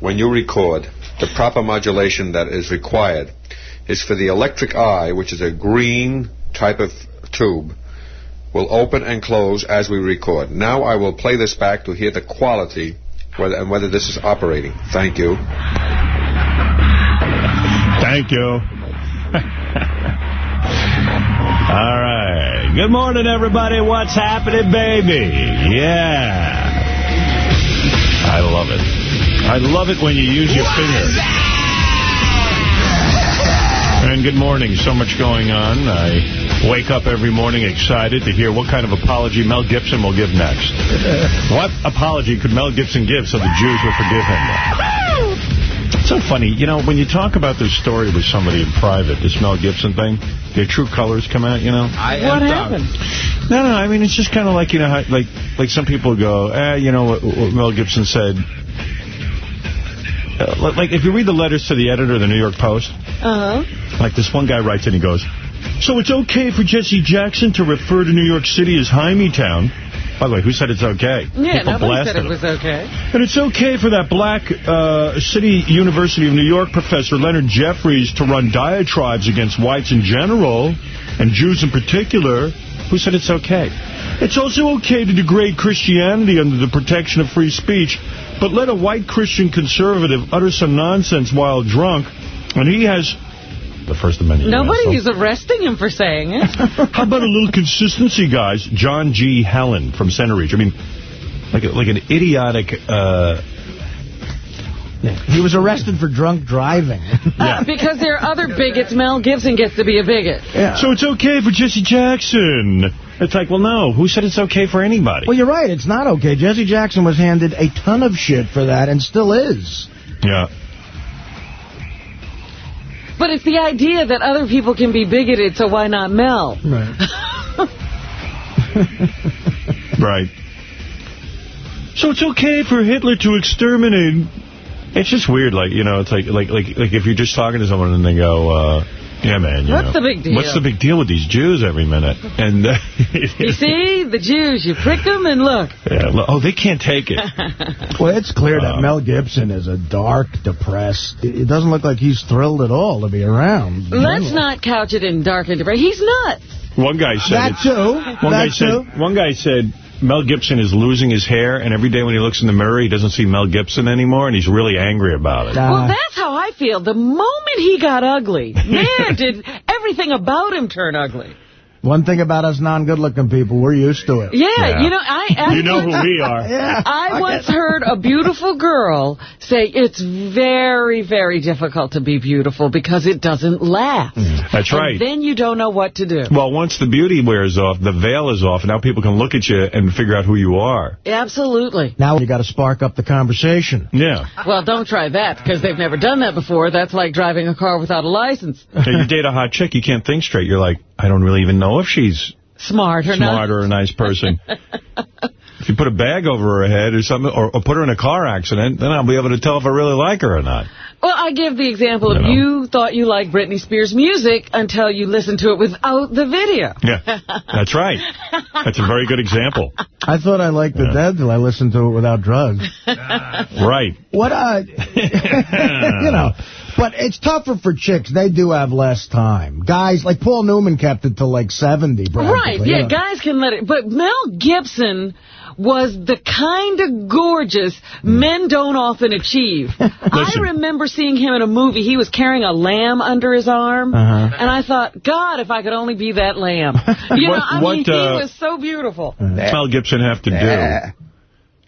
when you record, the proper modulation that is required is for the electric eye, which is a green type of tube, will open and close as we record. Now I will play this back to hear the quality whether, and whether this is operating. Thank you. Thank you. All right. Good morning, everybody. What's happening, baby? Yeah. I love it. I love it when you use your finger. And good morning. So much going on. I wake up every morning excited to hear what kind of apology Mel Gibson will give next. what apology could Mel Gibson give so the Jews will forgive him? It's so funny. You know, when you talk about this story with somebody in private, this Mel Gibson thing, their true colors come out, you know? I what happened? No, no, I mean, it's just kind of like, you know, how, like like some people go, eh, you know what, what Mel Gibson said. Uh, like, if you read the letters to the editor of the New York Post, uh-huh. like this one guy writes and he goes, so it's okay for Jesse Jackson to refer to New York City as Hymietown. By the way, who said it's okay? Yeah, People nobody said it was okay. And it's okay for that black uh, City University of New York professor, Leonard Jeffries, to run diatribes against whites in general, and Jews in particular. Who said it's okay? It's also okay to degrade Christianity under the protection of free speech, but let a white Christian conservative utter some nonsense while drunk, and he has the First Amendment. Nobody is arresting him for saying it. How about a little consistency, guys? John G. Helen from Centereach. I mean, like a, like an idiotic... Uh, he was arrested for drunk driving. yeah. because there are other bigots. Mel Gibson gets to be a bigot. Yeah. So it's okay for Jesse Jackson. It's like, well, no. Who said it's okay for anybody? Well, you're right. It's not okay. Jesse Jackson was handed a ton of shit for that and still is. Yeah. But it's the idea that other people can be bigoted, so why not Mel? Right. right. So it's okay for Hitler to exterminate. It's just weird, like, you know, it's like like like like if you're just talking to someone and they go, uh, yeah, man, you What's know, the big deal? What's the big deal with these Jews every minute? And uh, You see, the Jews, you prick them and look. Yeah, look, oh, they can't take it. well, it's clear that Um, Mel Gibson is a dark, depressed. It it doesn't look like he's thrilled at all to be around. Let's not couch it in dark and depressed. He's nuts. One guy said That too. One That guy said one guy said Mel Gibson is losing his hair, and every day when he looks in the mirror, he doesn't see Mel Gibson anymore, and he's really angry about it. well, that's how I feel. The moment he got ugly, man, did everything about him turn ugly. One thing about us non-good-looking people, we're used to it. Yeah, you know, I... I You know who we are. Yeah. I once heard a beautiful girl say it's very, very difficult to be beautiful because it doesn't last. Mm. That's And right. then you don't know what to do. Well, once the beauty wears off, the veil is off, and now people can look at you and figure out who you are. Absolutely. Now you got to spark up the conversation. Yeah. Well, don't try that because they've never done that before. That's like driving a car without a license. Hey, you date a hot chick, you can't think straight. You're like, I don't really even know if she's Smart or smart not. or a nice person. if you put a bag over her head or something, or, or put her in a car accident, then I'll be able to tell if I really like her or not. Well, I give the example of You know. you thought you liked Britney Spears music until you listened to it without the video. Yeah, that's right. That's a very good example. I thought I liked the Dead till I listened to it without drugs. Right. What, I, you know, but it's tougher for chicks. They do have less time. Guys, like Paul Newman kept it till like 70, Right, practically, yeah, guys can let it. But Mel Gibson was the kind of gorgeous men don't often achieve. I remember seeing him in a movie. He was carrying a lamb under his arm. Uh-huh. And I thought, God, if I could only be that lamb. You What- know, I what, mean, uh, he was so beautiful. What's Mel Gibson have to do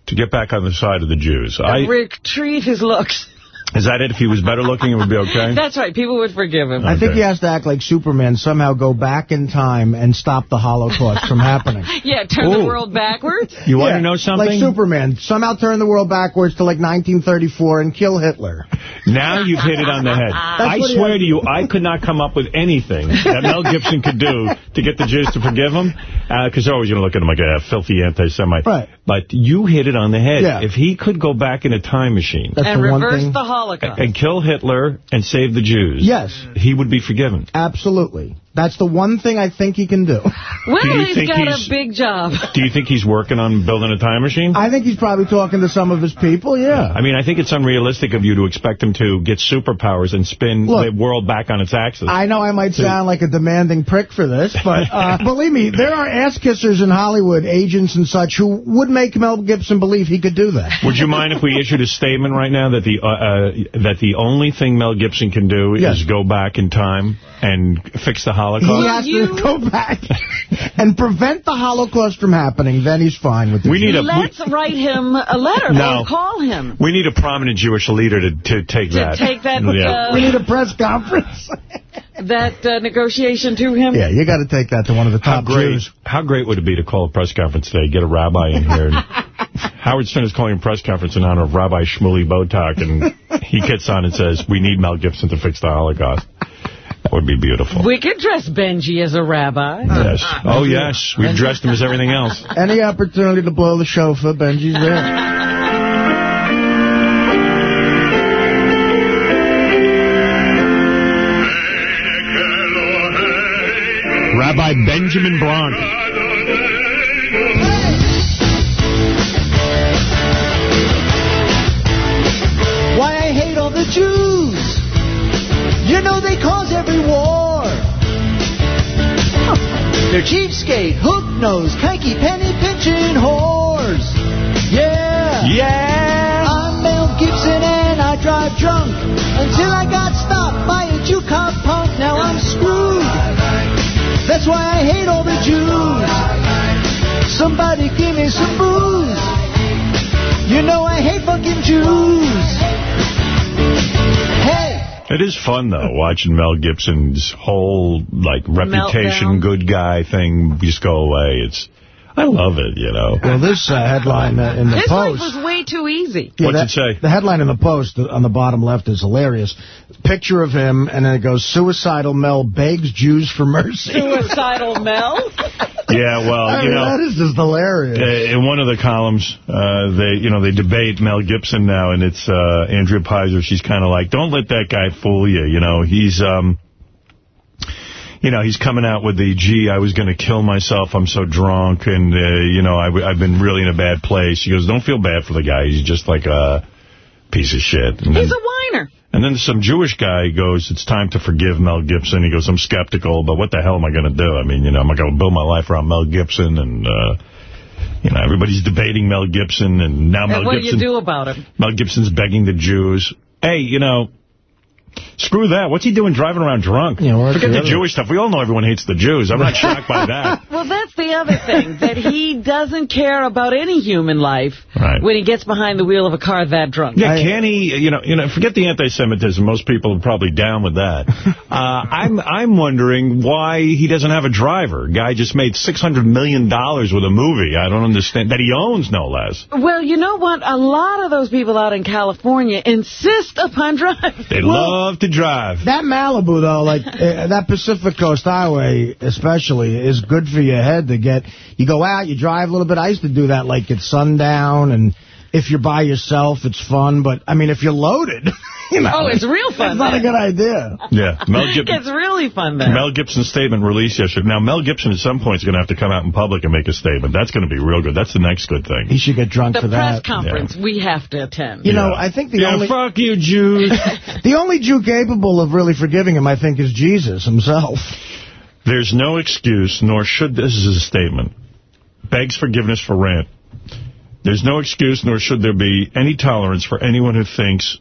to get back on the side of the Jews? I, Retreat his looks. Is that it? If he was better looking, it would be okay? That's right. People would forgive him. I think he has to act like Superman, somehow go back in time and stop the Holocaust from happening. Yeah, turn Ooh. the world backwards. You want Yeah, to know something? Like Superman, somehow turn the world backwards to like 1934 and kill Hitler. Now you've hit it on the head. I what he swear has to you, I could not come up with anything that Mel Gibson could do to get the Jews to forgive him, uh, because they're always going to look at him like a filthy anti-Semite. Right. But you hit it on the head. Yeah. If he could go back in a time machine That's and the one reverse thing. The Holocaust. and kill Hitler and save the Jews, Yes, he would be forgiven. absolutely. That's the one thing I think he can do. Well, Do you he's think got he's- a big job. Do you think he's working on building a time machine? I think he's probably talking to some of his people, yeah. I mean, I think it's unrealistic of you to expect him to get superpowers and spin Look, the world back on its axis. I know I might sound like a demanding prick for this, but uh, believe me, there are ass-kissers in Hollywood, agents and such, who would make Mel Gibson believe he could do that. Would you mind if we issued a statement right now that the uh, uh, that the only thing Mel Gibson can do Yes. is go back in time and fix the He Holocaust? has you- to go back and prevent the Holocaust from happening. Then he's fine with it. We need a Let's write him a letter No. or call him. we need a prominent Jewish leader to to take To that. take that, Yeah. uh, We need a press conference. that uh, negotiation to him. yeah, you got to take that to one of the How top great, Jews. how great would it be to call a press conference today, get a rabbi in here? And Howard Stern is calling a press conference in honor of Rabbi Shmuley Boteach, and he gets on and says, we need Mel Gibson to fix the Holocaust. That would be beautiful. We could dress Benji as a rabbi. Yes. Oh, yes. We've dressed him as everything else. Any opportunity to blow the chauffeur, Benji's there. Rabbi Benjamin Blanc. Why I hate all the Jews. You know they cause They're cheapskate, hook-nosed, cranky, penny-pinching whores. Yeah. Yeah. I'm Mel Gibson and I drive drunk until I got stopped by a Jew cop punk. Now I'm screwed. That's why I hate all the Jews. Somebody give me some booze. You know I hate fucking Jews. Hey. It is fun, though, watching Mel Gibson's whole, like, reputation, Meltdown. good guy thing just go away. It's, I love it, you know. Well, this uh, headline uh, in the His life Post... was way too easy. Yeah, What's that- it say? The headline in the Post uh, on the bottom left is hilarious. Picture of him, and then it goes, Suicidal Mel begs Jews for mercy. Suicidal Mel. Yeah, well, I you mean, know. that is just hilarious. Uh, in one of the columns, uh, they, you know, they debate Mel Gibson now, and it's uh, Andrea Peyser. She's kind of like, "Don't let that guy fool you." You know, he's, um, you know, he's coming out with the, "Gee, I was going to kill myself. I'm so drunk, and uh, you know, I, have been really in a bad place." He goes, "Don't feel bad for the guy. He's just like a piece of shit." And then, He's a whiner. and then some Jewish guy goes, "It's time to forgive Mel Gibson." He goes, "I'm skeptical, but what the hell am I going to do? I mean, you know, I'm going to build my life around Mel Gibson and." uh you know, everybody's debating Mel Gibson, and now Mel what Gibson. do you do about him? Mel Gibson's begging the Jews, hey, you know, screw that. What's he doing driving around drunk? Yeah, well, Forget the the other- Jewish stuff. We all know everyone hates the Jews. I'm not shocked by that. Well, that's the other thing, that he doesn't care about any human life Right. when he gets behind the wheel of a car that drunk. Yeah, I- can he, you know, you know, forget the anti-Semitism. Most people are probably down with that. Uh, I'm I'm wondering why he doesn't have a driver. Guy just made $600 million with a movie. I don't understand. That he owns, no less. Well, you know what? A lot of those people out in California insist upon driving. They Well- love to drive. That Malibu, though, like uh, that Pacific Coast Highway especially, is good for your head to get. You go out, you drive a little bit. I used to do that like at sundown, and if you're by yourself, it's fun. But, I mean, if you're loaded, you know. Oh, it's real fun It's not a good idea. Yeah, Mel Gibson. It's really fun then. Mel Gibson's statement released yesterday. Now, Mel Gibson at some point is going to have to come out in public and make a statement. That's going to be real good. That's the next good thing. He should get drunk the for press that. conference we have to attend. You know, I think the yeah, only fuck you, Jews. the only Jew capable of really forgiving him, I think, is Jesus himself. There's no excuse, nor should this is a statement. Begs forgiveness for rant. There's no excuse, nor should there be any tolerance for anyone who thinks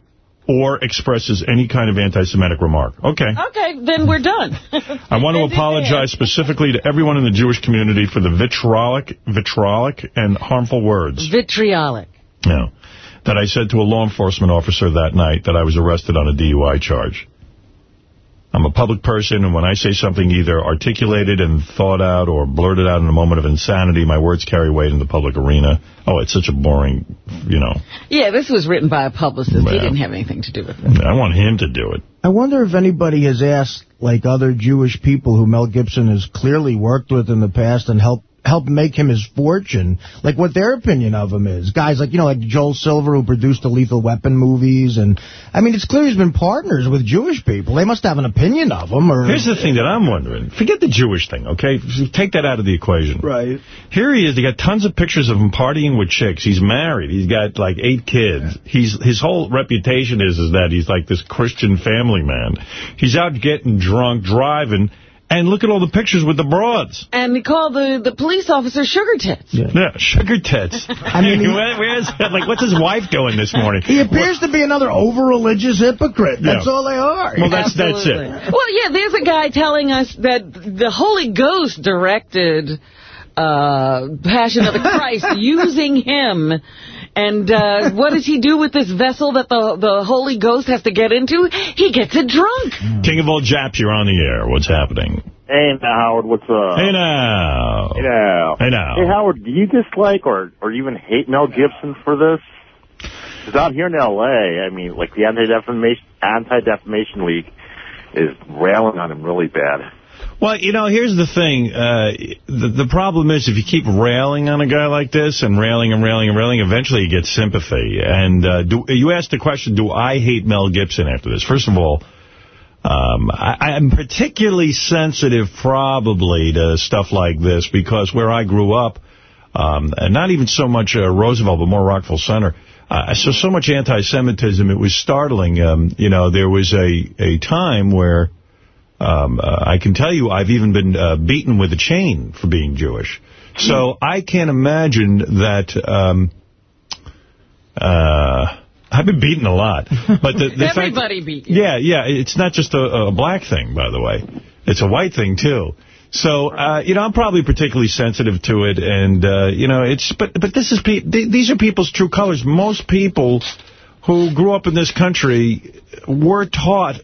or expresses any kind of anti-Semitic remark. Okay. Okay, then we're done. I want to apologize specifically to everyone in the Jewish community for the vitriolic, vitriolic and harmful words. Vitriolic. No. That I said to a law enforcement officer that night that I was arrested on a DUI charge. I'm a public person, and when I say something either articulated and thought out or blurted out in a moment of insanity, my words carry weight in the public arena. Oh, it's such a boring, you know. Yeah, this was written by a publicist. He didn't have anything to do with it. I want him to do it. I wonder if anybody has asked, like other Jewish people who Mel Gibson has clearly worked with in the past and helped helped make him his fortune, like what their opinion of him is. Guys like, you know, like Joel Silver, who produced the Lethal Weapon movies. And, I mean, it's clear he's been partners with Jewish people. They must have an opinion of him. Or Here's the thing that I'm wondering. Forget the Jewish thing, okay? Take that out of the equation. Right. Here he is. They got tons of pictures of him partying with chicks. He's married. He's got like eight kids. He's His whole reputation is, is that he's like this Christian family man. He's out getting drunk, driving, and look at all the pictures with the broads. And he called the, the police officer sugar tits. Yeah, yeah sugar tits. I mean, Where, where's, like, what's his wife doing this morning? He appears to be another over-religious hypocrite. That's yeah. all they are. Well, that's Absolutely. that's it. Well, yeah, there's a guy telling us that the Holy Ghost directed uh, Passion of the Christ using him and uh, what does he do with this vessel that the, the Holy Ghost has to get into? He gets it drunk. King of all Japs, you're on the air. What's happening? Hey, now, Howard, what's up? Hey, now. Hey, now. Hey, now. Hey, Howard, do you dislike or, or even hate Mel Gibson for this? Because out here in L.A., I mean, like the Anti-Defamation Anti -Defamation League is railing on him really bad. Well, you know, here's the thing. Uh, the, the problem is if you keep railing on a guy like this and railing and railing and railing, eventually you get sympathy. And uh, do, you asked the question, do I hate Mel Gibson after this? First of all, um, I, I'm particularly sensitive probably to stuff like this because where I grew up, um, and not even so much uh, Roosevelt, but more Rockville Centre, uh, I saw so much anti-Semitism, it was startling. Um, you know, there was a, a time where um, uh, I can tell you I've even been uh, beaten with a chain for being Jewish. So I can't imagine that... Um, uh, I've been beaten a lot. but the, the Everybody fact, beat you. Yeah, yeah. It's not just a, a, black thing, by the way. It's a white thing, too. So, uh, you know, I'm probably particularly sensitive to it. And, uh, you know, it's... But, but this is... These are people's true colors. Most people who grew up in this country were taught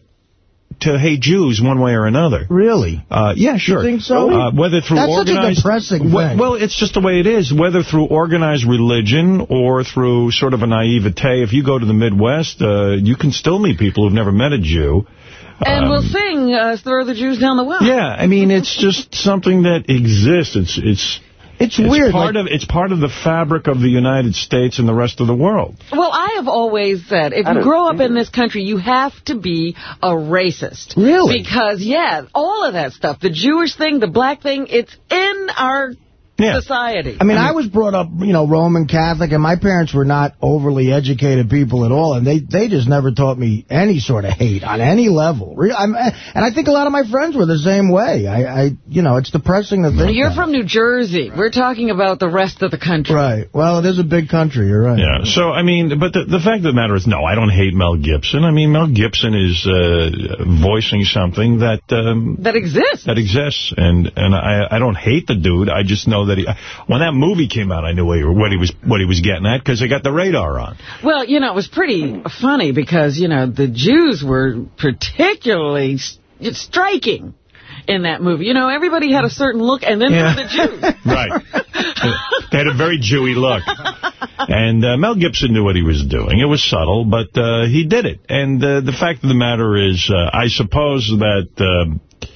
to hate Jews one way or another. Really? Uh, yeah, sure. You think so? Uh, whether through That's organized, such a depressing thing. Well, it's just the way it is. Whether through organized religion or through sort of a naivete. If you go to the Midwest, uh, you can still meet people who've never met a Jew. And um, we'll sing uh, Throw the Jews Down the Well. Yeah, I mean, it's just something that exists. It's it's it's, it's weird. Part like, of, it's part of the fabric of the United States and the rest of the world. Well, I have always said, if you grow up in this country, you have to be a racist. Really? Because, yeah, all of that stuff, the Jewish thing, the black thing, it's in our yeah. society. I mean, I was brought up, you know, Roman Catholic, and my parents were not overly educated people at all, and they, they just never taught me any sort of hate on any level. I'm, and I think a lot of my friends were the same way. I, I you know, it's depressing to think You're from New Jersey. We're talking about the rest of the country. Right. Well, it is a big country. You're right. Yeah. So, I mean, but the, the fact of the matter is, no, I don't hate Mel Gibson. I mean, Mel Gibson is uh, voicing something that... Um, that exists. That exists. And, and I, I don't hate the dude. I just know that he, when that movie came out, I knew what he, what he was what he was getting at because they got the radar on. Well, you know, it was pretty funny because, you know, the Jews were particularly striking in that movie. You know, everybody had a certain look, and then yeah. the Jews. right. they had a very Jewy look. And uh, Mel Gibson knew what he was doing. It was subtle, but uh, he did it. And uh, the fact of the matter is, uh, I suppose that uh,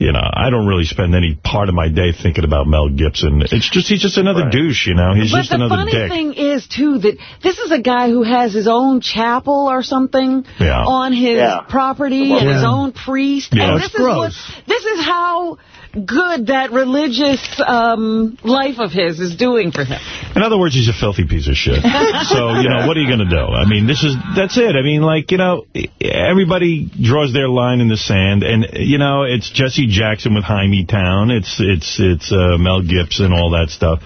you know, I don't really spend any part of my day thinking about Mel Gibson. It's just he's just another right. douche, you know. He's but just another dick. But the funny thing is, too, that this is a guy who has his own chapel or something yeah. on his yeah. property and his own priest. Yeah. And this is what this is how good that religious um, life of his is doing for him. In other words, he's a filthy piece of shit. so, you know, what are you going to do? I mean, this is, that's it. I mean, like, you know, everybody draws their line in the sand. And, you know, it's Jesse Jackson with Town. It's, it's, it's uh, Mel Gibson, all that stuff.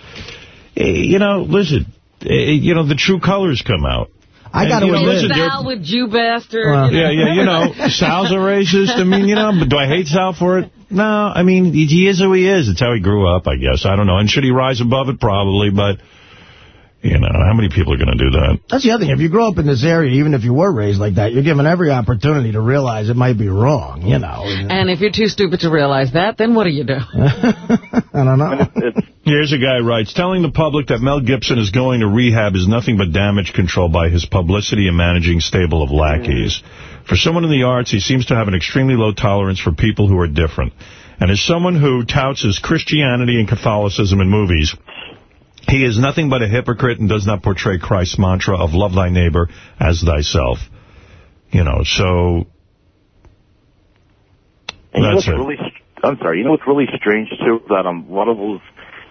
Eh, you know, listen, eh, you know, the true colors come out. I got to admit. Sal with Jew bastard. Well, yeah, yeah, you know, Sal's a racist. I mean, you know, but do I hate Sal for it? No, I mean, he is who he is. It's how he grew up, I guess. I don't know. And should he rise above it? Probably, but... You know, how many people are going to do that? That's the other thing. If you grow up in this area, even if you were raised like that, you're given every opportunity to realize it might be wrong, you know. And if you're too stupid to realize that, then what do you do? I don't know. Here's a guy writes, telling the public that Mel Gibson is going to rehab is nothing but damage control by his publicity and managing stable of lackeys. For someone in the arts, he seems to have an extremely low tolerance for people who are different. And as someone who touts his Christianity and Catholicism in movies, he is nothing but a hypocrite and does not portray Christ's mantra of love thy neighbor as thyself. You know, so And you know that's it. really, I'm sorry, you know what's really strange too? That um, a lot of those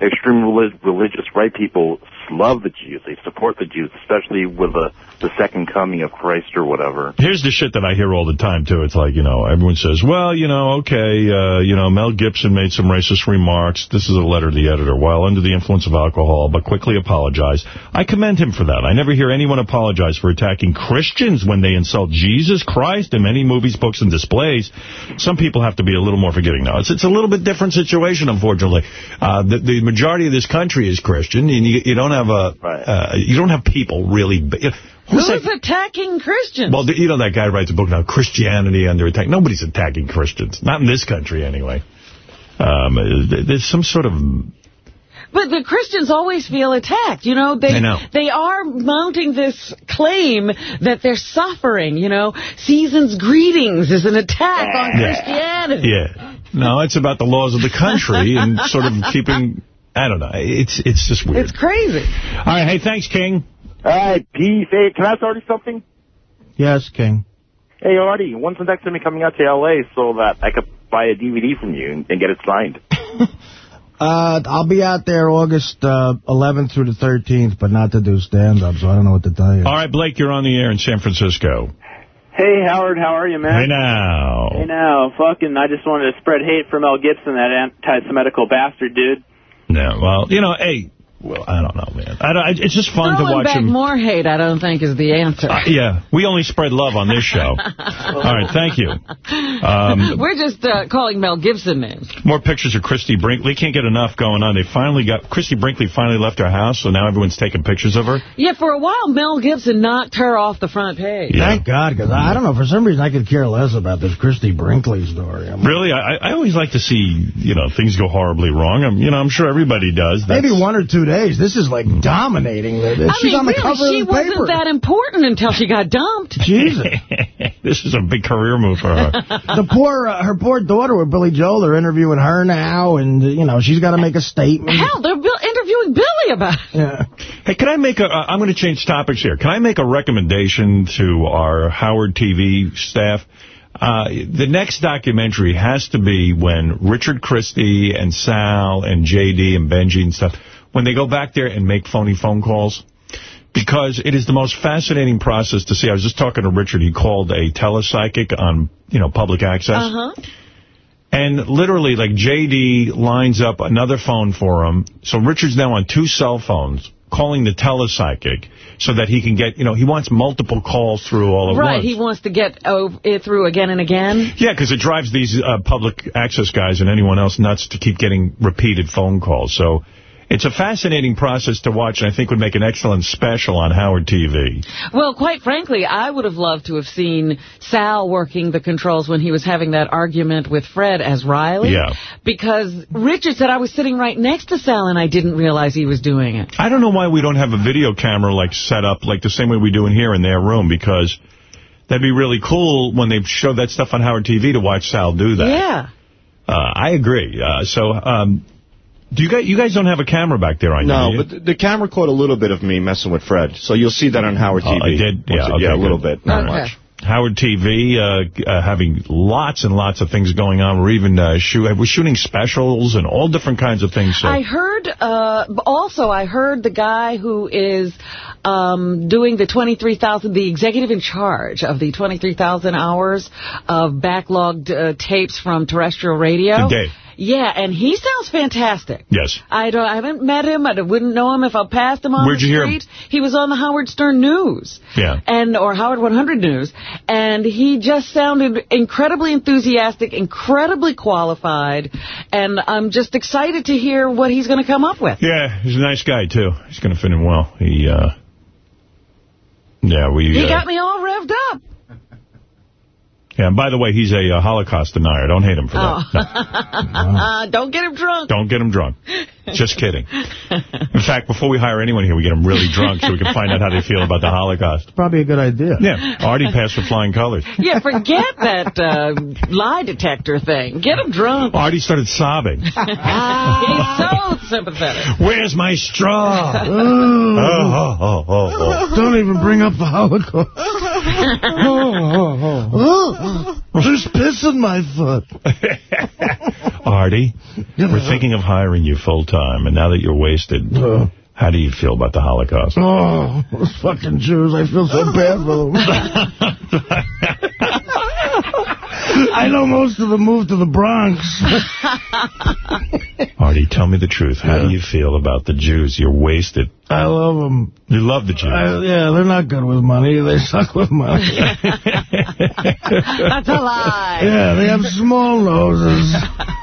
extreme relig- religious right people love the Jews. They support the Jews, especially with the, the second coming of Christ or whatever. Here's the shit that I hear all the time, too. It's like, you know, everyone says, well, you know, okay, uh, you know, Mel Gibson made some racist remarks. This is a letter to the editor. While under the influence of alcohol, but quickly apologized. I commend him for that. I never hear anyone apologize for attacking Christians when they insult Jesus Christ in many movies, books, and displays. Some people have to be a little more forgiving now. It's, it's a little bit different situation, unfortunately. Uh, the, the majority of this country is Christian, and you, you don't have a, uh, you don't have people really... You know, who's attacking Christians? well, you know that guy writes a book now, Christianity Under Attack. Nobody's attacking Christians. Not in this country, anyway. Um, there's some sort of... But the Christians always feel attacked. You know, they I know. they are mounting this claim that they're suffering. You know, season's greetings is an attack on Yeah. Christianity. Yeah. No, it's about the laws of the country and sort of keeping... I don't know. It's it's just weird. It's crazy. All right. Hey, thanks, King. All right, peace. Hey, can I ask Artie something? Yes, King. Hey, Artie, when's the next time you're coming out to L.A. so that I could buy a DVD from you and, and get it signed? Uh, I'll be out there August uh, 11th through the 13th, but not to do stand-up, so I don't know what to tell you. All right, Blake, you're on the air in San Francisco. Hey, Howard, how are you, man? Hey, now. Hey, now, fucking, I just wanted to spread hate for Mel Gibson, that anti-Semitical bastard, dude. No, well, you know, hey, well, I don't know, man. I don't, it's just fun to watch back him. more hate, I don't think, is the answer. Uh, yeah, we only spread love on this show. All right, thank you. Um, We're just uh, calling Mel Gibson names. More pictures of Christie Brinkley. Can't get enough going on. They finally got... Christie Brinkley finally left her house, so now everyone's taking pictures of her. Yeah, for a while, Mel Gibson knocked her off the front page. Thank God, because I don't know, for some reason I could care less about this Christie Brinkley story. I'm Really? I, I always like to see, you know, things go horribly wrong. I'm, you know, I'm sure everybody does. That's, Maybe one or two days. This is like dominating. the- I She's mean, on the really, cover she of the wasn't paper. that important until she got dumped. Jesus. this is a big career move for her. the poor, uh, her poor daughter with Billy Joel, they're interviewing her now, and, uh, you know, she's got to make a statement. Hell, they're bill- interviewing Billy about it. Yeah. Hey, can I make a... Uh, I'm going to change topics here. Can I make a recommendation to our Howard TV staff? Uh, the next documentary has to be when Richard Christie and Sal and J.D. and Benji and stuff, when they go back there and make phony phone calls. Because it is the most fascinating process to see. I was just talking to Richard. He called a telepsychic on, you know, public access. Uh-huh. And literally, like, J.D. lines up another phone for him. So Richard's now on two cell phones calling the telepsychic so that he can get, you know, he wants multiple calls through all at Right, once. he wants to get over it through again and again. Yeah, because it drives these uh, public access guys and anyone else nuts to keep getting repeated phone calls. So it's a fascinating process to watch, and I think would make an excellent special on Howard TV. Well, quite frankly, I would have loved to have seen Sal working the controls when he was having that argument with Fred as Riley. Yeah. Because Richard said I was sitting right next to Sal and I didn't realize he was doing it. I don't know why we don't have a video camera like set up like the same way we do in here in their room, because that'd be really cool when they show that stuff on Howard TV to watch Sal do that. Yeah. Uh, I agree. Uh, so, um, do you guys, you guys don't have a camera back there on No, you? but the, the camera caught a little bit of me messing with Fred. So you'll see that on Howard Oh, TV. I did? Yeah, okay, yeah, a little good. bit, not Okay. much. Howard TV uh, uh, having lots and lots of things going on. We're even uh, shoot, we're shooting specials and all different kinds of things. So. I heard, uh, also I heard the guy who is um, doing the 23,000, the executive in charge of the 23,000 hours of backlogged uh, tapes from terrestrial radio. Dave. Yeah, and he sounds fantastic. Yes. I don't. I haven't met him. I wouldn't know him if I passed him on Where'd the you hear him? street. He was on the Howard Stern News. Yeah. And or Howard 100 News, and he just sounded incredibly enthusiastic, incredibly qualified, and I'm just excited to hear what he's going to come up with. Yeah, he's a nice guy, too. He's going to fit in well. He, uh, yeah, we... He uh, got me all revved up. Yeah, and by the way, he's a uh, Holocaust denier. Don't hate him for that. Oh. Don't get him drunk. Don't get him drunk. Just kidding. In fact, before we hire anyone here, we get them really drunk so we can find out how they feel about the Holocaust. Probably a good idea. Yeah, Artie passed for flying colors. Yeah, forget that uh, lie detector thing. Get him drunk. Artie started sobbing. He's so sympathetic. Where's my straw? Oh, oh, oh, oh, oh. Don't even bring up the Holocaust. There's piss in my foot. Artie, we're thinking of hiring you full-time, and now that you're wasted, Oh. how do you feel about the Holocaust? Oh, those fucking Jews. I feel so bad for them. I know most of them moved to the Bronx. Artie, tell me the truth. How do you feel about the Jews? You're wasted. I love them. You love the Jews. I, yeah, they're not good with money. They suck with money. That's a lie. yeah, they have small noses.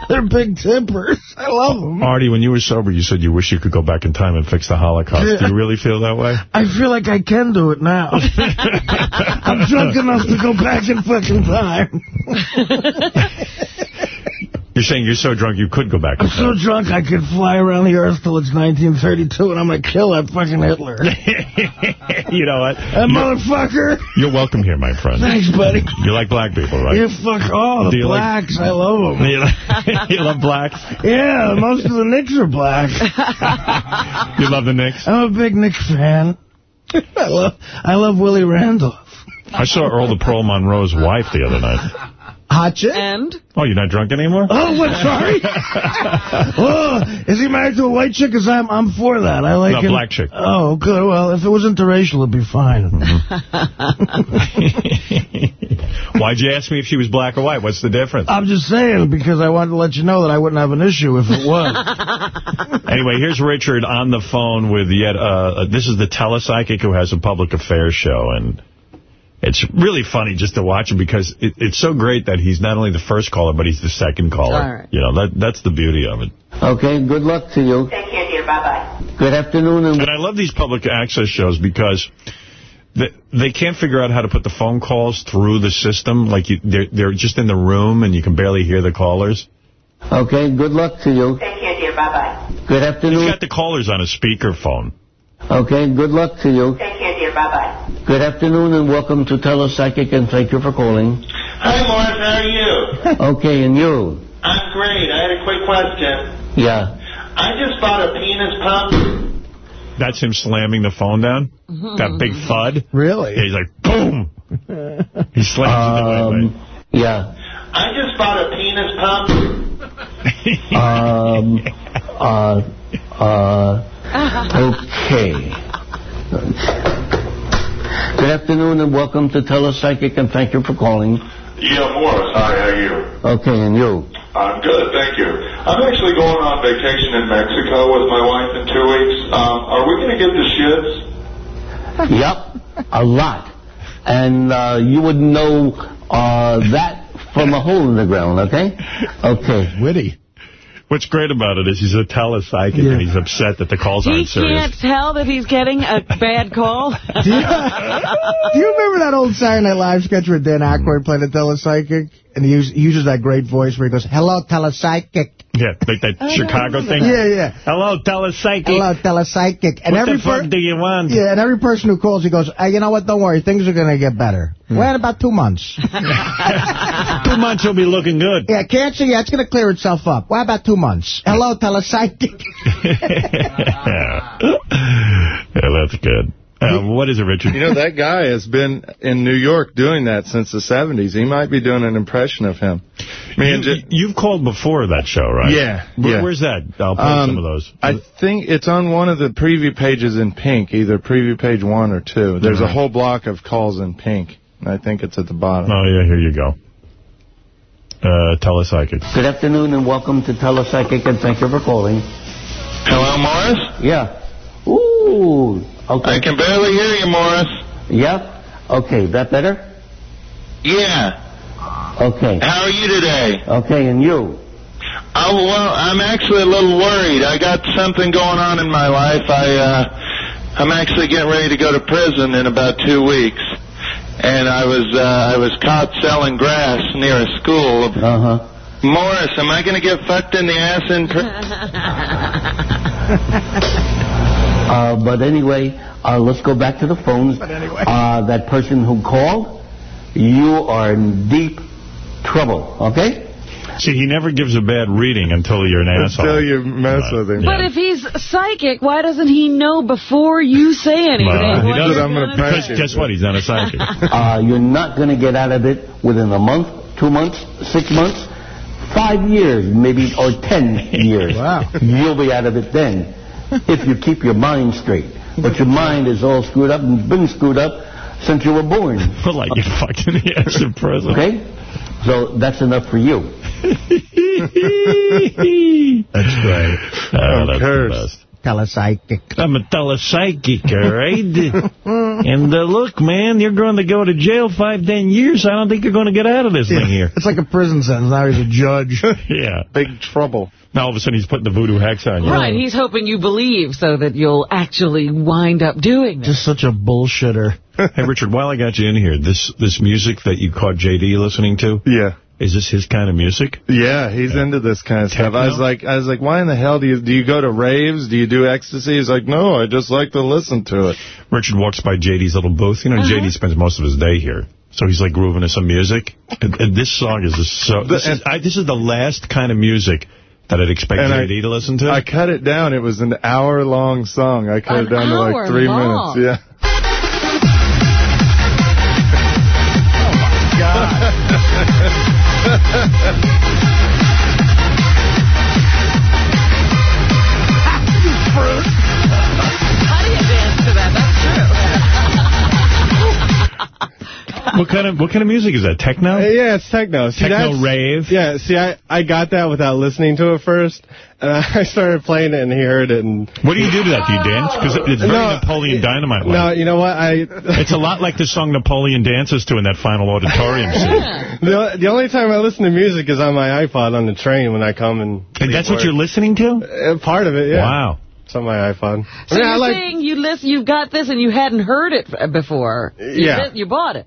They're big tempers. I love them. Artie, when you were sober, you said you wish you could go back in time and fix the Holocaust. Do you really feel that way? I feel like I can do it now. I'm drunk enough to go back in fucking time. You're saying you're so drunk you could go back I'm so drunk I could fly around the earth till it's 1932 and I'm going to kill that fucking Hitler. you know what? That motherfucker. You're welcome here, my friend. Thanks, buddy. You like black people, right? You fuck all Do the you like- blacks. I love them. You, like- you love blacks? Yeah, most of the Knicks are black. You love the Knicks? I'm a big Knicks fan. I love I love Willie Randolph. I saw Earl the Pearl Monroe's wife the other night. Hot chick? And? Oh, you're not drunk anymore? Oh, what? Sorry. oh, is he married to a white chick? Because I'm I'm for that. I like No, him. black chick. Oh, good. Well, if it was interracial, it'd be fine. Why'd you ask me if she was black or white? What's the difference? I'm just saying because I wanted to let you know that I wouldn't have an issue if it was. Anyway, here's Richard on the phone with yet, uh, this is the telepsychic who has a public affairs show, and it's really funny just to watch him because it, it's so great that he's not only the first caller, but he's the second caller. All right. You know, that that's the beauty of it. Okay, good luck to you. Take care, dear. Bye-bye. Good afternoon. And And I love these public access shows because they, they can't figure out how to put the phone calls through the system. Like, you, they're, they're just in the room and you can barely hear the callers. Okay, good luck to you. Take care, dear. Bye-bye. Good He's afternoon. got the callers on a speakerphone. Okay, good luck to you. Take care, dear. Bye-bye. Good afternoon and welcome to Telepsychic and thank you for calling. Hi, Morris. How are you? Okay, and you? I'm great. I had a quick question. Yeah. I just bought a penis pump. That's him slamming the phone down. That big thud. really? Yeah, he's like, boom. He slams it the way. Um, yeah. I just bought a penis pump. Um, uh, uh, okay. Good afternoon and welcome to Telepsychic and thank you for calling. Yeah, Morris. Hi, how are you? Okay, and you? I'm good, thank you. I'm actually going on vacation in Mexico with my wife in two weeks. Um, are we going to get the shits? Yep, a lot. And uh, you would know uh, that from a hole in the ground, okay? Okay. Witty. What's great about it is he's a telepsychic Yeah. and he's upset that the calls He aren't serious. can't tell that he's getting a bad call. Do you, do you remember that old Saturday Night Live sketch where Dan Aykroyd played a telepsychic? And he, use, he uses that great voice where he goes, hello, telepsychic. Yeah, like that Chicago thing. Yeah, yeah. Hello, telepsychic. Hello, telepsychic. And what every the fuck do you want? Yeah, and every person who calls, he goes, hey, you know what, don't worry, things are going to get better. Hmm. Well, in about two months. Two months will be looking good. yeah, cancer, yeah, it's going to clear itself up. Well, about two months. Hello, telepsychic. yeah, that's good. Uh, what is it, Richard? You know, that guy has been in New York doing that since the 70s. He might be doing an impression of him. Me you, J- you've called before that show, right? Yeah, Where- yeah. Where's that? I'll post Um, some of those. I think it's on one of the preview pages in pink, either preview page one or two. There's a whole block of calls in pink. and I think it's at the bottom. Oh, yeah, here you go. Uh, telepsychic. Good afternoon and welcome to Telepsychic and thank you for calling. Hello, Morris? Yeah. Ooh. Okay. I can barely hear you, Morris. Yep. Okay, that better? Yeah. Okay. How are you today? Okay, and you? Oh, well, I'm actually a little worried. I got something going on in my life. I, uh, I'm actually getting ready to go to prison in about two weeks. and I was uh, I was caught selling grass near a school. Uh-huh. Morris, am I going to get fucked in the ass in? Uh, but anyway, uh, let's go back to the phones. Uh, that person who called, you are in deep trouble, okay? See, he never gives a bad reading until you're an asshole. Until you mess with him. But if he's psychic, why doesn't he know before you say anything? Well, he what doesn't. I'm gonna Because say? guess what? He's not a psychic. Uh, you're not going to get out of it within a month, two months, six months, five years, maybe, or ten years. Wow. You'll be out of it then, if you keep your mind straight. But your mind is all screwed up and been screwed up since you were born. Well, like you fucked in the ass in prison. Okay? So that's enough for you. That's great. Oh, that's the best. Telepsychic. I'm a telepsychic, all right? and uh, look, man, you're going to go to jail five, ten years. I don't think you're going to get out of this thing here. It's like a prison sentence. Now he's a judge. yeah. Big trouble. Now all of a sudden he's putting the voodoo hex on you. Right, he's hoping you believe so that you'll actually wind up doing this. Just such a bullshitter. Hey, Richard, while I got you in here, this this music that you caught J.D. listening to, Yeah. Is this his kind of music? Yeah, he's into this kind of stuff. I was like, I was like, why in the hell do you do you go to raves? Do you do ecstasy? He's like, no, I just like to listen to it. Richard walks by J.D.'s little booth. You know, uh-huh. J.D. spends most of his day here. So he's like grooving to some music. And, and this song is just so... This is, I, this is the last kind of music that I'd expect And I- J.D. to listen to. I cut it down. It was an hour long song. I cut An it down to like three long? minutes. Yeah. That? That's true. What kind of what kind of music is that? Techno? Yeah, it's techno. See, techno rave. Yeah, see, I, I got that without listening to it first, and I started playing it, and he heard it, and... What do you do to that? Do you dance? Because it's very No, Napoleon Dynamite like. No, you know what? I It's a lot like the song Napoleon dances to in that final auditorium scene. the, the only time I listen to music is on my iPod on the train when I come and... And that's what you're listening to? Uh, part of it, yeah. Wow. It's on my iPod. So I mean, you're I like... saying you listen, you've got this and you hadn't heard it before. You Yeah. did- You bought it.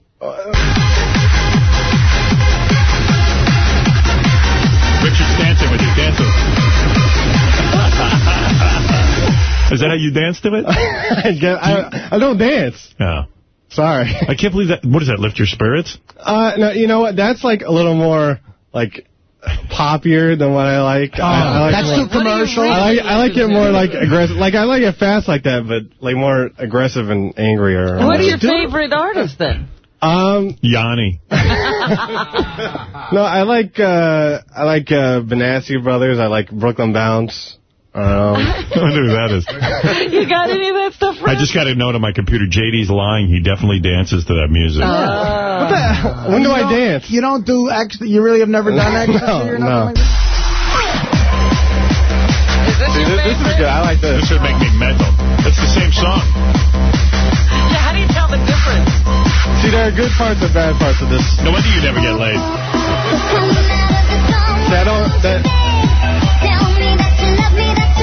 Richard's dancing with you. Dance with Is that how you dance to it? I, get, I, I don't dance. No. Sorry. I can't believe that. What does that, lift your spirits? Uh, no, you know what? That's like a little more, like, poppier than what I like. I, I like that's more- too commercial. I like, I like it more like aggressive. Like I like it fast like that, but like more aggressive and angrier. What are your favorite artists then? Um, Yanni. no, I like uh, I like uh, Benassi Brothers. I like Brooklyn Bounce. Um, I wonder who that is. You got any of that stuff, I just got a note on my computer. JD's lying. He definitely dances to that music. what the hell? When do I dance? You don't do ecstasy? You really have never done ecstasy or nothing no. like that? Is this See, this, this is good. I like this. This would make me mental. It's the same song. Yeah, how do you tell the difference? See, there are good parts and bad parts of this. No wonder you never get laid. See, I don't. That,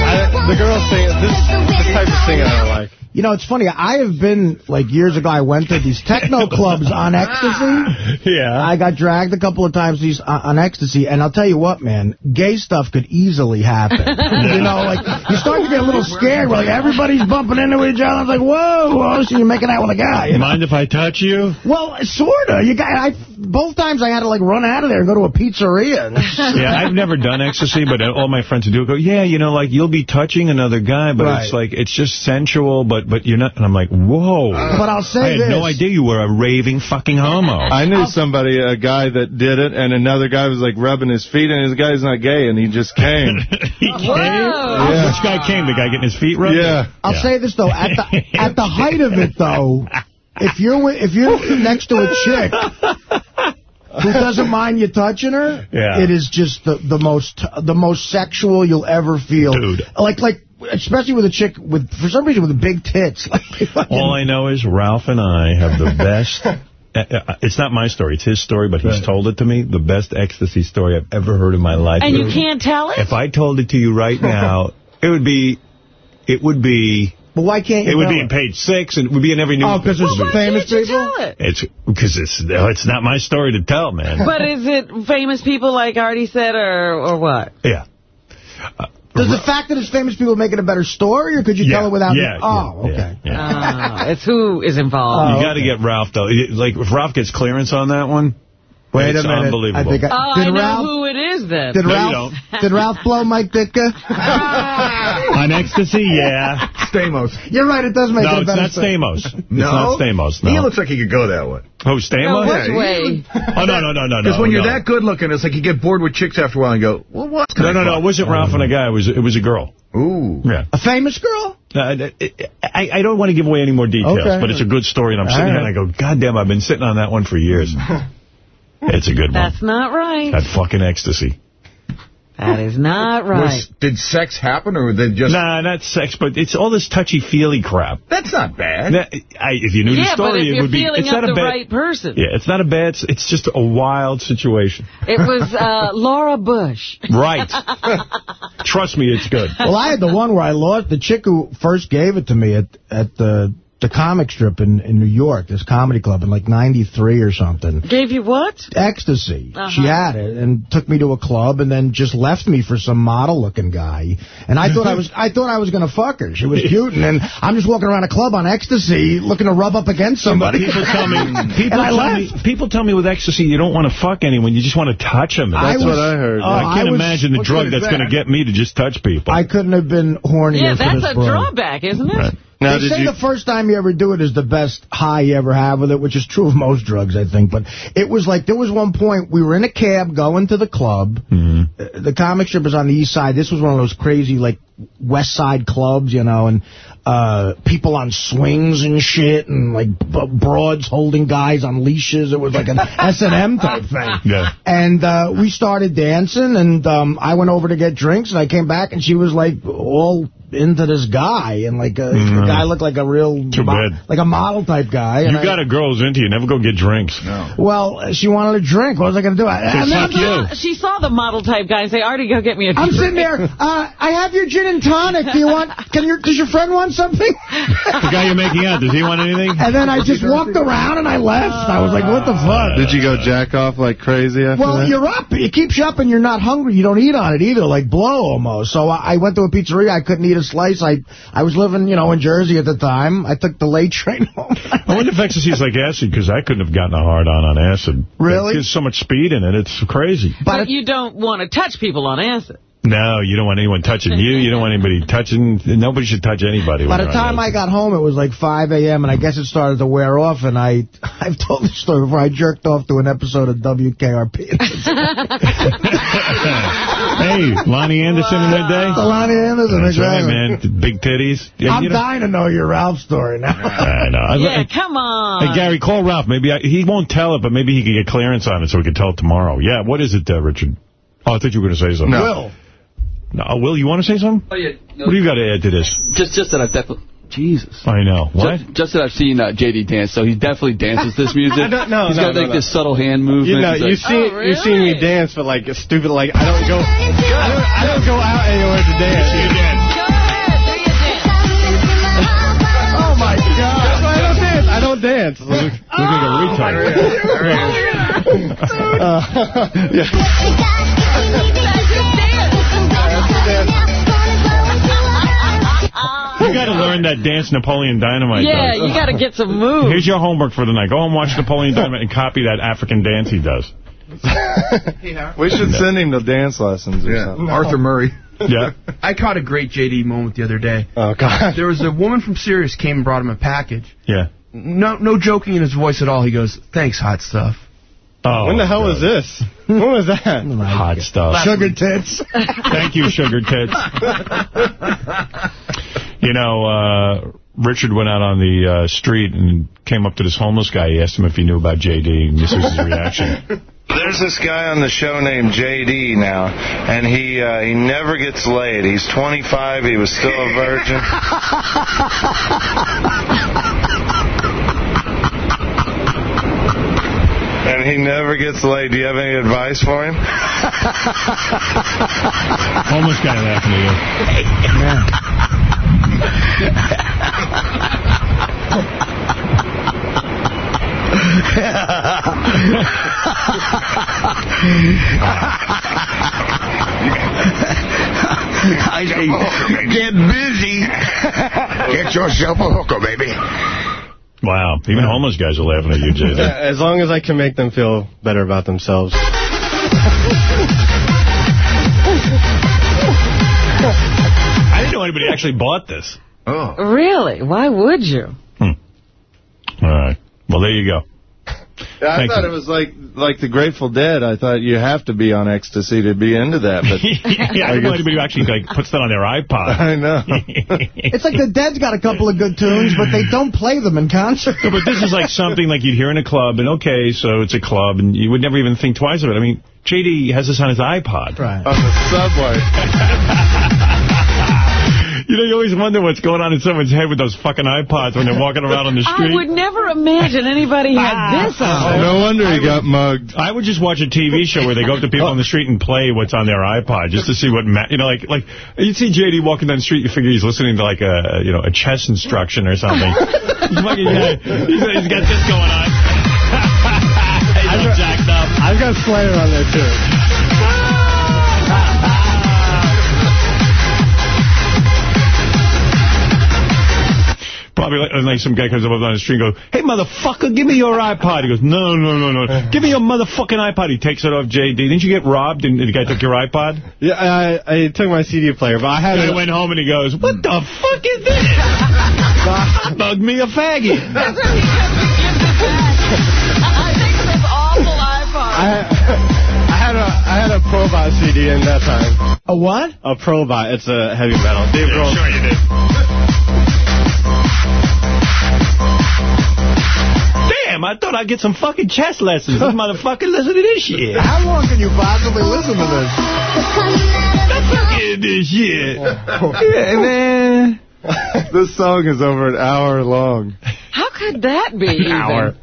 I, the girls sing this, this type of singing I don't like. You know, it's funny. I have been, like, years ago, I went to these techno clubs on ecstasy. Yeah. I got dragged a couple of times these on, on ecstasy, and I'll tell you what, man, gay stuff could easily happen. you know, like, you start to get a little scared. Like, everybody's bumping into each other. I was like, whoa, whoa, so you're making out with a guy. You know? Mind if I touch you? Well, sort of. You got, I, both times I had to, like, run out of there and go to a pizzeria. Yeah, I've never done ecstasy, but all my friends who do go, yeah, you know, like, you'll be touching another guy, but it's like, it's just sensual, but but you're not, and I'm like, whoa. But I'll say this I had this. no idea you were a raving fucking homo. I knew somebody, a guy that did it, and another guy was like rubbing his feet, and his guy's not gay, and he just came. he came? Whoa. Which guy came? The guy getting his feet rubbed? yeah. I'll Yeah. say this though, at the at the height of it though, if you're wi- if you're next to a chick who doesn't mind you touching her, Yeah. it is just the the most the most sexual you'll ever feel. Dude. Like like especially with a chick with for some reason with big tits. Like, All I know is Ralph and I have the best... uh, uh, It's not my story. It's his story, but he's told it to me. The best ecstasy story I've ever heard in my life. And you can't tell it? If I told it to you right now, it would be, it would be But why can't you It would tell be in page six, and it would be in every news. Oh, 'cause it's Why famous people? tell it? It's because it's it's not my story to tell, man. But is it famous people like Artie said, or or what? yeah. Does the fact that it's famous people make it a better story, or could you tell it without... yeah, oh, yeah, okay. yeah, yeah. Ah, it's who is involved. you got to get Ralph though. Like if Ralph gets clearance on that one, Wait it's a minute. unbelievable. I think I, Oh, did I know Ralph, who it is then. Did No, Ralph, did Ralph blow Mike Ditka? on ecstasy, yeah. Stamos. You're right, it does make No, it a it's not story. Stamos. It's No? not Stamos. No. He looks like he could go that way. Who, Stamos? No, Yeah, way? Oh, no, no, no, no, no. Because when you're that good looking, it's like you get bored with chicks after a while and go, well, what? No, no, no. It wasn't Ralph and a guy. It was, it was a girl. Ooh. Yeah. A famous girl? Uh, I, I don't want to give away any more details, Okay. but it's a good story, and I'm sitting All here and I go, God damn, I've been sitting on that one for years. it's a good one. That's not right. That fucking ecstasy. That is not right. Was, did sex happen or did just... Nah, not sex, but it's all this touchy-feely crap. That's not bad. That- I, if you knew yeah, the story, but if it you're would be. feeling It's up not the a bad. right person. Yeah, it's not a bad. It's just a wild situation. It was uh, Laura Bush. Right. Trust me, it's good. Well, I had the one where I lost the chick who first gave it to me at at the the comic strip in, in New York, this comedy club in like 93 or something. Gave you what? Ecstasy. Uh-huh. She had it and took me to a club and then just left me for some model-looking guy. And I thought I was I thought I was going to fuck her. She was cute. And then I'm just walking around a club on ecstasy looking to rub up against somebody. People tell me. People and I tell me. People tell me with ecstasy, you don't want to fuck anyone. You just want to touch them. I That's was- what I heard. Oh, I can't I was- imagine the drug good is that's going to get me to just touch people. I couldn't have been hornier Yeah, for that's a broad. drawback, isn't it? Right. Now, they say you... the first time you ever do it is the best high you ever have with it, which is true of most drugs, I think. But it was like, there was one point, we were in a cab going to the club. Mm-hmm. Uh, The comic strip was on the east side. This was one of those crazy, like, west side clubs, you know, and uh, people on swings and shit, and, like, b broads holding guys on leashes. It was like an S&M type thing. Yeah. And uh, we started dancing, and um, I went over to get drinks, and I came back, and she was, like, all into this guy, and, like, a, the guy looked like a real... Mm-hmm. Too bad. Like a model type guy. You got a girl who's into you. Never go get drinks. No. Well, she wanted a drink. What was I going to do? I, Just I fuck you. She saw the model type guy and say, Artie, go get me a I'm drink. sitting there. Uh, I have your gin and tonic. Do you want? Can your Does your friend want something? The guy you're making out, does he want anything? And then I just walked around and I left. I was like, what the fuck? Did you go jack off like crazy after Well, that? you're up. It keeps you up and you're not hungry. You don't eat on it either, like blow almost. So I I went to a pizzeria. I couldn't eat a slice. I I was living, you know, in Jersey at the time. I took the late train home. I wonder if ecstasy is like acid, because I couldn't have gotten a hard on on acid. Really? There's so much speed in it. It's crazy. But you don't want to touch people on acid. No, you don't want anyone touching you. You don't want anybody touching. Nobody should touch anybody. By the time I got home, it was like 5 a.m., and I guess it started to wear off, and I, I've told this story before. I jerked off to an episode of WKRP. hey, Loni Anderson in that day? Loni Anderson, That's right, man. Big titties. Yeah, I'm you know- dying to know your Ralph story now. I know. I- Yeah, I- come on. Hey, Gary, call Ralph. Maybe I, he won't tell it, but maybe he can get clearance on it so we can tell it tomorrow. Yeah, what is it, uh, Richard? Oh, I thought you were going to say something. Will. No, Will, you want to say something? Oh, yeah. No, What do you got to add to this? Just, just that I've definitely... Jesus. I know. What? Just, just that I've seen uh, JD dance, so he definitely dances this music. I don't- no, He's no, got no, like no. this subtle hand movement. You know, you like, see, Oh, you seen me dance, but like a stupid, like I don't go, I don't, I don't go out anywhere to dance. Go ahead, do your dance. Oh, my God. That's why I don't dance. I don't dance. Look like a retard. Uh, yeah. You got to learn that dance Napoleon Dynamite Yeah, does. you got to get some moves. Here's your homework for the night. Go home, watch Napoleon Dynamite, and copy that African dance he does. we should send him to dance lessons or Yeah. something. Arthur Murray. Yeah. I caught a great JD moment the other day. Oh, God. There was a woman from Sirius came and brought him a package. Yeah. No, no joking in his voice at all. He goes, "Thanks, hot stuff." Oh, when the hell was this? When was that? Hot stuff. Sugar tits. Thank you, Sugar Tits. you know, uh, Richard went out on the uh, street and came up to this homeless guy. He asked him if he knew about JD, and this was his reaction. There's this guy on the show named JD now, and he uh, he never gets laid. He's 25. He was still a virgin. And he never gets laid. Do you have any advice for him? homeless guy laughing at you. I say, get busy. Get yourself a hooker, baby. Wow. Even homeless guys are laughing at you, JD. As long as I can make them feel better about themselves. I didn't know anybody actually bought this. Oh. Really? Why would you? Hmm. All right. Well, there you go. Yeah, I Thank thought you. it was like like the Grateful Dead. I thought you have to be on ecstasy to be into that. But yeah, I don't know anybody who actually like puts that on their iPod. I know. It's like the Dead's got a couple of good tunes, but they don't play them in concert. No, but this is like something like you'd hear in a club, and okay, so it's a club, and you would never even think twice of it. I mean, JD has this on his iPod. Right. on the subway. You know, you always wonder what's going on in someone's head with those fucking iPods when they're walking around on the street. I would never imagine anybody had ah. this on. Oh, no wonder he got mugged. I would just watch a TV show where they go up to people on the street and play what's on their iPod just to see what, ma you know, like, like you see JD walking down the street, you figure he's listening to like a, you know, a chess instruction or something. he's, fucking, yeah, he's, he's got this going on. he's all jacked up. I've got Slayer on there, too. Probably like, like some guy comes up on the street and goes, hey, motherfucker, give me your iPod. He goes, no, no, no, no. Give me your motherfucking iPod. He takes it off JD. Didn't you get robbed and the guy took your iPod? Yeah, I, I took my CD player, but I had And it. he went home and he goes, what the fuck is this? Bug me a faggot. That's what he comes and gives it back. I think this awful iPod. I, I had a I had a Probot CD in that time. A what? A Probot. It's a heavy metal. Dave Yeah, Grohl. sure you did. Damn, I thought I'd get some fucking chess lessons. This motherfucker listen to this shit. How long can you possibly listen to this? Look at this shit. Yeah, man. This song is over an hour long. How could that be? even? Hour.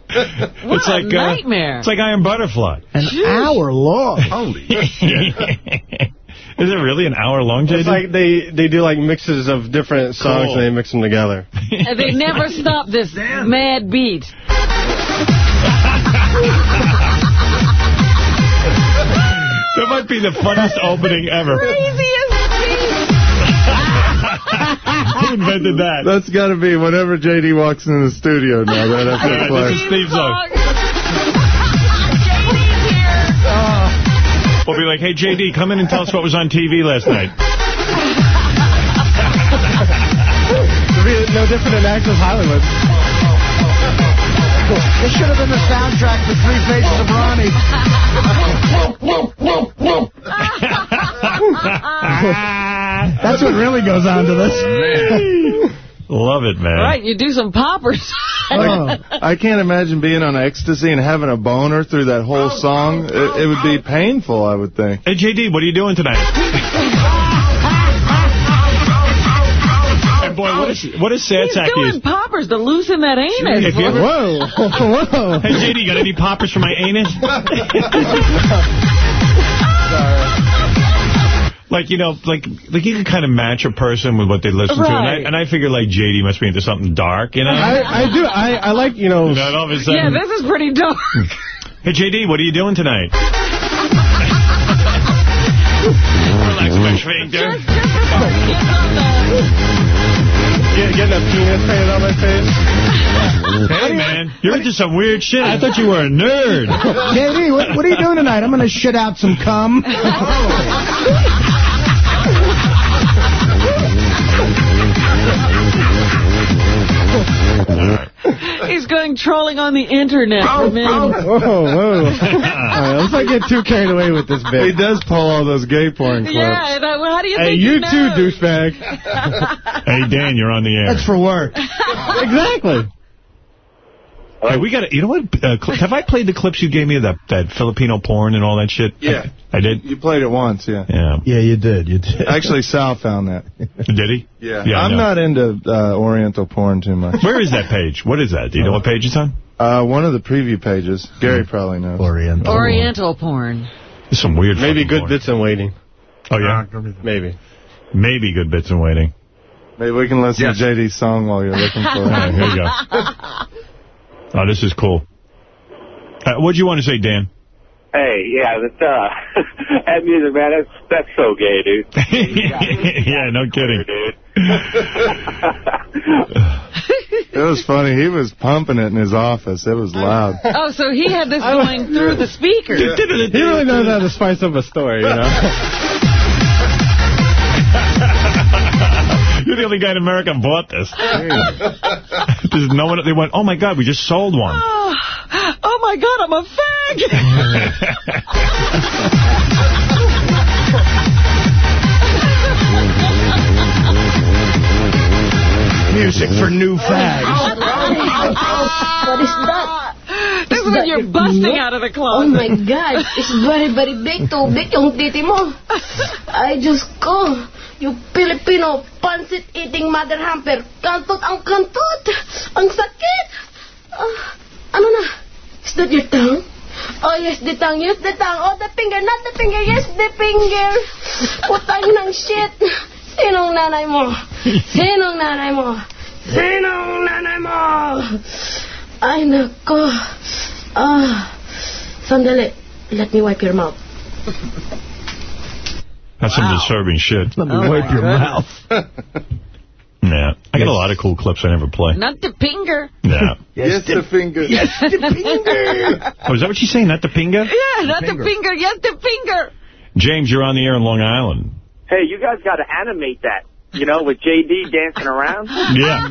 What it's a like nightmare. Uh, it's like Iron Butterfly. An hour long. Holy. Is it really an hour long, JD? It's like they, they do like mixes of different songs Cool. and they mix them together. And they never stop this mad beat. that might be the funniest opening ever. Craziest Who invented that? That's got to be whenever JD walks into the studio now. That has to Yeah, play. this is Steve's song. We'll be like, hey, JD, come in and tell us what was on TV last night. No different than Access Hollywood. This should have been the soundtrack for Three Faces of Ronnie. That's what really goes on to this. Love it, man. Right, you do some poppers. Oh. I can't imagine being on ecstasy and having a boner through that whole oh, song. Oh, it, it would be oh, painful, I would think. Hey, JD, what are you doing tonight? Hey, boy, what is, what is sad He's sack doing is? poppers to loosen that anus. If you ever- Whoa, whoa. Hey, JD, got any poppers for my anus? Like, you know, like like you can kind of match a person with what they listen to. And I, and I figure, like, JD must be into something dark, you know? I, I do. I, I like, you know. And then all of a yeah, this is pretty dark. hey, JD, what are you doing tonight? Relax my sphincter. Just, just. Get on getting a penis painted on my face. Hey, man, you're into some weird shit. I thought you were a nerd. JD, what, what are you doing tonight? I'm going to shit out some cum. Oh. He's going trolling on the internet oh, for men. Oh. Whoa, whoa. All right, let's not get too carried away with this He does pull all those gay porn clips. Yeah, that, how do you Hey, think you he too, knows? douchebag. hey, Dan, you're on the air. That's for work. exactly. Hey, we got to, you know what? Uh, have I played the clips you gave me of that, that Filipino porn and all that shit? Yeah. I did? You played it once, yeah. Yeah. Yeah, you did. You did. Actually, Sal found that. Did he? Yeah. Yeah, I I'm not into uh, Oriental porn too much. Where is that page? What is that? Do you know what page it's on? Uh, one of the preview pages. Gary probably knows. Oriental. Oriental porn. There's some weird Maybe good porn. bits in waiting. Oh, yeah? Maybe. Maybe good bits in waiting. Maybe we can listen to JD's song while you're looking for it. All right, here you go. Oh, this is cool. Uh, what do you want to say, Dan? Hey, yeah, that's, uh, that music, man, that's, that's so gay, dude. yeah, no kidding. Dude. It was funny. He was pumping it in his office. It was loud. Oh, so he had this going through the speaker. He really knows how to spice up a story, you know? You're the only guy in America who bought this. There's no one. They went, oh my God, we just sold one. Oh, oh my God, I'm a fag. Music for new fags. What is that? This is when you're busting out of the closet. Oh my God, it's very, very big, too big yung titi mo. I just go. You Filipino pancit-eating mother hamper. Kantot ang kantot. Ang sakit. Ah, ano na? Is that your tongue? Oh, yes, the tongue. Yes, the tongue. Oh, the finger. Not the finger. Yes, the finger. Putang ng shit. Sinong nanay mo? Sinong nanay mo? Sinong nanay mo? Ay, nako. Ah, sandali. Let me wipe your mouth. That's some disturbing shit. Let me wipe your oh mouth. Yeah. I got a lot of cool clips I never play. Not the finger. Yeah. Yes, the finger. Yes, the finger. Oh, is that what she's saying? Not the pinga? Yeah, not the finger. Yes, the finger. James, you're on the air in Long Island. Hey, you guys got to animate that, you know, with JD dancing around. Yeah.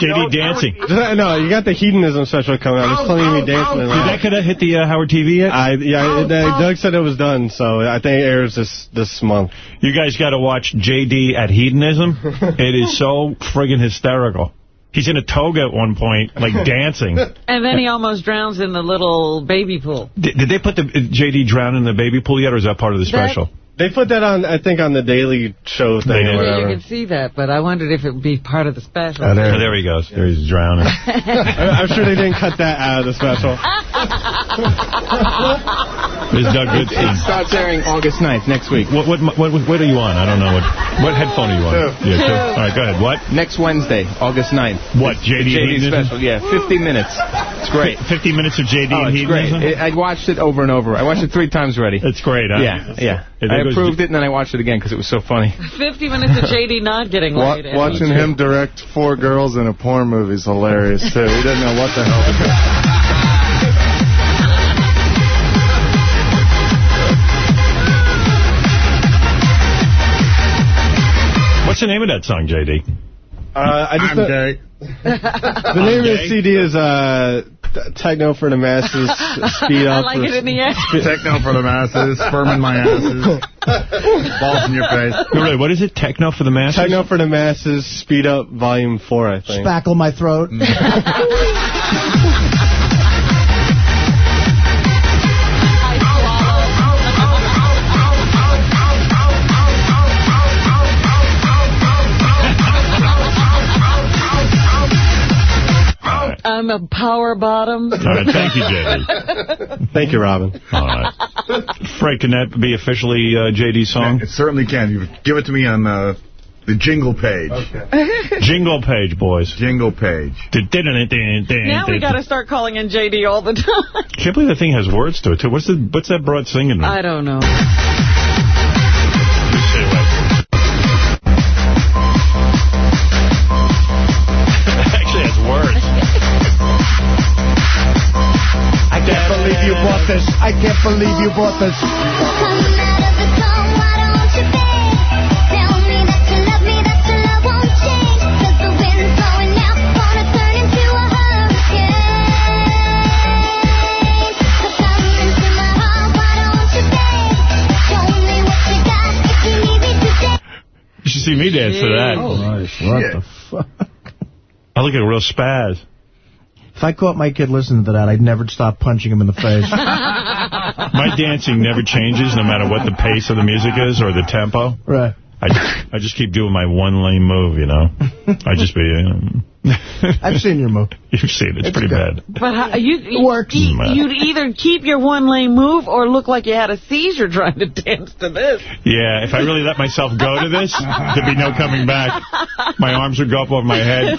JD dancing. no, you got the hedonism special coming out. There's plenty of me dancing. Did that could have hit the uh, Howard TV yet? I yeah, it- uh, Doug said it was done, so I think it airs this this month. You guys got to watch JD at Hedonism. it is so friggin' hysterical. He's in a toga at one point, like dancing. And then he almost drowns in the little baby pool. Did, did they put the JD drown in the baby pool yet, or is that part of the That- special? They put that on, I think, on the Daily Show thing or Yeah, whatever. you can see that, but I wondered if it would be part of the special. Oh, there. Oh, there he goes. There he's drowning. I- I'm sure they didn't cut that out of the special. There's Doug It Goldstein. starts airing August 9th, next week. What, what, what, what are you on? I don't know. What what headphone are you on? Yeah, two. All right, go ahead. What? Next Wednesday, August 9th. What, JD JD Hedonism? special, yeah, 50 minutes. It's great. 50 minutes of JD Oh, and it's great. It, I watched it over and over. I watched it three times already. It's great, huh? Yeah, yeah. There I goes approved it, and then I watched it again because it was so funny. 50 minutes of JD not getting Wa- watching him direct four girls in a porn movie is hilarious, too. He doesn't know what the hell to do. What's the name of that song, JD? Uh, I just I'm don't- gay. The name of the CD is uh, Techno for the Masses, Speed Up. I Up. like it in the end. Techno for the masses, sperm in my asses, balls in your face. No, really, what is it? Techno for the masses? Techno for the Masses, Speed Up, Volume 4, I think. Spackle my throat. I'm a power bottom. All right, thank you, JD. Thank you, Robin. All right. Fred, can that be officially uh, JD's song? It certainly can. You give it to me on uh, the jingle page. Jingle page, boys. Jingle page. Now we got to start calling in JD all the time. Can't believe that thing has words to it, too. What's the what's that broad singing? I don't know. This. I can't believe you bought this. You should see me dance to that. Oh, nice. What the fuck? I look like a real spaz. If I caught my kid listening to that, I'd never stop punching him in the face. My dancing never changes no matter what the pace of the music is or the tempo. right. I just, I just keep doing my one lame move, you know. I just be. Um, I've seen your move. You've seen it. It's, It's pretty good. bad. But how, you, you works. uh, You'd either keep your one-lane move or look like you had a seizure trying to dance to this. Yeah, if I really let myself go to this, there'd be no coming back. My arms would go up over my head.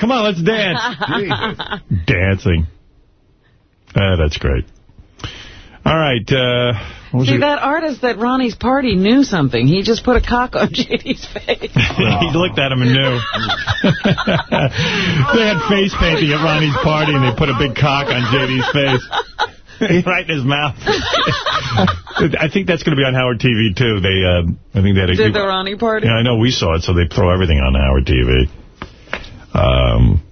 Come on, let's dance. Dancing. Ah, that's great. All right. Uh, See, it? that artist at Ronnie's party knew something. He just put a cock on JD's face. he looked at him and knew. they had face painting at Ronnie's party, and they put a big cock on JD's face. right in his mouth. I think that's going to be on Howard TV, too. They, uh, I think they had a... Did the Ronnie party? Yeah, I know we saw it, so they throw everything on Howard TV. Um,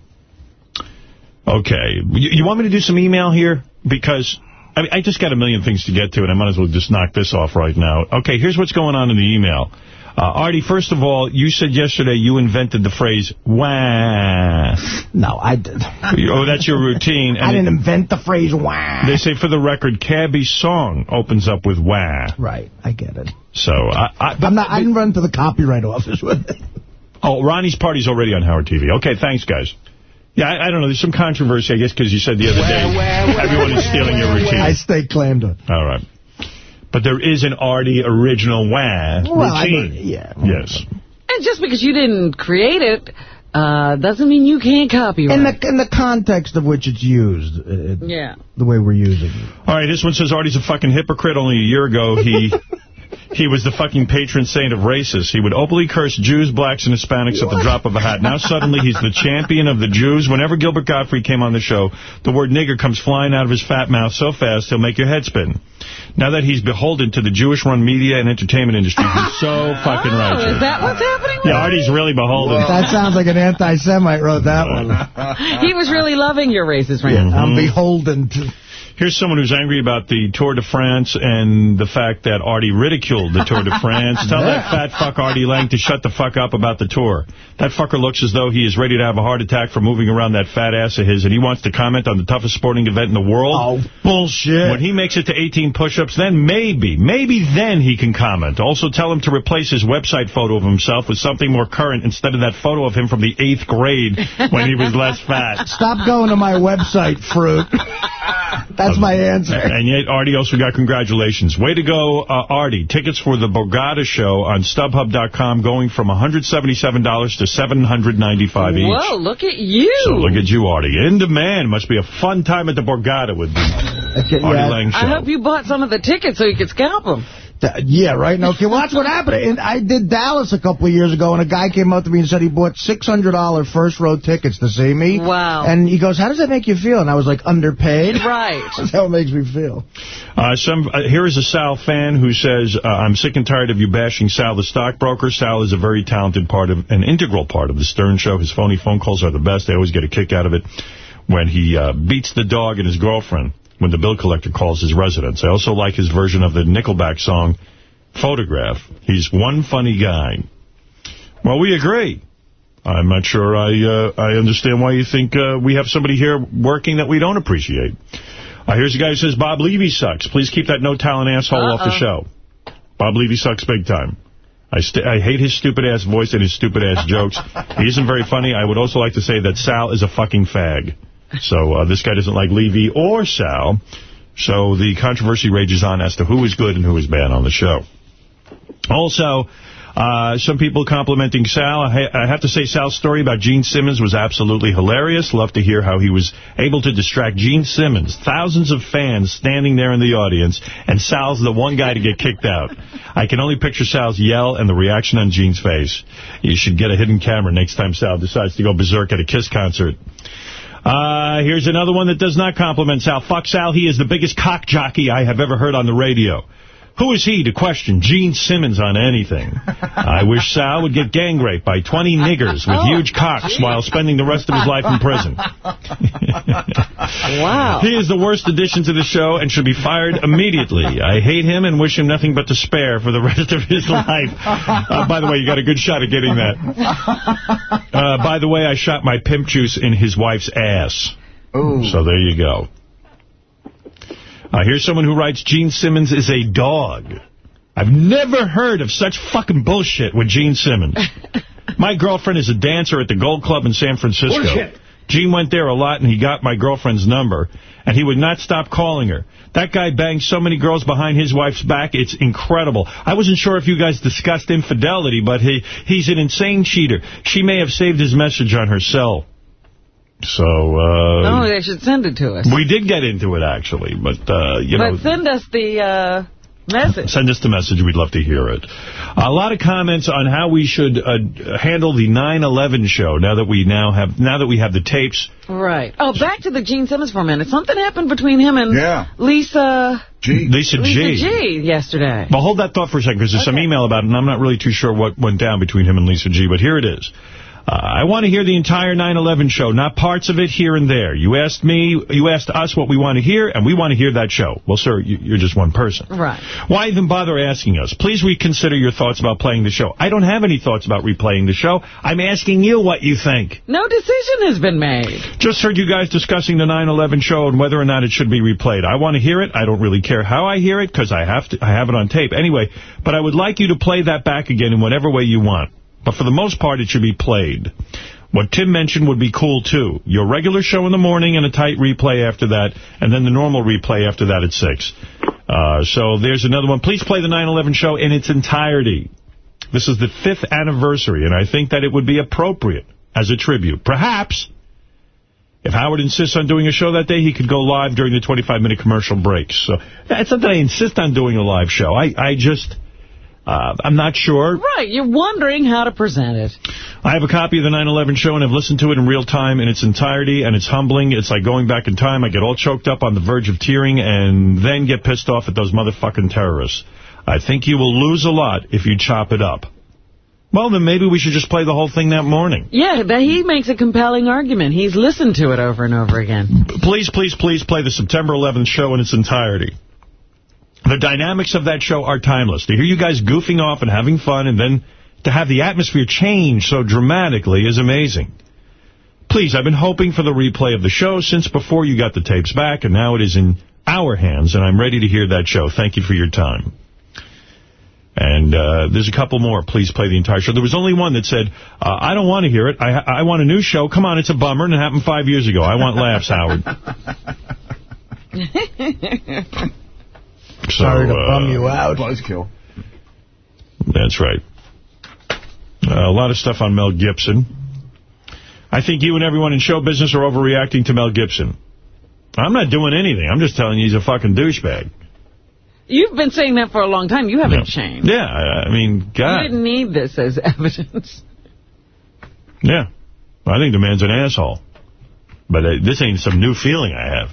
okay. You, you want me to do some email here? Because I, mean, I just got a million things to get to, and I might as well just knock this off right now. Okay, here's what's going on in the email. Uh, Artie, first of all, you said yesterday you invented the phrase, wah. No, I did. Oh, that's your routine. I didn't invent the phrase wah. They say, for the record, Cabby's song opens up with wah. Right, I get it. So, I, I, I'm not, I didn't run to the copyright office with it. Oh, Ronnie's party's already on Howard TV. Okay, thanks, guys. Yeah, I, I don't know. There's some controversy, I guess, because you said the other day everyone is stealing your routine. I stay claim to it. All right. But there is an Artie original wah Well, I mean, yeah. Yes. And just because you didn't create it, uh, doesn't mean you can't copyright. In the in the context of which it's used, uh, yeah. the way we're using it. All right, this one says Artie's a fucking hypocrite. Only a year ago, he he was the fucking patron saint of racists. He would openly curse Jews, blacks, and Hispanics at the drop of a hat. Now suddenly he's the champion of the Jews. Whenever Gilbert Gottfried came on the show, the word nigger comes flying out of his fat mouth so fast he'll make your head spin. Now that he's beholden to the Jewish-run media and entertainment industry, he's so fucking Oh, righteous. is that what's happening? Yeah, Artie's really beholden. That sounds like an anti-Semite wrote that one. He was really loving your racist rant. Mm-hmm. I'm beholden to... Here's someone who's angry about the Tour de France and the fact that Artie ridiculed the Tour de France. Tell that fat fuck Artie Lange to shut the fuck up about the tour. That fucker looks as though he is ready to have a heart attack for moving around that fat ass of his, and he wants to comment on the toughest sporting event in the world. Oh, bullshit. When he makes it to 18 push-ups, then maybe, maybe then he can comment. Also tell him to replace his website photo of himself with something more current instead of that photo of him from the eighth grade when he was less fat. Stop going to my website, fruit. That's my answer. And yet, Artie also got congratulations. Way to go, uh, Artie. Tickets for the Borgata show on StubHub.com going from $177 to $795 each. Whoa, look at you. So look at you, Artie. In demand. Must be a fun time at the Borgata with the Artie yeah. Lange show. I hope you bought some of the tickets so you could scalp them. Th- Yeah, right. No, okay, watch what happened. And I did Dallas a couple of years ago, and a guy came up to me and said he bought $600 first-row tickets to see me. Wow. And he goes, how does that make you feel? And I was like, underpaid. Right. That's how it makes me feel. Uh, some uh, Here is a Sal fan who says, uh, I'm sick and tired of you bashing Sal the stockbroker. Sal is a very talented part of, an integral part of the Stern Show. His phony phone calls are the best. They always get a kick out of it when he uh, beats the dog and his girlfriend when the bill collector calls his residence. I also like his version of the Nickelback song, Photograph. He's one funny guy. Well, we agree. I'm not sure I uh, I understand why you think uh, we have somebody here working that we don't appreciate. Uh, here's a guy who says, Bob Levy sucks. Please keep that no-talent asshole off the show. Bob Levy sucks big time. I, st I hate his stupid-ass voice and his stupid-ass jokes. He isn't very funny. I would also like to say that Sal is a fucking fag. So uh, this guy doesn't like Levy or Sal. So the controversy rages on as to who is good and who is bad on the show. Also, uh, some people complimenting Sal. I, have to say Sal's story about Gene Simmons was absolutely hilarious. Love to hear how he was able to distract Gene Simmons. Thousands of fans standing there in the audience, and Sal's the one guy to get kicked out. I can only picture Sal's yell and the reaction on Gene's face. You should get a hidden camera next time Sal decides to go berserk at a KISS concert. Uh, here's another one that does not compliment Sal. Fuck Sal, he is the biggest cock jockey I have ever heard on the radio. Who is he to question Gene Simmons on anything? I wish Sal would get gang raped by 20 niggers with huge cocks while spending the rest of his life in prison. Wow. He is the worst addition to the show and should be fired immediately. I hate him and wish him nothing but to spare for the rest of his life. Uh, by the way, you got a good shot at getting that. Uh, by the way, I shot my pimp juice in his wife's ass. So there you go. Uh, here's someone who writes, Gene Simmons is a dog. I've never heard of such fucking bullshit with Gene Simmons. my girlfriend is a dancer at the Gold Club in San Francisco. Bullshit. Gene went there a lot, and he got my girlfriend's number, and he would not stop calling her. That guy banged so many girls behind his wife's back, it's incredible. I wasn't sure if you guys discussed infidelity, but he he's an insane cheater. She may have saved his message on her cell. So, uh... oh, they should send it to us. We did get into it, actually, but, uh, you but know... send us the uh, message. Send us the message. We'd love to hear it. A lot of comments on how we should uh, handle the 9/11 show now that we now have now that we have the tapes. Right. Oh, back to the Gene Simmons for a minute. Something happened between him and Yeah. Lisa G. Lisa, G. Lisa G. yesterday. Well, hold that thought for a second, because there's some email about it, and I'm not really too sure what went down between him and Lisa G., but here it is. Uh, I want to hear the entire 9/11 show, not parts of it here and there. You asked me, you asked us what we want to hear, and we want to hear that show. Well, sir, you, you're just one person. Right. Why even bother asking us? Please reconsider your thoughts about playing the show. I don't have any thoughts about replaying the show. I'm asking you what you think. No decision has been made. Just heard you guys discussing the 9/11 show and whether or not it should be replayed. I want to hear it. I don't really care how I hear it because I have to. I have it on tape anyway. But I would like you to play that back again in whatever way you want. But for the most part, it should be played. What Tim mentioned would be cool, too. Your regular show in the morning and a tight replay after that, and then the normal replay after that at 6. Uh, so there's another one. Please play the 9/11 show in its entirety. This is the fifth anniversary, and I think that it would be appropriate as a tribute. Perhaps, if Howard insists on doing a show that day, he could go live during the 25-minute commercial breaks. So it's not that I insist on doing a live show. I, I just... Uh, I'm not sure. Right. You're wondering how to present it. I have a copy of the 9/11 show, and I've listened to it in real time in its entirety, and it's humbling. It's like going back in time. I get all choked up on the verge of tearing and then get pissed off at those motherfucking terrorists. I think you will lose a lot if you chop it up. Well, then maybe we should just play the whole thing that morning. Yeah, that he makes a compelling argument. He's listened to it over and over again. Please, please, please play the September 11th show in its entirety. The dynamics of that show are timeless. To hear you guys goofing off and having fun and then to have the atmosphere change so dramatically is amazing. Please, I've been hoping for the replay of the show since before you got the tapes back, and now it is in our hands, and I'm ready to hear that show. Thank you for your time. And uh, there's a couple more. Please play the entire show. There was only one that said, uh, I don't want to hear it. I, I want a new show. Come on, it's a bummer, and it happened five years ago. I want laughs, Howard. So, Sorry to uh, bum you out. Buzzkill. That's right. Uh, a lot of stuff on Mel Gibson. I think you and everyone in show business are overreacting to Mel Gibson. I'm not doing anything. I'm just telling you he's a fucking douchebag. You've been saying that for a long time. You haven't changed. Yeah, I I mean, God. You didn't need this as evidence. Yeah. I think the man's an asshole. But uh, this ain't some new feeling I have.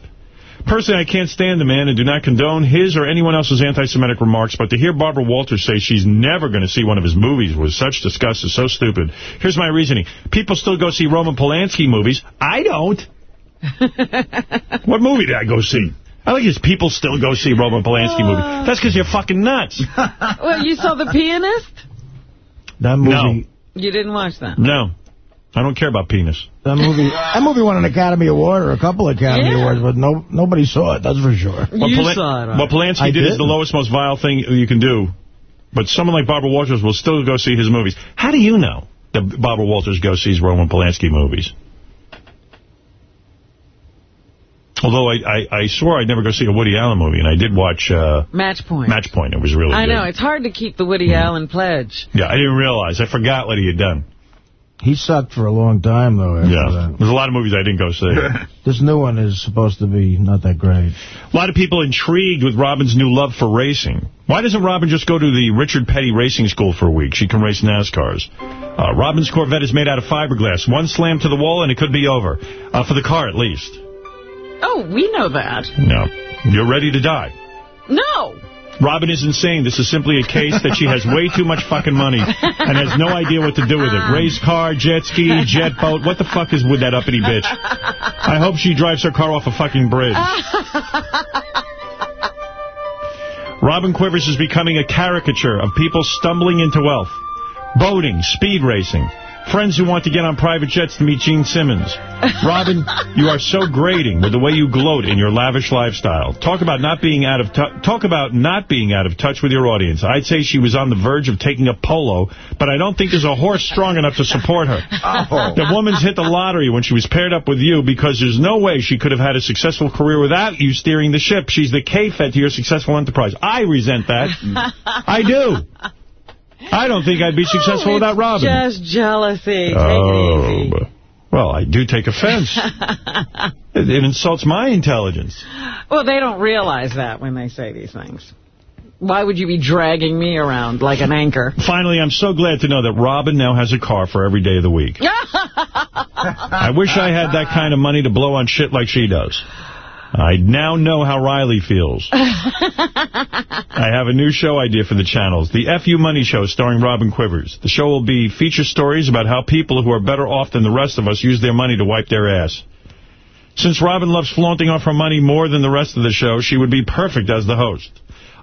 Personally, I can't stand the man and do not condone his or anyone else's anti-Semitic remarks, but to hear Barbara Walters say she's never going to see one of his movies with such disgust is so stupid. Here's my reasoning. People still go see Roman Polanski movies. I don't. what movie did I go see? I think it's people still go see Roman Polanski uh. movies. That's because you're fucking nuts. well, you saw The Pianist? That movie... You didn't watch that? No. I don't care about penis. That movie, that movie won an Academy Award or a couple Academy Yeah. Awards, but no nobody saw it. That's for sure. What Polan- What Polanski I did is the lowest, most vile thing you can do. But someone like Barbara Walters will still go see his movies. How do you know that Barbara Walters goes sees Roman Polanski movies? Although I, I, I swore I'd never go see a Woody Allen movie, and I did watch uh, Match Point. Match Point. It was really I good. know. It's hard to keep the Woody Allen pledge. Yeah, I didn't realize. I forgot what he had done. He sucked for a long time, though. Yeah, that. there's a lot of movies I didn't go see. This new one is supposed to be not that great. A lot of people intrigued with Robin's new love for racing. Why doesn't Robin just go to the Richard Petty Racing School for a week? She can race NASCARs. Uh, Robin's Corvette is made out of fiberglass. One slam to the wall and it could be over. Uh, for the car, at least. Oh, we know that. No. You're ready to die. No. Robin is insane. This is simply a case that she has way too much fucking money and has no idea what to do with it. Um. Race car, jet ski, jet boat. What the fuck is with that uppity bitch? I hope she drives her car off a fucking bridge. Robin Quivers is becoming a caricature of people stumbling into wealth. Boating, speed racing. Friends who want to get on private jets to meet Gene Simmons. Robin, you are so grating with the way you gloat in your lavish lifestyle. Talk about not being out of talk about not being out of touch with your audience. I'd say she was on the verge of taking a polo, but I don't think there's a horse strong enough to support her. Oh. The woman's hit the lottery when she was paired up with you because there's no way she could have had a successful career without you steering the ship. She's the K-Fed to your successful enterprise. I resent that. I do. I don't think I'd be oh, successful Oh, without Robin. Just jealousy. Oh, it easy. but- well, I do take offense. it, it insults my intelligence. Well, they don't realize that when they say these things. Why would you be dragging me around like an anchor? Finally, I'm so glad to know that Robin now has a car for every day of the week. I wish I had that kind of money to blow on shit like she does. I now know how Riley feels. I have a new show idea for the channels. The FU Money Show starring Robin Quivers. The show will be feature stories about how people who are better off than the rest of us use their money to wipe their ass. Since Robin loves flaunting off her money more than the rest of the show, she would be perfect as the host.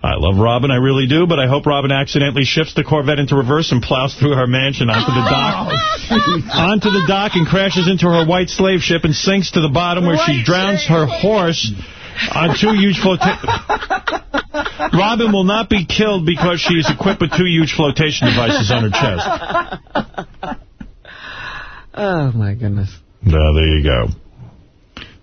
I love Robin, I really do, but I hope Robin accidentally shifts the Corvette into reverse and plows through her mansion onto the dock. onto the dock and crashes into her white slave ship and sinks to the bottom where she drowns her horse on two huge flotation... Robin will not be killed because she is equipped with two huge flotation devices on her chest. Oh, my goodness. Now, there you go.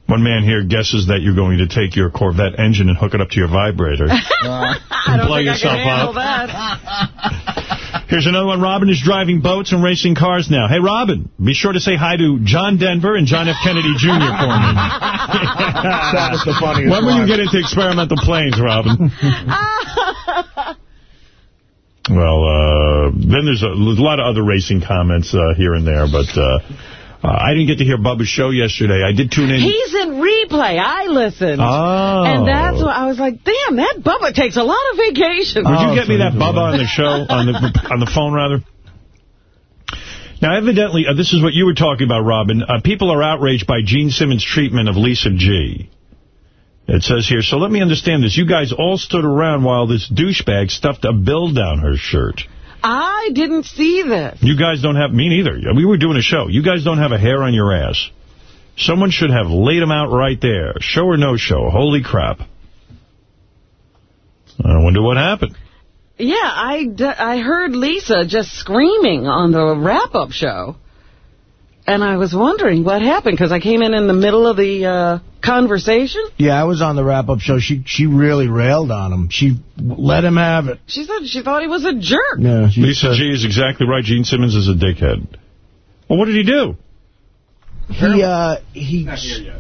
One man here guesses that you're going to take your Corvette engine and hook it up to your vibrator. I don't blow yourself I up. that. Here's another one. Robin is driving boats and racing cars now. Hey, Robin, be sure to say hi to John Denver and John F. Kennedy Jr. for me. That was the funniest When will you get into experimental planes, Robin? well, uh, then there's a, there's a lot of other racing comments uh, here and there, but uh, uh, I didn't get to hear Bubba's show yesterday. I did tune in. He's in replay. I listened. Oh. And that's what I was like, damn, that Bubba takes a lot of vacation. Would you get me that Bubba on the show, on the on the phone, rather? Now, evidently, uh, this is what you were talking about, Robin. Uh, people are outraged by Gene Simmons' treatment of Lisa G. It says here, so let me understand this. You guys all stood around while this douchebag stuffed a bill down her shirt. I didn't see this. You guys don't have, me neither. We were doing a show. You guys don't have a hair on your ass. Someone should have laid him out right there. Show or no show. Holy crap. I wonder what happened. Yeah, I, d I heard Lisa just screaming on the wrap-up show. And I was wondering what happened, because I came in in the middle of the uh, conversation. Yeah, I was on the wrap-up show. She she really railed on him. She let him have it. She said she thought he was a jerk. Yeah, she Lisa said- G is exactly right. Gene Simmons is a dickhead. Well, what did he do? He uh he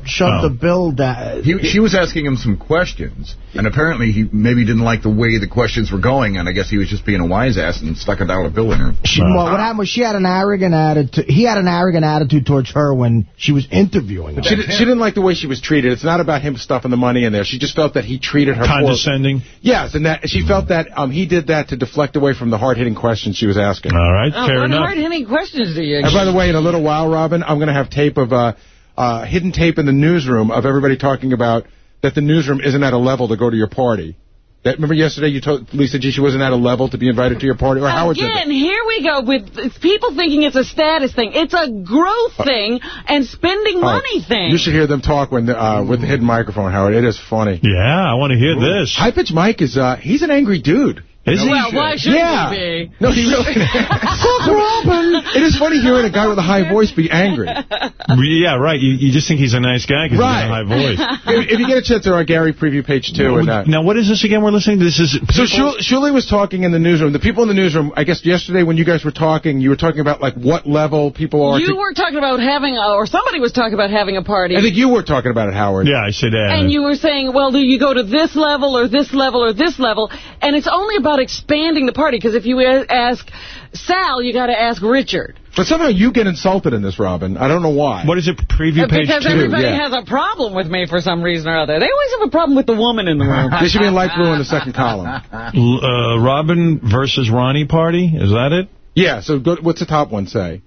shoved Oh. the bill down. He, she was asking him some questions, and apparently he maybe didn't like the way the questions were going, and I guess he was just being a wise ass and stuck a dollar bill in her. She, well, what happened was she had an arrogant attitude. He had an arrogant attitude towards her when she was interviewing him. She, did, she didn't like the way she was treated. It's not about him stuffing the money in there. She just felt that he treated her poor- Condescending? Yes, and that she felt that um, he did that to deflect away from the hard-hitting questions she was asking. All right, Oh, what hard-hitting questions do you And by the way, in a little while, Robin, I'm going to have tape of uh, uh, hidden tape in the newsroom of everybody talking about that the newsroom isn't at a level to go to your party. That remember yesterday you told Lisa G she wasn't at a level to be invited to your party, or Howard said that. Again, here we go with people thinking it's a status thing. It's a growth thing and spending All right. money thing. You should hear them talk when uh, with the hidden microphone, Howard. It is funny. Yeah, I want to hear this. High pitch Mike is uh, he's an angry dude. Is he? well, why should yeah. he be? No, he really. Fuck Robin. It is funny hearing a guy with a high voice be angry. Yeah, right. You, you just think he's a nice guy because Right. he's got a high voice. if, if you get a chance, they're on Gary preview page two. and, uh, Now, what is this again we're listening to? This is So people- Shul- Shuli was talking in the newsroom. The people in the newsroom, I guess yesterday when you guys were talking, you were talking about like what level people are. You were talking about having, a, or somebody was talking about having a party. I think you were talking about it, Howard. Yeah, I should that. And you were saying, well, do you go to this level or this level or this level? And it's only about expanding the party, because if you ask Sal, you got to ask Richard. But somehow you get insulted in this, Robin. I don't know why. What is it? Preview page because two. everybody yeah. has a problem with me for some reason or other. They always have a problem with the woman in the room. They should be in light blue in the second column. L- uh, Robin versus Ronnie party. Is that it? Yeah. So go, what's the top one say?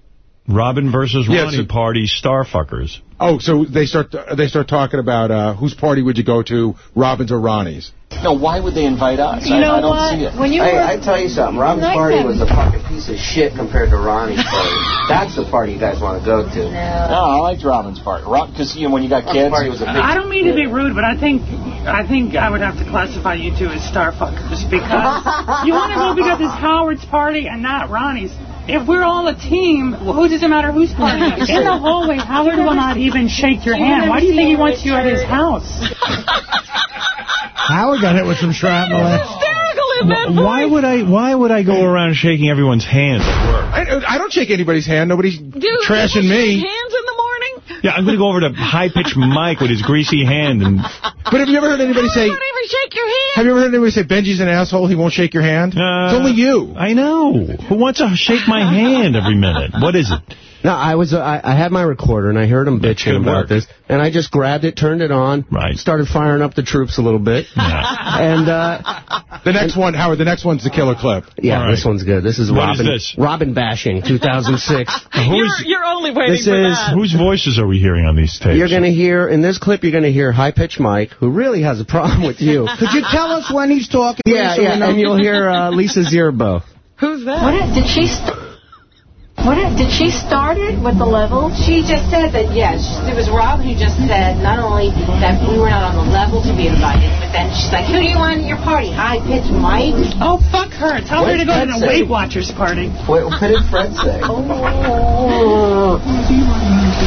Robin versus Yeah, Ronnie so- party starfuckers. Oh, so they start they start talking about uh, whose party would you go to, Robin's or Ronnie's? No, why would they invite us? You I, know I don't what? see it. When you Hey, were- I tell you something. Robin's Nice party having- was a fucking piece of shit compared to Ronnie's party. That's the party you guys want to go to. No, I liked Robin's part. Because you know, when you got kids, party was a big I don't mean to be rude, but I think I think I would have to classify you two as starfuckers because you want to go because it's Howard's party and not Ronnie's. If we're all a team, who does it matter who's party? In the hallway, Howard will not even shake your hand. Why do you think he wants you at his house? Howard got hit with some shrapnel. Why would I? Why would I go around shaking everyone's hands at work? I, I don't shake anybody's hand. Nobody's Dude, trashing people me. shake hands in the morning? Yeah, I'm going to go over to high-pitched Mike with his greasy hand and. But have you ever heard anybody say? Don't even shake your hand. Have you ever heard anybody say Benjy's an asshole? He won't shake your hand. it's uh, only you. I know. Who wants to shake my hand every minute? What is it? No, I was uh, I, I had my recorder and I heard him bitching about work. this, and I just grabbed it, turned it on, right. started firing up the troops a little bit, and uh, the next one, Howard. The next one's the killer clip. Yeah, this one's good. This is What Robin is this? Robin bashing 2006. Who's, You're, you're only waiting This for is- that. whose voices are we hearing on these tapes? You're going to hear, in this clip, you're going to hear High Pitch Mike, who really has a problem with you. Could you tell us when he's talking? Yeah, yeah, and you'll hear uh, Lisa Zierbo. Who's that? What did she? St- what did she start it with the level? She just said that, yes, it was Rob who just said not only that we were not on the level to be invited, but then she's like, who do you want at your party? High pitch Mike? Oh, fuck her. Tell her to go to the Weight Watchers party. What, what did Fred say? oh.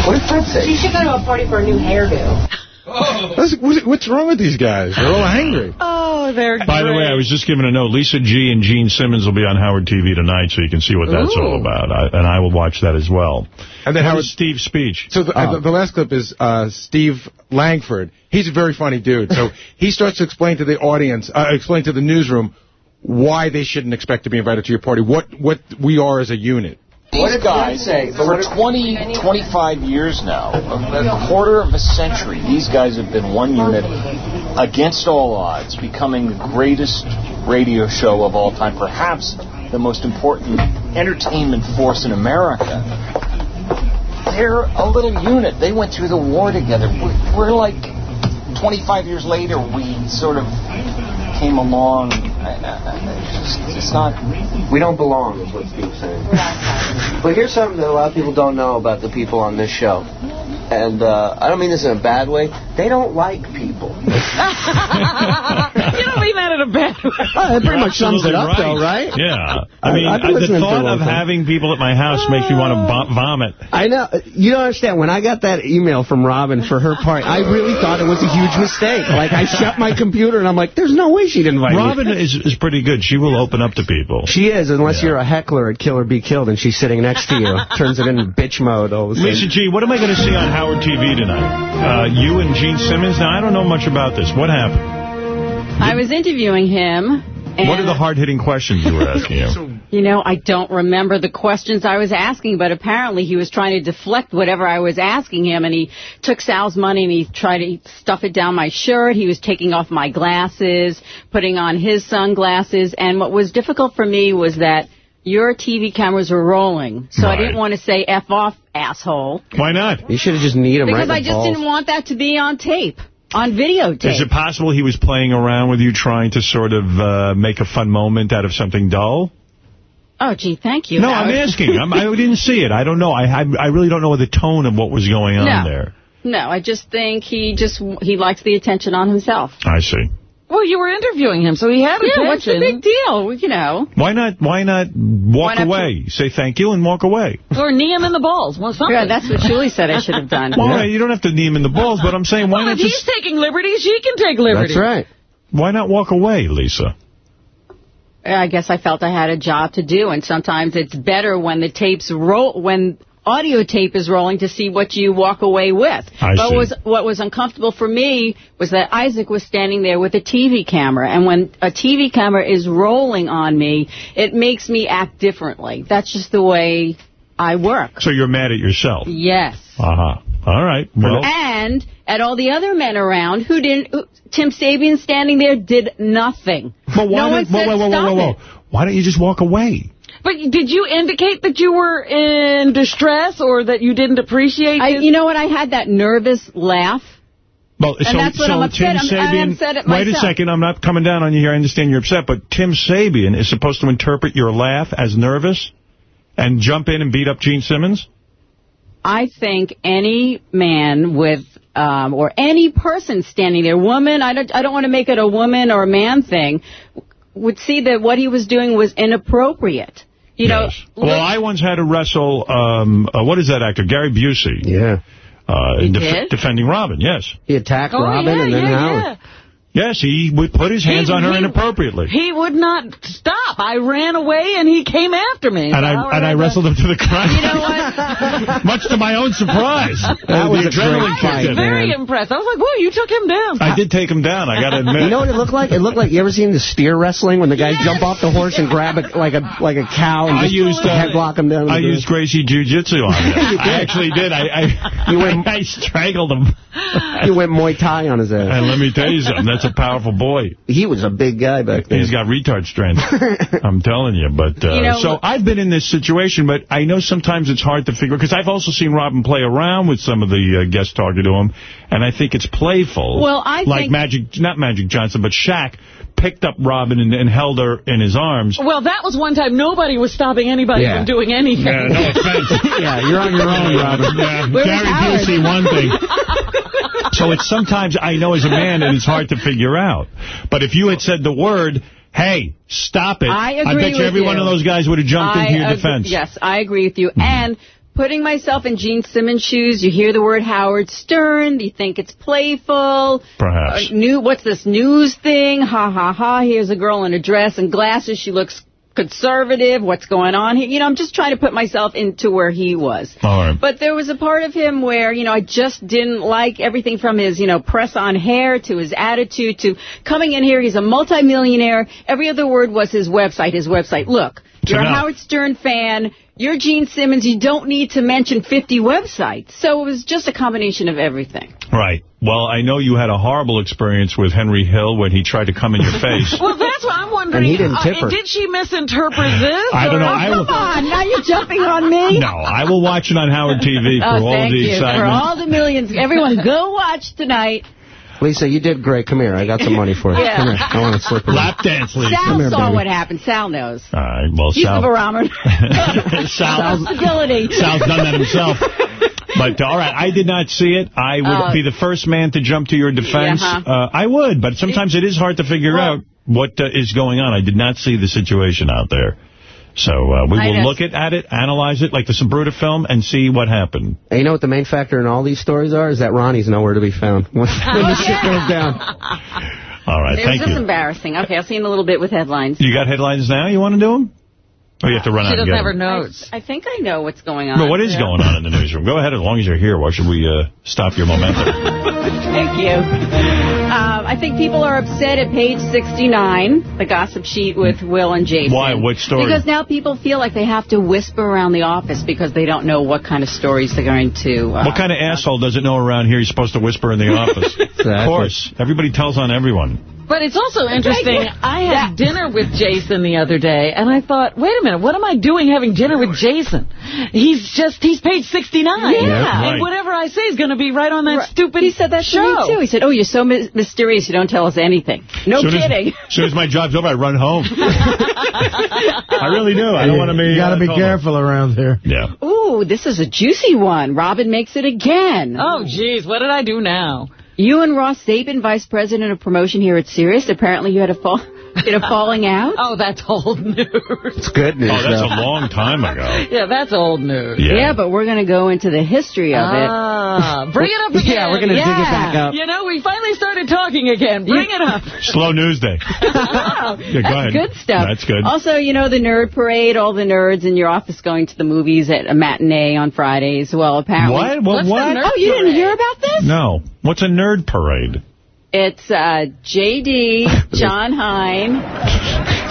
What did Fred say? She should go to a party for a new hairdo. What's, what's wrong with these guys? They're all angry. Oh, they're By the way, I was just given a note. Lisa G and Gene Simmons will be on Howard TV tonight, so you can see what that's all about. I, and I will watch that as well. And then Howard Steve's speech. So the, uh, the, the last clip is uh, Steve Langford. He's a very funny dude. So he starts to explain to the audience, uh, explain to the newsroom why they shouldn't expect to be invited to your party, what what we are as a unit. These guys, say? For 20, 25 years now, a, a quarter of a century, these guys have been one unit against all odds, becoming the greatest radio show of all time, perhaps the most important entertainment force in America. They're a little unit. They went through the war together. We're, we're like 25 years later, we sort of came along. I- I- It's, it's not. We don't belong, is what Steve's saying. but here's something that a lot of people don't know about the people on this show. And uh, I don't mean this in a bad way. They don't like people. you don't mean that in a bad way. Oh, that pretty much sums it Absolutely up, though, right? Yeah. I- I mean, I've uh, the listening for a thought of having people at my house makes me want to vom- vomit. I know. You don't understand. When I got that email from Robin for her part, I really thought it was a huge mistake. Like, I shut my computer, and I'm like, there's no way she'd invite me. Robin is, is pretty good. She will open up to people. She is, unless you're a heckler at Kill or Be Killed, and she's sitting next to you. Turns it into bitch mode all of a sudden. Lisa G, what am I going to see on Howard TV tonight? Uh, you and Gene Simmons? Now, I don't know much about this. What happened? I was interviewing him. And, what are the hard-hitting questions you were asking him? You know, I don't remember the questions I was asking, but apparently he was trying to deflect whatever I was asking him, and he took Sal's money and he tried to stuff it down my shirt. He was taking off my glasses, putting on his sunglasses, and what was difficult for me was that your TV cameras were rolling, so I didn't want to say F off, asshole, Why not? You should have just kneed him because right I just balls. didn't want that to be on tape, on videotape. Is it possible he was playing around with you, trying to sort of uh, make a fun moment out of something dull? Oh, gee, thank you. No, I'm asking. I'm, I didn't see it. I don't know. I, I I really don't know the tone of what was going on No. there. No, I just think he just he likes the attention on himself. I see. Well, you were interviewing him, so he had Yeah, what's attention. the big deal? You know, Why not? Why not walk not away? Say thank you and walk away. Or knee him in the balls. Well, something. yeah, that's what Julie said I should have done. Why? You don't have to knee him in the balls, but I'm saying why Well, not if he's taking liberties, she can take liberties. That's right. why not walk away, Lisa? I guess I felt I had a job to do, and sometimes it's better when the tapes roll when audio tape is rolling to see what you walk away with. I but see. was what was uncomfortable for me was that Isaac was standing there with a TV camera, and when a TV camera is rolling on me, it makes me act differently. That's just the way I work. So you're mad at yourself. Yes. Uh huh. All right. Well, And at all the other men around who didn't, who, Tim Sabean standing there did nothing. but why no one not, whoa, said whoa, whoa, whoa, stop whoa, whoa. Why don't you just walk away? But did you indicate that you were in distress or that you didn't appreciate I, you know what? I had that nervous laugh. Well, And so, that's what so I'm upset- Tim I'm- I'm Sabean, upset at wait a second, I'm not coming down on you here. I understand you're upset, but Tim Sabean is supposed to interpret your laugh as nervous and jump in and beat up Gene Simmons? I think any man with um, or any person standing there, woman, I don't, I don't want to make it a woman or a man thing, would see that what he was doing was inappropriate. You know, Well, I once had to wrestle, um, uh, what is that actor, Gary Busey? Yeah. Uh, He def- did? defending Robin, yes. He attacked Oh, Robin yeah, and then yeah, Howard. yeah. Yes, he would put his hands He- on her he- inappropriately. He would not stop. I ran away and he came after me. and I Howard and I wrestled him to the ground. You know what? Much to my own surprise. That was the a adrenaline great kicked fight, in. Very impressed. I was like, whoa, you took him down. I did take him down, I got to admit. You know what it looked like? It looked like, you ever seen the steer wrestling when the guys jump off the horse and grab it like a like a cow and I just used, uh, headlock him down? I used Gracie Jiu-Jitsu on him. I actually did. I I, You went- I strangled him. You went Muay Thai on his ass. And let me tell you something, that's a powerful boy. He was a big guy back then. He's got retard strength. I'm telling you. But uh, You know, So I've been in this situation, but I know sometimes it's hard to figure, because I've also seen Robin play around with some of the uh, guests talking to him, and I think it's playful. Well, I Like think- Magic, not Magic Johnson, but Shaq picked up Robin and, and held her in his arms. Well, that was one time nobody was stopping anybody Yeah. from doing anything. Yeah, no offense. yeah, you're on your own, Robin. Yeah, Where was Gary Howard? Busey, one thing. So it's sometimes I know as a man and it's hard to figure out. But if you had said the word, hey, stop it, I agree bet you every you. one of those guys would have jumped I into your defense. Yes, I agree with you. And putting myself in Gene Simmons' shoes, you hear the word Howard Stern, you think it's playful. Perhaps. Uh, new, what's this news thing? Ha ha ha, here's a girl in a dress and glasses, she looks conservative, what's going on here? You know, I'm just trying to put myself into where he was. Right. But there was a part of him where, you know, I just didn't like everything from his, you know, press-on hair to his attitude to coming in here. He's a multimillionaire. Every other word was his website, his website. Look, you're a. Howard Stern fan. You're Gene Simmons. You don't need to mention 50 websites. So it was just a combination of everything. Right. Well, I know you had a horrible experience with Henry Hill when he tried to come in your face. Well, that's what I'm wondering. And he didn't uh, tip her. did she misinterpret this? I don't know. or- I Come on, now you're jumping on me. No, I will watch it on Howard TV for Oh, all thank the you. excitement. For all the millions. Everyone go watch tonight. Lisa, you did great. Come here. I got some money for you. Yeah. Come here. I want to slip it. Lap dance, Lisa. Sal Come here, saw baby. what happened. Sal knows. All right. Well, He's Sal, the barometer. Sal, Stability. Sal's done that himself. But, all right, I did not see it. I would Uh, be the first man to jump to your defense. Uh-huh. Uh, I would, but sometimes it is hard to figure out what uh, is going on. I did not see the situation out there. So uh, we will look at, at it, analyze it like the Zapruder film, and see what happened. And you know what the main factor in all these stories are? Is that Ronnie's nowhere to be found. When, when the shit goes down. All right, It was thank just embarrassing. Okay, I'll see you in a little bit with headlines. You got headlines now? You want to do them? Or you have to run out and get 'em? notes. I, I think I know what's going on. But what is Yeah. going on in the newsroom? Go ahead, as long as you're here. Why should we uh, stop your momentum? Thank you. Um, I think people are upset at page 69, the gossip sheet with Will and Jason. Why? What story? Because now people feel like they have to whisper around the office because they don't know what kind of stories they're going to... Uh, what kind of asshole doesn't know around here he's supposed to whisper in the office? Of course. Everybody tells on everyone. But it's also interesting. I had dinner with Jason the other day, and I thought, wait a minute, what am I doing having dinner with Jason? He's just, he's page 69. Yeah. Yeah, And whatever I say is going to be right on that stupid He said that show. to me, too. He said, oh, you're so my- mysterious, you don't tell us anything. No Soon kidding. As soon as my job's over, I run home. I really do. I don't want to be... You got to uh, be careful around here. Yeah. Ooh, this is a juicy one. Robin makes it again. Oh, geez, what did I do now? You and Ross Sabin, vice president of promotion here at Sirius, apparently you had a fall, did a falling out. Oh, that's old news. It's good news. Oh, that's though. a long time ago. Yeah, that's old news. Yeah, but we're going to go into the history of it. Ah, bring it up again. Yeah, we're gonna dig it back up. You know, we finally started talking again. Bring it up. Slow news day. Yeah, go ahead. Good stuff. That's good. Also, you know, the nerd parade, all the nerds in your office going to the movies at a matinee on Fridays. Well, apparently. What? What- What's the what? nerd Oh, you didn't hear about this? No. What's a nerd parade? It's uh, J.D., John Hein,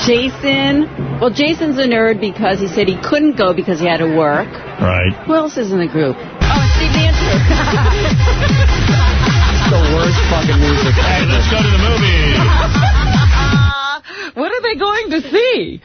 Jason. Well, Jason's a nerd because he said he couldn't go because he had to work. Right. Who else is in the group? Oh, it's Steve Andrew. the worst fucking music. Hey, let's go to the movie. what are they going to see?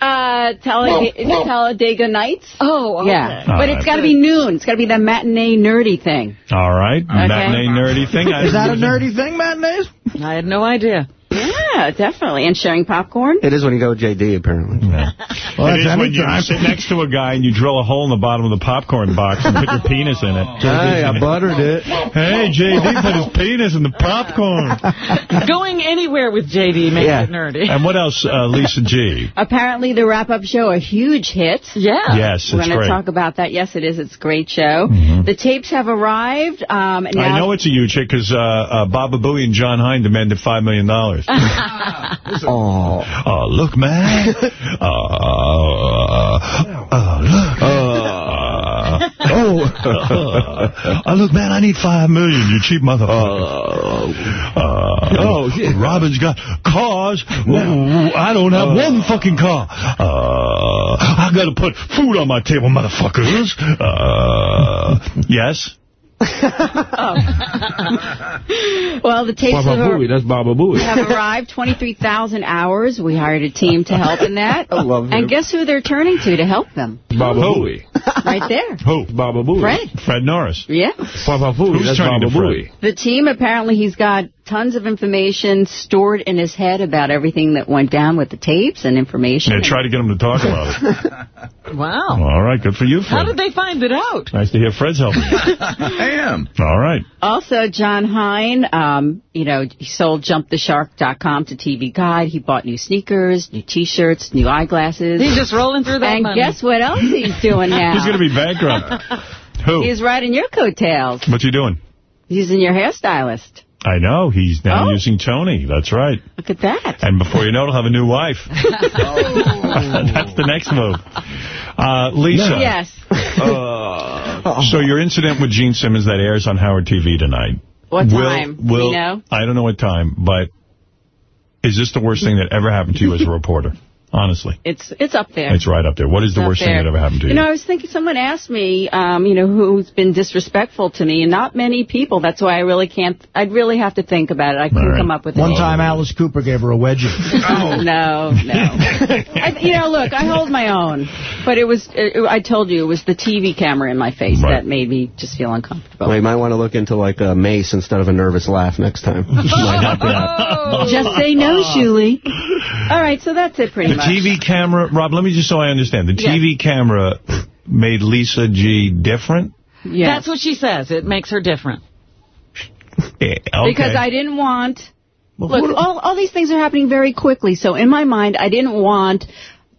Uh, Talladega, Talladega Nights. Oh, okay. Yeah, All but right. it's got to be noon. It's got to be the matinee nerdy thing. All right. Matinee nerdy thing. Is that a nerdy thing, matinees? I had no idea. Yeah, definitely. And sharing popcorn. It is when you go with JD, apparently. Yeah. Well, it that's is when you anytime. sit next to a guy and you drill a hole in the bottom of the popcorn box and put your penis in it. Hey, I buttered it. Hey, JD put his penis in the popcorn. Going anywhere with JD makes Yeah. it nerdy. And what else, uh, Lisa G? Apparently, the wrap-up show a huge hit. Yeah. Yes, We're it's going to great. talk about that. Yes, it is. It's a great show. Mhm. The tapes have arrived. Um, now, I know it's a huge hit because uh, uh, Baba Booey and John Hein demanded $5 million. dollars. Oh. Oh, look, man. Uh, uh, look. Uh, oh, uh, look, man, I need 5 million, you cheap motherfucker. Uh, Oh, shit. Robin's got cars. Ooh, I don't have one fucking car. Uh, I got to put food on my table, motherfuckers. Uh, yes? Oh. well, the tapes Baba have, Booey. That's Baba Booey. have arrived. 23,000 hours. We hired a team to help in that. I love him. And guess who they're turning to to help them? Baba Who? Booey. Right there. Who? Baba Booey. Fred. Fred Norris. Yeah. Baba Booey. Who's That's turning Baba to Fred? Booey. The team, apparently, he's got tons of information stored in his head about everything that went down with the tapes and information. Yeah, try to get him to talk about it. Wow. All right, good for you, Fred. How did they find it out? Nice to hear Fred's helping. I am. All right. Also, John Hein, um, you know, he sold JumpTheShark.com to TV Guide. He bought new sneakers, new T-shirts, new eyeglasses. He's just rolling through that and money. guess what else he's doing now? He's going to be bankrupt. Who? He's riding your coattails. What's he doing? He's in your hairstylist. I know. He's now Oh. using Tony. That's right. Look at that. And before you know it, he'll have a new wife. That's the next move. Uh, Lisa. Yes. So your incident with Gene Simmons that airs on Howard TV tonight. What will- time? Will, you know? I don't know what time, but is this the worst thing that ever happened to you as a reporter? Honestly. It's it's up there. It's right up there. What is the It's up worst thing there. that ever happened to you? You know, I was thinking someone asked me, um, you know, who's been disrespectful to me, and not many people. That's why I really can't. I'd really have to think about it. I couldn't right. come up with One any. time Alice Cooper gave her a wedgie. Oh no, no. I, you know, look, I hold my own, but it was. It, I told you it was the TV camera in my face Right. that made me just feel uncomfortable. Well, you might want to look into like a mace instead of a nervous laugh next time. Might help you out. Just say no, Shuli. All right, so that's it pretty much. TV camera, Rob, let me just so I understand. The Yes. TV camera made Lisa G different? Yes. That's what she says. It makes her different. Eh, Okay. Because I didn't want. Look, all, all these things are happening very quickly. So in my mind, I didn't want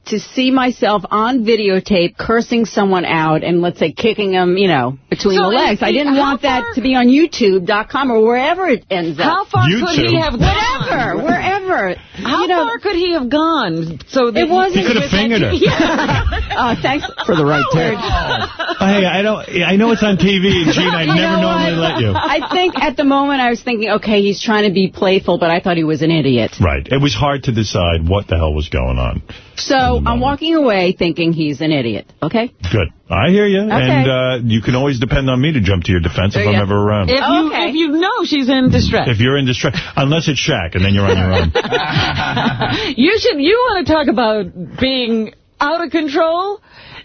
to see myself on videotape cursing someone out and, let's say, kicking them, you know, between So the legs. is I didn't how want that to be on YouTube.com or wherever it ends up. How far could he YouTube. have Whatever, gone? Wherever. How you know, far could he have gone? So that It wasn't- He could have fingered her. Yeah. Oh, thanks For the right tip. Oh, hey, I don't. I know it's on TV, Gene, I'd never know normally what? let you. I think at the moment I was thinking, okay, he's trying to be playful, but I thought he was an idiot. Right. It was hard to decide what the hell was going on. So I'm walking away thinking he's an idiot. Okay. Good. I hear you. Okay. And uh, you can always depend on me to jump to your defense if Oh, I'm yeah. ever around. If you Okay. if you know she's in distress, If you're in distress, unless it's Shaq, and then you're on your own. you should. You want to talk about being out of control?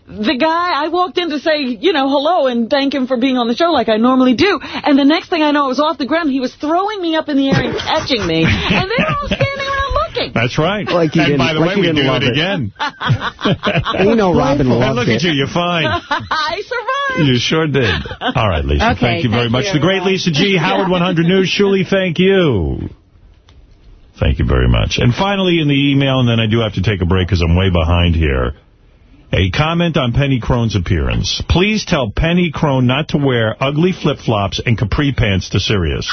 The guy, I walked in to say, you know, hello and thank him for being on the show like I normally do. And the next thing I know, I was off the ground. He was throwing me up in the air and catching me. And they were all standing around looking. That's right. Like he and didn't- by the like way, we do it it. again. You know Robin and loved look it. at you, you're fine. I survived. You sure did. All right, Lisa. Okay, thank you very thank much. you, the great. Lisa G. Howard 100 News. Shuli, thank you. Thank you very much. And finally, in the email, and then I do have to take a break because I'm way behind here. A comment on Penny Crone's appearance. Please tell Penny Crone not to wear ugly flip-flops and capri pants to Sirius.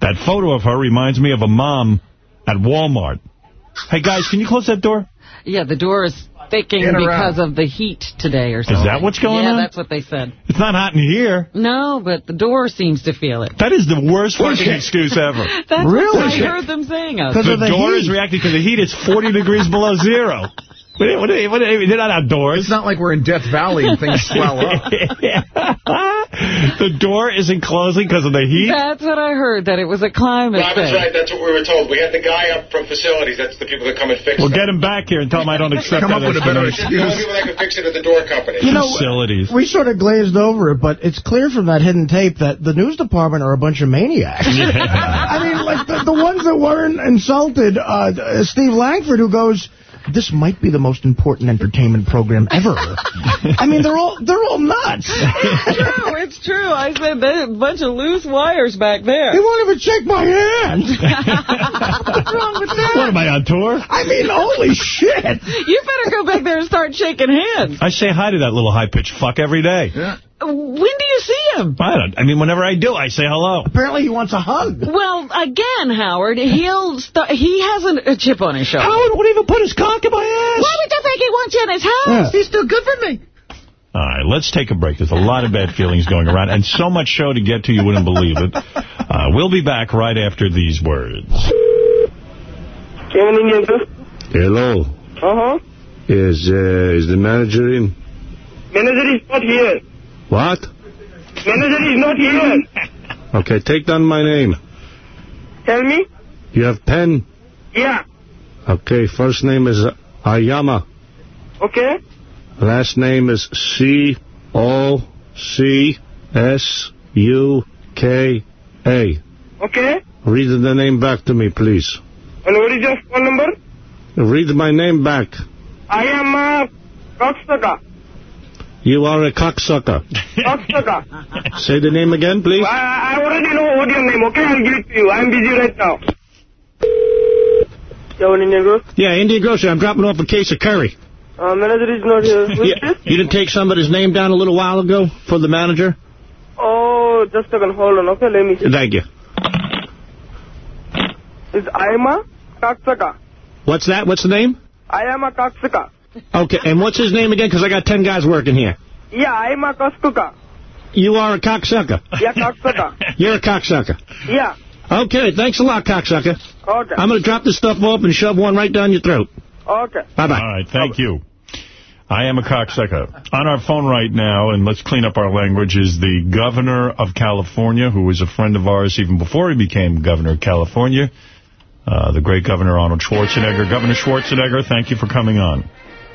that photo of her reminds me of a mom at Walmart. Hey, guys, can you close that door? Yeah, the door is thicking because out? of the heat today or something. Is that what's going yeah, on? Yeah, that's what they said. It's not hot in here. No, but the door seems to feel it. That is the worst fucking excuse ever. That's Really? what I heard them saying. Out The, the door heat. is reacting to the heat. It's 40 degrees below zero. What, what, what, they're not outdoors. It's not like we're in Death Valley and things swell up. the door isn't closing because of the heat? That's what I heard, that it was a climate Robin's thing. right. That's what we were told. We had the guy up from facilities. That's the people that come and fix Well, it. get him back here and tell him I don't accept Come that up with a better explanation. The people that can fix it are the door company. You know, Facilities. We sort of glazed over it, but it's clear from that hidden tape that the news department are a bunch of maniacs. I mean, like, the, the ones that weren't insulted, uh, Steve Langford, who goes, this might be the most important entertainment program ever. I mean, they're all they're all nuts. It's true, it's true. I said there's a bunch of loose wires back there. They won't even shake my hand. What's wrong with that? What, am I on tour? I mean, holy shit. You better go back there and start shaking hands. I say hi to that little high-pitched fuck every day. When do you see him? I don't. I mean, whenever I do, I say hello. Apparently he wants a hug. Well, again, Howard, he'll st- he has an, a chip on his shoulder. Howard won't even put his cock in my ass. Why would you think he wants you in his house? Yeah. He's too good for me. All right, let's take a break. There's a lot of bad feelings going around, and so much show to get to you wouldn't believe it. Uh, we'll be back right after these words. Hello. Uh-huh. Is uh, is the manager in? Manager is not here. What? Manager is not here. Okay, take down my name. Tell me. You have pen? Yeah. Okay, first name is Ayama. Okay. Last name is C O C S U K A. Okay. Read the name back to me, please. And what is your phone number? Read my name back. I am. You are a cocksucker. Cocksucker. Say the name again, please. I, I already know what your name. Okay, I'll give it to you. I'm busy right now. Yo, Indian grocery? Yeah, Indian Grocery. I'm dropping off a case of curry. Uh, manager is not here. Who is Yeah, this? you didn't take somebody's name down a little while ago for the manager? Oh, just a second. Hold on. Okay, let me see. Thank you. Is I am a cocksucker. What's that? What's the name? I am a cocksucker. Okay, and what's his name again? Because I got ten guys working here. Yeah, I am a cocksucker. You are a cocksucker. Yeah, cocksucker. You're a cocksucker. Yeah. Okay, thanks a lot, cocksucker. Okay. I'm going to drop this stuff off and shove one right down your throat. Okay. Bye-bye. All right, thank you. I am a cocksucker. On our phone right now, and let's clean up our language, is the governor of California, who was a friend of ours even before he became governor of California, uh, the great Governor Arnold Schwarzenegger. Governor Schwarzenegger, thank you for coming on.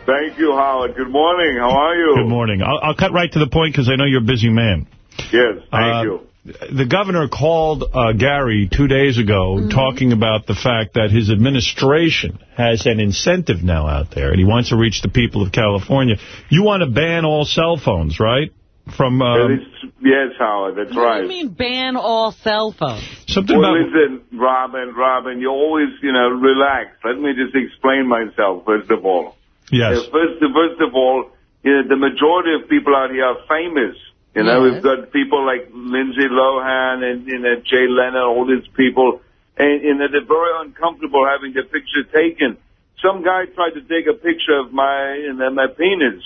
Thank you, Howard. Good morning. How are you? Good morning. I'll, I'll cut right to the point because I know you're a busy man. Yes, thank Uh, you. The governor called uh, Gary two days ago Mm-hmm. talking about the fact that his administration has an incentive now out there, and he wants to reach the people of California. You want to ban all cell phones, right? From um, is- yes, Howard, that's What right. do you mean ban all cell phones? something well, about... listen, Robin, Robin, you always, you know, relax. Let me just explain myself, first of all. Yes. Uh, first, first of all, you know, the majority of people out here are famous. You know, Yes. we've got people like Lindsay Lohan and, you know, Jay Leno, all these people. And, you know, they're very uncomfortable having their picture taken. Some guy tried to take a picture of my, you know, my penis,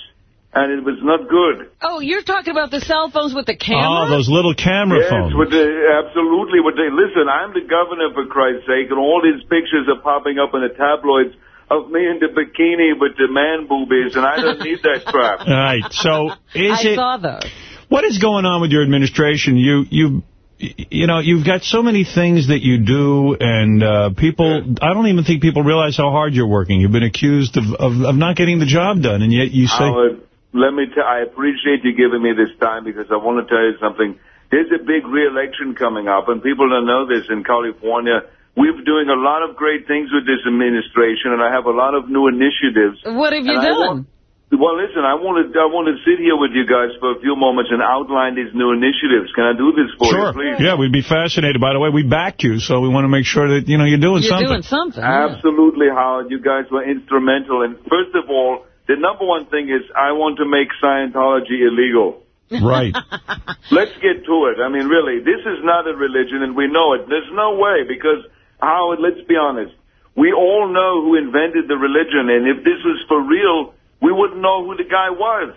and it was not good. Oh, you're talking about the cell phones with the camera? Oh, those little camera yes, phones. With the, absolutely. With the, listen, I'm the governor, for Christ's sake, and all these pictures are popping up in the tabloids of me in the bikini with the man boobies, and I don't need that crap. All right, so is I it... saw those. What is going on with your administration? You, you, you know, you've got so many things that you do, and uh, people, I don't even think people realize how hard you're working. You've been accused of, of, of not getting the job done, and yet you say... Howard, let me tell I appreciate you giving me this time because I want to tell you something. There's a big re-election coming up, and people don't know this in California. We're doing a lot of great things with this administration, and I have a lot of new initiatives. What have you done? well, listen, I want to I want to sit here with you guys for a few moments and outline these new initiatives. Can I do this for Sure. you, please? Yeah, we'd be fascinated. By the way, we backed you, so we want to make sure that, you know, you're doing You're something. doing something. yeah. Absolutely, Howard. You guys were instrumental. And first of all, the number one thing is I want to make Scientology illegal. Right. Let's get to it. I mean, really, this is not a religion, and we know it. There's no way, because, Howard, let's be honest. We all know who invented the religion, and if this was for real, we wouldn't know who the guy was.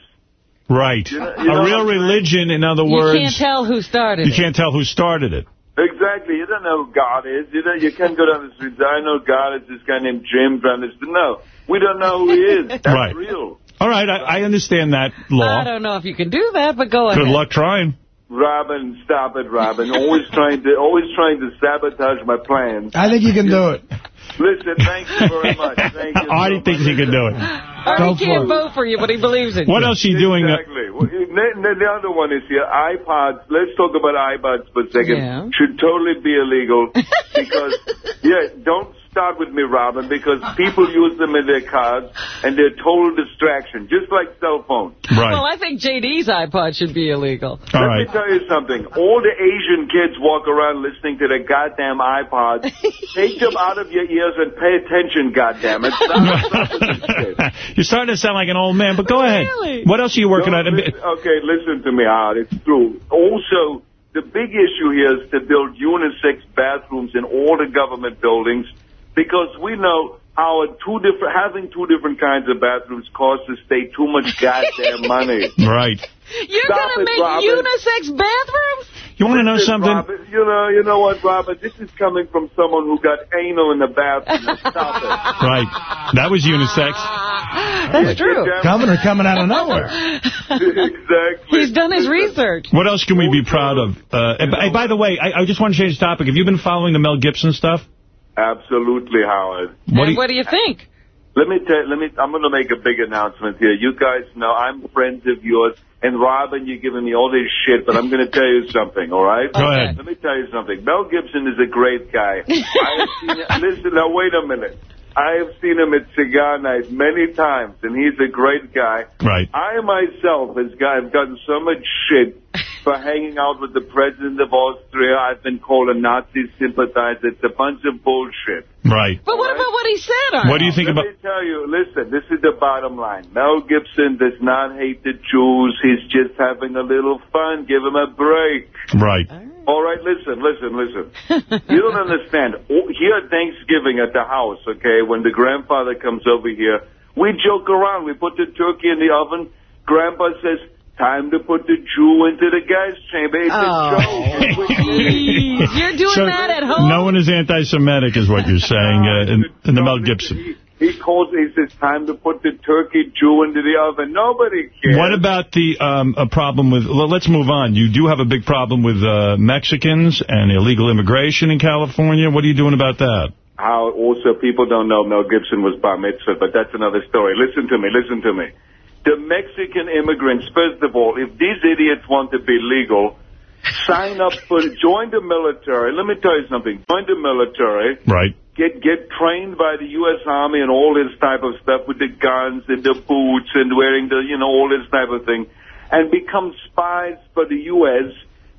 Right. You know- you a real religion, in other words. You can't tell who started You it. You can't tell who started it. Exactly. You don't know who God is. You know, you can't go down the street and say, I know God is this guy named Jim trying to... No. We don't know who he is. That's Right. real. All right, I, I understand that law. I don't know if you can do that, but go ahead. Good luck trying. Robin, stop it, Robin. Always trying to, always trying to sabotage my plans. I think you can do it. Listen, thank you very much. Thank you. Artie thinks he can do it. Artie can't vote for you, but he believes in What you. else are you doing? uh, Exactly. Well, The, the- the other one is here, iPods. Let's talk about iPods for a second. Yeah. Should totally be illegal because, yeah, don't start with me, Robin, because people use them in their cars and they're total distraction, just like cell phones. Well, I think JD's iPod should be illegal. All Let right. me tell you something. All the Asian kids walk around listening to their goddamn iPods. Take them out of your ears and pay attention, goddammit. Stop, stop with this shit. You're starting to sound like an old man, but go ahead. What else are you working No, on? listen- okay, listen to me, Howard. It's true. Also, the big issue here is to build unisex bathrooms in all the government buildings because we know how two different having two different kinds of bathrooms costs the state too much goddamn money. Right. You're Stop going to it, make Robin. unisex bathrooms? You want to know something? Robert, you know, you know what, Robert? This is coming from someone who got anal in the bathroom. Stop it. Right. That was unisex. That's true. Governor coming out of nowhere. exactly. He's done his research. What else can we be proud of? Uh, by- by the way, I, I just want to change the topic. Have you been following the Mel Gibson stuff? Absolutely, Howard. What do you- what do you think? Let me tell. Let me. I'm going to make a big announcement here. You guys know I'm friends of yours, and Robin, you're giving me all this shit, but I'm going to tell you something. All right? Go ahead. Let me tell you something. Mel Gibson is a great guy. I have seen listen, now wait a minute. I have seen him at cigar night many times, and he's a great guy. Right. I myself has got, have gotten so much shit for hanging out with the president of Austria. I've been called a Nazi sympathizer. It's a bunch of bullshit. Right. But what about what he said, Arnold? What do you think Let about... me tell you, listen, this is the bottom line. Mel Gibson does not hate the Jews. He's just having a little fun. Give him a break. Right. All right, listen, listen, listen. you don't understand. Oh, Here at Thanksgiving at the house, okay, when the grandfather comes over here, we joke around. We put the turkey in the oven. Grandpa says, time to put the Jew into the gas chamber. It's a joke. You're doing So, that at home? No one is anti-Semitic, is what you're saying, uh, in, in the Mel Gibson. He calls, he says, time to put the turkey Jew into the oven. Nobody cares. What about the um, a problem with... Well, let's move on. You do have a big problem with uh, Mexicans and illegal immigration in California. What are you doing about that? how also people don't know Mel Gibson was bar mitzvah, but that's another story. Listen to me, listen to me. The Mexican immigrants, first of all, if these idiots want to be legal, sign up for, join the military. Let me tell you something. Join the military. Right. Get get trained by the U.S. Army and all this type of stuff with the guns and the boots and wearing the, you know, all this type of thing. And become spies for the U.S.,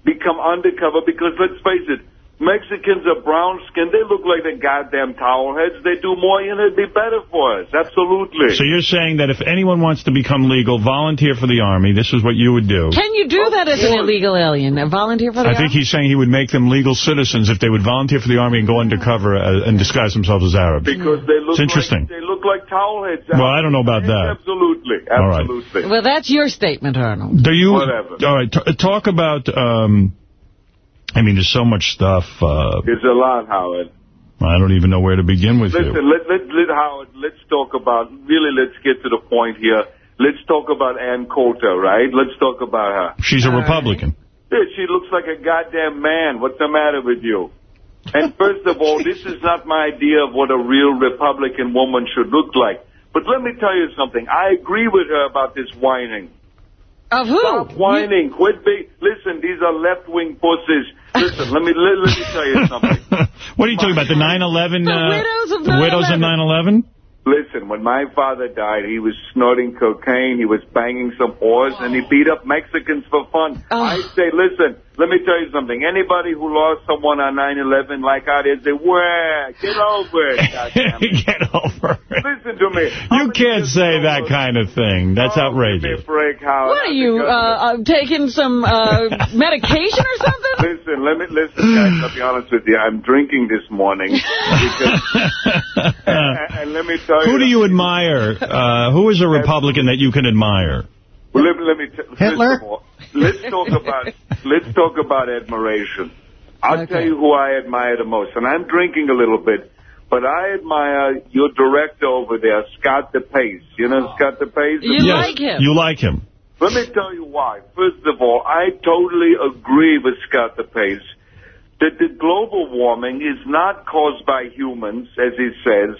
become undercover, because let's face it, Mexicans are brown skinned. They look like the goddamn towel heads. They do more, you know, it'd be better for us. Absolutely. So you're saying that if anyone wants to become legal, volunteer for the Army. This is what you would do. Can you do that as an illegal alien? A volunteer for the I think he's saying he would make them legal citizens if they would volunteer for the Army and go undercover uh, and disguise themselves as Arabs. because they look It's interesting. like they look like towel heads. Well, I don't know about that. Absolutely, All right. absolutely. Well, that's your statement, Arnold. Do you? Whatever. All right. T talk about. Um, I mean, there's so much stuff. Uh, It's a lot, Howard. I don't even know where to begin with Listen, you. let, let, let, Howard, let's talk about, really, let's get to the point here. Let's talk about Ann Coulter, right? Let's talk about her. She's a Republican. Yeah, she looks like a goddamn man. What's the matter with you? And first of all, this is not my idea of what a real Republican woman should look like. But let me tell you something. I agree with her about this whining. Of who? Stop whining. Quit being... Listen, these are left-wing pussies. Listen, let me let, let me tell you something. What are you talking about? The 9/11? The uh, widows of the widows of 9/11. Listen, when my father died, he was snorting cocaine, he was banging some whores, and he beat up Mexicans for fun. I say, listen, let me tell you something. Anybody who lost someone on 9/11 like I did, say, "Where? Get over it." goddamn it." Get over it. Listen to me. You can't say that kind of thing. That's Oh, outrageous. Break, Howard. What are you, uh, uh, taking some uh, medication or something? Listen, let me listen, guys. I'll be honest with you. I'm drinking this morning because, and, and let me tell you. Who do you admire? Uh, who is a Republican that you can admire? Well, let, let me t- Hitler? first of all, let's talk about let's talk about admiration. I'll tell you who I admire the most, and I'm drinking a little bit, but I admire your director over there, Scott DePace. You know Scott DePace? You yes, like him. You like him. Let me tell you why. First of all, I totally agree with Scott DePace that the global warming is not caused by humans, as he says.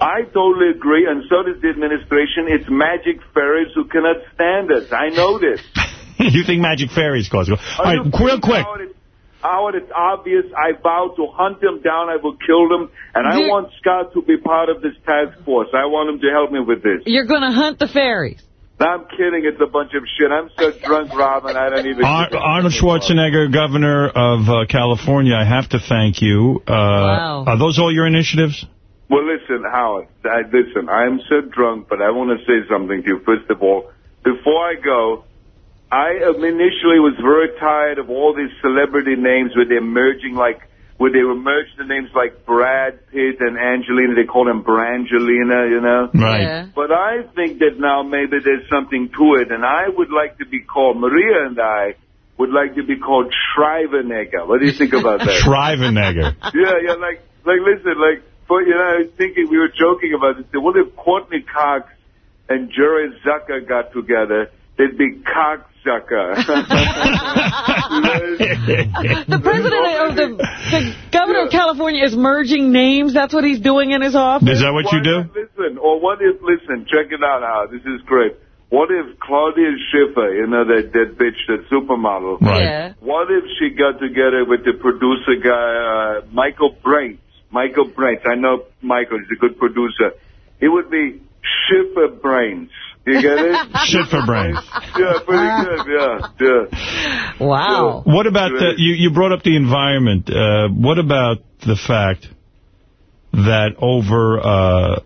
I totally agree, and so does the administration. It's magic fairies who cannot stand us. I know this. you think magic fairies cause it? All right, real quick. Howard, it's, it's obvious. I vow to hunt them down. I will kill them. And I You- want Scott to be part of this task force. I want him to help me with this. You're going to hunt the fairies. I'm kidding. It's a bunch of shit. I'm so drunk, Robin, I don't even... Ar Arnold Schwarzenegger, governor of uh, California, I have to thank you. Uh, Wow. Are those all your initiatives? Well, listen, Howard, I, listen, I'm so drunk, but I want to say something to you. First of all, before I go, I um, initially was very tired of all these celebrity names where they're merging like, where they were merged the names like Brad Pitt and Angelina. They call them Brangelina, you know? Right. Yeah. But I think that now maybe there's something to it, and I would like to be called, Maria and I would like to be called Schreibenegger. What do you think about that? Schreibenegger. Yeah, yeah, like, like, listen, like, for, you know, I was thinking, we were joking about this. What if Courteney Cox and Jerry Zucker got together? They'd be Cocksucker. The president of the, the governor of California is merging names. That's what he's doing in his office. Is that what you do? not Listen, or what if, listen, check it out, Howard. This is great. What if Claudia Schiffer, you know, that, that bitch, that supermodel, Right. Yeah. what if she got together with the producer guy, uh, Michael Brains? Michael Brains. I know Michael. He's a good producer. It would be Schiffer Brains. You get it? Shit for brains. yeah, pretty good. Yeah, yeah. Wow. What about the, you, you brought up the environment. Uh, what about the fact that over, uh,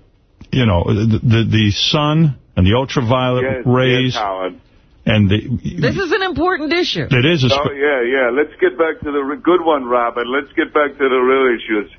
you know, the, the, the sun and the ultraviolet Yes, rays yes, Howard. and the, This is an important issue. it is a, Oh, yeah, yeah. Let's get back to the good one, Robert. Let's get back to the real issues.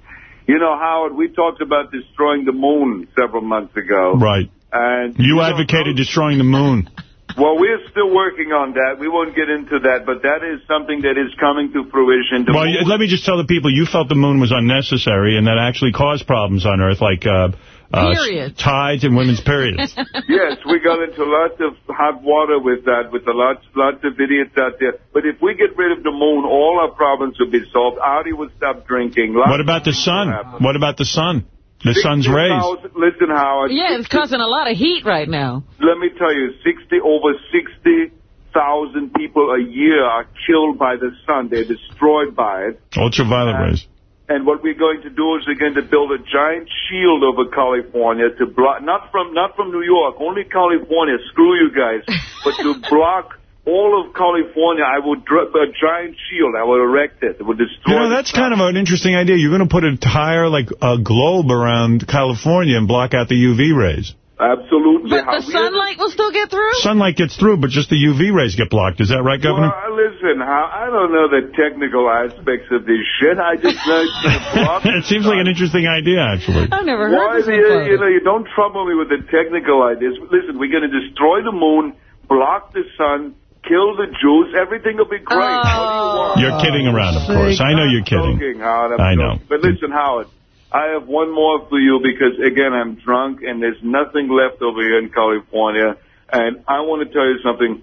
You know, Howard, we talked about destroying the moon several months ago. right. And You know, advocated destroying the moon. Well, we're still working on that. We won't get into that, but that is something that is coming to fruition. The Well, let me just tell the people, you felt the moon was unnecessary and that actually caused problems on Earth, like uh, uh, Periods. tides and women's periods. yes, we got into lots of hot water with that, with the lots, lots of idiots out there. But if we get rid of the moon, all our problems would be solved. Artie would stop drinking. Lots what about the sun? What about the sun? The sun's rays. 60,000 Listen, Howard. Yeah, it's causing a lot of heat right now. Let me tell you, 60 over 60,000 people a year are killed by the sun. They're destroyed by it. Ultraviolet rays. And what we're going to do is we're going to build a giant shield over California to block, not from not from New York, only California. Screw you guys, but to block all of California. I will drop a giant shield. I will erect it. It will destroy. You know, that's kind of an interesting idea. You're going to put an entire, like, a globe around California and block out the UV rays. Absolutely. But How the sunlight will still get through? Sunlight gets through, but just the UV rays get blocked. Is that right, Governor? Well, listen, how, I don't know the technical aspects of this shit. I just know it's going it seems like an interesting idea, actually. I've never Why heard this do you, one you know, you don't trouble me with the technical ideas. Listen, we're going to destroy the moon, block the sun, kill the Jews. Everything will be great. what do you want? You're kidding around, of oh, course. I know you're kidding. Joking, Howard. I'm I know. joking. But listen, Howard, I have one more for you because, again, I'm drunk and there's nothing left over here in California. And I want to tell you something.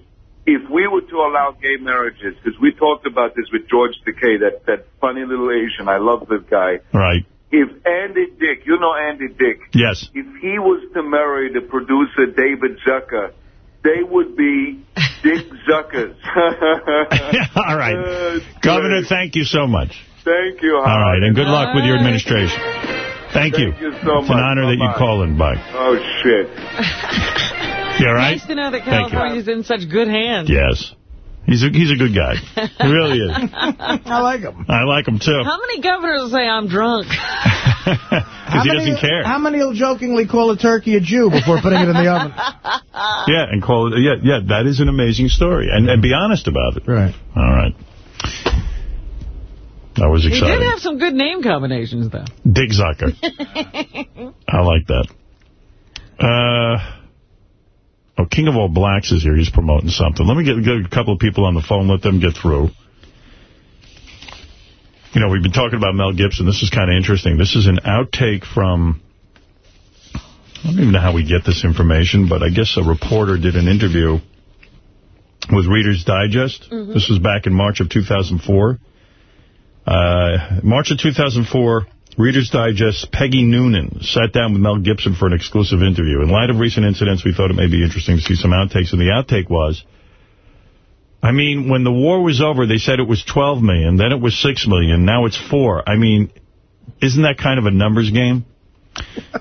If we were to allow gay marriages, because we talked about this with George Takei, that, that funny little Asian, I love this guy. Right. If Andy Dick, you know Andy Dick, Yes. if he was to marry the producer David Zucker, they would be Dick Zuckers. All right. Uh, Governor, thank you so much. Thank you, Howard. All right, and good luck with your administration. Thank you. Thank you so It's an much. honor that you Bye-bye. call in. Bye. Oh, shit. You all right? Nice to know that Thank you. California's in such good hands. Yes. He's a, he's a good guy. He really is. I like him. I like him, too. How many governors will say I'm drunk? Because he doesn't care. How many will jokingly call a turkey a Jew before putting it in the oven? Yeah, and call it. Yeah, yeah, that is an amazing story. And, and be honest about it. Right. All right. That was excited. He did have some good name combinations, though. Dick Zucker. I like that. Uh, oh, King of All Blacks is here. He's promoting something. Let me get, get a couple of people on the phone. Let them get through. You know, we've been talking about Mel Gibson. This is kind of interesting. This is an outtake from... I don't even know how we get this information, but I guess a reporter did an interview with Reader's Digest. Mhm. This was back in March of 2004. Uh, March of 2004, Reader's Digest Peggy Noonan sat down with Mel Gibson for an exclusive interview. In light of recent incidents, we thought it may be interesting to see some outtakes, and the outtake was, I mean, when the war was over, they said it was 12 million, then it was 6 million, now it's 4. I mean, isn't that kind of a numbers game?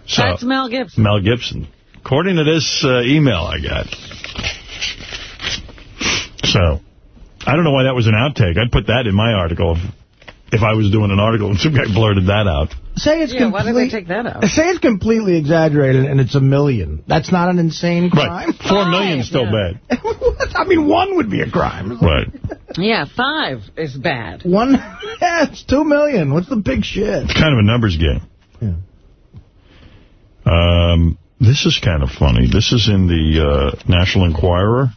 So, That's Mel Gibson. Mel Gibson. According to this uh, email I got. So, I don't know why that was an outtake. I'd put that in my article if, if I was doing an article and some guy blurted that out. Say it's Yeah, why did they take that out? Say it's completely exaggerated and it's a million. That's not an insane crime. Right. Four million's still yeah. bad. I mean, one would be a crime. Right. Yeah, five is bad. One, yeah, it's two million. What's the big shit? It's kind of a numbers game. Yeah. Um, this is kind of funny. This is in the uh, National Enquirer.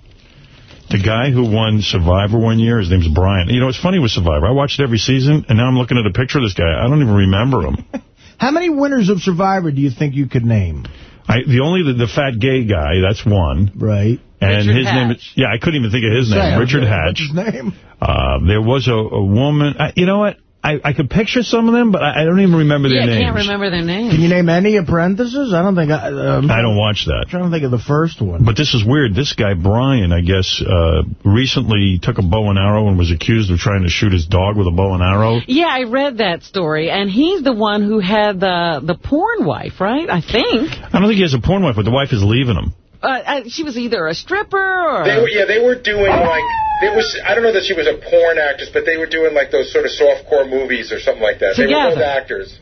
The guy who won Survivor one year, his name's Brian. You know, it's funny with Survivor. I watched every season, and now I'm looking at a picture of this guy. I don't even remember him. How many winners of Survivor do you think you could name? I, the only the, the fat gay guy, that's one. Right. And Richard his name is, yeah, I couldn't even think of his name, Say, Richard what's Hatch. his name? Uh, there was a, a woman, I, you know what? I, I could picture some of them, but I, I don't even remember Yeah, their names. I can't remember their names. Can you name any apprentices? I don't think I... Um, I don't watch that. I'm trying to think of the first one. But this is weird. This guy, Brian, I guess, uh, recently took a bow and arrow and was accused of trying to shoot his dog with a bow and arrow. Yeah, I read that story, and he's the one who had the the porn wife, right? I think. I don't think he has a porn wife, but the wife is leaving him. Uh, uh, she was either a stripper or... They were, yeah, they were doing like it was. I don't know that she was a porn actress, but they were doing like those sort of softcore movies or something like that. They were both Together. actors.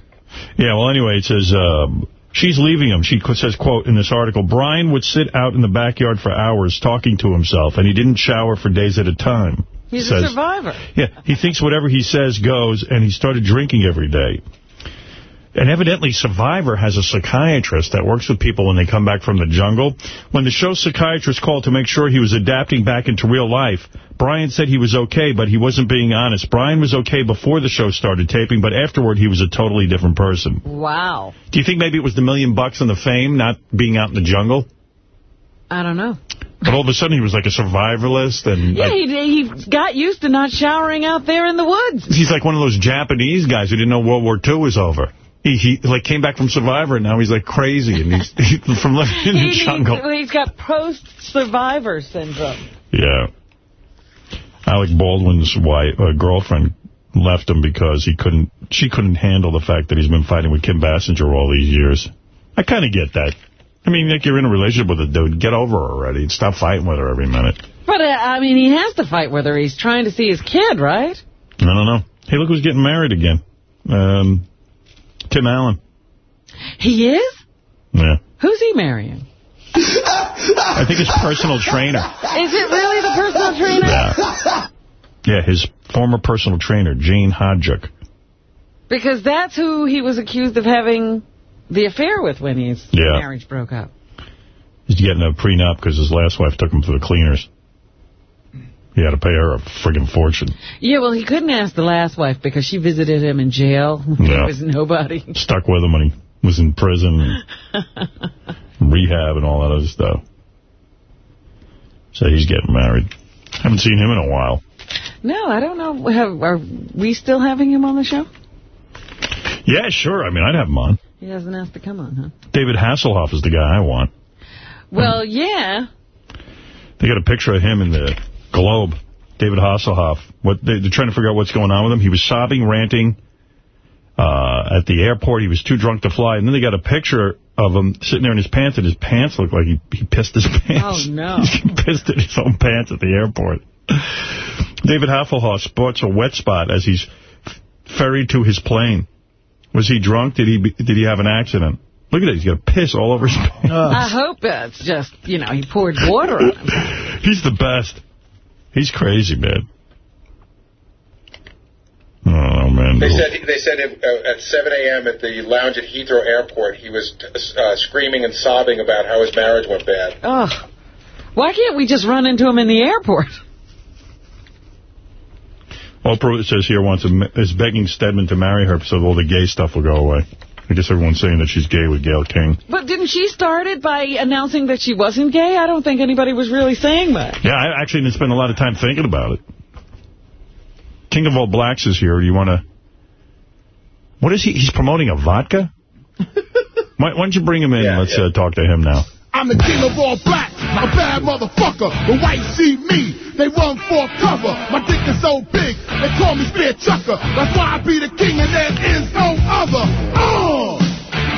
Yeah, well, anyway, it says, um, she's leaving him. She says, quote, in this article, Brian would sit out in the backyard for hours talking to himself, and he didn't shower for days at a time. He's Says- a survivor. Yeah, he thinks whatever he says goes, and he started drinking every day. And evidently, Survivor has a psychiatrist that works with people when they come back from the jungle. When the show's psychiatrist called to make sure he was adapting back into real life, Brian said he was okay, but he wasn't being honest. Brian was okay before the show started taping, but afterward he was a totally different person. Wow. Do you think maybe it was the million bucks and the fame, not being out in the jungle? I don't know. But all of a sudden he was like a survivalist, and Yeah, like, he, he got used to not showering out there in the woods. he's like one of those Japanese guys who didn't know World War II was over. He, he like came back from Survivor, and now he's like crazy, and he's he, from living in the He- jungle. he, has got post-survivor syndrome. Yeah. Alec Baldwin's wife, uh, girlfriend left him because he couldn't. She couldn't handle the fact that he's been fighting with Kim Basinger all these years. I kind of get that. I mean, like you're in a relationship with a dude, get over her already and stop fighting with her every minute. But, uh, I mean, he has to fight with her. He's trying to see his kid, right? I don't know. Hey, look who's getting married again. Um, Tim Allen. He is? Yeah. Who's he marrying? I think his personal trainer. Is it really the personal trainer? Yeah. Yeah, his former personal trainer, Jane Hajduk. Because that's who he was accused of having the affair with when his Yeah. marriage broke up. He's getting a prenup because his last wife took him to the cleaners. He had to pay her a friggin' fortune. Yeah, well, he couldn't ask the last wife because she visited him in jail. He Yeah. was nobody. Stuck with him when he was in prison and rehab and all that other stuff. So he's getting married. Haven't seen him in a while. No, I don't know. Have, are we still having him on the show? Yeah, sure. I mean, I'd have him on. He hasn't asked to come on, huh? David Hasselhoff is the guy I want. Well, yeah. They got a picture of him in the Globe. David Hasselhoff. What they, they're trying to figure out what's going on with him. He was sobbing, ranting uh, at the airport. He was too drunk to fly. And then they got a picture of him sitting there in his pants, and his pants look like he, he pissed his pants. Oh, no. He pissed in his own pants at the airport. David Hasselhoff sports a wet spot as he's ferried to his plane. Was he drunk? Did he be, did he have an accident? Look at it. He's got piss all over his pants. I hope it's just, you know, he poured water on him. He's the best. He's crazy, man. Oh, man. They said they said uh, at 7 a.m. at the lounge at Heathrow Airport, he was uh, screaming and sobbing about how his marriage went bad. Oh. Why can't we just run into him in the airport? Oprah, it says here, wants to, is begging Stedman to marry her so all the gay stuff will go away. I guess everyone's saying that she's gay with Gayle King. But didn't she start it by announcing that she wasn't gay? I don't think anybody was really saying that. Yeah, I actually didn't spend a lot of time thinking about it. King of All Blacks is here. Do you want to... What is he? He's promoting a vodka? why, why don't you bring him in? Let's Uh, talk to him now. I'm the king of all blacks, a bad motherfucker. The whites see me, they run for cover. My dick is so big, they call me Spear Chucker. That's why I be the king and there is no other. Oh,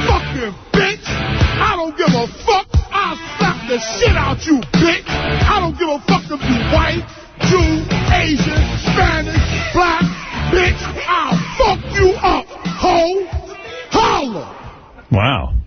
fucking bitch. I don't give a fuck. I'll slap the shit out you, bitch. I don't give a fuck if you white, Jew, Asian, Spanish, black, bitch. I'll fuck you up, ho. Holla. Wow.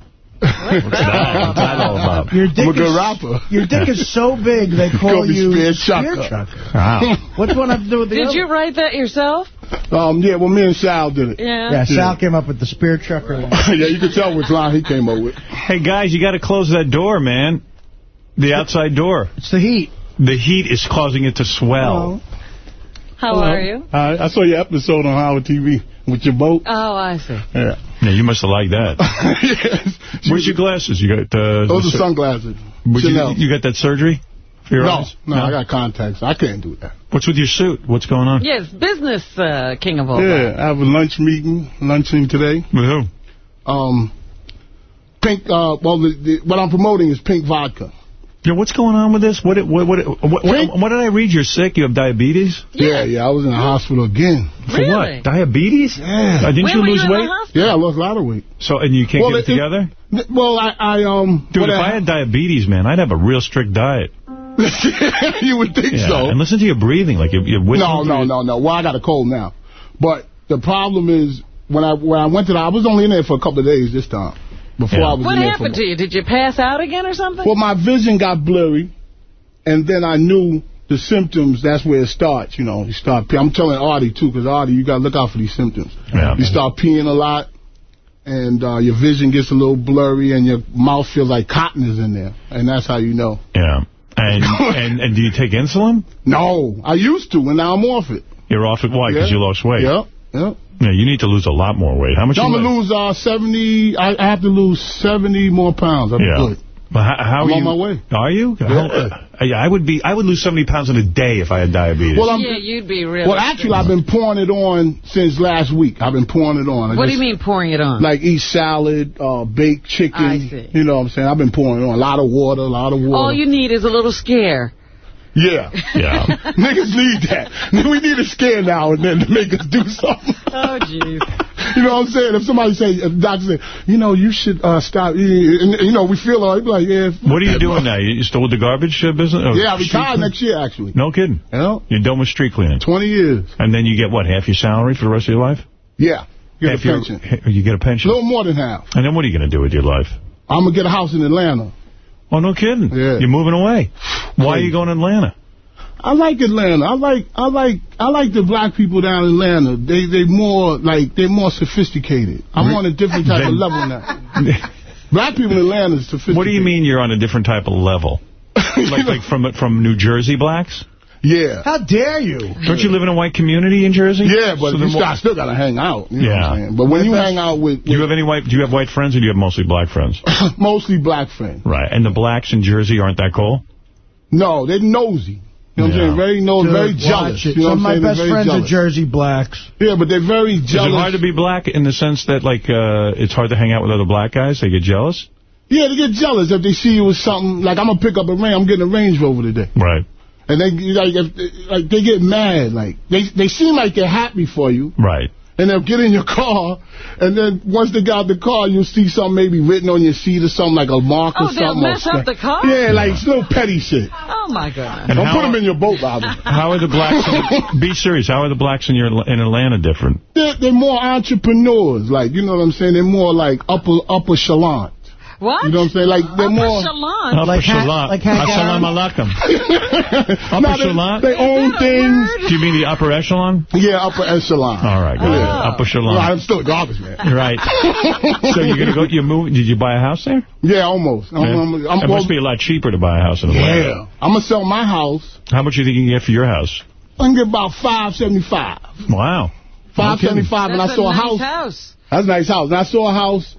What's that, all about? Your dick I'm a good is, rapper. Your dick is so big they call Call you Spear Spear Chucker. Chucker. Wow. What's one have to do with the Did other? you write that yourself? Um, yeah, well, me and Sal did it. Yeah. Yeah, Sal came up with the Spear Chucker line. yeah, you can tell which line he came up with. Hey, guys, you got to close that door, man. The outside door. It's the heat. The heat is causing it to swell. How Hello. are you? Hi, I saw your episode on Howard TV with your boat. Oh, I see. Yeah. Yeah, you must have liked that. yes. Where's your glasses? You got uh, Those are sunglasses. Would you, Chanel. you got that surgery for your no, eyes? no, I got contacts. I can't do that. What's with your suit? What's going on? Yes, business uh, king of all Yeah, I have a lunch meeting, lunching today. With who? Um, pink. Uh, well, the, the, what I'm promoting is pink vodka. Yeah, what's going on with this? What what what what, what, what did I read? You're sick. You have diabetes. Yeah, yeah. I was in the hospital again. For Really? what? Diabetes? Yeah. Uh, didn't When you lose you weight? Yeah, I lost a lot of weight. So and you can't Well, get it, it- together? Well, I, I um. Dude, what if I had diabetes, man, I'd have a real strict diet. you would think Yeah, so. and listen to your breathing, like you're, you're. No, no, no, no. Well, I got a cold now. But the problem is, when I when I went to the, I was only in there for a couple of days this time. Before Yeah. I was What in there happened for, to you? Did you pass out again or something? Well, my vision got blurry, and then I knew the symptoms. That's where it starts. You know, you start. Pee- I'm telling Artie too, because Artie, you got to look out for these symptoms. Yeah. You start peeing a lot, and uh, your vision gets a little blurry, and your mouth feels like cotton is in there, and that's how you know. Yeah. And, and and do you take insulin? No, I used to, and now I'm off it. You're off it. Why? Because Yeah. you lost weight. Yeah, yeah. Yeah, you need to lose a lot more weight. How much? I'm gonna lose uh, 70. I, I have to lose 70 more pounds. I'll be Yeah. good. But how, how I'm are on you? my way. Are you? Yeah. How- uh, yeah, I would be. I would lose 70 pounds in a day if I had diabetes. Well, I'm, yeah, you'd be really well, actually, I've been pouring it on since last week. I've been pouring it on. I What do you mean pouring it on? Like eat salad, uh, baked chicken. I see. You know what I'm saying? I've been pouring it on. A lot of water, a lot of water. All you need is a little scare. Yeah. yeah. Niggas need that. We need a scare now and then to make us do something. Oh, jeez. You know what I'm saying? If somebody say, if the doctor say, you know, you should uh, stop eating, and, you know, we feel like, like yeah. What are you doing now? You still with the garbage uh, business? Or Yeah, I street retired clean- next year, actually. No kidding. You know? You're done with street cleaning. 20 years. And then you get, what, half your salary for the rest of your life? Yeah. You get half a pension. ha- you get a pension? A pension. little more than half. And then what are you going to do with your life? I'm going to get a house in Atlanta. Oh, no kidding. Yeah. You're moving away. Why are you going to Atlanta? I like Atlanta. I like I like I like the black people down in Atlanta. They they more like they're more sophisticated. I'm on a different type of level now. Black people in Atlanta is sophisticated. What do you mean you're on a different type of level? like like from from New Jersey blacks? Yeah. How dare you? Don't you live in a white community in Jersey? Yeah, but So you then still, I still gotta hang out. You know what Yeah. I'm? But when you hang out with, Do you have any white? Do you have white friends, or do you have mostly black friends? mostly black friends, right. And the blacks in Jersey aren't that cool. no, they're nosy. You know what I'm saying? Very nosy, Dude, very jealous. You know Some of my I'm saying? They're best friends jealous. are Jersey blacks. Yeah, but they're very jealous. Is it jealous. hard to be black in the sense that like uh, it's hard to hang out with other black guys? They get jealous. Yeah, they get jealous if they see you with something like I'm gonna pick up a Range. I'm getting a Range Rover today. Right. And they like, if, like they get mad. Like they they seem like they're happy for you, Right. and they'll get in your car, and then once they got out the car, you'll see something maybe written on your seat or something like a mark Oh, or they'll something. mess up the car? Yeah, like it's little petty shit. Oh, my God. And Don't how- put them in your boat, Bobby. How are the blacks? In, be serious. How are the blacks in your in Atlanta different? they're, they're more entrepreneurs. Like you know what I'm saying? They're more like upper upper echelon. What? You know what I'm saying? Like they're Upper more. Echelon? Upper Like Ha- Shalat. like Hank Assalamu Aaron? alaikum. Upper No, they, Shalat? they own things. Do you mean the upper echelon? Yeah, upper echelon. All right, good. Yeah. Upper Shalat. Well, I'm still a garbage man. Right. so you're gonna go? You move? Did you buy a house there? Yeah, almost. I'm, Yeah. I'm, I'm, it must be a lot cheaper to buy a house in Atlanta. Yeah. I'm gonna sell my house. How much do you think you can get for your house? I can get about five seventy five. Wow. Five seventy five, and I saw a nice house. house. That's a nice house. And I saw a house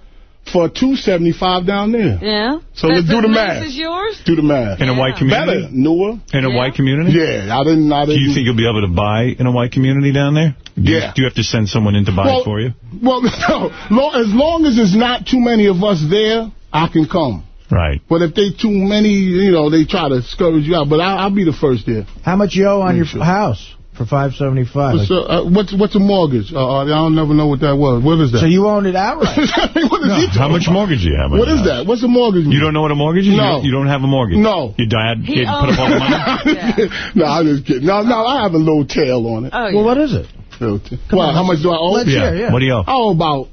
for 275 down there. Yeah. So That's let's do the nice math. Is yours? Do the math. In a white community? Better, newer. In a white community? Yeah, I didn't. I Do didn't. you think you'll be able to buy in a white community down there? Do you- Yeah. do you have to send someone in to buy Well- it for you? Well, no, lo- as long as there's not too many of us there, I can come. Right. But if they too many, you know, they try to discourage you out. But I, I'll be the first there. How much you owe on your house for 575 What's, uh, uh, what's what's a mortgage? Uh, I don't never know what that was. What is that? So you owned it outright? what is No, he how much about? mortgage do you have? on What your house? that? What's a mortgage? You don't know what a mortgage is? No. You, you don't have a mortgage? No. Your dad He did put up all the money? no, I'm just kidding. No, no, I have a little tail on it. Oh, Well, what is it? Little tail. Well, how much do I owe? Let's hear, yeah. What do you owe? I owe about,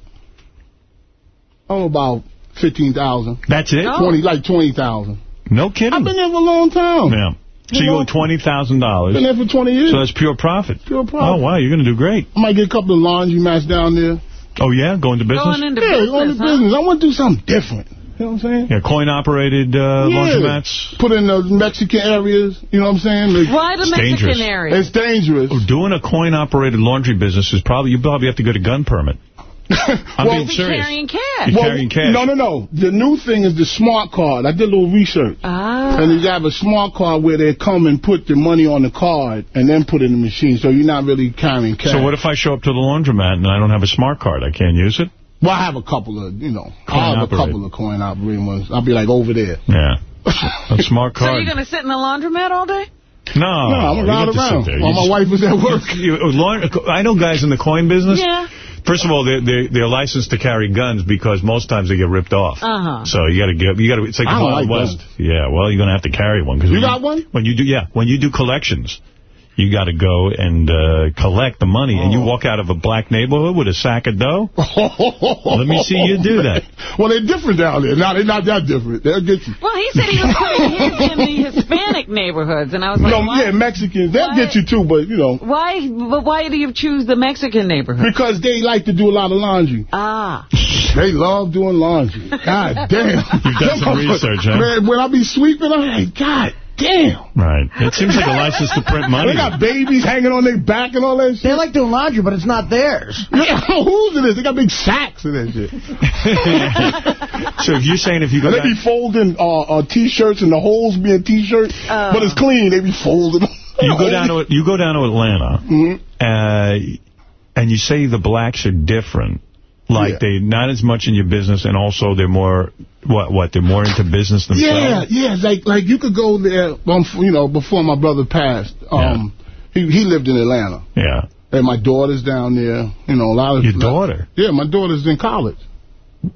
I owe about 15000 That's it? Twenty, like 20000 No kidding. I've been there for a long time. Yeah. So you owe $20,000. Been there for 20 years. So that's pure profit. Pure profit. Oh, wow, you're going to do great. I might get a couple of laundry mats down there. Oh, yeah? Going to business? Going into yeah, business, going to huh? business. I want to do something different. You know what I'm saying? Yeah, coin-operated uh, Yeah. laundromats. Put in the Mexican areas. You know what I'm saying? Like, Why the It's Mexican dangerous. area? It's dangerous. Doing a coin-operated laundry business is probably, you probably have to get a gun permit. I'm Well, being serious. carrying cash. You're Well, carrying cash. No, no, no. The new thing is the smart card. I did a little research. Ah. And you have a smart card where they come and put the money on the card and then put it in the machine, so you're not really carrying cash. So what if I show up to the laundromat and I don't have a smart card? I can't use it? Well, I have a couple of, you know, I have a couple of coin operating ones. I'll be like over there. Yeah. A smart card. So card. you're going to sit in the laundromat all day? No, No, I'm you around get to sit around while You my wife is at work. You- uh, I know guys in the coin business. Yeah. First of all, they're, they're, they're licensed to carry guns because most times they get ripped off. Uh-huh. So you got to get, you got to, it's like I the Wild like West. Yeah, well, you're going to have to carry one. Cause You when got one? When you do, yeah, when you do collections, you got to go and uh, collect the money, and you walk out of a black neighborhood with a sack of dough. Let me see you do that. Well, they're different down there. No, they're not that different. They'll get you. Well, he said he was putting his in the Hispanic neighborhoods, and I was like, No, why, yeah, Mexicans, they'll Why? get you too, but, you know, why, but why do you choose the Mexican neighborhood? because they like to do a lot of laundry. Ah. They love doing laundry. God damn. You've done some research, huh? Man, when I be sweeping, I'm like, God damn. Right. It seems like a license to print money. They got babies hanging on their back and all that shit. They like doing laundry, but it's not theirs. Yeah, whose it is? They got big sacks of that shit. so if you're saying if you go And they down, be folding uh, uh, T-shirts and the holes be in T-shirts, Oh. but it's clean. They be folding. you go down to you go down to Atlanta, Mhm. uh, and you say the blacks are different. Like Yeah. they're not as much in your business, and also they're more what? What? They're more into business Yeah, themselves. yeah. Yeah. Like like you could go there. Um, you know, before my brother passed, um, he he lived in Atlanta, Yeah. and my daughter's down there. You know, a lot of Your daughter? Yeah, my daughter's in college.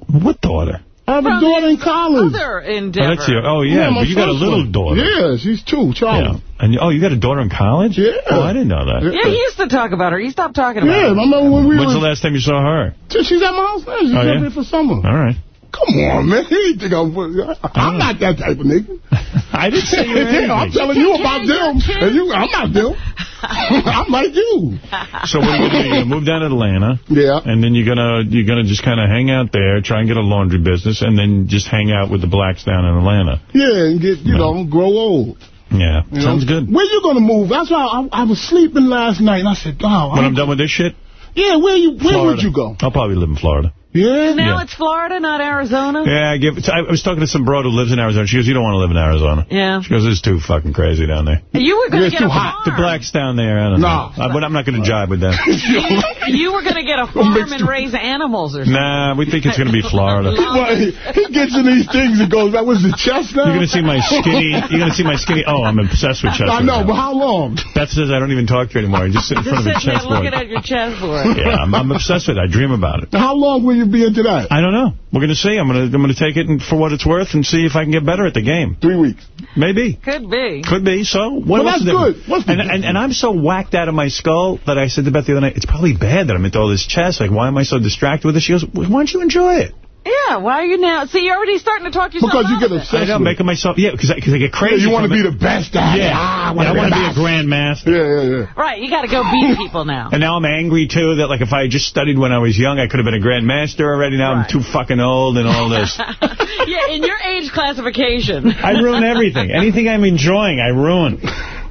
What daughter? I have a daughter in college. Other Oh, that's your. Oh yeah, my but you got a little one. daughter. Yeah, she's two, Yeah. And you- oh, you got a daughter in college? Yeah. Oh, I didn't know that. Yeah. Yeah, he used to talk about her. He stopped talking about Yeah, I her. remember when we When's were... the last time you saw her? She's at my house now. She's Oh, yeah? there for summer. All right. Come on, man. You think I'm... I'm not that type of nigga. I didn't say you were Yeah, I'm telling you about them. And you, I'm not them. I'm like you. So what are you gonna do? You're gonna move down to Atlanta, Yeah. and then you're gonna you're gonna just kind of hang out there, try and get a laundry business, and then just hang out with the blacks down in Atlanta. Yeah, and get, you know, grow old. Yeah, You sounds know? good. Where you going to move? That's why I, I was sleeping last night, and I said, oh, When I'm done with this shit, yeah, where you? Where Florida. would you go? I'll probably live in Florida. Yeah? Now Yeah. it's Florida, not Arizona? Yeah, I give. I was talking to some broad who lives in Arizona. She goes, "You don't want to live in Arizona." Yeah. She goes, "It's too fucking crazy down there." You were going Yeah, to it's get too a hot. The blacks down there, I don't Nah. know. I, but I'm not going to jive with them. You were going to get a farm and raise animals or something. nah, we think it's going to be Florida. Well, he, he gets in these things and goes, that was the chestnut? You're going to see my skinny. You're going to see my skinny. Oh, I'm obsessed with chestnut. I know, right but how long? Beth says I don't even talk to you anymore. I just sit in Just front of a sitting there chessboard. looking at your chessboard. Yeah, I'm, I'm obsessed with it. I dream about it. How long will you be into that? I don't know. We're going to see. I'm going to I'm going to take it and, for what it's worth and see if I can get better at the game. Three weeks. Maybe. Could be. Could be. So what Well, else that's good. What's the and, and and I'm so whacked out of my skull that I said to Beth the other night, it's probably bad that I'm into all this chess. Like, why am I so distracted with it? She goes, why don't you enjoy it? Yeah, why are you now? See, you're already starting to talk yourself Because you out get of it. obsessed I know, with making myself, yeah, because I, cause I get Yeah, crazy. you want to be the best at it. Yeah, Ah, I Yeah, I want want to to be a grandmaster. Yeah, yeah, yeah. Right, you got to go beat people now. And now I'm angry, too, that, like, if I just studied when I was young, I could have been a grandmaster already. Now I'm too fucking old and all this. yeah, in your age classification. I ruin everything. Anything I'm enjoying, I ruin.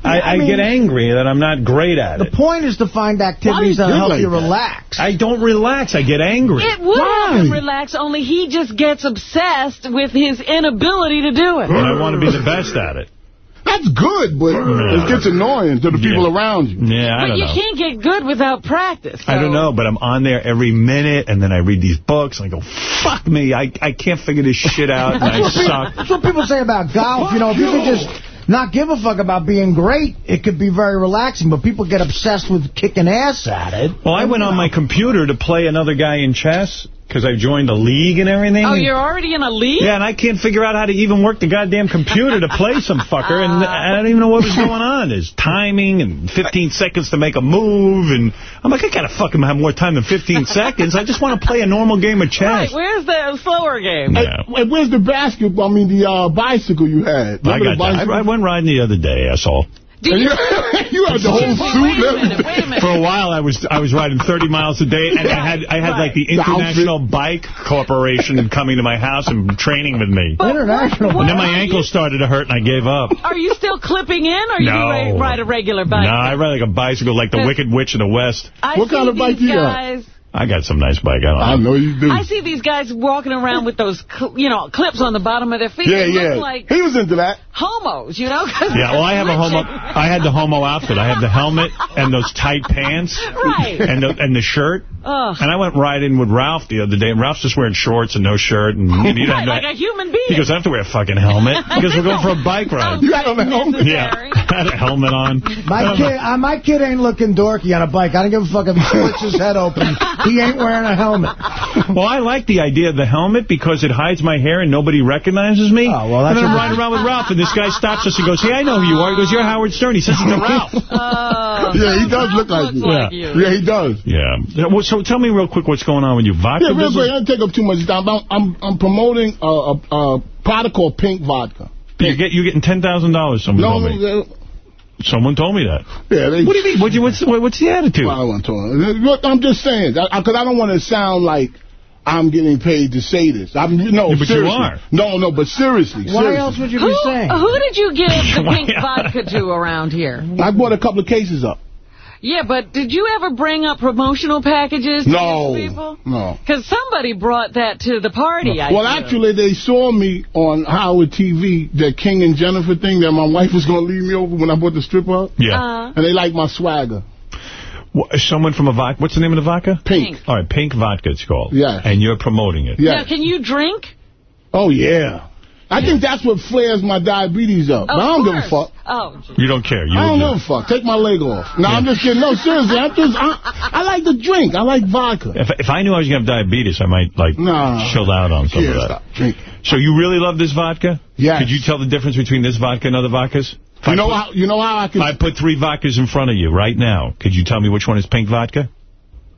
I, I I, mean- get angry that I'm not great at The it. The point is to find activities that help like you that? relax. I don't relax. I get angry. It would help him relax, only he just gets obsessed with his inability to do it. And I want to be the best at it. That's good, but it gets annoying to the people around you. Yeah, I But don't you know. can't get good without practice. I don't know, but I'm on there every minute, and then I read these books, and I go, fuck me, I, I can't figure this shit out, and I That's what, people, suck. that's what people say about golf. You know, if you could just not give a fuck about being great, it could be very relaxing. But people get obsessed with kicking ass at it. Well, I went on my computer to play another guy in chess, because I've joined a league and everything. Oh, you're already in a league? Yeah, and I can't figure out how to even work the goddamn computer to play some fucker, and I don't even know what was going on. There's timing and 15 seconds to make a move, and I'm like, I gotta fucking have more time than 15 seconds. I just want to play a normal game of Right, chess. where's the slower game? Hey, hey, where's the basketball, I mean, the uh, bicycle you had? I, Remember the got that. bicycle? I, I went riding the other day, asshole. You, you had the whole Wait, suit wait a minute, wait a minute. For a while, I was I was riding 30 miles a day, and I had I had like the The. International Bike Corporation coming to my house and training with me. International. And then my ankle started to hurt, and I gave up. Are you still clipping in, or you No. ri- ride a regular bike? No, I ride like a bicycle, like the Wicked Witch of the West. I What kind of bike these you got? Guys, I got some nice bike. I don't know. I know you do. I see these guys walking around with those, cl- you know, clips on the bottom of their feet. Yeah, they yeah. look like he was into that. homos, you know? Yeah, well, I have a homo. I had the homo outfit. I have the helmet and those tight pants, Right. and the and the shirt. Ugh. And I went riding with Ralph the other day, and Ralph's just wearing shorts and no shirt, and you know, Right, like a human being. he goes, I have to wear a fucking helmet because we're going for a bike ride. You had a helmet? Yeah, I had a helmet on. My kid, uh, my kid ain't looking dorky on a bike. I don't give a fuck if he splits his head open. He ain't wearing a helmet. Well, I like the idea of the helmet because it hides my hair and nobody recognizes me. Oh, well, that's and then I'm riding around with Ralph, and this guy stops us and goes, hey, I know who you are. He goes, you're Howard Stern. He says it to Ralph. Oh, Yeah, he does look like you. like Yeah. you. Yeah, he does. Yeah. Well, So tell me real quick what's going on with you. Vodka Yeah, real quick, I don't take up too much time. I'm, I'm, I'm promoting a, a, a product called Pink Vodka. You get, you're getting $10,000, someone No, told me. Someone told me that. yeah, they, What do you mean? What, you- what's, what- what's the attitude? Well, I want to. Look, I'm just saying, because I, 'cause I don't want to sound like I'm getting paid to say this. I'm no, Yeah, but you are. No, no, but seriously, Why seriously. else would you Who, be saying? who did you give the pink vodka to around here? I bought a couple of cases up. Yeah, but did you ever bring up promotional packages to No, these people? no. Because somebody brought that to the party, I Well, feel. actually, they saw me on Howard TV, that King and Jennifer thing that my wife was going to leave me over when I bought the strip up. Yeah. Uh, And they like my swagger. Wha- Someone from a vodka. What's the name of the vodka? Pink. All right, Pink Vodka it's called. Yes. And you're promoting it. Yeah. Now, can you drink? Oh, yeah. I think that's what flares my diabetes up. Of but I don't give a fuck. Oh, You don't care. You I don't would give a fuck. Take my leg off. No, I'm just kidding. No, seriously. I'm just, I, I like to drink. I like vodka. If, if I knew I was going to have diabetes, I might, like, Nah. chill out on some Yeah, of that. stop. Drink. So you really love this vodka? Yes. Could you tell the difference between this vodka and other vodkas? If You I know put- how, you know how I If I put three vodkas in front of you right now, could you tell me which one is pink vodka?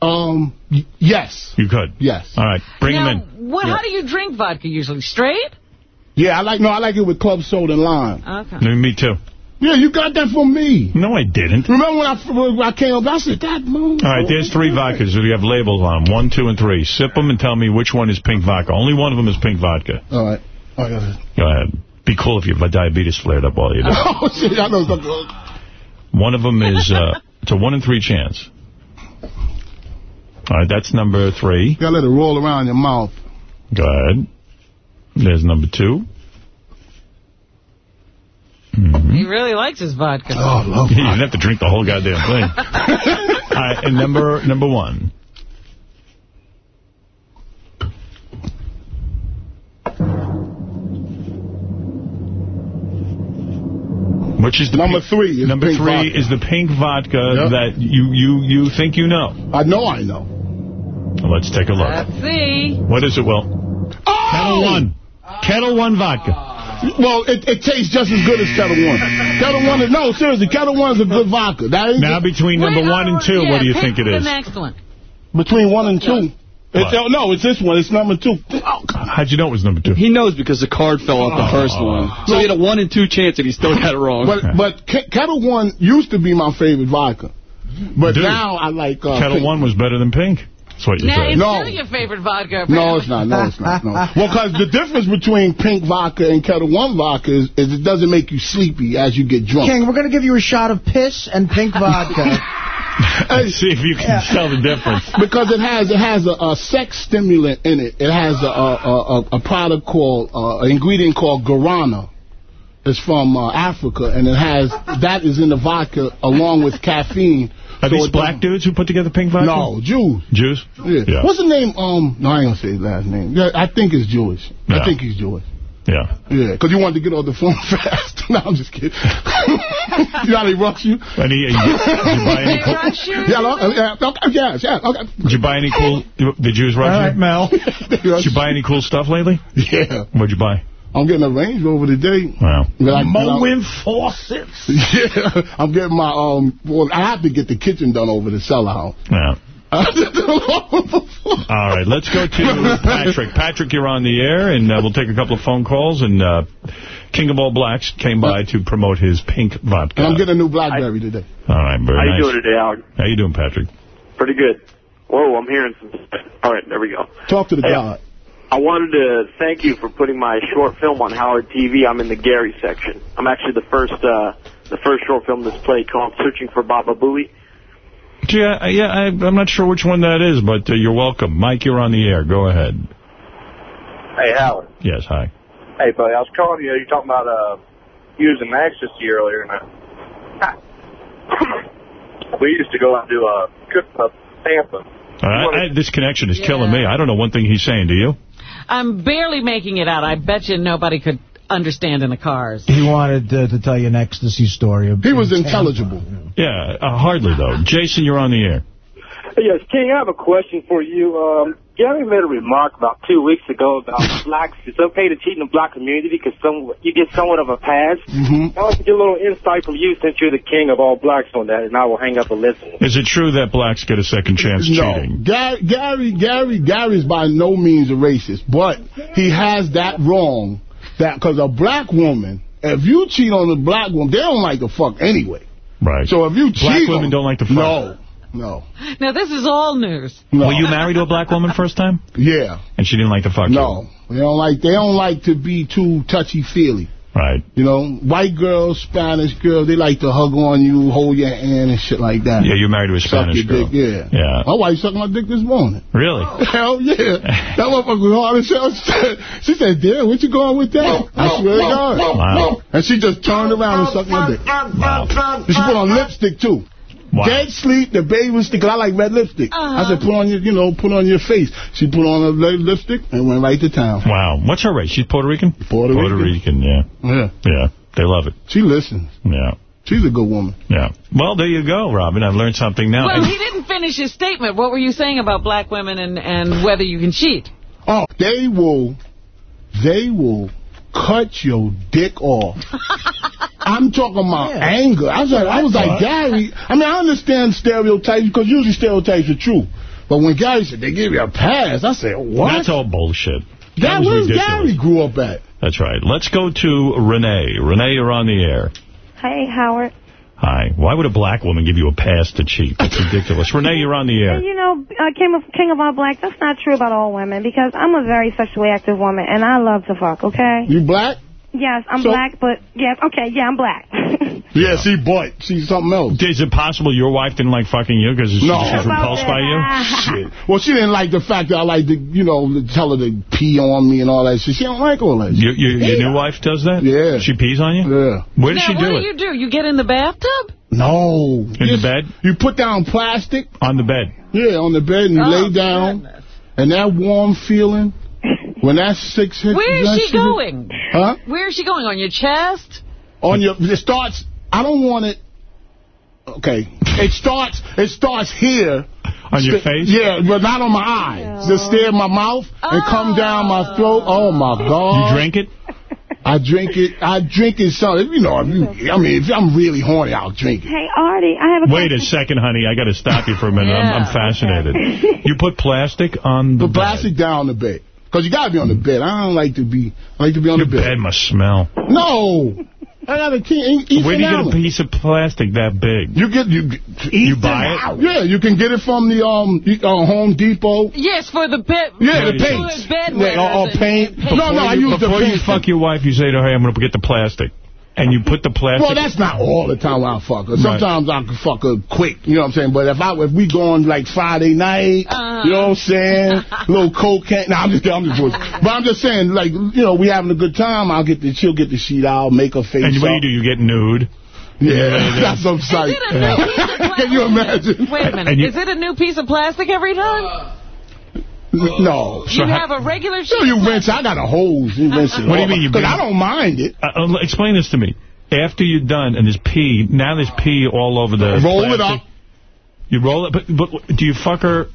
um, y- yes. You could. Yes. All right, bring now, them in. What, Yeah. How do you drink vodka usually? Straight? Yeah, I like, no, I like it with club soda and lime. Okay. Me too. Yeah, you got that for me. No, I didn't. Remember when I, when I came up, I said, that moon. All right, there's three vodkas. That we have labels on them. One, two, and three. Sip them and tell me which one is pink vodka. Only one of them is pink vodka. All right. Oh, yeah. Go ahead. Be cool if your diabetes flared up while you do it. oh shit, I know it's not One of them is, uh, it's a one in three chance. All right, that's number three. You gotta let it roll around your mouth. Go ahead. There's number two. Mm-hmm. He really likes his vodka. Oh, I love You didn't have to drink the whole goddamn thing. All right, and number number one. Which is the Number pink- three is number pink three vodka. is the pink vodka Yep. that you you you think you know. I know I know. Let's take a look. Let's see. What is it, Will? Oh! Ketel One. Ketel One vodka. Well, it, it tastes just as good as Ketel One. Ketel One is, no, seriously, Ketel One is a good vodka. That ain't Now between number Wait, one oh, and two, yeah, what do you think it is? the next one. between one and two. It's, oh, no, it's this one. It's number two. Oh, God. How'd you know it was number two? He knows because the card fell off the first one. So he had a one in two chance and he still got it wrong. But but Ke- Ketel One used to be my favorite vodka. But Dude, now I like uh, Kettle pink. One was better than pink. That's what you're Now, saying. it's No. your favorite vodka, No, it's not. No, it's not. No. Well, because the difference between pink vodka and Ketel One vodka is, is it doesn't make you sleepy as you get drunk. King, we're going to give you a shot of piss and pink vodka. Let's see if you can tell the difference. because it has it has a, a sex stimulant in it. It has a a, a, a product called uh, an ingredient called guarana. It's from uh, Africa, and it has that is in the vodka along with caffeine. Are So these it black dudes who put together pink vodka? No, Jews. Jews? Yeah. Yeah. What's the name? Um, no, I ain't gonna say his last name. Yeah, I think it's Jewish. Yeah. I think he's Jewish. Yeah. Yeah, because you wanted to get on the phone fast. no, I'm just kidding. you know how they rush you? And he, did you buy any cool. Yeah, no, uh, yeah, okay, yes, uh, yeah, okay. Uh, did you buy any cool, the Jews All right, rush you? Mel. Did you buy any cool stuff lately? Yeah. What'd you buy? I'm getting a Range Rover today. Wow. Like, Mowing faucets. Yeah, I'm getting my, um, well, I have to get the kitchen done over the cellar house. Yeah. All right, let's go to Patrick. Patrick, you're on the air, and uh, we'll take a couple of phone calls. And uh, King of All Blacks came by to promote his pink vodka. And I'm getting a new Blackberry today. All right, very How nice. you doing today, Howard? How you doing, Patrick? Pretty good. Whoa, I'm hearing some. All right, there we go. Talk to the Hey, God. I wanted to thank you for putting my short film on Howard TV. I'm in the Gary section. I'm actually the first, uh, the first short film that's played called "Searching for Baba Booey." Yeah, uh, yeah, I, I'm not sure which one that is, but uh, you're welcome. Mike, you're on the air. Go ahead. Hey, Howard. Yes, hi. Hey, buddy, I was calling you. You're talking about uh, using ecstasy earlier. And I, we used to go out and do a cook up Tampa. All right, I, this connection is killing me. I don't know one thing he's saying. Do you? I'm barely making it out. I bet you nobody could understand in the cars. He wanted uh, to tell you an ecstasy story. He was intelligible. Yeah, uh, hardly, though. Jason, you're on the air. Yes, King, I have a question for you. Um, Gary made a remark about two weeks ago about blacks. It's okay to cheat in the black community because some you get somewhat of a pass. Mm-hmm. I want to get a little insight from you since you're the king of all blacks on that, and I will hang up and listen. Is it true that blacks get a second chance No, cheating? Gary, Gary, Gary, Gary's by no means a racist, but he has that wrong. That because a black woman, if you cheat on a black woman, they don't like to fuck anyway. Right. So if you Black cheat, women on, don't like to fuck. No, no, Now, this is all news. no. Were you married to a black woman first time? Yeah, And she didn't like to fuck you? no. They don't like. They don't like to be too touchy feely. Right. You know, white girls, Spanish girls, they like to hug on you, hold your hand and shit like that. Yeah, you're married to a Suck Spanish your girl. dick, yeah. Yeah. My wife sucked my dick this morning. Really? Hell yeah. That motherfucker was hard as hell. She said, she said, damn, what you going with that? I swear to God. Wow. And she just turned around and sucked my dick. Wow. She put on lipstick, too. Wow. Dead sleep, the baby was sticking. I like red lipstick. I Uh-huh. said, put on your, you know, put on your face. She put on a red lipstick and went right to town. Wow. What's her race? She's Puerto Rican? Puerto Puerto Rican. Rican, yeah. Yeah. Yeah. They love it. She listens. Yeah. She's a good woman. Yeah. Well, there you go, Robin. I've learned something now. Well, he didn't finish his statement. What were you saying about black women and, and whether you can cheat? Oh, they will, they will cut your dick off. I'm talking about anger. I was like, I was like, Gary, I mean, I understand stereotypes because usually stereotypes are true. But when Gary said they give you a pass, I said, what? That's all bullshit. That That, was where's. Gary grew up at? That's right. Let's go to Renee. Renee, you're on the air. Hey, Howard. Hi. Why would a black woman give you a pass to cheat? That's ridiculous. Renee, you're on the air. You know, uh, King of, King of all Black, that's not true about all women because I'm a very sexually active woman and I love to fuck, okay? You black? Yes, I'm So- black, but yes, okay, yeah, I'm black. Yeah, she but she's something else. Is it possible your wife didn't like fucking you because she, No. she's repulsed by you? Shit. Well, she didn't like the fact that I like to, you know, tell her to pee on me and all that shit. She don't like all that shit. Your, your, your new wife does that? Yeah. She pees on you? Yeah. Where does now, she what do do it? you do? You get in the bathtub? No. In the bed? You put down plastic. On the bed? Yeah, on the bed and you Oh, lay down. And that warm feeling, when that six hits Where is she shit- going? Huh? Where is she going? On your chest? On your, it starts, I don't want it, okay, it starts, it starts here. On your face? Yeah, but not on my eyes. Just stay in my mouth and come oh. down my throat. Oh, my God. You drink it? I drink it. I drink it So You know, I mean, if I'm really horny, I'll drink it. hey, Artie, I have a Wait a second, honey. I got to stop you for a minute. I'm, I'm fascinated. You put plastic on the Put plastic down the bed. Because you got to be on the bed. I don't like to be, I like to be on Your the bed. bed must smell. No. I got a key in Eastern Where do you get a piece of plastic that big? You get you You buy it? Yeah, you can get it from the um uh, Home Depot. Yes, for the pet. Yeah, the Yeah, paint. Good bed Yeah, or, or paint. paint. No, no, I Before you- use the Before paint. you fuck your wife, you say to her, hey, I'm going to get the plastic. And you put the plastic... Well, that's not all the time I fuck her. Sometimes I can fuck her quick, you know what I'm saying? But if I if we going like Friday night, you know what I'm saying? Uh-huh. little cocaine. No, I'm just I'm just bullshit. But I'm just saying, like, you know, we having a good time. I'll get the she'll get the sheet out, make her face. And what do you up. do? You get nude? Yeah, that's some sight. Can you imagine? Wait a minute. You- Is it a new piece of plastic every time? Uh, No. you have a regular sheet? So you rinse. I got a hose. You rinse it What do you mean you Because bring- I don't mind it. Uh, uh, explain this to me. After you're done and there's pee, now there's pee all over the Roll it plastic. up. You roll it, but, but do you fuck her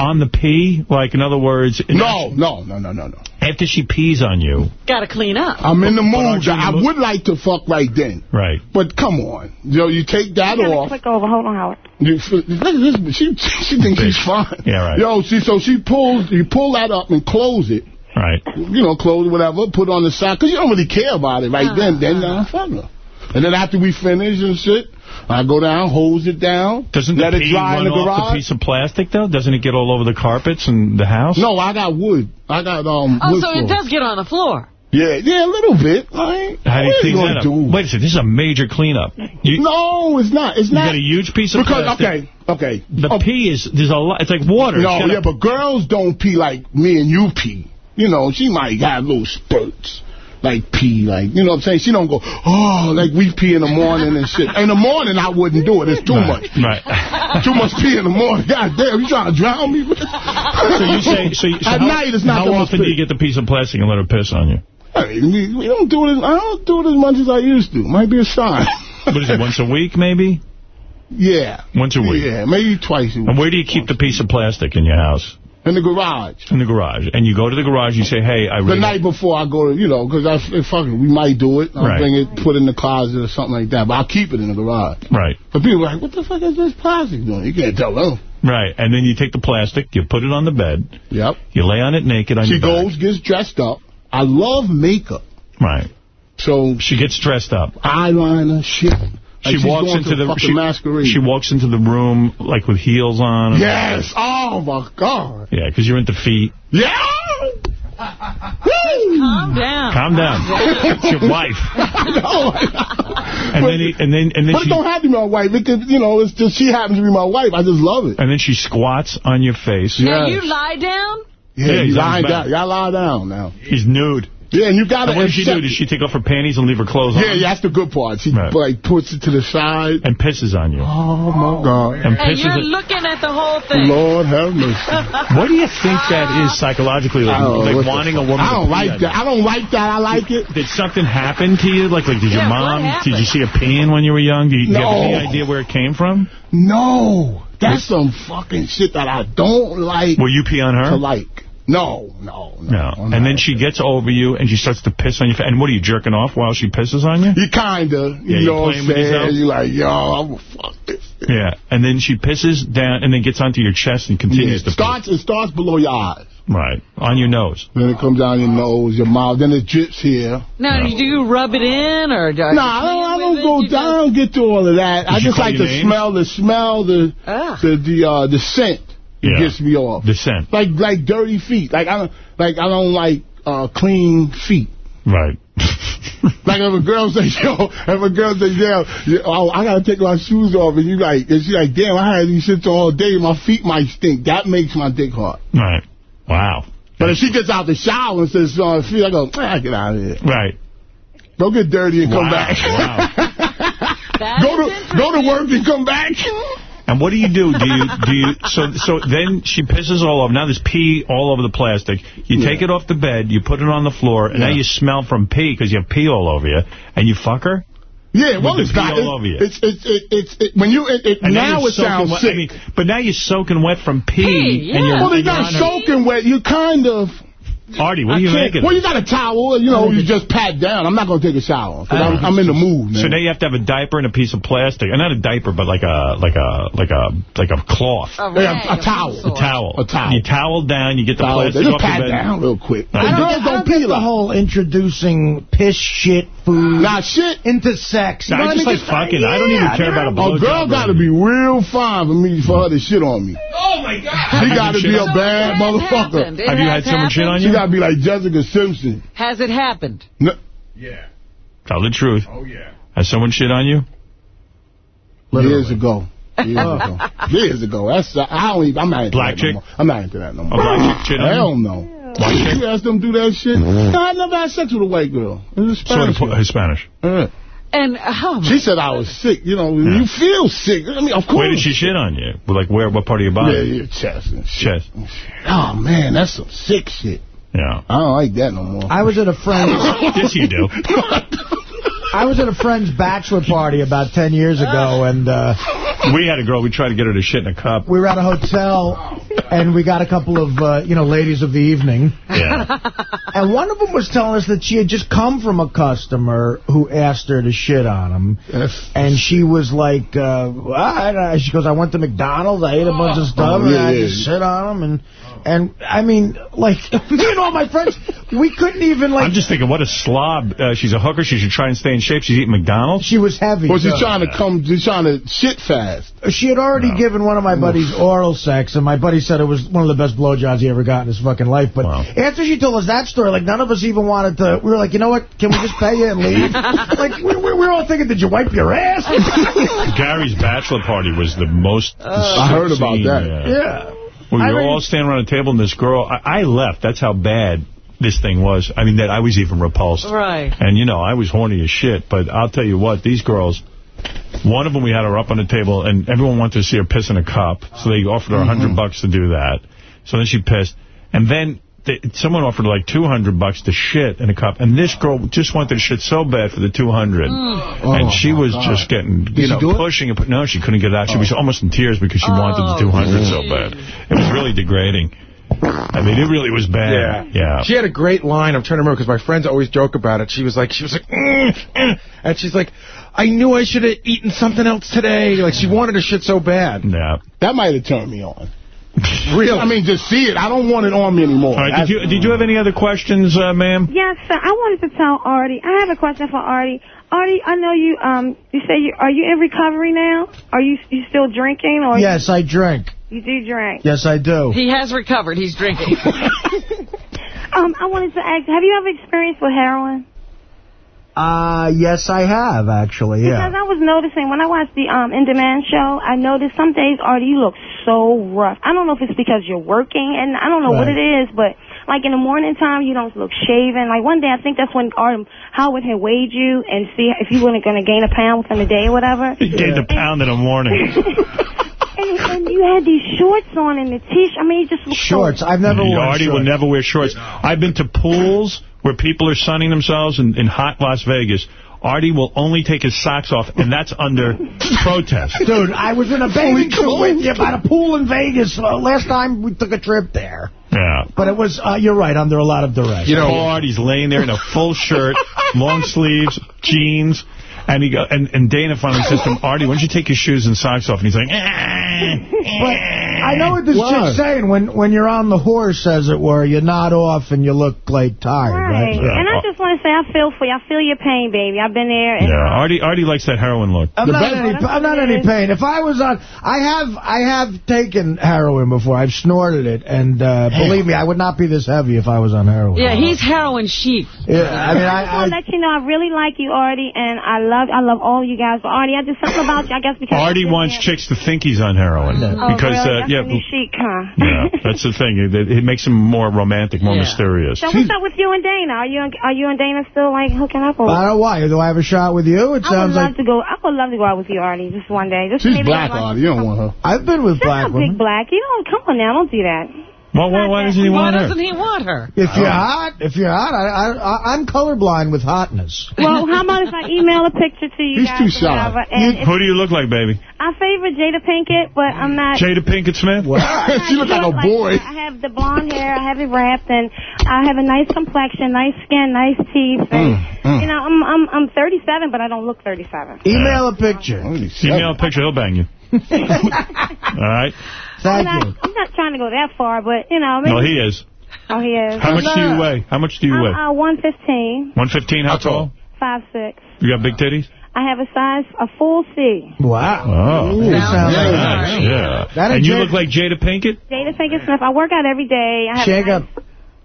on the pee? Like, in other words... No, no, no, no, no, no. After she pees on you... Got to clean up. I'm in the mood. in the I mood? would like to fuck right then. Right. But come on. You know, you take that You off. click over. Hold on, Howard. You, look at this. She, she thinks she's fine. Yeah, right. Yo, see, so she pulls, you pull that up and close it. Right. You know, close whatever, put on the side. Because you don't really care about it right then. Then I fuck her. And then after we finish and shit, I go down, hose it down, Doesn't let the it pee dry in run the off garage. the piece of plastic, though? Doesn't it get all over the carpets and the house? No, I got wood. I got um. Oh, wood so it does get on the floor. Yeah, yeah, a little bit. I ain't, How do you what clean you that gonna up? do? Wait a second, this is a major cleanup. You, No, it's not. It's not. you not. got a huge piece of because plastic. okay, okay. The pee is there's a lot. It's like water. No, gotta- yeah, but girls don't pee like me and you pee. You know, she might have little spurts. Like pee, like, you know what I'm saying? She don't go, oh, like we pee in the morning and shit. In the morning, I wouldn't do it. It's too much. Right. Too much pee in the morning. God damn, you trying to drown me? so you say so, you, so At how, night, it's not how often do you get the piece of plastic and let her piss on you? I mean, we, don't do it. As, I don't do it as much as I used to. Might be a sign. What is it? Once a week, maybe? Yeah. Once a week. Yeah, maybe twice a week. And where do you keep the piece of plastic in your house? In the garage. In the garage. And you go to the garage, you say, hey, I The night before I go to, you know, because I if eh, fucking, we might do it. I'll Right. bring it, put it in the closet or something like that. But I'll keep it in the garage. Right. But people are like, what the fuck is this plastic doing? You can't tell them. Right. And then you take the plastic, you put it on the bed. Yep. You lay on it naked on She goes, gets dressed up. I love makeup. Right. So she gets dressed up. Eyeliner, shit. Like She she's walks into to the she, masquerade. she walks into the room like with heels on. Yes. Oh my God. Yeah, because you're into feet. Yeah. Calm down. Calm down. it's your wife. no. And then he, and then and then But it she don't have to be my wife. It could, you know, it's just she happens to be my wife. I just love it. and then she squats on your face. Yeah. you lie down? Yeah, Yeah, you he's on lie down. Y'all lie down now. He's nude. Yeah, and you got to what does she do? Does she take off her panties and leave her clothes on? Yeah, yeah, that's the good part. She Right. like puts it to the side. And pisses on you. Oh my oh. God. And And pisses you're it- looking at the whole thing. Lord have mercy. What do you think that is psychologically? Like, I don't know, like what the wanting a woman I don't pee like on that. I don't like that. I like it. Did something happen to you? Like, like did your Yeah, what mom, did you see her peeing when you were young? Do you, do you have any idea where it came from? No, that's some fucking shit that I don't like Will you pee on to her? like. No, no, no. No. And then she gets over you and she starts to piss on your face. And what are you, jerking off while she pisses on you? You kinda, you Yeah, you know what I'm saying? yourself? You like, yo, I'm gonna fuck this. Yeah. And then she pisses down and then gets onto your chest and Yeah, continues it to starts, it starts below your eyes. Right. On your nose. Then it comes down your nose, your mouth, then it drips here. Now, do you rub it in or? do- No, I don't, I don't go down, I don't get to all of that. I Did she just like you to names? smell the smell, the Ugh. the the uh, the scent. It Yeah. gets me off. The scent. Like like dirty feet. Like I don't like I don't like uh, clean feet. Right. Like if a girl says, yo, if a girl says, yeah, yeah, oh, I gotta take my shoes off, and you like, and she like, damn, I had these shits all day, my feet might stink. That makes my dick hard. Right. Wow. But if she gets out the shower and says, uh, feet, I go, ah, get out of here. Right. Don't get dirty and come back. That go to go to work and come back. And what do you do? Do you do you so so then she pisses all over. Now there's pee all over the plastic. You take it off the bed, you put it on the floor, and now you smell from pee because you have pee all over you, and you fuck her. Yeah, well, it's the not. all over you. It's it's it, it's it, when you it, it, And now it sounds sick. I mean, but now you're soaking wet from pee, Pee, and you're, yeah. well, and they're you're not her- soaking wet. You kind of. Artie, what I are you can't- making? Well, you got a towel, you know, you just pat down. I'm not going to take a shower. Uh, 'cause I'm, I'm in the mood, man. So now you have to have a diaper and a piece of plastic, and not a diaper, but like a like a like a like a cloth, A Yeah, rag a towel. a towel. A towel. You towel down, you get the Towel, plastic just off pat down real quick. I The don't girls I don't don't pee get the whole introducing piss shit food. Nah, shit. Into sex. You I know what just mean? like fucking. I don't even yeah, care about a A blowjob. girl got to be real fine for me for her to shit on me. Oh, my God. She got to be a bad motherfucker. Have you had someone shit on you? Got to be like Jessica Simpson. Has it happened? No, Tell the truth. Oh, yeah. Has someone shit on you? years ago. Years oh. ago. Years ago. That's I don't even. I'm not into Black that chick? no more. I'm not into that no A more. black chick shit on Hell you? no. Black chick? You ask them do that shit? Mm-hmm. No, I never had sex with a white girl. It was a Sort of Spanish girl. po- Spanish. Yeah. And oh, how? She said I was sick. You know, you feel sick. I mean, of course. Where did she shit on you? Like where? What part of your body? Yeah, your chest. Chest. Oh, man, that's some sick shit. Yeah. I don't like that no more. I was at a friend's. yes, you do. I was at a friend's bachelor party about 10 years ago, and uh, We had a girl. We tried to get her to shit in a cup. we were at a hotel, and we got a couple of, uh, you know, ladies of the evening. Yeah. And one of them was telling us that she had just come from a customer who asked her to shit on him. And she was like, uh, I, I- she goes, I went to McDonald's, I ate a bunch of stuff, Oh, and yeah, I yeah. just shit on him. And, and I mean, like, me and all my friends, we couldn't even, like... I'm just thinking, what a slob. Uh, she's a hooker. She should try and stay in shape. She's eating McDonald's. She was heavy. Or she's too. trying to come, she's trying to shit fast. She had already given one of my buddies oral sex, and my buddy said it was one of the best blowjobs he ever got in his fucking life. But after she told us that story, like, none of us even wanted to... We were like, you know what? Can we just pay you and leave? like, we, we, we were all thinking, did you wipe your ass? Gary's bachelor party was the most. I heard about that. uh, yeah. We I were mean- all standing around a table, and this girl, I, I left. That's how bad this thing was. I mean, that I was even repulsed. Right. And, you know, I was horny as shit. But I'll tell you what, these girls, one of them, we had her up on the table, and everyone wanted to see her piss in a cup. So they offered her a 100 mm-hmm. bucks to do that. So then she pissed. And then they, someone offered like 200 bucks to shit in a cup. And this girl just wanted to shit so bad for the 200. and she was just getting, you she know, do it? pushing it. No, she couldn't get it out. She was almost in tears because she wanted the 200 so bad. It was really degrading. I mean, it really was bad. Yeah. yeah. She had a great line. I'm trying to remember because my friends always joke about it. She was like, she was like, mm, mm, and she's like, I knew I should have eaten something else today. Like she wanted her shit so bad. Yeah. That might have turned me on. Really? I mean, just see it. I don't want it on me anymore. All right, did you did you have any other questions, uh, ma'am? Yes, sir. I wanted to tell Artie. I have a question for Artie. Artie, I know you. Um, you say you are you in recovery now? Are you you still drinking or Yes, I drink. you do drink? Yes, I do. He has recovered. He's drinking. Um, I wanted to ask, have you ever experienced with heroin? Uh, yes, I have, actually, Because yeah. I was noticing when I watched the um In Demand show, I noticed some days, Artie, you look so rough. I don't know if it's because you're working, and I don't know what it is, but like in the morning time, you don't look shaven. Like one day, I think that's when Art, Howard had weighed you and see if you weren't going to gain a pound within a day or whatever. He gained a pound in the morning. And, and you had these shorts on and the t-shirt. I mean, you just look Shorts. So, I've never worn Artie will never wear shorts. I've been to pools where people are sunning themselves in, in hot Las Vegas. Artie will only take his socks off, and that's under protest. Dude, I was in a bathing suit with you by the pool in Vegas uh, last time we took a trip there. Yeah. But it was, uh, you're right, under a lot of duress. You know, Artie's laying there in a full shirt, long sleeves, jeans, and he go, and, and Dana finally says to him, Artie, why don't you take your shoes and socks off? And he's like, "Eh." But I know what this Why? chick's saying. When when you're on the horse, as it were, you're not off and you look like tired, right? Right. And I just want to say, I feel for you. I feel your pain, baby. I've been there. And yeah, Artie, Artie likes that heroin look. I'm The not, any, I'm not any pain. If I was on, I have I have taken heroin before. I've snorted it, and uh, believe me, I would not be this heavy if I was on heroin. yeah, he's heroin chic. Yeah, I mean, I just I, want to let you know I really like you, Artie, and I love I love all you guys. But Artie, I just something about you. I guess because Artie wants there. chicks to think he's on heroin. Oh, Because, really? uh, yeah, really chic, huh? yeah, that's the thing. It, it makes him more romantic, more Yeah. mysterious. So what's up with you and Dana? Are you and, are you and Dana still like hooking up? Or? I don't know why. Do I have a shot with you? It I would sounds love like to go. I would love to go out with you, Artie, just one day. Just She's maybe black, like, Artie. You don't want her. I've been with Shut black up, women. big black. You don't come on now. Don't do that. Well, why, why doesn't he Why want her? doesn't he want her? If you're hot, if you're hot, I, I, I, I'm colorblind with hotness. Well, how about if I email a picture to you He's guys? too shy. whatever, Who do you look like, baby? I favor Jada Pinkett, but I'm not. Jada Pinkett Smith? she look like a boy. I have the blonde hair, I have it wrapped, and I have a nice complexion, nice skin, nice teeth. And, Mm, You know, I'm I'm I'm 37, but I don't look 37. Email a picture. Email a picture, he'll bang you. All right? I'm Thank not you. I'm not trying to go that far, but you know, maybe. No, he is. Oh, he is. How much do you weigh? How much do you weigh? I'm uh, 115, 115, how tall? five six. You got big titties? I have a size, a full C. Wow. Oh. Ooh, sounds Very like- nice, yeah. That and you look like Jada Pinkett? Jada Pinkett Smith. I work out every day. I have Shake a up.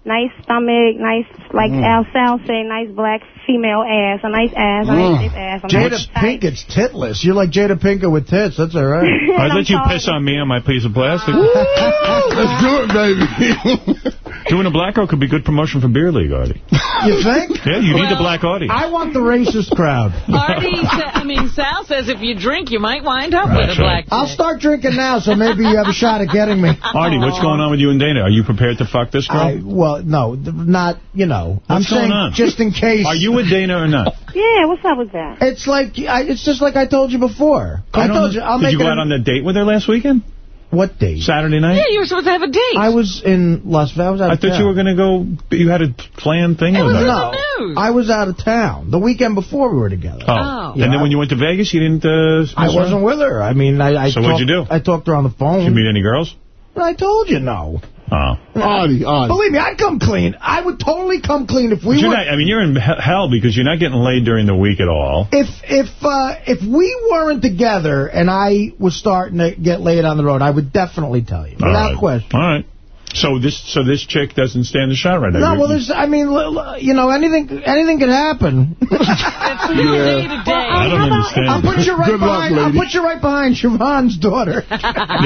Nice, nice stomach, nice, like Mm. Al Sal say, nice black female ass, a nice ass, a Mm. nice stiff ass. a Jada nice Pinkett's titless. You're like Jada Pinkett with tits. That's all right. I'd let you piss on me on my piece of plastic. Let's do it, baby. Doing a black girl could be good promotion for Beer League, Artie. You think? Yeah, you need the black audience. I want the racist crowd. Artie, I mean, Sal says if you drink, you might wind up with a black I'll start drinking now, so maybe you have a shot at getting me. Artie, what's going on with you and Dana? Are you prepared to fuck this girl? I, well, no, not, you know. I'm going saying on? just in case. Are you with Dana or not? Yeah, what's up with that? It's like, I, it's just like I told you before. I, don't told know. you, I'll Did make you go out a- on that date with her last weekend? What date? Saturday night? Yeah, you were supposed to have a date. I was in Las Vegas. I, was out I of thought town. you were going to go, you had a planned thing with her. no, I was out of town the weekend before we were together. Oh. Yeah, and then when you went to Vegas, you didn't... Uh, I wasn't with her. I mean, I, I So what'd you do? I talked to her on the phone. Did you meet any girls? I told you no. Oh. Artie, Artie. Believe me, I'd come clean. I would totally come clean if we were... not, I mean, you're in hell because you're not getting laid during the week at all. If if uh, if we weren't together and I was starting to get laid on the road, I would definitely tell you, without right. question. All right. So this so this chick doesn't stand a shot right now. No, You- well, there's, I mean, l- l- you know, anything anything could happen. It's I don't understand. I'll put you right Good luck, behind. I'll lady. put you right behind Siobhan's daughter. yeah,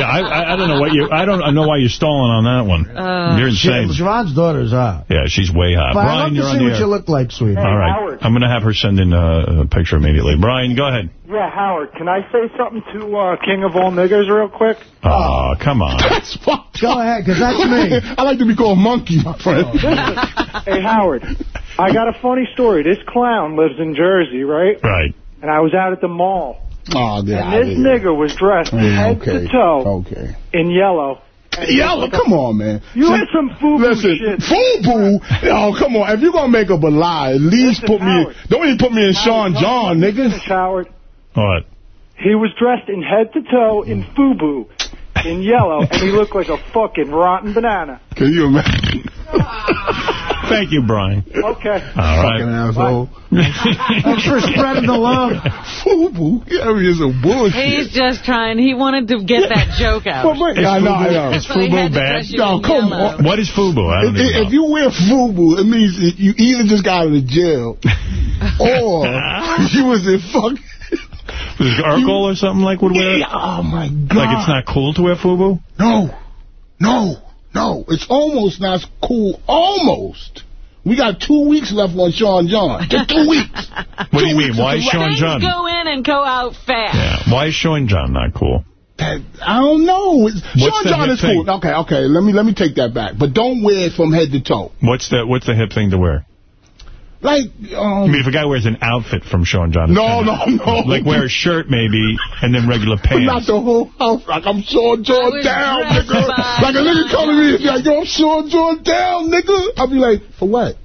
I, I I don't know what you I don't know why you're stalling on that one. Uh, you're insane. Siobhan's daughter's hot. Yeah, she's way hot. But I'd like to see what you look like, sweetheart. All right, I'm going to have her send in uh, a picture immediately. Brian, go ahead. Yeah, Howard, can I say something to uh, King of All Niggers real quick? Oh, come on. That's fucked Go ahead, because that's me. I like to be called monkey, my friend. hey, Howard, I got a funny story. This clown lives in Jersey, right? Right. And I was out at the mall. Oh, yeah, and this nigger was dressed Yeah, head okay. to toe Okay. in yellow. And Yellow, like come on, man. You See, had some FUBU Listen, shit. FUBU? Oh, come on. If you're going to make up a lie, at least put me in, don't even put me in Sean John, nigga. Howard. What? He was dressed in head to toe in FUBU, in yellow, and he looked like a fucking rotten banana. Can you imagine? Thank you, Brian. Okay. All right. Fucking asshole. Thanks for spreading the love. FUBU? Yeah, I mean, it's a bullshit. He's just trying. He wanted to get that joke out. Well, wait, Is I know, FUBU, I know. is So FUBU bad? No, come yellow. on. What is FUBU? I don't If, know. if you wear FUBU, it means you either just got out of jail or you was in fuck. Is Urkel or something like would wear it? Oh, my God. Like it's not cool to wear FUBU? No, no, no. It's almost not cool. Almost. We got two weeks left on Sean John. Just two weeks. What do you mean? Why is Sean Things John? go in and go out fast. Yeah. Why is Sean John not cool? That- I don't know. What's Sean John hip is cool. Okay, okay. Let me let me take that back. But don't wear it from head to toe. What's the what's the hip thing to wear? Like, I um, mean, if a guy wears an outfit from Sean John, No, no, no. Like wear a shirt maybe, and then regular but not pants. the whole house. Like I'm Sean John down, nigga. Like a nigga coming to me and be like, yo, I'm Sean John down, nigga. I'll be like, for what?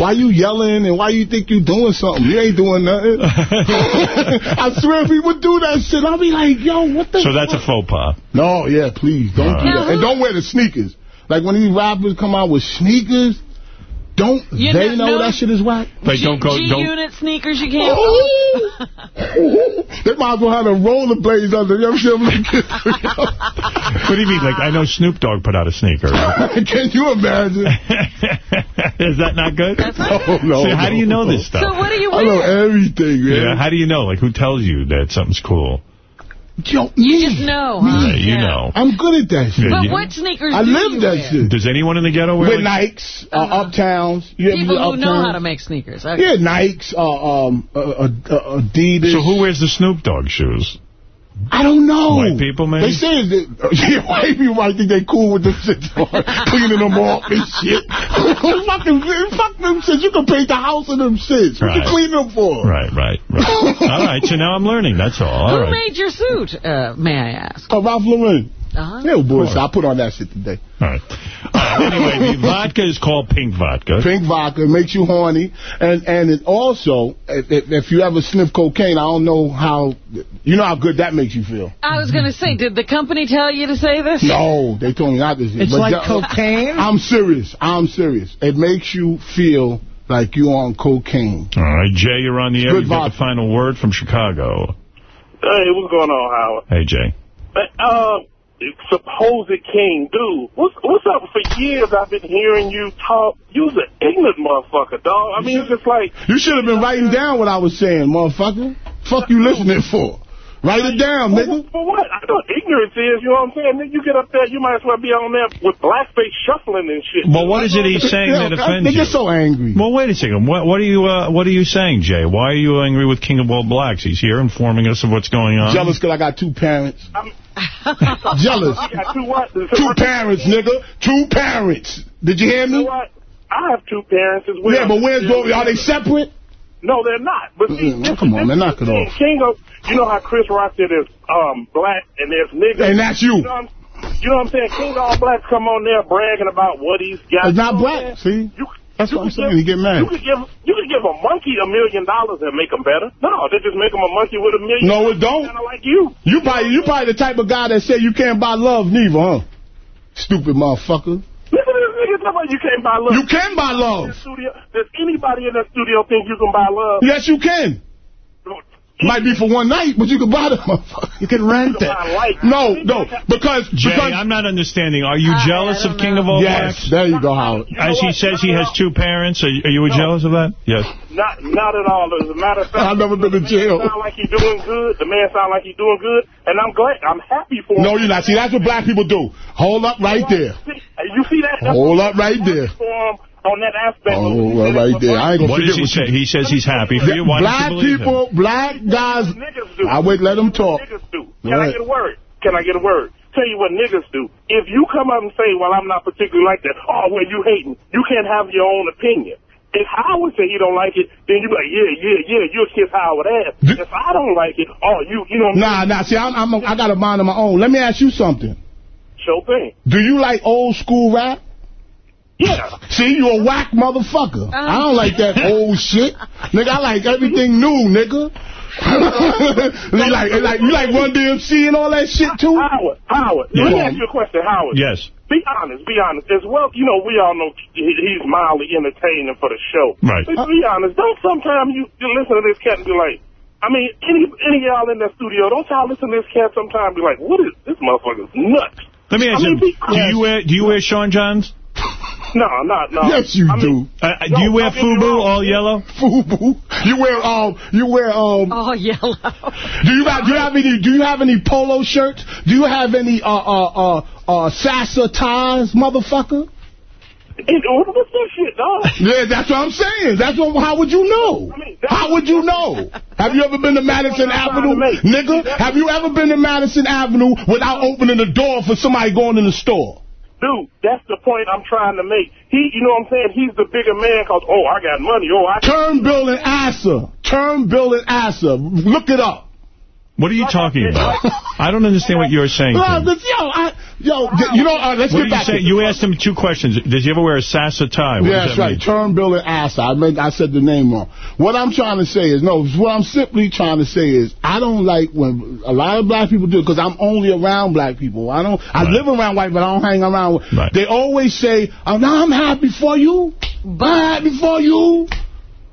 Why you yelling and why you think you doing something? You ain't doing nothing. I swear people do that shit. I'll be like, yo, what the So that's a faux pas. No, yeah, please, don't do that. And don't wear the sneakers. Like when these rappers come out with sneakers, don't You they know- know that shit is whack? Like don't go, don't. G-unit sneakers you can't oh! they might as well have the rollerblades under. You ever see them? What do you mean? Like I know Snoop Dogg put out a sneaker. Can you imagine? Is that not good? Oh, no, See, how do you know no. this stuff? So what do you I know everything, man. Yeah, how do you know? Like, who tells you that something's cool? Yo, You just know, huh? Yeah, you know. I'm good at that shit. But you- what sneakers I do live you that wear? shit. Does anyone in the ghetto wear With like, Nikes, uh, Uptowns. You People do who know how to make sneakers. Okay. Yeah, Nikes, uh, um, uh, uh, uh, Adidas. So who wears the Snoop Dogg shoes? I don't know. White people, maybe? They say that, yeah, white people might think they cool with the shit, cleaning them off and shit. Fucking, fuck them shit. You can paint the house in them shits. What Right. you clean them for? Right, right, right. all right, so now I'm learning. That's all. All Who right. made your suit, uh, may I ask? Oh, Ralph Lauren. Uh-huh. Yeah, bullshit. I put on that shit today. All right. Uh, anyway, the vodka is called pink vodka. Pink vodka makes you horny, and and it also, if, if if you ever sniff cocaine, I don't know how, you know how good that makes you feel. I was going to say, did the company tell you to say this? No, they told me not to. say It's But like that- cocaine? I'm serious. I'm serious. It makes you feel like you're on cocaine. All right, Jay, you're on the air. Good You got the final word from Chicago. Hey, what's going on, Howard? Hey, Jay. Uh, supposed king, dude. What's what's up? For years, I've been hearing you talk. You's an ignorant motherfucker, dog. I mean, it's just like You should have been writing down what I was saying, motherfucker. Fuck you listening for? Write it down, nigga. For what? I know what ignorance is, you know what I'm saying? Then you get up there, you might as well be on there with blackface shuffling and shit. Well, what is it he's saying that offends They you? get so angry. Well, wait a second. What, what are you uh, What are you saying, Jay? Why are you angry with King of All Blacks? He's here informing us of what's going on. Jealous because I got two parents. Jealous. You got two what? Two parents, nigga. Two parents. Did you hear You know me? what? I have two parents as well. Yeah, but where's both? Are they separate? No, they're not. But see, Mm, this, come on, this man, knock is it the off. King of, you know how Chris Rock said there's um, black and there's niggas. And that's you. You know, what I'm, you know what I'm saying? King of all blacks come on there bragging about what he's got. It's not You black. Saying? See? That's what I'm saying. You get mad. You could give you could give a monkey a million dollars and make him better. No, they just make him a monkey with a million. No, it don't. Kind of like you. You probably, you probably the type of guy that say you can't buy love neither, huh? Stupid motherfucker. Listen to this nigga talking about you can't buy love. You can buy love. Studio, does anybody in that studio think you can buy love? Yes, you can. Might be for one night, but you can buy the motherfucker. You can rent it. No, no, because... Jay, because I'm not understanding. Are you jealous of King of All Yes, Blacks? there you go, Howard. As he says he has two parents, are, are you jealous of that? Yes. Not not at all. As a matter of fact, I've never been to jail. Sound like he's doing good. The man sound like he's doing good, and I'm glad. I'm happy for him. No, you're not. See, that's what black people do. Hold up right there. You see that? That's Hold up right there. For him on that aspect. Oh, well, right there. I ain't gonna What does forget he what say? you He says he's happy for you. Why Black don't you believe him? people, black guys. I wait, let them talk. Niggas do. Go Can I get a word? Can I get a word? Tell you what niggas do. If you come up and say, well, I'm not particularly like that, oh, well, you hating. You can't have your own opinion. If Howard say he don't like it, then you be like, yeah, yeah, yeah, you'll kiss Howard ass. If I don't like it, oh, you, you know, Nah, nah. See, I'm, I'm, I got a mind of my own. Let me ask you something. show thing. Do you like old school rap? Yeah. See, you a whack motherfucker. Uh. I don't like that old shit. Nigga, I like everything new, nigga. you like, like, you like Run DMC and all that shit, too? Howard, Howard, Yeah. let me ask you a question, Howard. Yes. Be honest, be honest. As well, you know, we all know he's mildly entertaining for the show. Right. But be honest, don't sometimes you, you listen to this cat and be like, I mean, any any of y'all in that studio, don't y'all listen to this cat sometimes and be like, what is, this motherfucker's nuts. Let me ask I you, mean, be do you wear do you wear Sean Johns? No, I'm not, no. Yes, you I mean, do. Uh, do you wear FUBU all yellow? FUBU. You wear um. You wear um. Oh, yellow. Do you got? Do you have any? Do you have any polo shirts? Do you have any uh uh uh uh Sasa ties, motherfucker? Hey, what's this shit, dog? Yeah, that's what I'm saying. That's what. How would you know? How would you know? Have you ever been to Madison Avenue, nigga? Have you ever been to Madison Avenue without opening the door for somebody going in the store? Dude, that's the point I'm trying to make. He, you know what I'm saying? He's the bigger man because, oh, I got money. Oh, I Turnbull and Asser. Turnbull and Asser. Look it up. What are you talking about? I don't understand what you're saying. Yo, I, yo, you know, uh, let's What get did you say? You asked him two questions. Did you ever wear a Sasa tie? What Yeah, that's right. mean? And Asser. I made, I said the name wrong. What I'm trying to say is, no, what I'm simply trying to say is, I don't like when a lot of black people do it because I'm only around black people. I don't, I live around white, but I don't hang around. with They always say, oh, now I'm happy for you. I'm happy for you.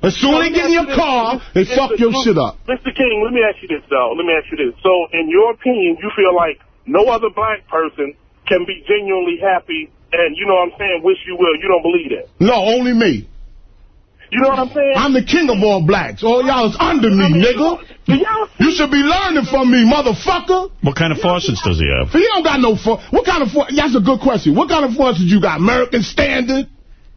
As soon as they get in your car, they fuck your shit up. Mr. King, let me ask you this, though. Let me ask you this. So, in your opinion, you feel like no other black person can be genuinely happy and, you know what I'm saying, wish you will. You don't believe that. No, only me. You know what I'm saying? I'm the king of all blacks. All y'all is under me, nigga. You should be learning from me, motherfucker. What kind of faucets does he have? He don't got no fa What kind of fa That's a good question. What kind of faucets you got? American Standard?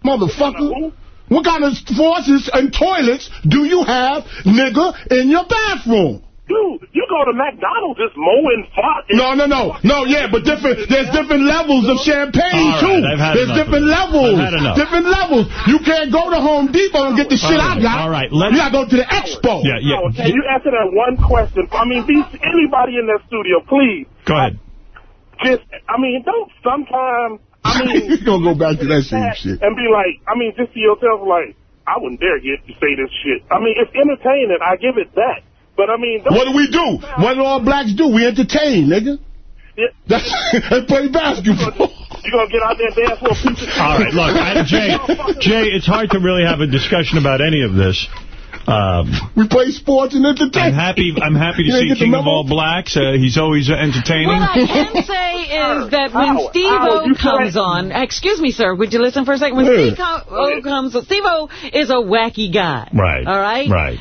Motherfucker. What kind of faucets and toilets do you have, nigga, in your bathroom? Dude, you go to McDonald's, just mowing fart. No, no, no. No, yeah, but different. there's different levels of champagne, All right, too. I've had there's different levels. I've had enough. Different levels. You can't go to Home Depot and get the shit All I got. all right, let's- You gotta go to the expo. Yeah, yeah. Howard, Can you answer that one question? I mean, be anybody in that studio, please. Go ahead. Just, I mean, don't sometimes, I mean, you gonna go back to that same shit. and be like, I mean, just to yourself, like, I wouldn't dare get to say this shit. I mean, it's entertaining. I give it that. But I mean, What do we do? What do all blacks do? We entertain, nigga. Yeah, and play basketball. You gonna get out there and dance for a piece of All right, look, I, Jay, Jay, it's hard to really have a discussion about any of this. Um, we play sports and entertainment. I'm happy. I'm happy to see didn't get the King of? All Blacks. Uh, he's always uh, entertaining. What I can say is that when Howard, Steve-O Howard, comes on, excuse me, sir, would you listen for a second? When Yeah. Steve-O comes on, Steve-O is a wacky guy. Right. All right? Right.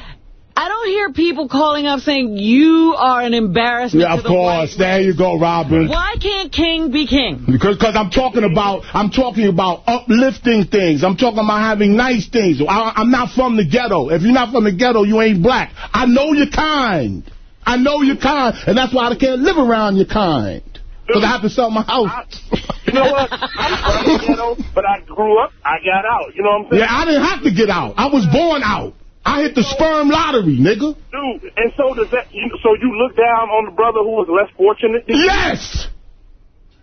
I don't hear people calling up saying, you are an embarrassment Yeah, to of the course. There you go, Robin. Why can't King be king? Because cause I'm talking about I'm talking about uplifting things. I'm talking about having nice things. I, I'm not from the ghetto. If you're not from the ghetto, you ain't black. I know your kind. I know your kind, and that's why I can't live around your kind. Because I have to sell my house. You know what? I'm from the ghetto, but I grew up, I got out. You know what I'm saying? Yeah, I didn't have to get out. I was born out. I hit the sperm lottery, nigga. Dude, and so does that, you, so you look down on the brother who was less fortunate? Yes!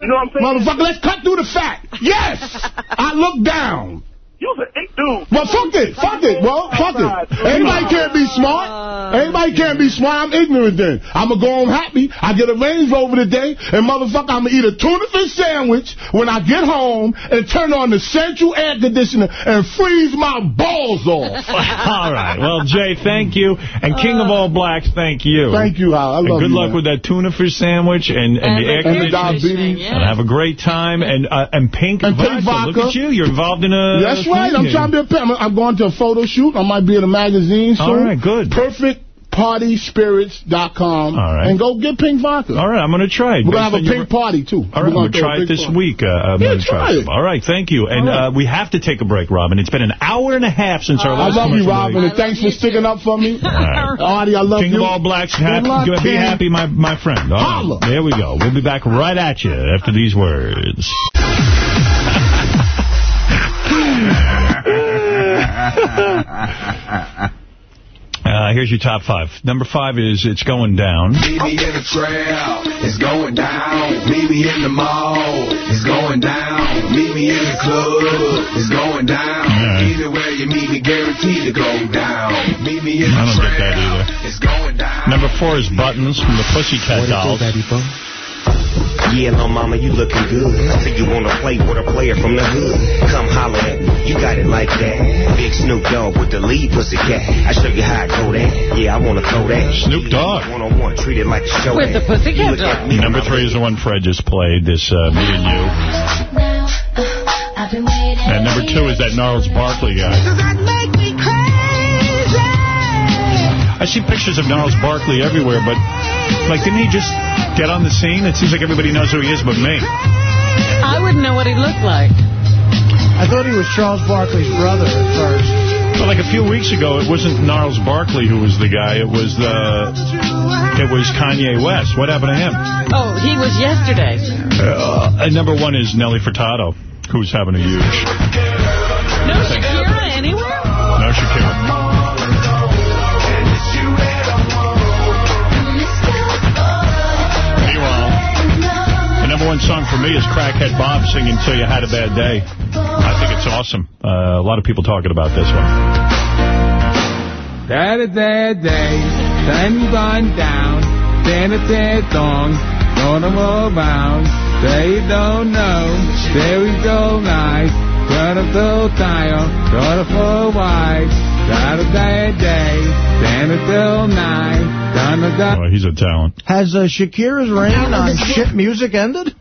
You know what I'm saying? Motherfucker, let's cut through the fat. Yes! I look down. You was an eight dude. Well, fuck it. Fuck it, bro. Fuck it. Anybody can't be smart. Anybody can't be smart. I'm ignorant then. I'm going to go home happy. I get a Range Rover today, and motherfucker, I'm going to eat a tuna fish sandwich when I get home and turn on the central air conditioner and freeze my balls off. All right. Well, Jay, thank you. And King of All Blacks, thank you. Thank you, Hal. I And good you, luck man. with that tuna fish sandwich and, and, And the the air and the conditioning. diabetes. And have a great time. And uh, and Pink And Pink Vodka. Look at you. You're involved in a... That's right. I'm trying to be a pimp. I'm, I'm going to a photo shoot. I might be in a magazine soon. All right, good. PerfectPartySpirits.com. All right. And go get Pink Vodka. All right, I'm going to try it. We're going to have a Based on pink party, too. All right, We're we'll gonna try it this party. week. Uh, I'm Yeah, gonna try it. some. All right, thank you. And uh, we have to take a break, Robin. It's been an hour and a half since our last I love you, Robin, and thanks for sticking up for me. right. Artie, I love King you. of all blacks, happy, luck, be happy, my, my friend. All right, Holla. There we go. We'll be back right at you after these words. Uh, here's your top five. Number five is It's Going Down. Meet me in the trail, it's going down. Meet me in the mall, it's going down. Meet me in the club, it's going down. Either way you meet me, guaranteed to go down. Meet me in I don't get that either. it's going down. Number four is Buttons from the Pussycat Dolls. Yeah, little mama, you looking good. Say you wanna play with a player from the hood. Come holler at me, you got it like that. Big Snoop Dogg with the lead pussycat. I show you how I go that. Yeah, I wanna throw that. Snoop Dogg. One on one, treat it like a show. With the Pussycat Dolls. Number three is the one Fred just played, this uh, Me and You. And number two is that Gnarls Barkley guy. I see pictures of Gnarls Barkley everywhere, but, like, didn't he just get on the scene? It seems like everybody knows who he is but me. I wouldn't know what he looked like. I thought he was Charles Barkley's brother at first. Well, like a few weeks ago, it wasn't Gnarls Barkley who was the guy. It was the, it was Kanye West. What happened to him? Oh, he was yesterday. Uh, and number one is Nelly Furtado, who's having a huge. No Shakira anywhere? No Shakira. The one song for me is Crackhead Bob singing Till You Had a Bad Day. I think it's awesome. Uh, a lot of people talking about this one. That a bad day, time gone down, then a sad song, gonna move on. They don't know, there we go nice, gonna go tire, gonna for wide. Oh, he's a talent. Has uh, Shakira's reign on shit music ended?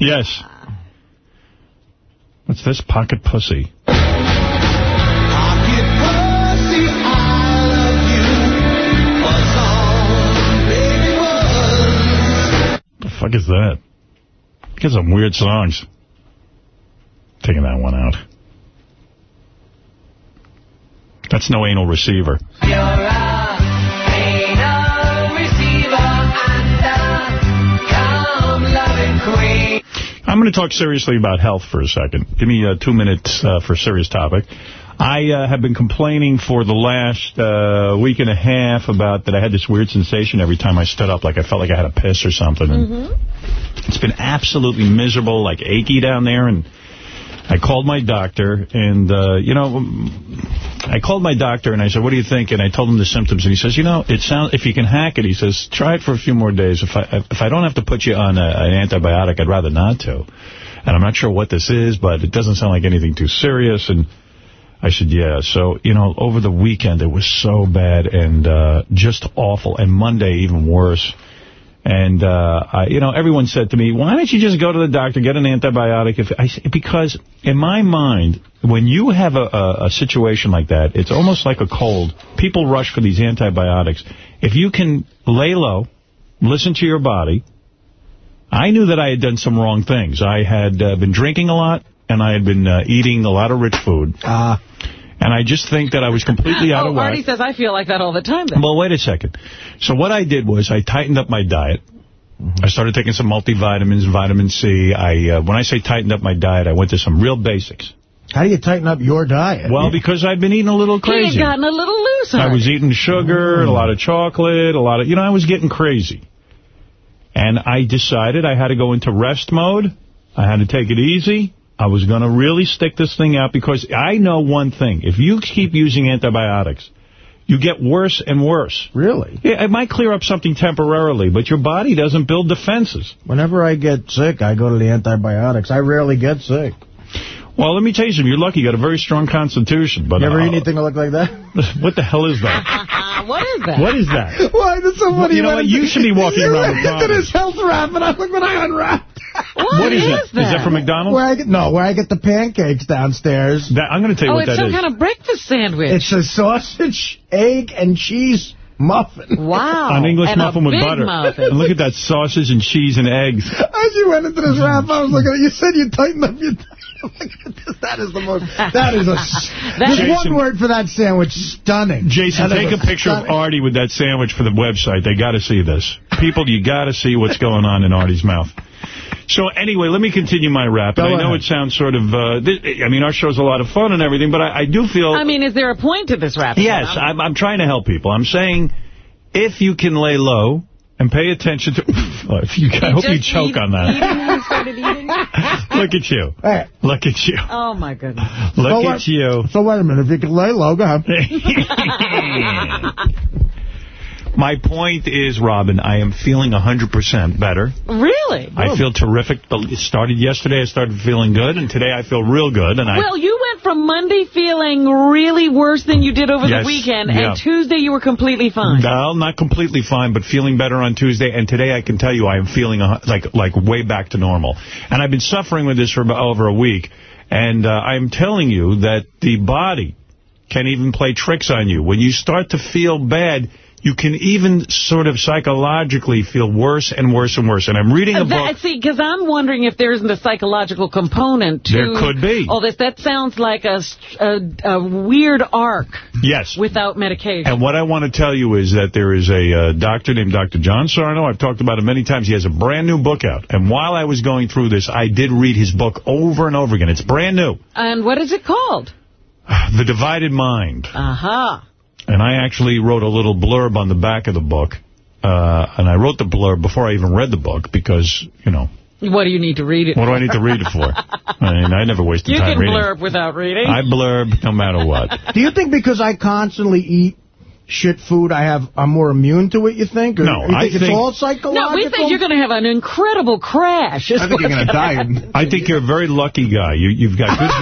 Yes. What's this? Pocket Pussy. The fuck is that? Get some weird songs. Taking that one out. That's no anal receiver. I'm going to talk seriously about health for a second. Give me uh, two minutes uh, for a serious topic. I uh, have been complaining for the last uh, week and a half about that I had this weird sensation every time I stood up, like I felt like I had a piss or something. And It's been absolutely miserable, like achy down there, and I called my doctor, and, uh, you know, I called my doctor and I said, what do you think? And I told him the symptoms. And he says, you know, it sounds if you can hack it, he says, try it for a few more days. If I if I don't have to put you on a, an antibiotic, I'd rather not to. And I'm not sure what this is, but it doesn't sound like anything too serious. And I said, yeah. So, you know, over the weekend, it was so bad and uh, just awful. And Monday, even worse. And, uh, I, you know, everyone said to me, why don't you just go to the doctor, get an antibiotic? If I, Because in my mind, when you have a, a, a situation like that, it's almost like a cold. People rush for these antibiotics. If you can lay low, listen to your body, I knew that I had done some wrong things. I had uh, been drinking a lot, and I had been uh, eating a lot of rich food. Uh, and I just think that I was completely out oh, of whack. Artie says I feel like that all the time. Then. Well, wait a second. So what I did was I tightened up my diet. I started taking some multivitamins, vitamin C. I uh, When I say tightened up my diet, I went to some real basics. How do you tighten up your diet? Well, because I've been eating a little crazy. He had gotten a little loose. I was eating sugar, a lot of chocolate, a lot of, you know, I was getting crazy. And I decided I had to go into rest mode. I had to take it easy. I was going to really stick this thing out because I know one thing. If you keep using antibiotics, you get worse and worse. Really? Yeah, it might clear up something temporarily, but your body doesn't build defenses. Whenever I get sick, I go to the antibiotics. I rarely get sick. Well, let me tell you something. You're lucky. You got a very strong constitution. But You ever uh, eat anything that look like that? What the hell is that? what is that? What is that? Why, that's so funny. You know what? You should be walking around with went into problems. this health wrap, and I look when I unwrapped. What is, it? Is that from McDonald's? Where I get, no, where I get the pancakes downstairs. That, I'm going to tell you oh, what it's some kind of breakfast sandwich. It's a sausage, egg, and cheese muffin. Wow. An English And a muffin with big butter. muffin. And look at that sausage and cheese and eggs. As you went into this wrap, I was looking at you. said you tightened up your... that is the most... That is a... There's Jason- one word for that sandwich. Stunning. Jason, That is take a picture of. Artie with that sandwich for the website. They got to see this. People, you got to see what's going on in Artie's mouth. So anyway, let me continue my rap. Go I know it sounds sort of, uh, I mean, our show's a lot of fun and everything, but I, I do feel... I mean, is there a point to this rap? Yes, I'm, I'm trying to help people. I'm saying if you can lay low and pay attention to... If you, I hope you choke eat- on that. eating when you started eating? Look at you. Hey, Look at you. Oh, my goodness. Look so at what- you. So wait a minute. If you can lay low, go ahead. My point is, Robin, I am feeling 100% better. Really? I feel terrific. It started yesterday. I started feeling good, and today I feel real good. And I Well, you went from Monday feeling really worse than you did over Yes, the weekend, yeah. and Tuesday you were completely fine. Well, not completely fine, but feeling better on Tuesday. And today I can tell you I am feeling like like way back to normal. And I've been suffering with this for about over a week. And uh, I'm telling you that the body can even play tricks on you. When you start to feel bad, you can even sort of psychologically feel worse and worse and worse. And I'm reading a book. See, because I'm wondering if there isn't a psychological component to There could be. all this. That sounds like a, a, a weird arc Yes. without medication. And what I want to tell you is that there is a uh, doctor named Dr. John Sarno. I've talked about him many times. He has a brand new book out. And while I was going through this, I did read his book over and over again. It's brand new. And what is it called? The Divided Mind. Aha. And I actually wrote a little blurb on the back of the book. Uh, and I wrote the blurb before I even read the book because, you know, What do you need to read it what do? I need to read it for? I mean, I never wasted You time can reading. blurb without reading. I blurb no matter what. Do you think because I constantly eat shit food, I have I'm more immune to it? You think? Or No, you think I it's think- all no, psychological. we think you're going to have an incredible crash. I think you're going to die. I think you're a very lucky guy. You, you've got good,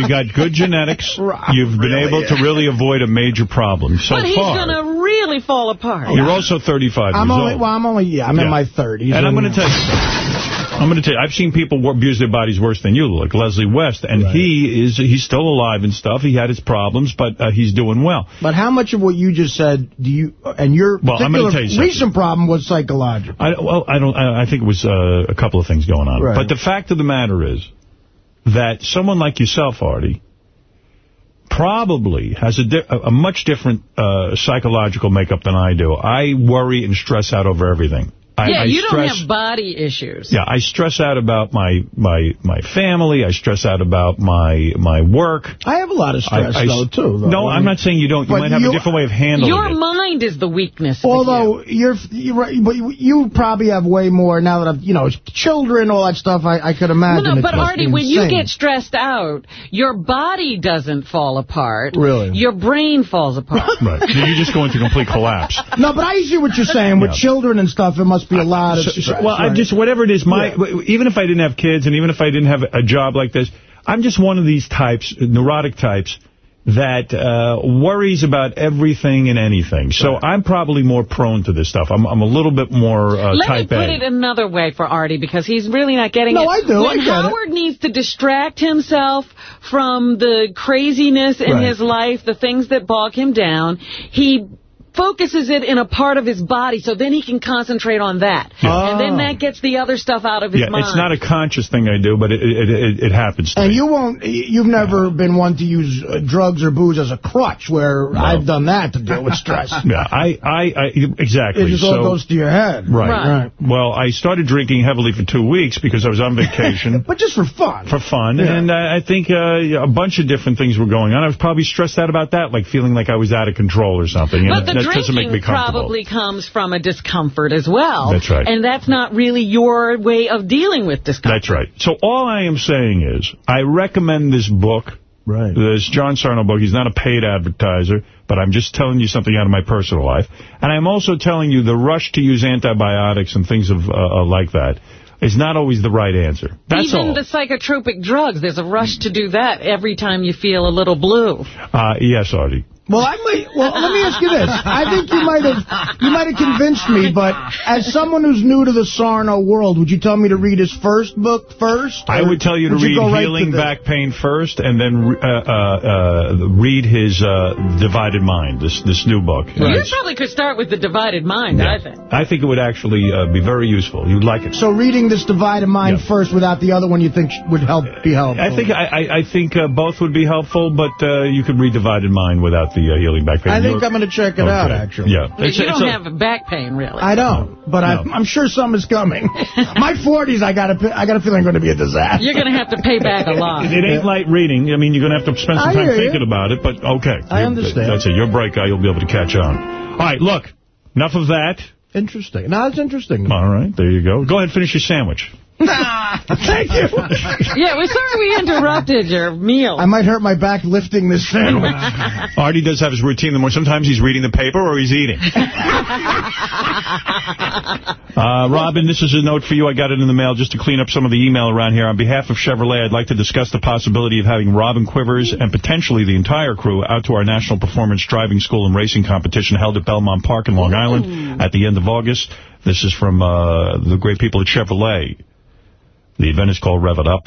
you got good genetics. You've been able to really avoid a major problem so far. but he's far. going to really fall apart. You're also 35 I'm years only old. well, I'm only yeah, I'm Yeah. in my 30s. and I'm going to tell you I'm going to tell you, I've seen people abuse their bodies worse than you, like Leslie West, and he is he's still alive and stuff. He had his problems, but uh, he's doing well. But how much of what you just said do you and your Well, I'm tell you something. recent problem was psychological? I, well, I don't. I, I think it was uh, a couple of things going on. Right. But the fact of the matter is that someone like yourself, Artie, probably has a, di a much different uh, psychological makeup than I do. I worry and stress out over everything. I, yeah, I you don't have body issues. Yeah, I stress out about my my my family. I stress out about my my work. I have a lot of stress, I- I- though, too. though. No, I I'm mean- not saying you don't. You might have you- a different way of handling Your it. Your mind is the weakness. Although you're, you're right, but you, you probably have way more now that I've, you know, children, all that stuff. I, I could imagine. Well, no, but must Artie, be when you get stressed out, your body doesn't fall apart. Really? Your brain falls apart. right. You just go into complete collapse. No, but I see what you're saying. With Yeah. children and stuff, it must be a lot of So- stress. well, I just whatever it is, my even if I didn't have kids and even if I didn't have a job like this, I'm just one of these types, neurotic types, that uh, worries about everything and anything. So I'm probably more prone to this stuff. I'm I'm a little bit more uh, Let me put A. it another way for Artie, because he's really not getting No, it. I do. When I get it. Howard needs to distract himself from the craziness in Right. his life, the things that bog him down, he focuses it in a part of his body so then he can concentrate on that. And then that gets the other stuff out of his Yeah, mind. it's not a conscious thing I do, but it it, it, it happens to And me. you won't, you've never been one to use uh, drugs or booze as a crutch, where I've done that to deal with stress. Yeah, I, I, I exactly. It just so, all goes to your head. Right. Right. Well, I started drinking heavily for two weeks because I was on vacation. But just for fun. For fun. Yeah. And I I think uh, a bunch of different things were going on. I was probably stressed out about that, like feeling like I was out of control or something. But and the that doesn't make me drinking comfortable. probably comes from a discomfort as well. That's right. And that's not really your way of dealing with discomfort. That's right. So all I am saying is I recommend this book. Right. This John Sarno book. He's not a paid advertiser, but I'm just telling you something out of my personal life. And I'm also telling you the rush to use antibiotics and things of uh, uh, like that is not always the right answer. That's Even all. the psychotropic drugs, there's a rush to do that every time you feel a little blue. Uh, yes, Artie. Well, I might. Well, let me ask you this. I think you might have you might have convinced me, but as someone who's new to the Sarno world, would you tell me to read his first book first? I would tell you to would read go right to Healing the- Back Pain first, and then uh, uh, uh, read his uh, Divided Mind, this this new book. And You probably could start with the divided mind, I think. I think it would actually uh, be very useful. You'd like it. So reading this divided mind first without the other one, you think would help be helpful? I think I, I, I think uh, both would be helpful, but uh, you could read Divided Mind without the uh, Healing Back Pain. I think You're- I'm going to check it Okay. out. Actually, Yeah. It's- you it's don't a- have back pain, really. I don't, but I, I'm sure some is coming. My 40s, I got a, I got a feeling I'm going to be a disaster. You're going to have to pay back a lot. It ain't light reading. I mean, you're going to have to spend some I time hear you. thinking about it, but okay. I You- understand. That's it. Your break guy, you'll be able to catch on. All right, look. Enough of that. Interesting. No, it's interesting. All right, there you go. Go ahead and finish your sandwich. Thank you. Yeah, we're sorry we interrupted your meal. I might hurt my back lifting this sandwich. Artie does have his routine in the morning. Sometimes he's reading the paper or he's eating. Uh, Robin, this is a note for you. I got it in the mail just to clean up some of the email around here. On behalf of Chevrolet, I'd like to discuss the possibility of having Robin Quivers and potentially the entire crew out to our National Performance Driving School and Racing Competition held at Belmont Park in Long Island at the end of August. This is from uh, the great people at Chevrolet. The event is called Rev It Up.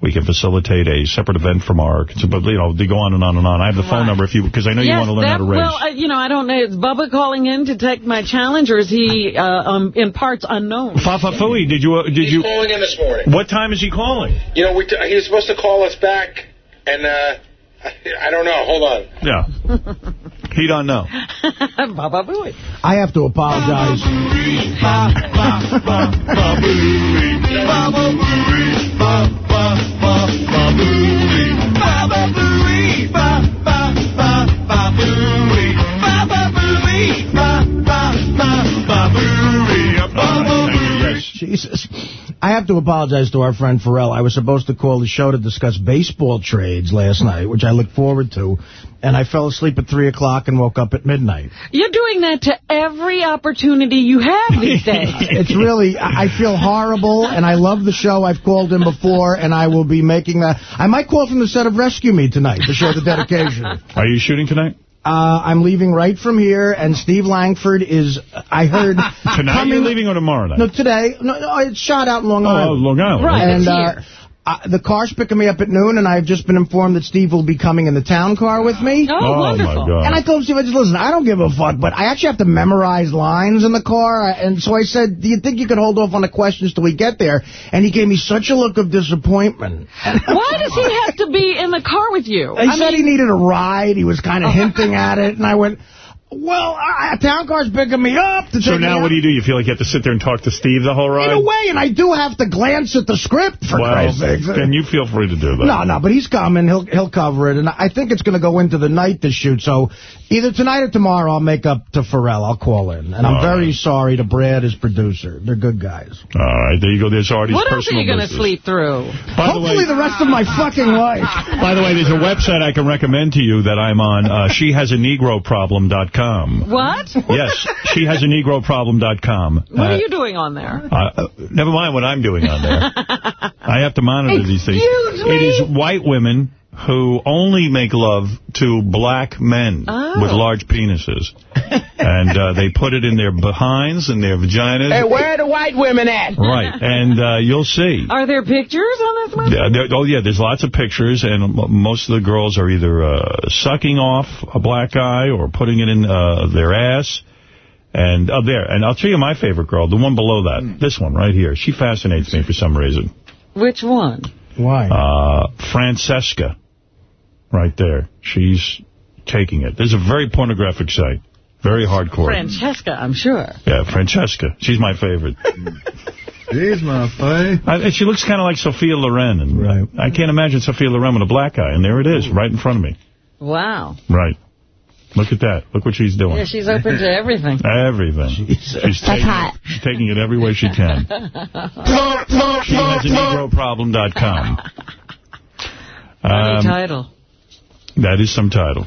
We can facilitate a separate event from our, but you know, they go on and on and on. I have the phone number if you, because I know you want to learn that, how to race. Well, uh, you know, I don't know. Is Bubba calling in to take my challenge, or is he uh, um, in parts unknown? Fafa Fui, did you, uh, did He's you, calling in this morning. what time is he calling? You know, we t he was supposed to call us back, and uh, I, I don't know. Hold on. Yeah. he don't know. Baba Booey. I have to apologize. Jesus. I have to apologize to our friend Pharrell. I was supposed to call the show to discuss baseball trades last night, which I look forward to, and I fell asleep at 3 o'clock and woke up at midnight. You're doing that to every opportunity you have these days. It's really, I I feel horrible, and I love the show. I've called in before, and I will be making that. I might call from the set of Rescue Me tonight to show the dedication. Are you shooting tonight? Uh, I'm leaving right from here, and Steve Langford is, I heard... Tonight you're leaving or tomorrow night? No, today. No, no, it's shot out in Long Oh, Island. Long Island. Right, And it's uh, here. Uh, the car's picking me up at noon, and I've just been informed that Steve will be coming in the town car with me. Oh, Oh, wonderful. my God. And I told Steve, I just, listen, I don't give a fuck, but I actually have to memorize lines in the car. And so I said, do you think you could hold off on the questions till we get there? And he gave me such a look of disappointment. Why does he have to be in the car with you? He said he needed a ride. He was kind of hinting at it. And I went, Well, I, a town car's picking me up. To So now what do you do? You feel like you have to sit there and talk to Steve the whole ride? In a way, and I do have to glance at the script, for well, Christ's sakes. then you feel free to do that. No, no, but he's coming. He'll he'll cover it, and I think it's going to go into the night to shoot. So either tonight or tomorrow, I'll make up to Pharrell. I'll call in, and I'm All very sorry to Brad, his producer. They're good guys. All right, there you go. There's Artie's What else are you going to sleep through? By the Hopefully, way, the rest of my fucking life. by the way, there's a website I can recommend to you that I'm on. Uh, she has a Negro problem.com. What? Yes, she has a Negro problem.com. What Uh, are you doing on there? Uh, never mind what I'm doing on there. I have to monitor these things. Me? It is white women who only make love to black men Oh. with large penises. and uh, they put it in their behinds and their vaginas. Hey, where are the white women at? Right, and uh, you'll see. Are there pictures on this website? Yeah, oh, yeah, there's lots of pictures, and most of the girls are either uh, sucking off a black guy or putting it in uh, their ass. And up there, and I'll tell you my favorite girl, the one below that, this one right here. She fascinates me for some reason. Which one? Why? Uh, Francesca, right there. She's taking it. There's a very pornographic site. Very hardcore. Francesca, I'm sure. Yeah, Francesca. She's my favorite. She's my favorite. She looks kind of like Sophia Loren. And right. I can't imagine Sophia Loren with a black eye. And there it is, right in front of me. Wow. Right. Look at that. Look what she's doing. Yeah, she's open to everything. Everything. She's That's taking, hot. It, she's taking it every way she can. She has a negroproblem.com. Funny Um, title. That is some title.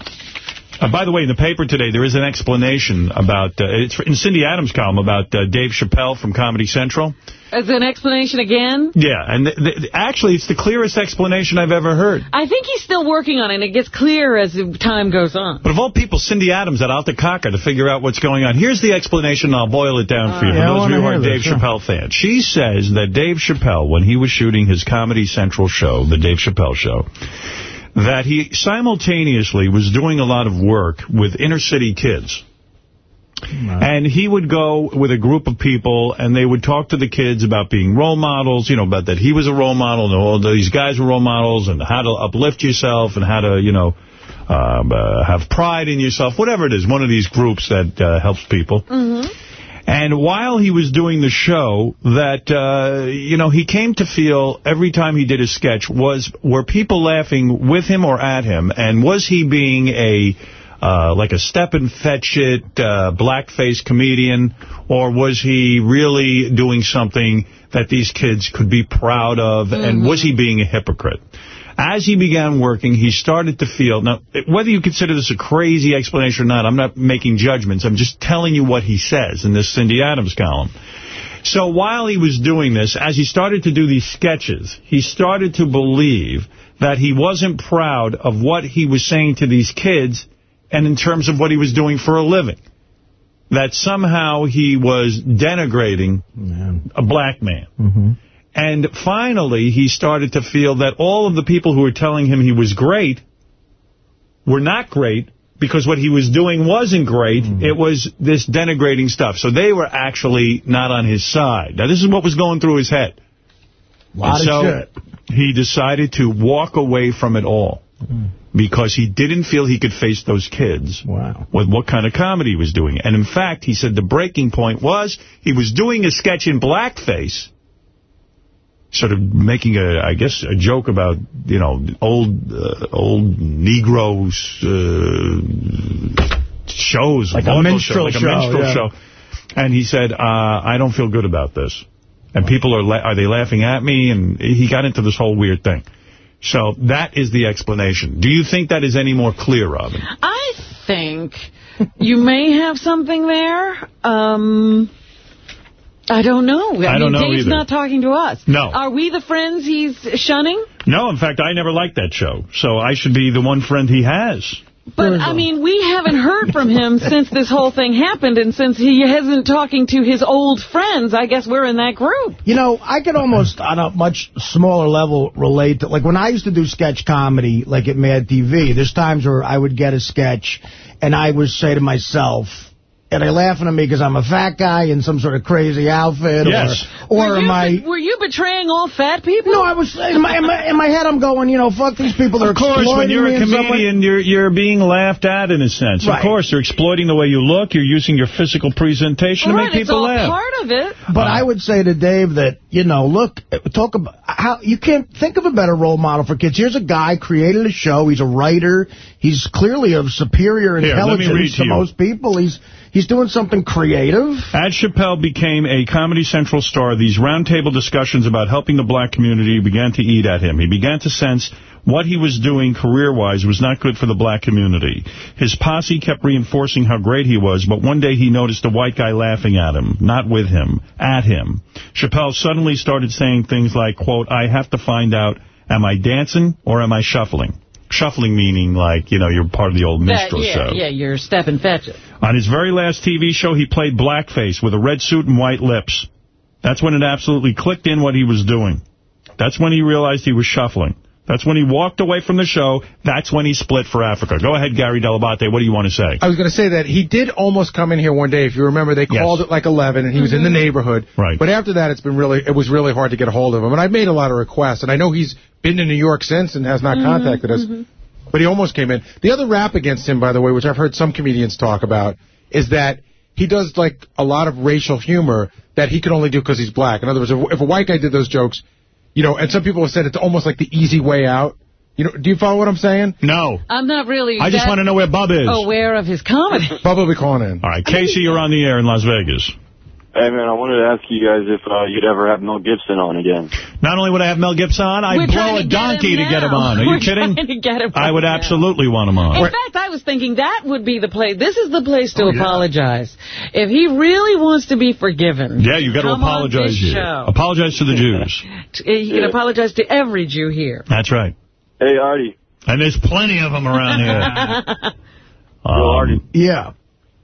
Uh, by the way, in the paper today, there is an explanation about, uh, it's in Cindy Adams' column about uh, Dave Chappelle from Comedy Central. As an explanation again? Yeah, and th th actually, it's the clearest explanation I've ever heard. I think he's still working on it, and it gets clearer as time goes on. But of all people, Cindy Adams at Alta to figure out what's going on. Here's the explanation, and I'll boil it down for you. yeah, for those of you who are hear Dave this, yeah. Chappelle fans. She says that Dave Chappelle, when he was shooting his Comedy Central show, the Dave Chappelle show, that he simultaneously was doing a lot of work with inner city kids. And he would go with a group of people, and they would talk to the kids about being role models, you know, about that he was a role model, and all these guys were role models, and how to uplift yourself, and how to, you know, um, uh, have pride in yourself, whatever it is, one of these groups that uh, helps people. And while he was doing the show, that, uh, you know, he came to feel every time he did a sketch was, were people laughing with him or at him? And was he being a, uh, like a step and fetch it, uh, blackface comedian? Or was he really doing something that these kids could be proud of? And was he being a hypocrite? As he began working, he started to feel, now, whether you consider this a crazy explanation or not, I'm not making judgments. I'm just telling you what he says in this Cindy Adams column. So while he was doing this, as he started to do these sketches, he started to believe that he wasn't proud of what he was saying to these kids and in terms of what he was doing for a living. That somehow he was denigrating a black man. Mm-hmm. And finally, he started to feel that all of the people who were telling him he was great were not great because what he was doing wasn't great. Mm-hmm. It was this denigrating stuff. So they were actually not on his side. Now, this is what was going through his head. Lot so shit. he decided to walk away from it all mm. because he didn't feel he could face those kids wow. with what kind of comedy he was doing. And in fact, he said the breaking point was he was doing a sketch in blackface, sort of making a, I guess, a joke about, you know, old uh, old Negroes uh, shows. Like a vaudeville minstrel like a show, minstrel yeah. show. And he said, uh, I don't feel good about this. And people are, la are they laughing at me? And he got into this whole weird thing. So that is the explanation. Do you think that is any more clear, Robin? I think you may have something there. Um, I don't know. I, I don't mean, know Dave's either. not talking to us. No. Are we the friends he's shunning? No, in fact, I never liked that show. So I should be the one friend he has. But, I mean, we haven't heard from him since this whole thing happened, and since he hasn't talking to his old friends, I guess we're in that group. You know, I could almost, on a much smaller level, relate to, like, when I used to do sketch comedy, like at Mad TV, there's times where I would get a sketch, and I would say to myself, are they laughing at me because I'm a fat guy in some sort of crazy outfit? Yes. Or, or am I... Were you betraying all fat people? No, I was in my, in my, in my head. I'm going, you know, fuck these people. They're Of course, when you're a in some way. comedian, you're you're being laughed at in a sense. Right. Of course, they're exploiting the way you look. You're using your physical presentation right, to make it's people all laugh. part of it. But I would say to Dave that, you know, look, talk about how you can't think of a better role model for kids. Here's a guy created a show. He's a writer. He's clearly of superior Here, let me intelligence read to to most people. He's he's doing something creative. As Chappelle became a Comedy Central star, these roundtable discussions about helping the black community began to eat at him. He began to sense what he was doing career-wise was not good for the black community. His posse kept reinforcing how great he was, but one day he noticed a white guy laughing at him, not with him, at him. Chappelle suddenly started saying things like, quote, I have to find out, am I dancing or am I shuffling? Shuffling meaning like, you know, you're part of the old minstrel yeah, show. yeah, you're step and fetch it. On his very last TV show, he played blackface with a red suit and white lips. That's when it absolutely clicked in what he was doing. That's when he realized he was shuffling. That's when he walked away from the show. That's when he split for Africa. Go ahead, Gary Dell'Abate. What do you want to say? I was going to say that he did almost come in here one day. If you remember, they called it like 11, and he was in the mm-hmm. neighborhood. Right. But after that, it's been really, it was really hard to get a hold of him. And I've made a lot of requests, and I know he's been to New York since and has not mm-hmm, contacted us. Mm-hmm. But he almost came in. The other rap against him, by the way, which I've heard some comedians talk about, is that he does like a lot of racial humor that he can only do because he's black. In other words, if, if a white guy did those jokes, you know, and some people have said it's almost like the easy way out. You know, do you follow what I'm saying? No. I'm not really I just want to know where Bub is. aware of his comedy. Bubba will be calling in. All right, Casey, you're on the air in Las Vegas. Hey, man, I wanted to ask you guys if uh, you'd ever have Mel Gibson on again. Not only would I have Mel Gibson on, I'd We're blow a to donkey to get him on. Are you We're kidding? to get him I would now. absolutely want him on. In fact, I was thinking that would be the place. This is the place Oh, to apologize. If he really wants to be forgiven, Yeah, you got to come on apologize this here. show. Apologize to the Jews. He can apologize to every Jew here. That's right. Hey, Artie. And there's plenty of them around here. Well, Artie. Yeah.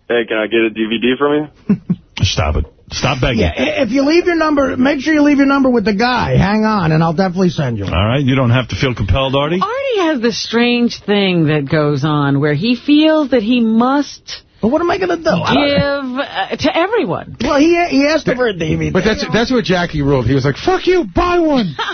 Hey, can I get a DVD from you? Stop it. Stop begging. Yeah, if you leave your number, make sure you leave your number with the guy. Hang on, and I'll definitely send you one. All right, you don't have to feel compelled, Artie. Artie has this strange thing that goes on where he feels that he must But what am I going to do? Give uh, to everyone. Well, he he asked for a DVD. But that's that's what Jackie ruled. He was like, "Fuck you, buy one."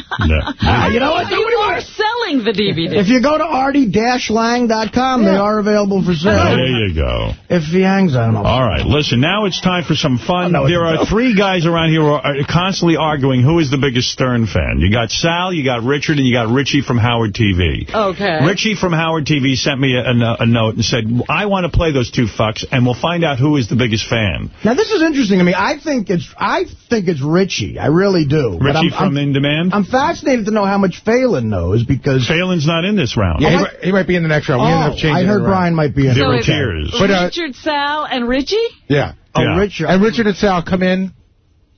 Ah, you know what? You are selling the DVD. If you go to artie-lange.com, they are available for sale. There you go. If he hangs on them. All right, listen, now it's time for some fun. There are three guys around here who are constantly arguing who is the biggest Stern fan. You got Sal, you got Richard, and you got Richie from Howard TV. Okay. Richie from Howard TV sent me a, a a note and said, I want to play those two fucks, and we'll find out who is the biggest fan. Now, this is interesting to me. I think it's I think it's Richie. I really do. Richie I'm, from I'm, In Demand? I'm fascinated to know how much Phelan knows because... Phelan's not in this round. Yeah, he, might, he might be in the next round. we ended up Oh, changing I it heard around. Brian might be in There So were it's tears. But, uh, Richard, Sal, and Richie? Yeah. Oh, Yeah. Richard. And Richard and Sal, come in,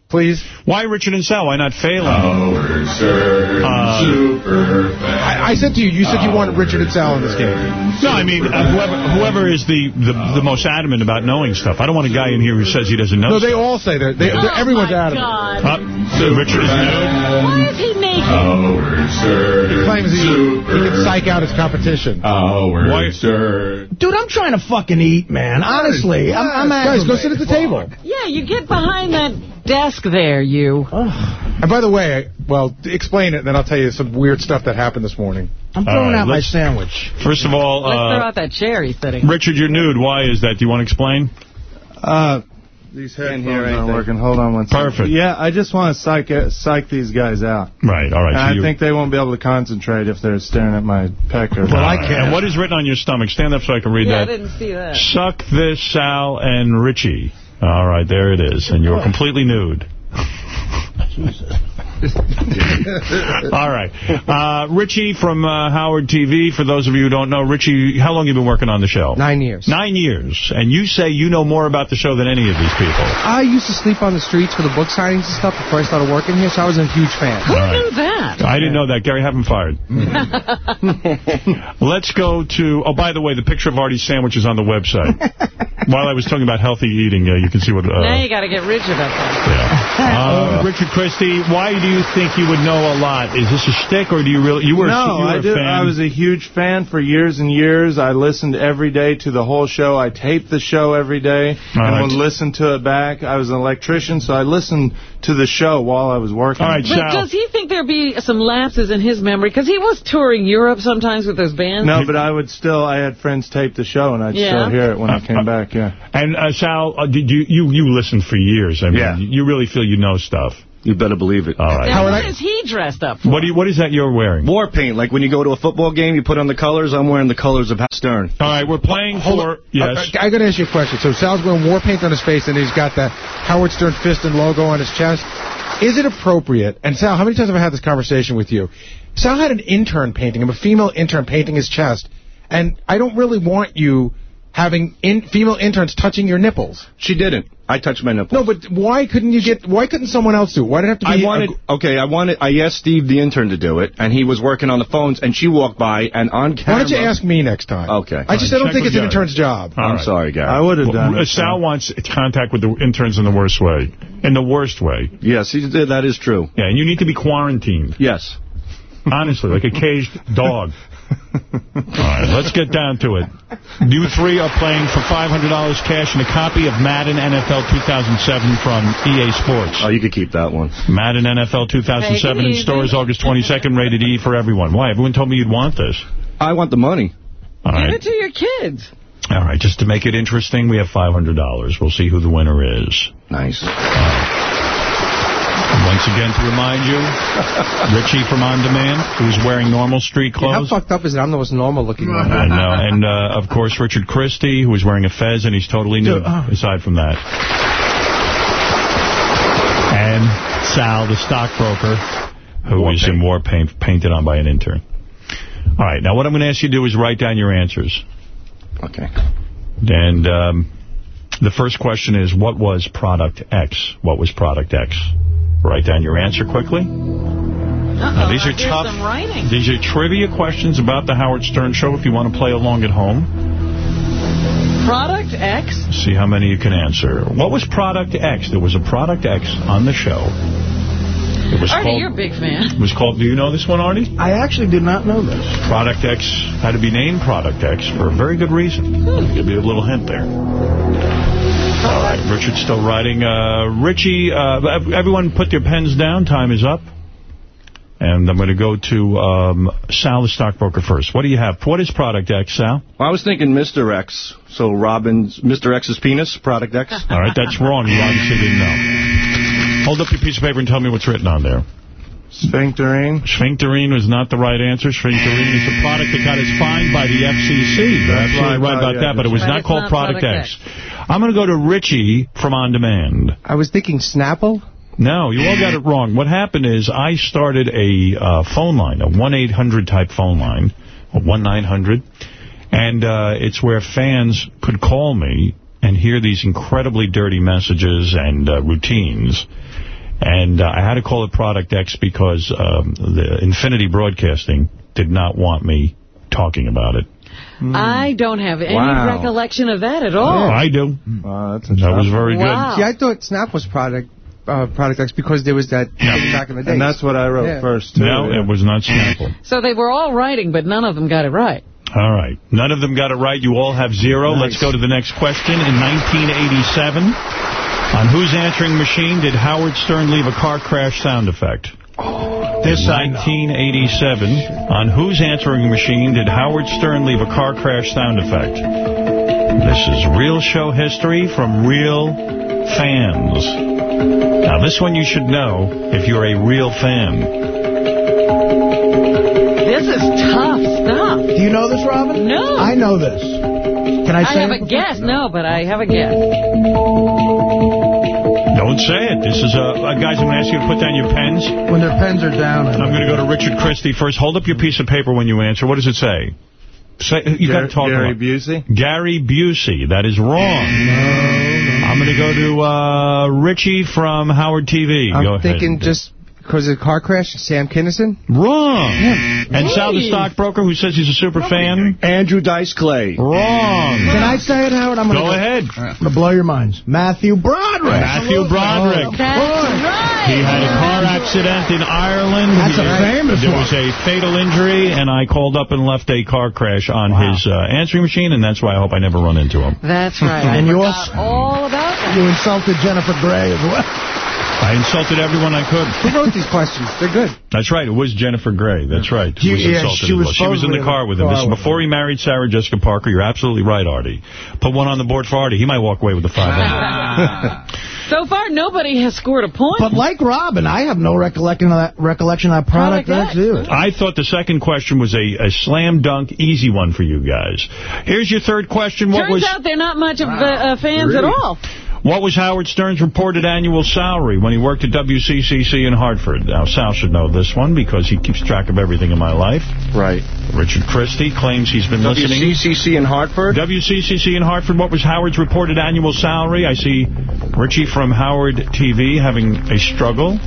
please. Why Richard and Sal? Why not Phelan? Howard Stern, Uh, super. I, I said to you, you said you wanted Richard and Sal in this game. No, I mean, uh, whoever whoever is the, the the most adamant about knowing stuff. I don't want a guy in here who says he doesn't know No, they stuff. all say that. They, Oh, everyone's my out of. God. Uh, Richard is nude. Why is he naked? Howard Stern, He claims he, he can psych out his competition. Howard Why- Stern. Dude, I'm trying to fucking eat, man. Honestly, I'm, I'm Guys, go sit at the table. Yeah, you get behind that desk there, you. And by the way, well, explain it, and then I'll tell you some weird stuff that happened this morning. I'm throwing right, out my sandwich. First of all, Let's throw uh, out that chair he's sitting. Richard, you're nude. Why is that? Do you want to explain? Uh, these headphones aren't working. Hold on one second. Perfect. Yeah, I just want to psych psych these guys out. Right, all right. And so I you- think they won't be able to concentrate if they're staring at my pecker. All right. And what is written on your stomach? Stand up so I can read Yeah, I that. didn't see that. Suck this, Sal and Richie. All right, there it is. And you're completely nude. All right. Uh, Richie from uh, Howard TV, for those of you who don't know, Richie, how long have you been working on the show? Nine years. Nine years. And you say you know more about the show than any of these people. I used to sleep on the streets for the book signings and stuff before I started working here, so I was a huge fan. Who All right. knew that? I didn't know that. Gary, have him fired. Let's go to... Oh, by the way, the picture of Artie's sandwich is on the website. While I was talking about healthy eating, uh, you can see what... Uh, now you got to get Richard up there. yeah. Uh, Richard Christie, why do you think you would know a lot? Is this a shtick, or do you really... You were, no, you were I a did. fan? I was a huge fan for years and years. I listened every day to the whole show. I taped the show every day and right. would listen to it back. I was an electrician, so I listened to the show while I was working. All right, But does he think there'd be some lapses in his memory? Because he was touring Europe sometimes with those bands. No, but I would still, I had friends tape the show, and I'd Yeah. still hear it when I came back, yeah. And uh, Sal, uh, did you, you you listened for years? I mean, Yeah. you really feel you know stuff. You better believe it. All right. Now, what is he dressed up for? What do you, What is that you're wearing? War paint. Like when you go to a football game, you put on the colors. I'm wearing the colors of Howard Stern. All right, we're playing Hold for... on. Yes. Uh, uh, I, I got to ask you a question. So Sal's wearing war paint on his face, and he's got that Howard Stern fist and logo on his chest. Is it appropriate? And Sal, how many times have I had this conversation with you? Sal had an intern painting him, a female intern painting his chest, and I don't really want you having in, female interns touching your nipples. She didn't. I touched my nipples. No, but why couldn't you get? Why couldn't someone else do? it? Why did it have to be? I a- wanted, okay, I wanted, I asked Steve, the intern, to do it, and he was working on the phones, and she walked by, and on camera... why don't you ask me next time? Okay. I just I don't think it's an intern's job. I'm sorry, Gary. I would have done Well, it. Sal wants contact with the interns in the worst way. In the worst way. Yes, he that is true. Yeah, and you need to be quarantined. Yes. Honestly, like a caged dog. All right, let's get down to it. You three are playing for $500 cash and a copy of Madden NFL 2007 from EA Sports. Oh, you could keep that one. Madden NFL 2007 Take in stores August 22nd, rated E for everyone. Why? Everyone told me you'd want this. I want the money. All Give right. it to your kids. All right, just to make it interesting, we have $500. We'll see who the winner is. Nice. Once again, to remind you, Richie from On Demand, who's wearing normal street Yeah, how clothes. fucked up is it? I'm the most normal looking one. And, uh, and uh, of course, Richard Christie, who is wearing a fez, and he's totally nude, aside from that. And Sal, the stockbroker, who is in war paint, painted on by an intern. All right, now what I'm going to ask you to do is write down your answers. Okay. And um, the first question is, what was Product X? What was Product X? Write down your answer quickly. Now, these are tough. These are trivia questions about the Howard Stern Show if you want to play along at home. Product X? See how many you can answer. What was Product X? There was a Product X on the show. It was Artie, called, you're a big fan. It was called, do you know this one, Artie? I actually did not know this. Product X had to be named Product X for a very good reason. I'll give you a little hint there. All right, Richard's still writing. Uh, Richie, uh, everyone put their pens down. Time is up. And I'm going to go to um, Sal, the stockbroker, first. What do you have? What is Product X, Sal? Well, I was thinking Mr. X. So Robin's, Mr. X's penis, Product X. All right, that's wrong. You obviously didn't know. Hold up your piece of paper and tell me what's written on there. Sphincterine. Sphincterine was not the right answer. Sphincterine is a product that got us fined by the FCC. You're That's absolutely right, right about yeah, that, but it was right. not It's called not Product, Product X. I'm going to go to Richie from On Demand. I was thinking Snapple. No, you all got it wrong. What happened is I started a uh, phone line, a 1-800 type phone line, a 1-900, and uh, it's where fans could call me and hear these incredibly dirty messages and uh, routines. And uh, I had to call it Product X because um, the Infinity Broadcasting did not want me talking about it. I don't have any Wow. recollection of that at all. I do. That's That was very Wow. See, I thought Snap was product uh, product X because there was that thing back in the day. And that's what I wrote Yeah. first, too. No, yeah. it was not Snapple. So they were all writing, but none of them got it right. All right. None of them got it right. You all have zero. Let's go to the next question. In 1987, on whose answering machine did Howard Stern leave a car crash sound effect? This 1987, on whose answering machine did Howard Stern leave a car crash sound effect? This is real show history from real fans. Now, this one you should know if you're a real fan. This is tough stuff. Do you know this, Robin? No. I know this. Can I say I have it a guess. No, but I have a guess. Don't say it. This is a... Uh, guys, I'm going to ask you to put down your pens. When their pens are down. I'm going to go to Richard Christie first. Hold up your piece of paper when you answer. What does it say? Say you got to talk Gary about- Busey? Gary Busey. That is wrong. I'm going to go to uh, Richie from Howard TV. I'm go ahead. thinking just because of the car crash, Sam Kinison? Wrong. And Sal the stockbroker who says he's a super fan? Andrew Dice Clay. Wrong. Can I say it, Howard? I'm gonna Go ahead. I'm going to blow your minds. Matthew Broderick. Matthew Broderick. Oh, right. He had a car accident in Ireland. That's a He- famous There one. was a fatal injury, and I called up and left a car crash on his uh, answering machine, and that's why I hope I never run into him. That's right. And you also- all about that. You insulted Jennifer Grey as well. I insulted everyone I could. Who wrote these questions? They're good. That's right. It was Jennifer Grey. That's right. Who She- was yeah, insulted she was well. She was in the car with him. in This is before he married Sarah Jessica Parker. You're absolutely right, Artie. Put one on the board for Artie. He might walk away with the 500. So far, nobody has scored a point. But like Robin, I have no recollection of that, recollection of that product. Product That's it. I thought the second question was a, a slam dunk easy one for you guys. Here's your third question. What Turns was out they're not much of the uh, fans at all. What was Howard Stern's reported annual salary when he worked at WCCC in Hartford? Now, Sal should know this one because he keeps track of everything in my life. Right. Richard Christie claims he's been listening. WCCC in Hartford? WCCC in Hartford. What was Howard's reported annual salary? I see Richie from Howard TV having a struggle.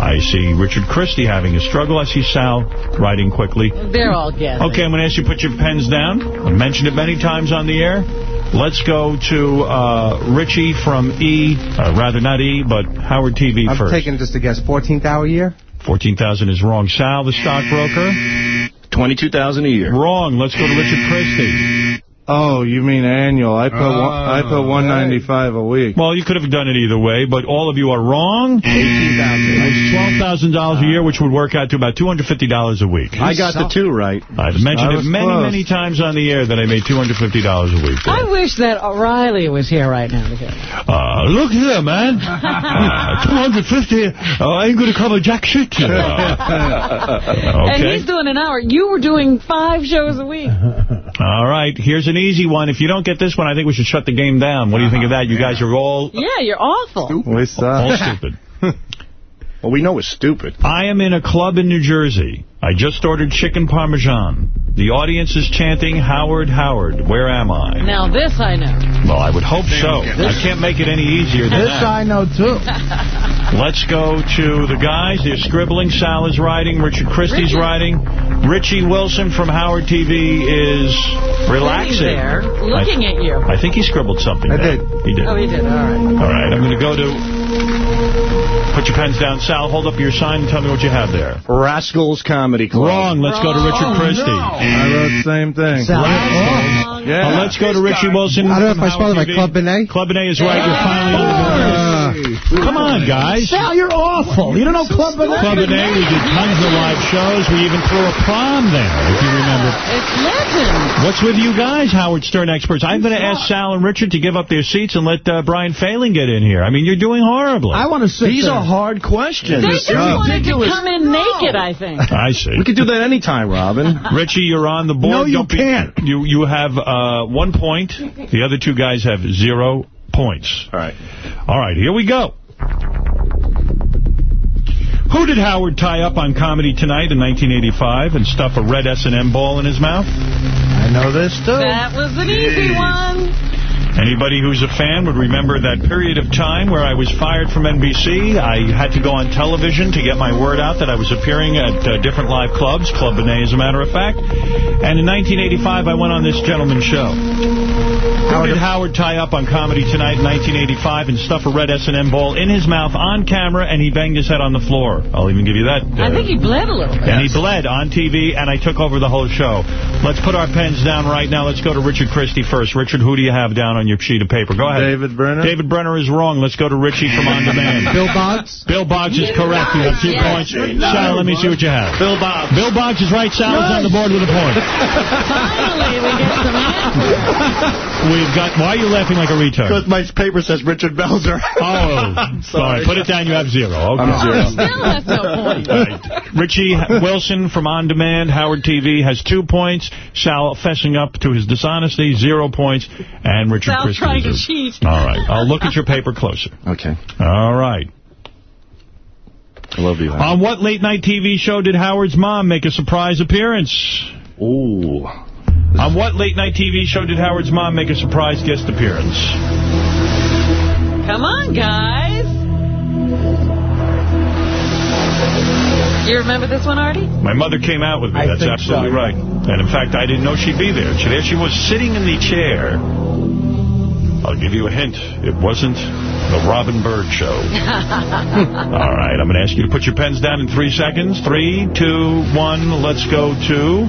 I see Richard Christie having a struggle. I see Sal writing quickly. They're all guessing. Okay, I'm going to ask you to put your pens down. I've mentioned it many times on the air. Let's go to uh, Richie from E, uh, rather not E, but Howard TV I'm first. taking just a guess. 14th hour year? 14,000 is wrong. Sal, the stockbroker? 22000 a year. Wrong. Let's go to Richard Christie. Oh, you mean annual. I put one, I put 195 a week. Well, you could have done it either way, but all of you are wrong. $12,000 a year, which would work out to about $250 a week. I got the two right. I've mentioned I it many, close. many times on the air that I made $250 a week. I wish that O'Reilly was here right now. Uh, look here, man. Uh, 250 uh, ain't going to cover jack shit. Uh, And he's doing an hour. You were doing five shows a week. All right. Here's an easy one. If you don't get this one, I think we should shut the game down. What do you think of that? You guys are all, Yeah, you're awful. We all stupid. Well, we know it's stupid. I am in a club in New Jersey. I just ordered chicken parmesan. The audience is chanting, Howard, Howard, where am I? Now this I know. Well, I would hope so. I can't make it any easier than This that. I know, too. Let's go to the guys. They're scribbling. Sal is writing. Richard Christie's Richard. writing. Richie Wilson from Howard TV is relaxing. there, looking I, at you. I think he scribbled something. I down. did. He did. Oh, he did. All right. All right, I'm going to go to... Put your pens down. Sal, hold up your sign and tell me what you have there. Rascals Comedy Club. Wrong. Let's go to Richard Christie. I wrote the same thing. Sal, Uh, Yeah. let's go to Richie Wilson. I don't know if I spelled it Howard right. TV. Club Bené? Club Bené is right. You're finally on the board. Come on, guys. Sal, you're awful. You don't know Club Bené? Club Bené, we did tons of live shows. We even threw a prom there, if you remember. It's legend. What's with you guys, Howard Stern experts? I'm going to ask Sal and Richard to give up their seats and let uh, Brian Phelan get in here. I mean, you're doing horribly. I want to sit These there. are hard questions. They just They're wanted to come in naked, I think. I see. We could do that anytime, Robin. Richie, you're on the board. No, you Don't can't. You you have uh, one point. The other two guys have zero points. All right. All right, here we go. Who did Howard tie up on Comedy Tonight in 1985 and stuff a red S&M ball in his mouth? I know this, too. That was an easy one. Anybody who's a fan would remember that period of time where I was fired from NBC. I had to go on television to get my word out that I was appearing at uh, different live clubs, Club Bené as a matter of fact. And in 1985, I went on this gentleman's show. Who did Howard tie up on Comedy Tonight in 1985 and stuff a red S&M ball in his mouth on camera and he banged his head on the floor? I'll even give you that. I think he bled a little bit. And he bled on TV, and I took over the whole show. Let's put our pens down right now. Let's go to Richard Christie first. Richard, who do you have down on your sheet of paper? Go ahead. David Brenner. David Brenner is wrong. Let's go to Richie from On Demand. Bill Boggs? Bill Boggs is correct. You have two Yes. points. Sal, let me see what you have. Bill Boggs. Bill Boggs is right. Sal is on the board with a point. Finally, we get some answers. We've got. Why are you laughing like a retard? Because my paper says Richard Belzer. Oh, sorry. Put it down. You have zero. Okay. I'm zero. Still has no point. All right. Richie Wilson from On Demand, Howard TV, has two points. Sal fessing up to his dishonesty, zero points. And Richard Sal's Christie. trying to cheat. All right. I'll look at your paper closer. Okay. All right. I love you. On what late-night TV show did Howard's mom make a surprise appearance? Ooh. On what late-night TV show did Howard's mom make a surprise guest appearance? Come on, guys. You remember this one, Artie? My mother came out with me. I That's absolutely so. right. And in fact, I didn't know she'd be there. She, there she was sitting in the chair. I'll give you a hint. It wasn't the Robin Byrd show. All right, I'm going to ask you to put your pens down in three seconds. Three, two, one. Let's go to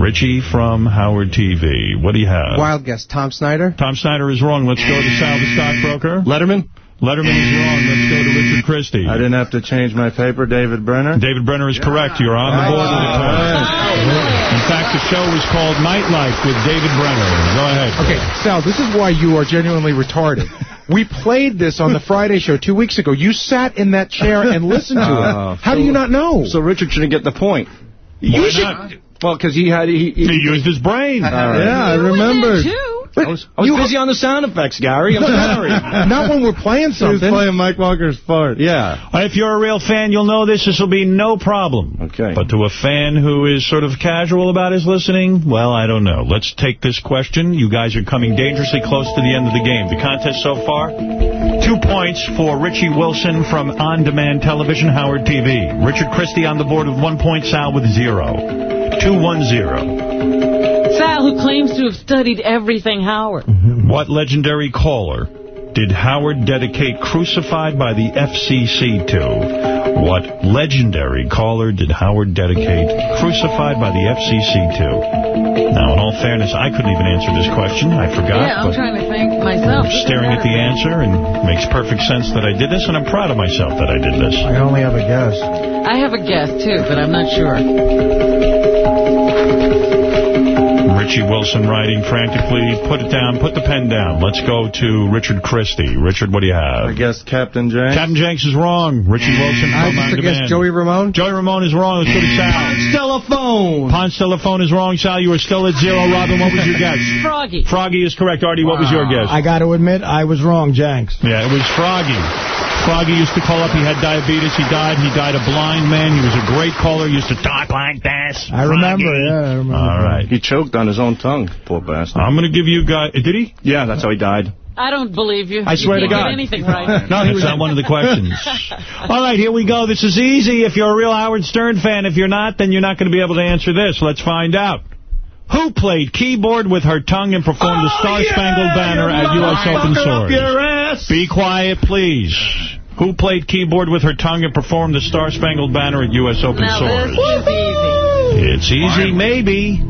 Richie from Howard TV. What do you have? Wild guess, Tom Snyder? Tom Snyder is wrong. Let's go to Sal the stockbroker. Letterman? Letterman is wrong. Let's go to Richard Christie. I didn't have to change my paper, David Brenner. David Brenner is correct. You're on the board with the time. In fact, the show was called Nightlife with David Brenner. Go ahead. Okay, Sal, this is why you are genuinely retarded. We played this on the Friday show two weeks ago. You sat in that chair and listened to Oh, it. How do you not know? So Richard shouldn't get the point. Why You should. not? Well, because he had he, He used his brain. Yeah, I remember. I was, I was busy on the sound effects, Gary. I'm sorry. Not when we're playing He was something. playing Mike Walker's fart. Yeah. If you're a real fan, you'll know this. This will be no problem. Okay. But to a fan who is sort of casual about his listening, well, I don't know. Let's take this question. You guys are coming dangerously close to the end of the game. The contest so far, two points for Richie Wilson from On Demand Television, Howard TV. Richard Christie on the board with one point, Sal with zero. Two one zero. Sal, who claims to have studied everything Howard. Mm-hmm. What legendary caller did Howard dedicate Crucified by the FCC to? What legendary caller did Howard dedicate Crucified by the FCC to? Now, in all fairness, I couldn't even answer this question. I forgot. Yeah, I'm trying to think myself. I'm staring at the answer, and it makes perfect sense that I did this, and I'm proud of myself that I did this. I only have a guess. I have a guess, too, but I'm not sure. Richie Wilson writing frantically. Put it down. Put the pen down. Let's go to Richard Christie. Richard, what do you have? I guess Captain Janks. Captain Janks is wrong. Richie mm. Wilson I just guess Demand. Joey Ramone? Joey Ramone is wrong. Let's go mm. to Sal. Telephone. Ponce Telephone is wrong. Sal, you are still at zero. Robin, what was your guess? Froggy. Froggy is correct. Artie, what was your guess? I got to admit, I was wrong, Janks. Yeah, it was Froggy. Froggy used to call up. He had diabetes. He died. He died a blind man. He was a great caller. He used to talk like this. I remember, Froggy. yeah, I remember. All right. He choked on his own tongue, poor bastard. I'm going to give you guys... Uh, did he? yeah, that's how he died. I don't believe you. I swear to God. Anything right. No, that's not one of the questions. All right, here we go. This is easy if you're a real Howard Stern fan. If you're not, then you're not going to be able to answer this. Let's find out. Who played keyboard with her tongue and performed the oh, Star Spangled Banner at U.S. Open Sores? Be quiet, please. Who played keyboard with her tongue and performed the Star Spangled Banner at U.S. Open Now, Sores? this is easy. It's easy, maybe,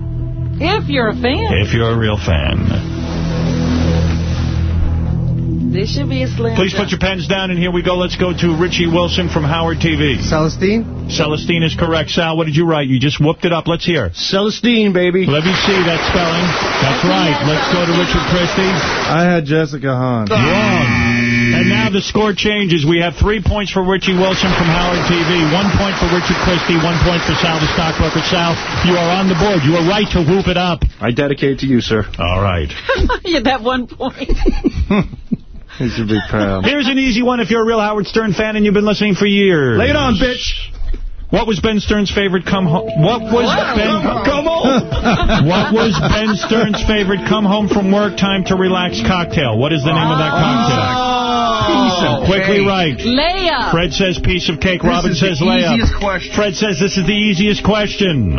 If you're a fan, if you're a real fan. This should be a slam Please put your pens down, and here we go. Let's go to Richie Wilson from Howard TV. Celestine? Celestine is correct. Sal, what did you write? You just whooped it up. Let's hear. Celestine, baby. Let me see that spelling. That's right. Let's go to Richard Christie. I had Jessica Hahn. Wrong. And now the score changes. We have three points for Richie Wilson from Howard TV, one point for Richard Christie, one point for Sal the stockbroker. Sal, you are on the board. You are right to whoop it up. I dedicate to you, sir. All right. yeah, that one point. He should be proud. Here's an easy one if you're a real Howard Stern fan and you've been listening for years. Lay it on, bitch. What was Ben Stern's favorite come home? What was Ben Come on. What was Ben Stern's favorite come home from work time to relax cocktail? What is the name of that oh. cocktail? Quickly right. Layup. Fred says piece of cake. This Robin is says the layup. question. Fred says this is the easiest question.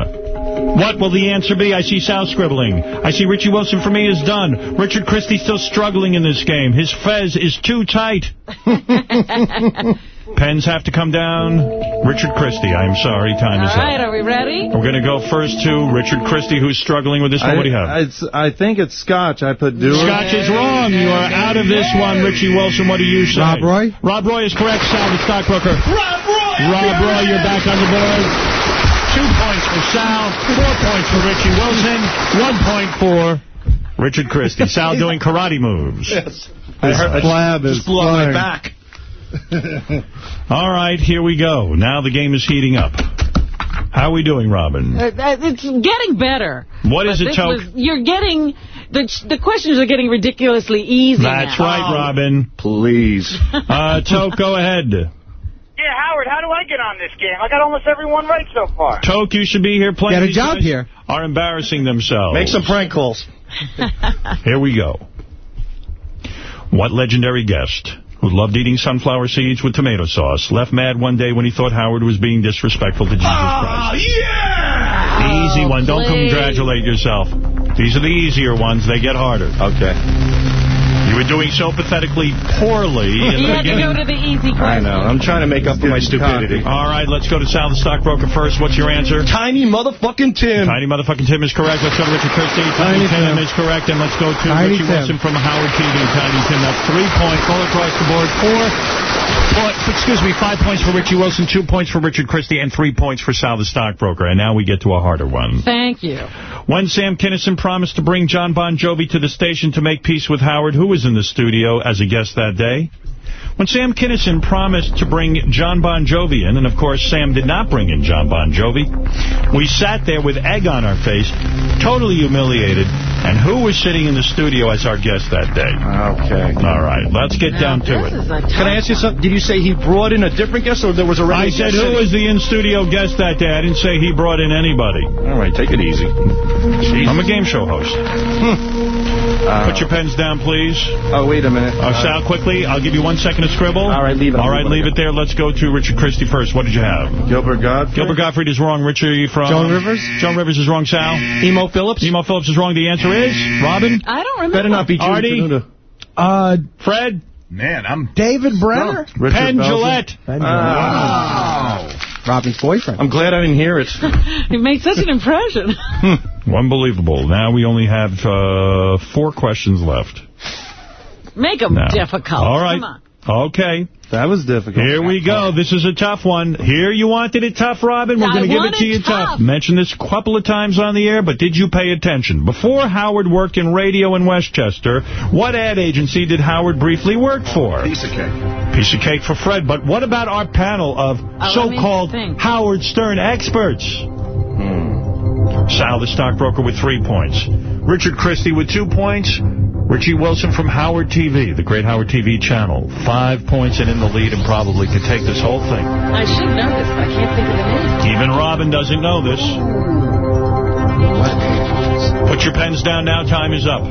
What will the answer be? I see Sal scribbling. I see Richie Wilson for me is done. Richard Christie still struggling in this game. His fez is too tight. Pens have to come down. Richard Christie, I am sorry, time is All right, up. are we ready? We're going to go first to Richard Christie, who's struggling with this one. I, what do you have? It's, I think it's Scotch. I put Dewar. Scotch is wrong. You are out of this one. Richie Wilson, what do you say? Rob Roy? Rob Roy is correct. Sal, the stockbroker. Rob Roy. Rob Roy, you're back on the board. Two points for Sal, four points for Richie Wilson, one point for Richard Christie. Sal doing karate moves. Yes. This flab is Just blew on my back. All right, here we go. Now the game is heating up. How are we doing, Robin? Uh, uh, it's getting better. What is But it, this Toke? was- You're getting... The, the questions are getting ridiculously easy That's now. right, Robin. Please. Uh, Toke, go ahead. Yeah, Howard, how do I get on this game? I got almost everyone right so far. Toke, you should be here playing. Get a job here. Are embarrassing themselves. Make some prank calls. Here we go. What legendary guest who loved eating sunflower seeds with tomato sauce, left mad one day when he thought Howard was being disrespectful to Jesus Oh, Christ. yeah! Easy one. Don't congratulate yourself. These are the easier ones. They get harder. Okay. You were doing so pathetically poorly in You the had to beginning. go to the easy I know. I'm trying to make up for my stupidity. All right, let's go to Sal the stockbroker first. What's your answer? Tiny motherfucking Tim. Tiny motherfucking Tim is correct. Let's go to Richard Christie. Tiny, Tiny Tim, Tim. is correct. And let's go to Tiny Richie Tim. Wilson from Howard TV. Tiny Tim, that's three points all across the board. Four, point, excuse me, five points for Richie Wilson, two points for Richard Christie, and three points for Sal the stockbroker. And now we get to a harder one. Thank you. When Sam Kinison promised to bring John Bon Jovi to the station to make peace with Howard, who was in the studio as a guest that day? When Sam Kinison promised to bring John Bon Jovi in, and of course Sam did not bring in John Bon Jovi, we sat there with egg on our face, totally humiliated, and who was sitting in the studio as our guest that day? Okay. All right, let's get down to it. Can I ask you something? Did you say he brought in a different guest or there was I already a said, who in? was the in-studio guest that day? I didn't say he brought in anybody. All right, take it easy. I'm a game show host. Put your pens down, please. Oh, wait a minute. Uh, Sal, quickly, I'll give you one second to scribble. All right, leave it. All right, leave it there. Let's go to Richard Christie first. What did you have? Gilbert Gottfried. Gilbert Gottfried is wrong. Richie from... Joan Rivers? Joan Rivers is wrong, Sal. Emo Philips? Emo Philips is wrong. The answer is... Robin? I don't remember. Better not be Judy Artie? Tenuta. Uh, Fred? Man, I'm... David Brenner? Richard Penn Belzer. Jillette? Ben Robin's boyfriend. I'm glad I didn't hear it. It made such an impression. Unbelievable. Now we only have uh, four questions left. Make them Now. difficult. All right. Come on. Okay. That was difficult. Here we go. This is a tough one. Here you wanted it tough, Robin. We're going to give it to you tough. tough. Mentioned this a couple of times on the air, but did you pay attention? Before Howard worked in radio in Westchester, what ad agency did Howard briefly work for? Piece of cake. Piece of cake for Fred. But what about our panel of Oh, so-called. Howard Stern experts? Hmm. Sal, the stockbroker, with three points. Richard Christie with two points. Richie Wilson from Howard TV, the great Howard TV channel. Five points and in the lead and probably could take this whole thing. I should know this, but I can't think of the name. Even Robin doesn't know this. Put your pens down now. Time is up.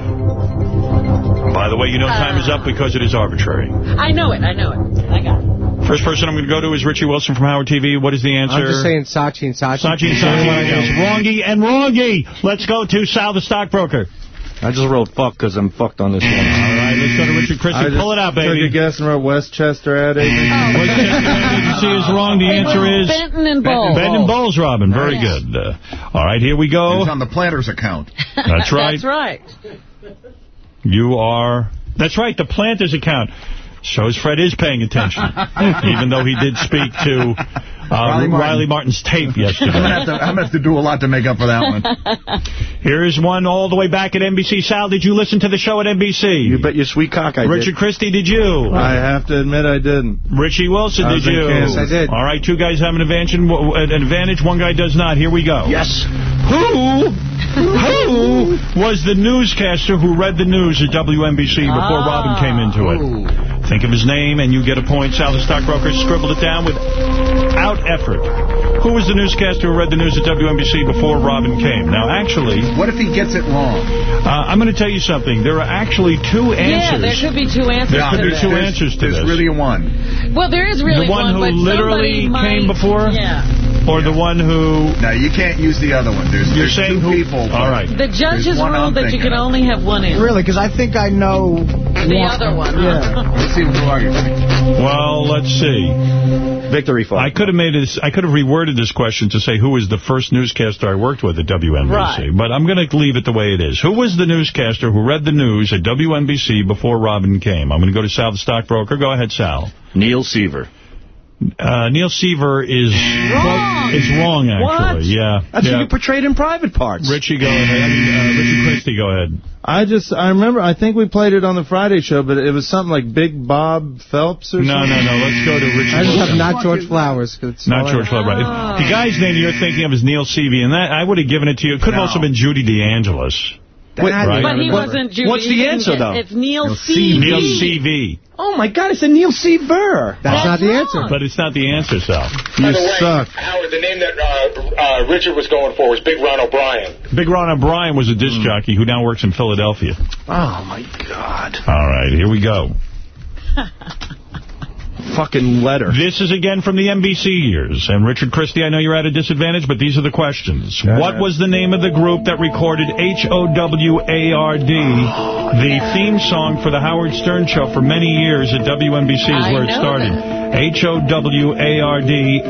By the way, you know time is up because it is arbitrary. I know it. I know it. I got it. First person I'm going to go to is Richie Wilson from Howard TV. What is the answer? I'm just saying Saatchi and Saatchi. Saatchi and Saatchi is wrongy and wrongy. Let's go to Sal the stockbroker. I just wrote fuck because I'm fucked on this one. All right, let's go to Richard Christie. Pull it out, Took baby. a guess and wrote Westchester ad agency. Westchester Ad Agency is wrong. The answer is Benton and Bowles. Benton and Bowles, Robin. Very good. Uh, all right, here we go. It's on the planter's account. That's right. That's right. You are... That's right, the Planters account. Shows Fred is paying attention, even though he did speak to uh, Riley Riley, Martin's tape I'm gonna, yesterday. have to, I'm gonna have to do a lot to make up for that one. Here is one all the way back at NBC. Sal, did you listen to the show at NBC? You bet your sweet cock I Richard did. Christie, did you? I have to admit I didn't. Richie Wilson, did you? Kansas. I did. All right, two guys have an advantage, an advantage. One guy does not. Here we go. Yes. Who, who was the newscaster who read the news at WNBC before Robin came into it? Think of his name and you get a point. Sal the stockbroker scribbled it down without effort. Who was the newscaster who read the news at WNBC before Robin came? Now, actually, What if he gets it wrong? uh, I'm going to tell you something. There are actually two answers. Yeah, answers. there could be two answers There to could be this. two There's- answers to There's this. There's really one. Well, there is really the one, who but literally came might- before? Yeah. Or the one who... No, you can't use the other one. There's, You're there's saying two who... people. All right. The judges There's ruled that you thinking can only have one answer. Really, because I think I know The other one. Yeah. Let's see who are you. Well, let's see. Victory fuck. I could have made this. I could have reworded this question to say who was the first newscaster I worked with at WNBC. Right. But I'm going to leave it the way it is. Who was the newscaster who read the news at WNBC before Robin came? I'm going to go to Sal the stockbroker. Go ahead, Sal. Neil Seaver. Uh, Neil Seaver is Wrong. is wrong What? actually. Yeah. That's yeah. who you portrayed in private parts. Richie, go ahead. I mean, uh, Richie Christie, go ahead. I just, I remember, I think we played it on the Friday show, but it was something like Big Bob Phelps or No, something. no, no. No. Let's go to Richie. I just have not George Flowers. 'cause it's Not George have. Floyd, right. The guy's name you're thinking of is Neil Seavey, and that I would have given it to you. It could have No. also been Judy DeAngelis. Wait, right. But he wasn't Judy. what's the answer, though? It's Neil Neil C. Neil CV. Oh, my God, it's a Neil Seaver. That's not the answer. But it's not the answer, Sal. You By the way, suck. Howard, the name that uh, uh, Richard was going for was Big Ron O'Brien. Big Ron O'Brien was a disc jockey who now works in Philadelphia. Oh, my God. All right, here we go. fucking letter. This is again from the NBC years. And Richard Christie, I know you're at a disadvantage, but these are the questions. What was the name of the group that recorded H-O-W-A-R-D, the theme song for the Howard Stern Show for many years at WNBC is I where it started. H-O-W-A-R-D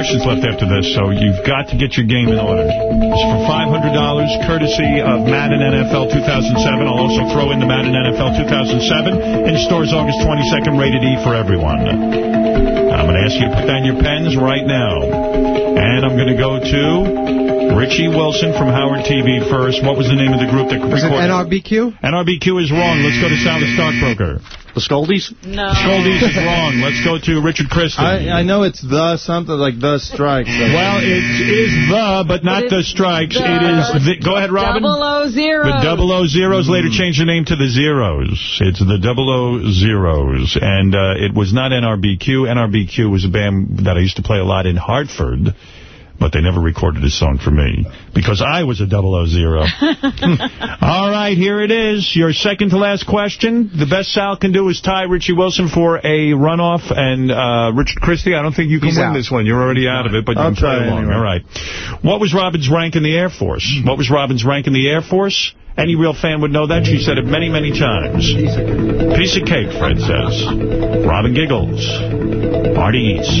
questions left after this, so you've got to get your game in order. It's for $500, courtesy of Madden NFL 2007. I'll also throw in the Madden NFL 2007 in stores August 22nd, rated E for everyone. I'm going to ask you to put down your pens right now. And I'm going to go to Richie Wilson from Howard TV first. What was the name of the group that Was it recorded? NRBQ? NRBQ is wrong. Let's go to Sal the Stockbroker. The Scoldies? No. Scoldies is wrong. Let's go to Richard Christie. I, I know it's the something like the strikes. Well, it is the, but not But the strikes. the- It is the, go ahead, Robin. Double O zero. The double O zeros later changed the name to the zeros. It's the double O zeros. And uh, it was not NRBQ. NRBQ was a band that I used to play a lot in Hartford. But they never recorded a song for me because I was a double O zero. All right, here it is. Your second to last question. The best Sal can do is tie Richie Wilson for a runoff. And uh, Richard Christie, I don't think you can He's win out. this one. You're already out of it, but you I'll can try along. anyway. All right. What was Robin's rank in the Air Force? What was Robin's rank in the Air Force? Any real fan would know that. She said it many, many times. Piece of cake, Fred says. Robin giggles. Artie eats.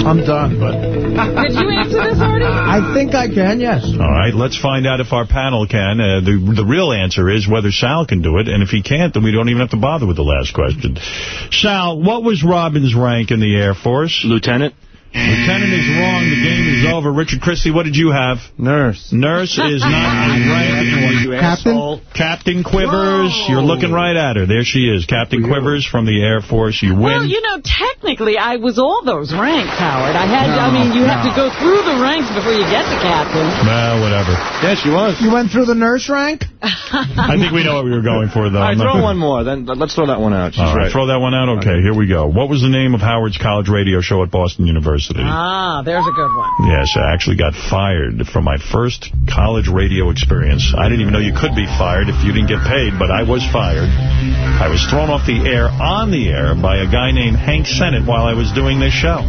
I'm done, but... Did you answer this already? I think I can, yes. All right, let's find out if our panel can. Uh, the the real answer is whether Sal can do it, and if he can't, then we don't even have to bother with the last question. Sal, what was Robin's rank in the Air Force? Lieutenant? Lieutenant is wrong. The game is over. Richard Christie, what did you have? Nurse. Nurse is not a rank. You Captain? Captain Quivers, you're looking right at her. There she is. Captain Quivers from the Air Force. You win. Well, you know, technically, I was all those ranks, Howard. I had, I mean, you have to go through the ranks before you get to captain. Well, whatever. Yeah, she was. You went through the nurse rank? I think we know what we were going for, though. All right, I'm throw gonna- one more. Then let's throw that one out. She's All right, right. throw that one out. Okay, here we go. What was the name of Howard's college radio show at Boston University? Ah, there's a good one. Yes, I actually got fired from my first college radio experience. I didn't even know you could be fired if you didn't get paid, but I was fired. I was thrown off the air on the air by a guy named Hank Sennett while I was doing this show.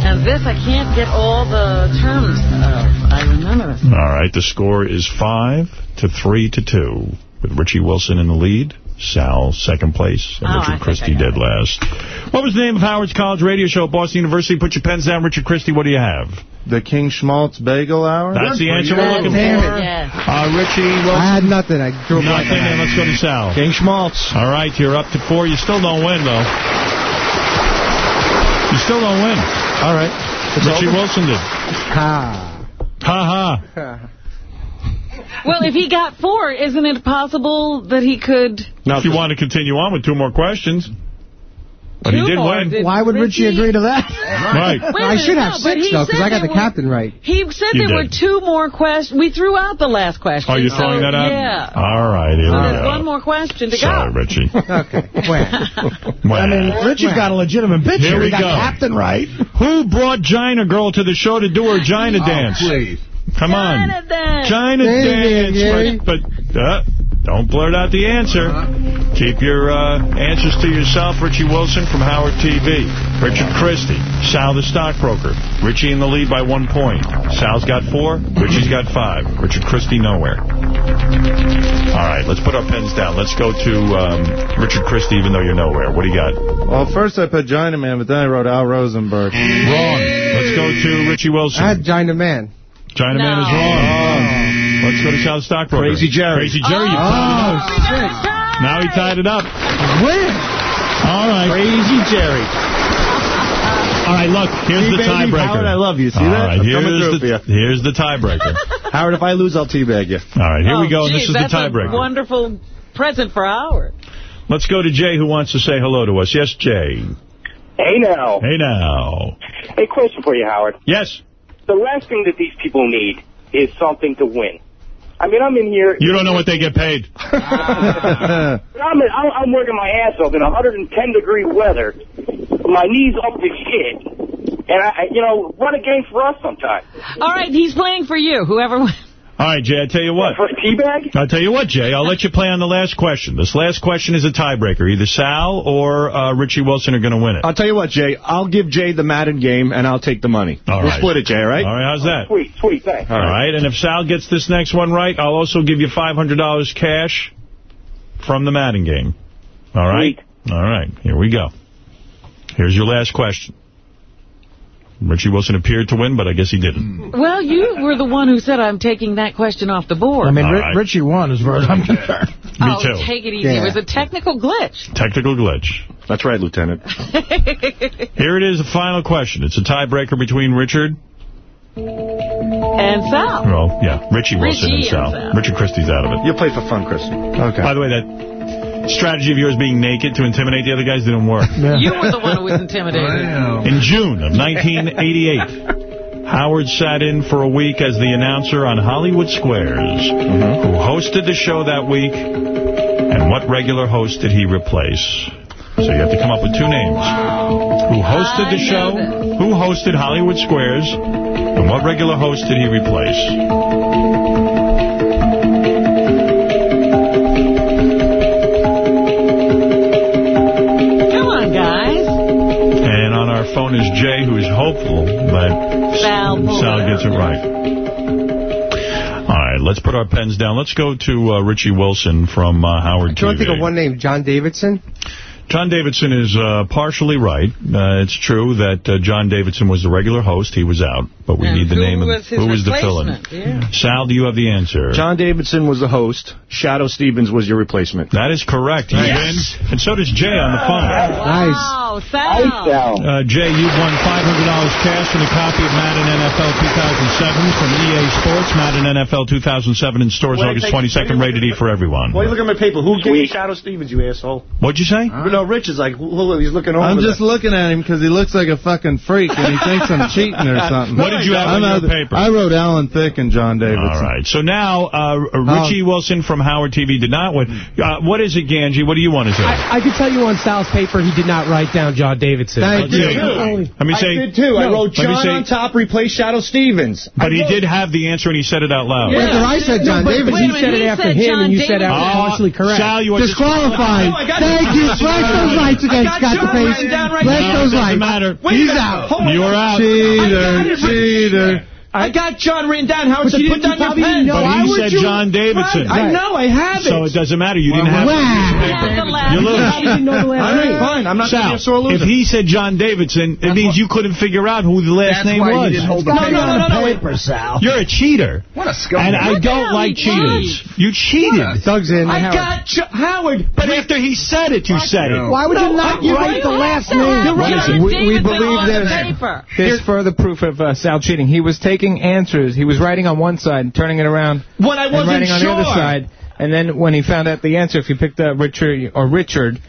And this, I can't get all the terms of. I remember this. All right, the score is five to three to two, with Richie Wilson in the lead. Sal, second place, and Oh, Richard think Christie I got dead last. What was the name of Howard's college radio show at Boston University? Put your pens down, Richard Christie. What do you have? The King Schmaltz Bagel Hour? That's the answer we're looking for. it. Yes. Uh, Richie Wilson. I had nothing. I drew. Nothing, and let's go to Sal. King Schmaltz. All right, you're up to four. You still don't win, though. You still don't win. All right. It's Richie over. Wilson did. Ha. Ha ha. Well, if he got four, isn't it possible that he could... Now, if you want to continue on with two more questions. But he did more. win. Did Why would Richie agree to that? Right. Wait a I minute, should have no, but six, though, because I got the were- captain right. He said You there were two more questions. We threw out the last question. Oh, you're so, throwing that out? Yeah. All right, here we There's go. one more question to Sorry, go. Richie. Okay. Well, I mean, Richie's got a legitimate pitch Here here. we got go. captain right. Who brought Gina Girl to the show to do her Gina oh, dance? Please. Come on. China dance. China There dance. But, but uh, don't blurt out the answer. Keep your uh, answers to yourself. Richie Wilson from Howard TV. Richard Christie. Sal the stockbroker. Richie in the lead by one point. Sal's got four. Richie's got five. Richard Christie nowhere. All right, let's put our pens down. Let's go to um, Richard Christie, even though you're nowhere. What do you got? Well, first I put China Man, but then I wrote Al Rosenberg. Wrong. Let's go to Richie Wilson. I had China Man. China Man is wrong. Oh. Let's go to Sal the stockbroker. Crazy Jerry. Crazy Jerry, you tied it up. Now he tied it up. Win. All right. Crazy Jerry. All right, look, here's See, the tiebreaker. Howard, I love you. See All that? right, here's the, you. here's the tiebreaker. Howard, if I lose, I'll teabag you. All right, here oh, we go, and geez, this is the that's a tiebreaker. wonderful present for Howard. Let's go to Jay, who wants to say hello to us. Yes, Jay. Hey now. Hey, now. Hey, question for you, Howard. Yes. The last thing that these people need is something to win. I mean, I'm in here. You don't know what they get paid. Ah. I'm, in, I'm, I'm working my ass off in 110 degree weather. My knees up to shit. And I, you know, run a game for us sometime. All right, he's playing for you. Whoever. Wins. All right, Jay, I tell you what. For a teabag? I'll tell you what, Jay. I'll let you play on the last question. This last question is a tiebreaker. Either Sal or uh, Richie Wilson are going to win it. I'll tell you what, Jay. I'll give Jay the Madden game, and I'll take the money. All we'll right. split it, Jay, all right? All right, how's that? Sweet, sweet, thanks. All right, and if Sal gets this next one right, I'll also give you $500 cash from the Madden game. All right? Sweet. All right, here we go. Here's your last question. Richie Wilson appeared to win, but I guess he didn't. Well, you were the one who said I'm taking that question off the board. I mean, Ri- right. Richie won as far as I'm concerned. Me oh, too. take it easy. Yeah. It was a technical glitch. Technical glitch. That's right, Lieutenant. Here it is, the final question. It's a tiebreaker between Richard, And Sal. well, yeah, Richie Wilson Richie and Sal. and Sal. Richard Christie's out of it. You'll play for fun, Chris. Okay. By the way, that strategy of yours being naked to intimidate the other guys didn't work. You were the one who was intimidated. In June of 1988, Howard sat in for a week as the announcer on Hollywood Squares, mm-hmm. who hosted the show that week, and what regular host did he replace? So you have to come up with two names. Who hosted the I show? Who hosted Hollywood Squares? And what regular host did he replace? Phone is Jay, who is hopeful but Sal Sal gets it right. All right, let's put our pens down. Let's go to uh, Richie Wilson from uh, Howard Do you want to think of one name, John Davidson? John Davidson is uh, partially right. Uh, it's true that uh, John Davidson was the regular host. He was out, but we And need the name of was his who was the fill-in. Yeah. Sal, do you have the answer? John Davidson was the host. Shadoe Stevens was your replacement. That is correct. You win, and so does Jay on the phone. Wow, Sal. Uh, Jay, you've won $500 cash and a copy of Madden NFL 2007 from EA Sports. Madden NFL 2007 in stores Wait, August 22nd, rated E for everyone. Why are you looking at my paper? Who gave you Shadoe Stevens, you asshole? What'd you say? No, Rich is like, who- who- he's looking over I'm there. just looking at him because he looks like a fucking freak and he thinks I'm cheating or something. What did you have I'm on your paper? I wrote Alan Thicke and John Davidson. All right. So now, uh, Richie Wilson from Howard TV did not win. Uh, what is it, Ganji? What do you want to say? I, I can tell you on Sal's paper he did not write down John Davidson. Thank Let's you. Let me I did too. I wrote John say- on top, replace Shadoe Stevens. But he did have the answer, and he said it out loud. Whether I said John but Davidson, you said it after him John and you said Davidson. after Oh, partially correct. Sal, you are Disqualified. disqualified. No, I got Thank you. Write those rights against Scott the Face. Write No, those doesn't matter. He's out. You're out. Cheater, cheater. I got John written down. Howard But said, you put down your pen. know. But Why he said you- John Davidson. I know, I have it. So it doesn't matter. You didn't have. Wow. Have the last You lose. How you know the last All right, fine. I'm not Sal, saying you're sore loser. if he said John Davidson, it means you couldn't figure out who the last That's name why he was. didn't hold the No, paper. no, no, no, no. Paper, Sal. You're a cheater. What a scumbag. And I don't like cheaters. You cheated. Doug's in. I Howard. got Howard. But after he said it, you said it. Why would you not write the last name? right. What is it? John We- believe on the that- Here's further proof of Sal cheating. He was taking answers. He was writing on one side and turning it around When I wasn't writing on sure. the other side. And then when he found out the answer, if you picked up Richard or Richard,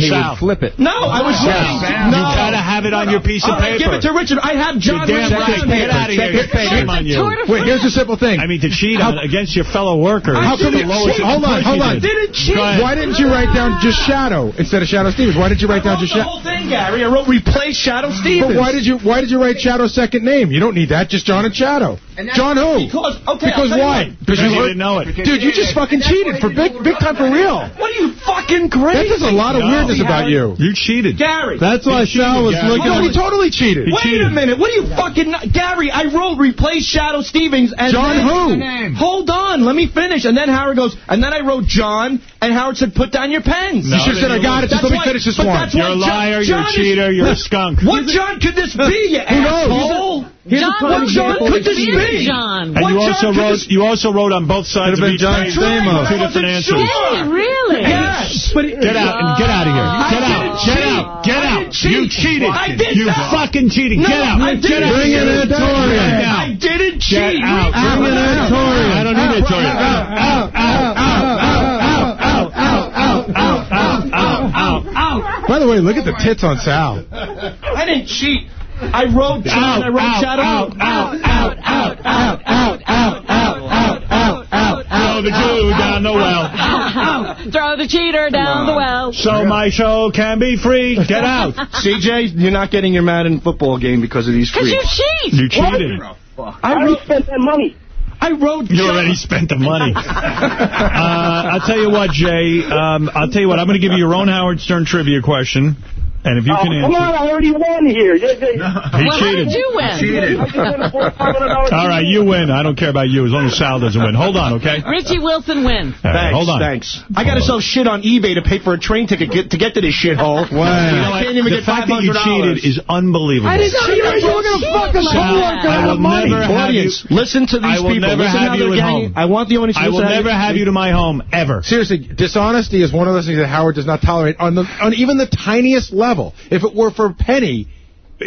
he Sal. would flip it. No, I was Sal, writing. you No. gotta have it on your piece of All right, paper. give it to Richard. I have John You're written damn right. down. Get out of here. Check his paper. Shame on you. Wait, here's a simple thing. I mean, to cheat on, against your fellow workers. How come the you lowest cheat? Hold on, hold on. did. Didn't cheat. Why didn't you write down just Shadoe instead of Shadoe Stevens? Why didn't you write I down wrote just the Shadoe? whole thing, Gary. I wrote replace Shadoe Stevens. But why did you why did you write Shadoe's second name? You don't need that. Just John and Shadoe. John who? Because, okay, Because I'll tell you why? Because you heard- didn't know it. Dude, you just fucking cheated for big big time for real. What are you fucking That crazy? there's a lot of No. weirdness about you. You cheated. Gary. That's why He cheated, Sal was Gary. looking No, at he totally cheated. He Wait cheated. a minute. What are you fucking... Gary, I wrote replace Shadoe Stevens and John then- who? Hold on. Let me finish. And then Howard goes, and then I wrote John, and Howard said, put down your pens. No, You should have said, I got it. Just That's let me why- finish this but one. You're why a John- liar, you're a John is- cheater, you're a skunk. What John could this be, you Who knows? asshole? Here's a John, prime what John example. could this be? John. And What you John also could wrote this- you also wrote on both sides Could've of been each John page Stamos. two I different wasn't answers. sure. Hey, really? Yes. But Get out and get out of here. Get out. Get out. Get out. You cheated. I did You fucking cheated. Get out. I Get didn't. out. Bring in Get Editorial. I didn't cheat. Get out. Bring in Editorial. I don't need Editorial. Out. Out. Out. Out. Out out, out, out, out, out. By the way, look at the tits on Sal. I didn't cheat. I wrote out, I wrote out, out, out, out, out, out, out, out, out, out, out, out, out. Throw the Jew down the well. Throw the cheater down the well. So my show can be free. Get out. CJ, you're not getting your Madden football game because of these freaks. Because you cheat. You cheated. I, wrote spent that money. I wrote. You John. already spent the money. uh, I'll tell you what, Jay. Um, I'll tell you what. I'm going to give you your own Howard Stern trivia question. And if you oh, can come answer... on, I already won here. Yeah, yeah. No. He well, cheated. did you win? He cheated. All right, you win. I don't care about you as long as Sal doesn't win. Hold on, okay? Richie Wilson wins. Right, thanks, hold on. Thanks. I got to sell shit on eBay to pay for a train ticket get, to get to this shithole. Wow. You know, I can't even the get fact that you cheated is unbelievable. I didn't cheat. I was looking fuck a coworker out of money. Audience, you, listen to these I will people. Never listen have you at home. I want the only I will never have you to my home, ever. Seriously, dishonesty is one of those things that Howard does not tolerate on even the tiniest level level. If it were for a penny,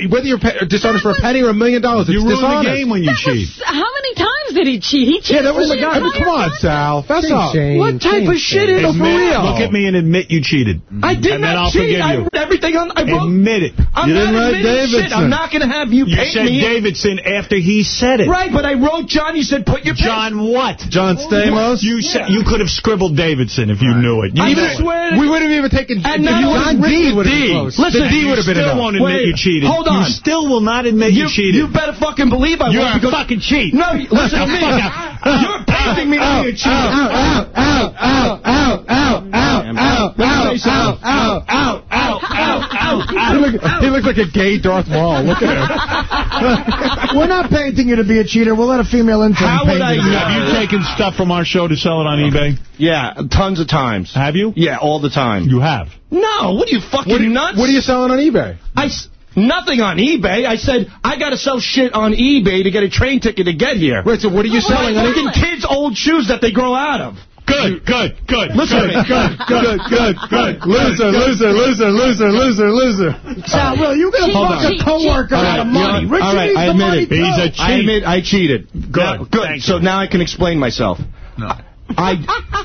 whether you're dishonest was, for a penny or a million dollars, it's you ruin dishonest. the game when you that cheat. Was, how many times? that he cheated. He cheated yeah, that was a guy. I mean, come on, Sal. That's up. What type of shit is for real? Look at me and admit you cheated. I did and not cheat. I wrote everything on. I wrote, admit it. I'm you not write Davidson. shit. I'm not going to have you, you paint me. You said Davidson after he said it. Right, but I wrote John. You said put your John what? John Stamos. You said you could have scribbled Davidson if you knew it. You I swear. We would have even taken. And John D would have Listen, D would have been enough. Still won't admit you cheated. Hold on. You still will not admit you cheated. You better fucking believe I won't. You're a fucking cheat. No, listen. the fuck out. You're painting me to be a cheater. Out, out, out, out, out, out, out, out, out, out, out, out, out, out, out. looked, he looks like a gay Darth Maul. Look at him. We're not painting you to be a cheater. We'll let a female intern How would I know? Have you taken stuff from our show to sell it on eBay? Yeah, tons of times. Have you? Yeah, all the time. You have? No, what are you fucking what, nuts? What are you selling on eBay? I, Nothing on eBay. I said, I got to sell shit on eBay to get a train ticket to get here. Wait, so what are you oh, selling? I'm getting kids old shoes that they grow out of. Good, good, good. Listen good, Good, good, good, good, good. Loser, loser, loser, loser, loser, loser. Sal, Will, you going to fuck a co-worker out of money. Richie All right, I admit it. He's a cheat. I admit I cheated. Good, good. So now I can explain myself. No. I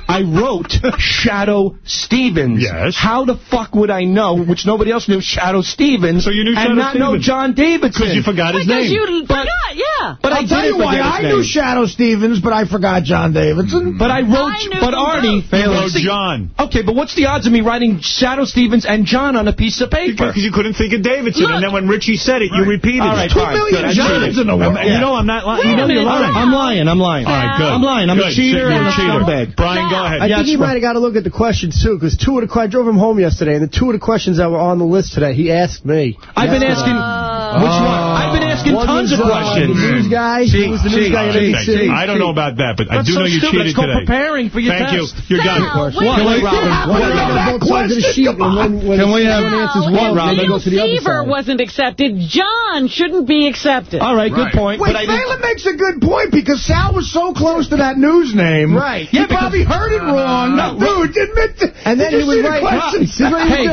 I wrote Shadoe Stevens. Yes. How the fuck would I know, which nobody else knew, Shadoe Stevens? So you knew Shadoe Stevens and not Stevens. know John Davidson. Because you forgot his because name. Because you but, forgot, yeah. But I'll I tell you why. I knew Shadoe Stevens, but I forgot John Davidson. Mm-hmm. But I wrote, I but Artie. You wrote John. Okay, but what's the odds of me writing Shadoe Stevens and John on a piece of paper? Because you couldn't think of Davidson, Look. and then when Richie said it, right. you repeated it. Two right. Johns in a world. You know I'm not lying. You know you're lying. I'm lying. I'm lying. All right, good. I'm lying. I'm a cheater. You're a cheater. Brian, go ahead. I yes, think he might have got to look at the questions, too, because two of the I drove him home yesterday, and the two of the questions that were on the list today, he asked me. I've been asking... Uh, which one? Uh, I've been asking tons of questions. The news guy? Was the news guy I don't know about that, but That's I do so know you stupid. cheated today. That's preparing for your Thank test. Thank you. You're done. Can we, Robin, one of sheet and one, Can we have answers one, Robin? Fever wasn't accepted. John shouldn't be accepted. All right, good point. Wait, Phelan makes a good point because Sal was so close to that news name. Right. He probably heard it wrong. No, dude, admit And then he would write,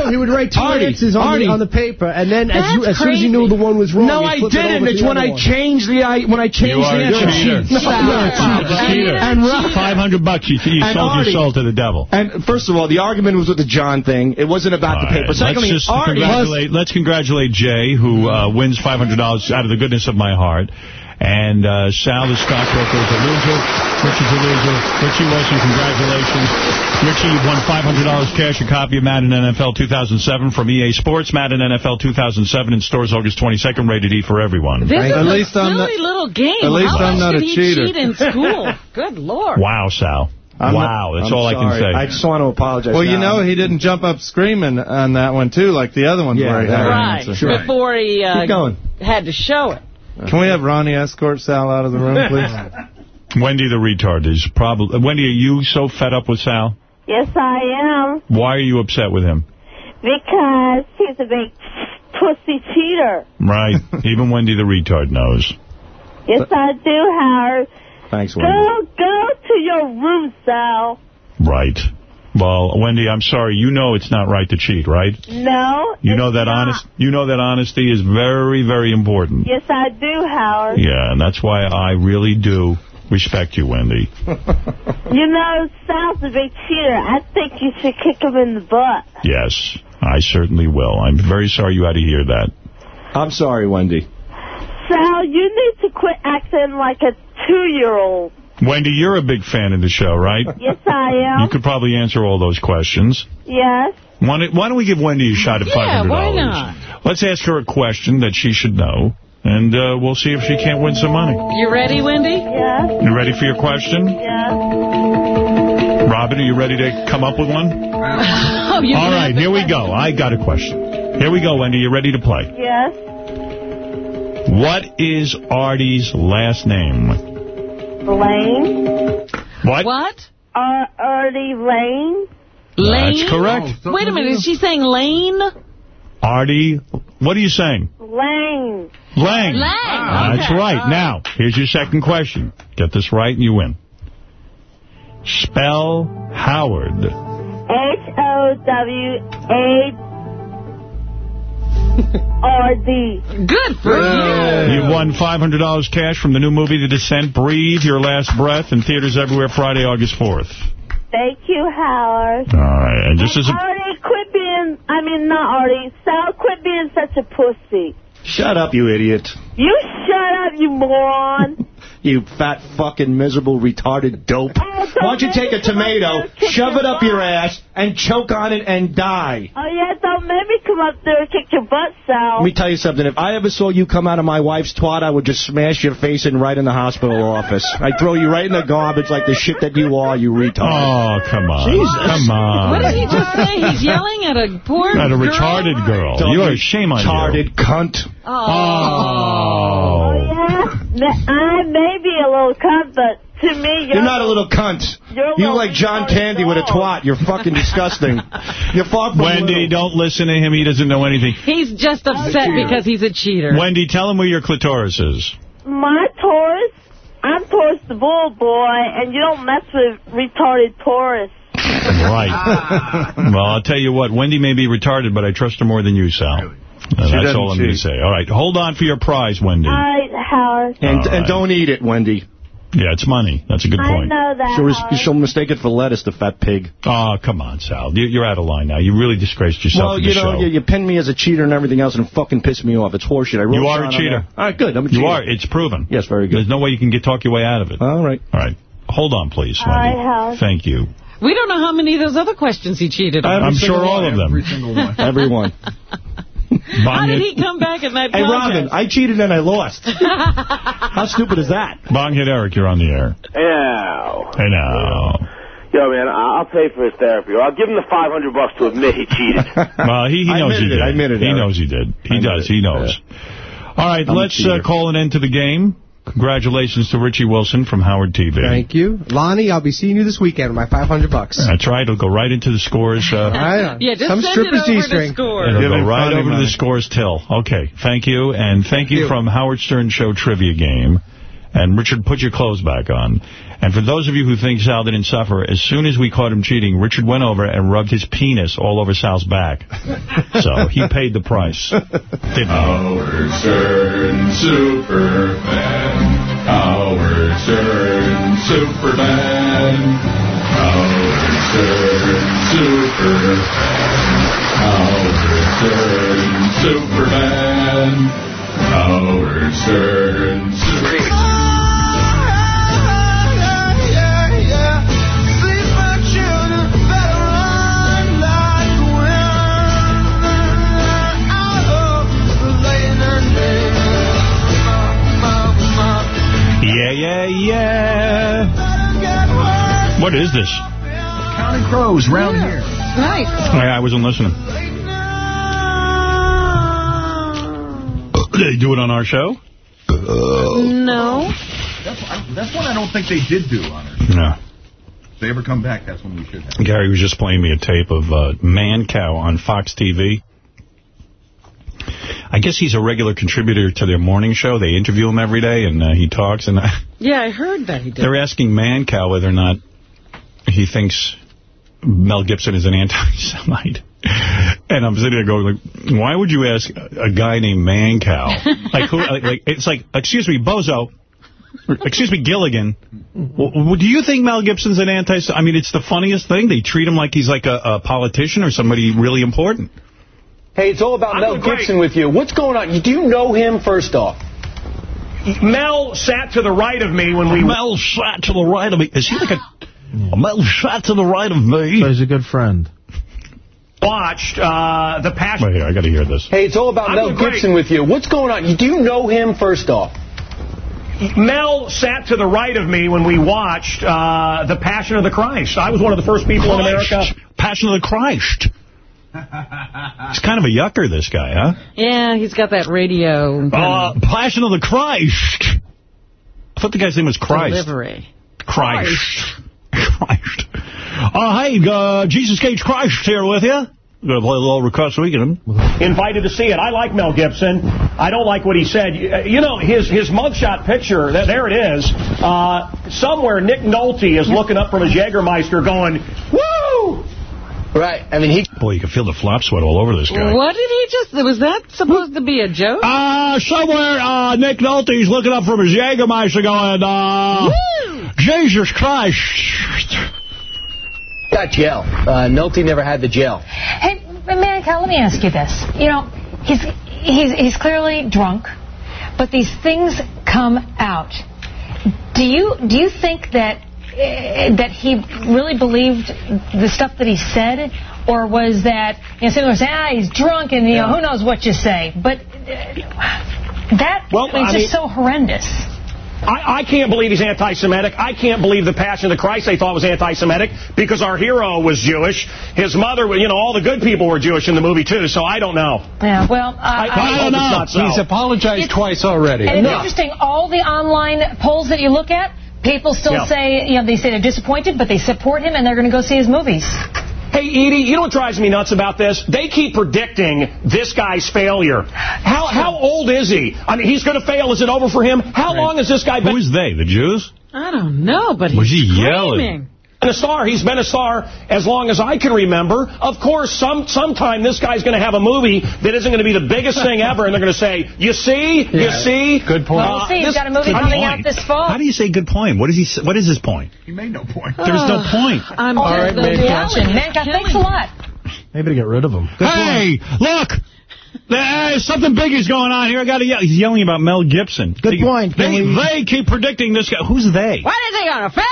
he would write two answers on the paper, and then as soon as he knew the one was wrong. No, I didn't. It's when I changed the I when I changed the answer. No, cheater. And, and 500 bucks you, you sold Artie, your soul to the devil. And first of all, the argument was with the John thing. It wasn't about all the paper. Right, Secondly, let's Artie congratulate, was, let's congratulate Jay, who uh, wins $500 out of the goodness of my heart. And uh, Sal, the stockbroker, is a loser. Richie's a loser. Richie Wilson, congratulations. Richie, you've won $500 cash, a copy of Madden NFL 2007 from EA Sports. Madden NFL 2007 in stores August 22nd, rated E for everyone. This at least silly I'm not, little game. At least How I'm not a cheater. Cheat in school? Good Lord. Wow, Sal. I'm wow, that's I'm all sorry. I can say. I just want to apologize. Well, now. you know, he didn't jump up screaming on that one, too, like the other one. Yeah, right. right. Before he uh, had to show it. Can we have Ronnie escort Sal out of the room, please? Wendy the retard is probably... Wendy, are you so fed up with Sal? Yes, I am. Why are you upset with him? Because he's a big pussy cheater. Right. Even Wendy the retard knows. Yes, I do, Howard. Thanks, Wendy. Go, go to your room, Sal. Right. Well, Wendy, I'm sorry. You know it's not right to cheat, right? No, You know that not. honest. You know that honesty is very, very important. Yes, I do, Howard. Yeah, and that's why I really do respect you, Wendy. you know, Sal's a big cheater. I think you should kick him in the butt. Yes, I certainly will. I'm very sorry you had to hear that. I'm sorry, Wendy. Sal, you need to quit acting like a two-year-old. Wendy, you're a big fan of the show, right? Yes, I am. You could probably answer all those questions. Yes. Why don't, why don't we give Wendy a shot at $500? Yeah, why not? Let's ask her a question that she should know, and uh, we'll see if she can't win some money. You ready, Wendy? Yes. You ready for your question? Yes. Robin, are you ready to come up with one? Oh, you All right, here we go. I got a question. Here we go, Wendy. You ready to play? Yes. What is Artie's last name? Lane. What? What? Uh, Artie Lane. Lane? That's correct. Wait a minute, is she saying Lane? Artie, what are you saying? Lane. Lange. Lange, That's okay. right. Now, here's your second question. Get this right and you win. Spell Howard. H-O-W-A-R-D. Good for you. You've won $500 cash from the new movie The Descent, Breathe, Your Last Breath, in theaters everywhere Friday, August 4th. Thank you, Howard. All right, and just as a... Artie, quit being, I mean, not Artie, Sal, quit being such a pussy. Shut up, you idiot. You shut up, you moron. You fat, fucking, miserable, retarded dope. Mm. Why don't you take a tomato, shove it up your ass, and choke on it and die? Oh, yeah, don't make me come up there and kick your butt, Sal. Let me tell you something. If I ever saw you come out of my wife's twat, I would just smash your face in right in the hospital office. I'd throw you right in the garbage like the shit that you are, you retard. Oh, come on. Come on. What did he just say? He's yelling at a poor At a girl? retarded girl. Don't You're a you shame on retarded you. cunt. Oh. oh. oh yeah, I may be a little cunt, but to me, you're, You're not a little cunt. You're You little like John Candy with a twat. You're fucking disgusting. You're far from Wendy, little. don't listen to him. He doesn't know anything. He's just upset because he's a cheater. Wendy, tell him where your clitoris is. My Taurus, I'm Taurus the bull boy, and you don't mess with retarded Taurus. Right. well, I'll tell you what. Wendy may be retarded, but I trust her more than you, Sal. Uh, that's all I'm going to say. All right. Hold on for your prize, Wendy. All right, Howard. And, All and right. don't eat it, Wendy. Yeah, it's money. That's a good I point. know that, She'll, Howard. she'll mistake it for lettuce, the fat pig. Oh, come on, Sal. You- You're out of line now. You really disgraced yourself Well, in the you know, show. you, you pin me as a cheater and everything else, and it fucking pissed me off. It's horseshit. I wrote You are a cheater. All right, good. I'm a cheater. You are. It's proven. Yes, very good. There's no way you can get talk your way out of it. All right. All right. Hold on, please, Wendy. right, Howard. Thank you. We don't know how many of those other questions he cheated on. I'm sure all of them. Every one. How did he come back in that Hey, Robin. I cheated and I lost. How stupid is that? Bong hit Eric. You're on the air. Yeah. Hey, now. Yo, man, I- I'll pay for his therapy. Or I'll give him the 500 bucks to admit he cheated. Well, he, he I knows he admitted it, did. I admitted it, He Eric. knows he did. He I does. He it, knows. All right, I'm a let's uh, cheater. call an end to the game. Congratulations to Richie Wilson from Howard TV. Thank you. Lonnie, I'll be seeing you this weekend with my 500 bucks. That's right. It'll go right into the scores. Uh, I, Yeah, just Some send stripper's it over G-string. to score. It'll Give go right funny over to money. the scores till. Okay, thank you. And thank you you. from Howard Stern Show Trivia Game. And Richard, put your clothes back on. And for those of you who think Sal didn't suffer, as soon as we caught him cheating, Richard went over and rubbed his penis all over Sal's back. so he paid the price. Didn't? Howard Stern Superfan. Howard Stern Superman. Howard Stern Superfan. Howard Stern Superman. Howard Stern Superman. Yeah, yeah, yeah. What is this? Counting crows round here. Nice. I, I wasn't listening. They do it on our show? No. That's, I, that's one I don't think they did do on it. No. If they ever come back, that's when we should have. Gary was just playing me a tape of uh, Mancow on Fox TV. I guess he's a regular contributor to their morning show. They interview him every day, and uh, he talks. And Yeah, I heard that he did. they're asking Mancow whether or not he thinks Mel Gibson is an anti-Semite. And I'm sitting there going, like, why would you ask a guy named Mancow? like, who, like, like, it's like, excuse me, Bozo. Excuse me, Gilligan. W- w- do you think Mel Gibson's an anti? I mean, it's the funniest thing. They treat him like he's like a, a politician or somebody really important. Hey, it's all about Mel Gibson with you. What's going on? Do you know him, first off? Mel sat to the right of me when we... Mel sat to the right of me. Is he like a... Mel sat to the right of me. he's a good friend. watched uh, The Passion... Wait here, I got to hear this. Hey, it's all about I'm Mel doing great. Gibson with you. What's going on? Do you know him, first off? Mel sat to the right of me when we watched uh, The Passion of the Christ. I was one of the first people in America... Passion of the Christ. He's kind of a yucker, this guy, huh? Yeah, he's got that radio Uh, Passion of the Christ. I thought the guy's name was Christ. delivery. Christ. Christ. Uh, hey, uh, Jesus Gage Christ here with you. Going to play a little request weekend. invited to see it. I like Mel Gibson. I don't like what he said. You you know, his his mugshot picture, th- there it is. Uh, somewhere Nick Nolte is looking up from his Jägermeister going, woo! Right. I mean, he... Boy, you can feel the flop sweat all over this guy. What did he just... Was that supposed to be a joke? Uh, somewhere, uh, Nick Nolte's looking up from his Jägermeister going, uh, Jesus Christ. Got gel. Uh, Nolte never had the gel. Hey, Mancow, let me ask you this. You know, he's he's he's clearly drunk, but these things come out. Do you do you think that that he really believed the stuff that he said, or was that you know some people are saying ah he's drunk and you know who knows what you say, but that Well, I mean, I it's mean- just so horrendous. I, I can't believe he's anti-Semitic. I can't believe the Passion of the Christ they thought was anti-Semitic because our hero was Jewish. His mother, you know, all the good people were Jewish in the movie, too, so I don't know. Yeah, well, uh, I, I hope it's not so. He's apologized twice already. And it's interesting, all the online polls that you look at, people still Yeah. say, you know, they say they're disappointed, but they support him and they're going to go see his movies. Hey, Edie, you know what drives me nuts about this? They keep predicting this guy's failure. How how old is he? I mean, he's going to fail. Is it over for him? How long has this guy been? Who is they, the Jews? I don't know, but he's Was he screaming. yelling? A star. He's been a star as long as I can remember. Of course, some sometime this guy's going to have a movie that isn't going to be the biggest thing ever, and they're going to say, "You see, you see." Good point. Well, we'll see. He's this- got a movie coming point. out this fall. How do you say good point? What is he? s- What is his point? He made no point. There's no point. I'm All just right, the Mancow. reality Mancow, is thanks a lot. Maybe to get rid of him. hey, look! There's something big is going on here. I got to yell. He's yelling about Mel Gibson. Good They- point. They, they keep predicting this guy. Who's they? What is he gonna fail?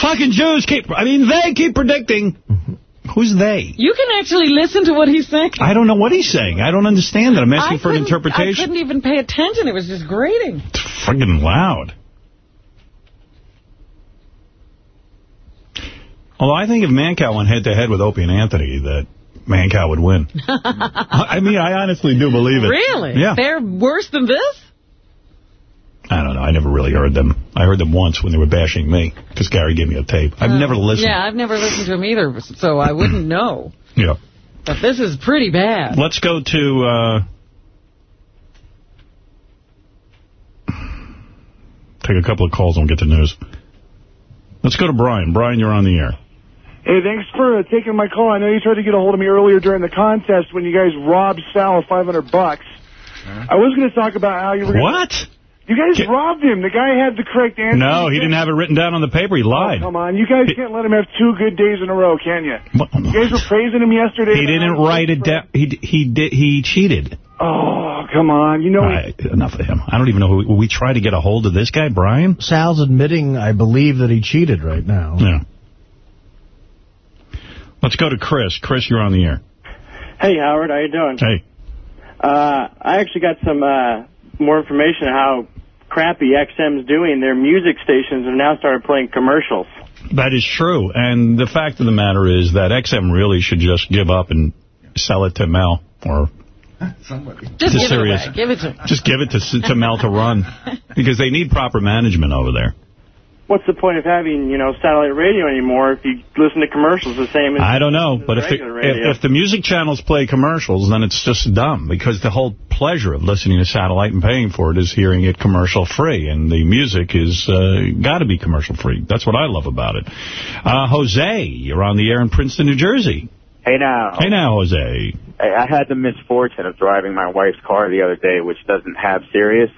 Fucking Jews keep. I mean, they keep predicting. Who's they? You can actually listen to what he's saying. I don't know what he's saying. I don't understand it. I'm asking I for an couldn't- I couldn't even pay attention. It was just grating. It's Friggin' loud. Although I think if Mancow went head-to-head with Opie and Anthony, that Mancow would win. I mean, I honestly do believe it. Really? Yeah. They're worse than this? I don't know. I never really heard them. I heard them once when they were bashing me, because Gary gave me a tape. I've Uh, never listened. Yeah, I've never listened to him either, so I wouldn't know. Yeah. But this is pretty bad. Let's go to... Uh, take a couple of calls and we'll get to news. Let's go to Brian. Brian, you're on the air. Hey, thanks for uh, taking my call. I know you tried to get a hold of me earlier during the contest when you guys robbed Sal of 500 bucks. I was going to talk about how you were. Gonna, What? You guys robbed him. The guy had the correct answer. No, he didn't have it written down on the paper. He lied. Come on, you guys can't let him have two good days in a row, can you? You guys were praising him yesterday. He didn't write it down. He he did he cheated. Oh, come on. You know. All right, enough of him. I don't even know who we tried to get a hold of this guy, Brian. Sal's admitting, I believe, that he cheated right now. Yeah. Let's go to Chris. Chris, you're on the air. Hey, Howard, how you doing? Hey. Uh, I actually got some uh, more information on how crappy XM's doing. Their music stations have now started playing commercials. That is true. And the fact of the matter is that XM really should just give up and sell it to Mel or Somebody. Just to give Sirius. it away. Give it to. Just give it to to Mel to run because they need proper management over there. What's the point of having, you know, satellite radio anymore if you listen to commercials the same as I don't know, but if the, regular radio? if, if the music channels play commercials, then it's just dumb, because the whole pleasure of listening to satellite and paying for it is hearing it commercial-free, and the music is uh, got to be commercial-free. That's what I love about it. Uh, Jose, you're on the air in Princeton, New Jersey. Hey now. Hey now, Jose. I I had the misfortune of driving my wife's car the other day, which doesn't have Sirius.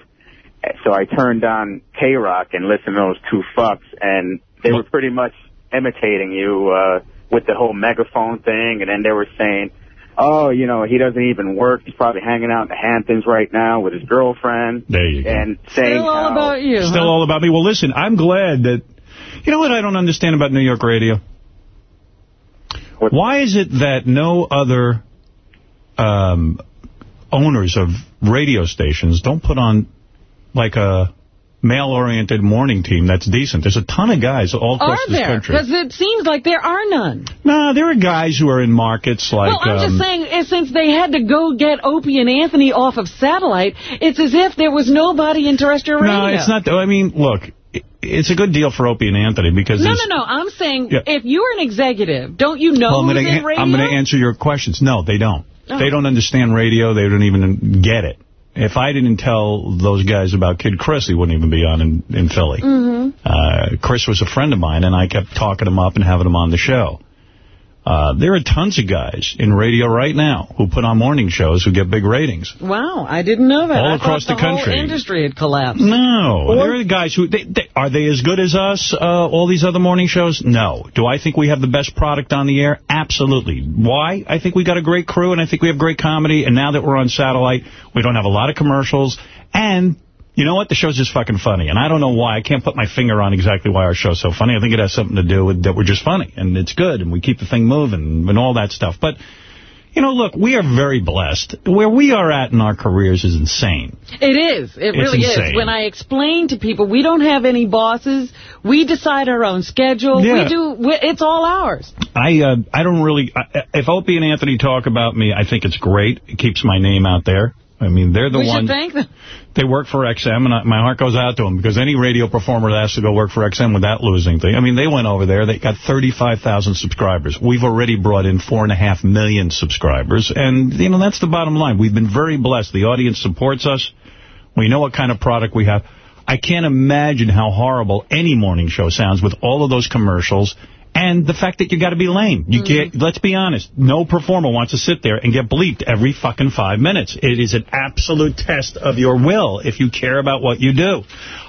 So I turned on K-Rock and listened to those two fucks, and they were pretty much imitating you uh, with the whole megaphone thing, and then they were saying, oh, you know, he doesn't even work. He's probably hanging out in the Hamptons right now with his girlfriend. There you go. And saying Still all how, about you. Still huh? all about me. Well, listen, I'm glad that... You know what I don't understand about New York radio? Why is it that no other um, owners of radio stations don't put on, like, a male-oriented morning team that's decent? There's a ton of guys all across Are this there? country. Because it seems like there are none. No, there are guys who are in markets like... well, I'm um, just saying, eh, since they had to go get Opie and Anthony off of satellite, it's as if there was nobody in terrestrial radio. No, it's not. I mean, look, it's a good deal for Opie and Anthony because No, no, no. I'm saying, Yeah. if you're an executive, don't you know Well, I'm gonna, in radio? I'm going to answer your questions. No, they don't. Oh. They don't understand radio. They don't even get it. If I didn't tell those guys about Kid Chris, he wouldn't even be on in, in Philly. Mm-hmm. Uh, Chris was a friend of mine, and I kept talking him up and having him on the show. Uh, there are tons of guys in radio right now who put on morning shows who get big ratings. Wow, I didn't know that. All I across thought the country. whole industry had collapsed. No. Or- there are guys who... They, they, are they as good as us, uh, all these other morning shows? No. Do I think we have the best product on the air? Absolutely. Why? I think we got a great crew, and I think we have great comedy, and now that we're on satellite, we don't have a lot of commercials, and... You know what? The show's just fucking funny. And I don't know why. I can't put my finger on exactly why our show's so funny. I think it has something to do with that we're just funny. And it's good. And we keep the thing moving and all that stuff. But, you know, look, we are very blessed. Where we are at in our careers is insane. It is. It It's really insane. is. When I explain to people, we don't have any bosses. We decide our own schedule. Yeah. We do. It's all ours. I uh, I don't really... I, if Opie and Anthony talk about me, I think it's great. It keeps my name out there. I mean, they're the we ones... thank them. They work for XM, and I, my heart goes out to them, because any radio performer that has to go work for XM without losing thing. I mean, they went over there. They got 35,000 subscribers. We've already brought in four and a half million subscribers, and, you know, that's the bottom line. We've been very blessed. The audience supports us. We know what kind of product we have. I can't imagine how horrible any morning show sounds with all of those commercials and the fact that you got to be lame. You mm-hmm. can't, let's be honest, no performer wants to sit there and get bleeped every fucking five minutes. It is an absolute test of your will if you care about what you do.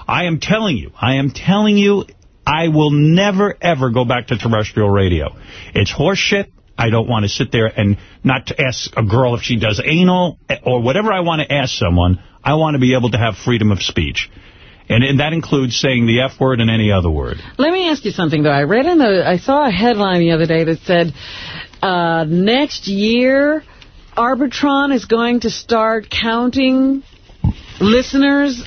I am telling you, I am telling you, I will never, ever go back to terrestrial radio. It's horseshit. I don't want to sit there and not to ask a girl if she does anal or whatever I want to ask someone. I want to be able to have freedom of speech. And, and that includes saying the F word and any other word. Let me ask you something, though. I read in the, I saw a headline the other day that said, uh, next year, Arbitron is going to start counting listeners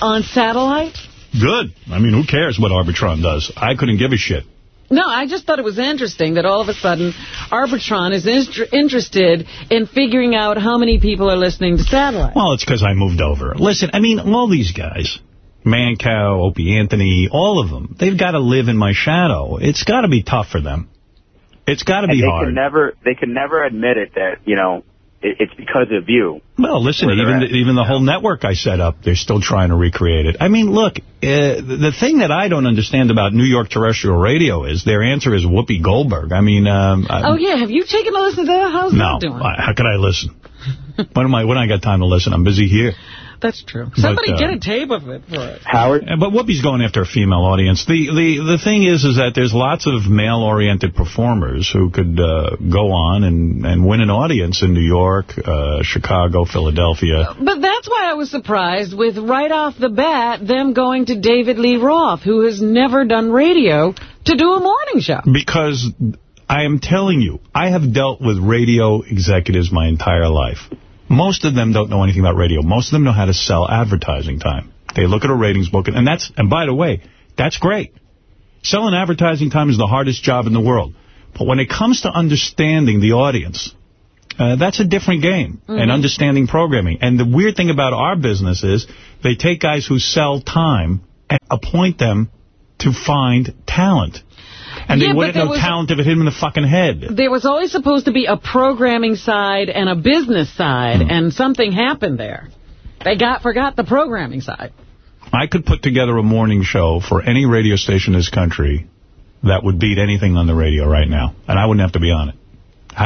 on satellite. Good. I mean, who cares what Arbitron does? I couldn't give a shit. No, I just thought it was interesting that all of a sudden Arbitron is inter interested in figuring out how many people are listening to satellite. Well, it's because I moved over. Listen, I mean, all these guys, Mancow, Opie Anthony, all of them, they've got to live in my shadow. It's got to be tough for them. It's got to and be they hard. Can never, they can never admit it that, you know, it, it's because of you. Well, listen, even the, even the whole network I set up, they're still trying to recreate it. I mean, look, uh, the thing that I don't understand about New York terrestrial radio is their answer is Whoopi Goldberg. I mean, um, I- Oh, yeah. Have you taken a listen to that? How's no, that doing? I- how could I listen? when am I? When I got time to listen? I'm busy here. That's true. Somebody But, uh, get a tape of it for us. Howard? But Whoopi's going after a female audience. The the the thing is, is that there's lots of male-oriented performers who could uh, go on and, and win an audience in New York, uh, Chicago, Philadelphia. But that's why I was surprised with right off the bat them going to David Lee Roth, who has never done radio, to do a morning show. Because I am telling you, I have dealt with radio executives my entire life. Most of them don't know anything about radio. Most of them know how to sell advertising time. They look at a ratings book, and that's and by the way, that's great. Selling advertising time is the hardest job in the world. But when it comes to understanding the audience, uh, that's a different game, and understanding programming. And the weird thing about our business is they take guys who sell time and appoint them to find talent. And Yeah, they but wouldn't there know was- talent if it hit them in the fucking head. There was always supposed to be a programming side and a business side, Hmm. and something happened there. They got forgot the programming side. I could put together a morning show for any radio station in this country that would beat anything on the radio right now, and I wouldn't have to be on it.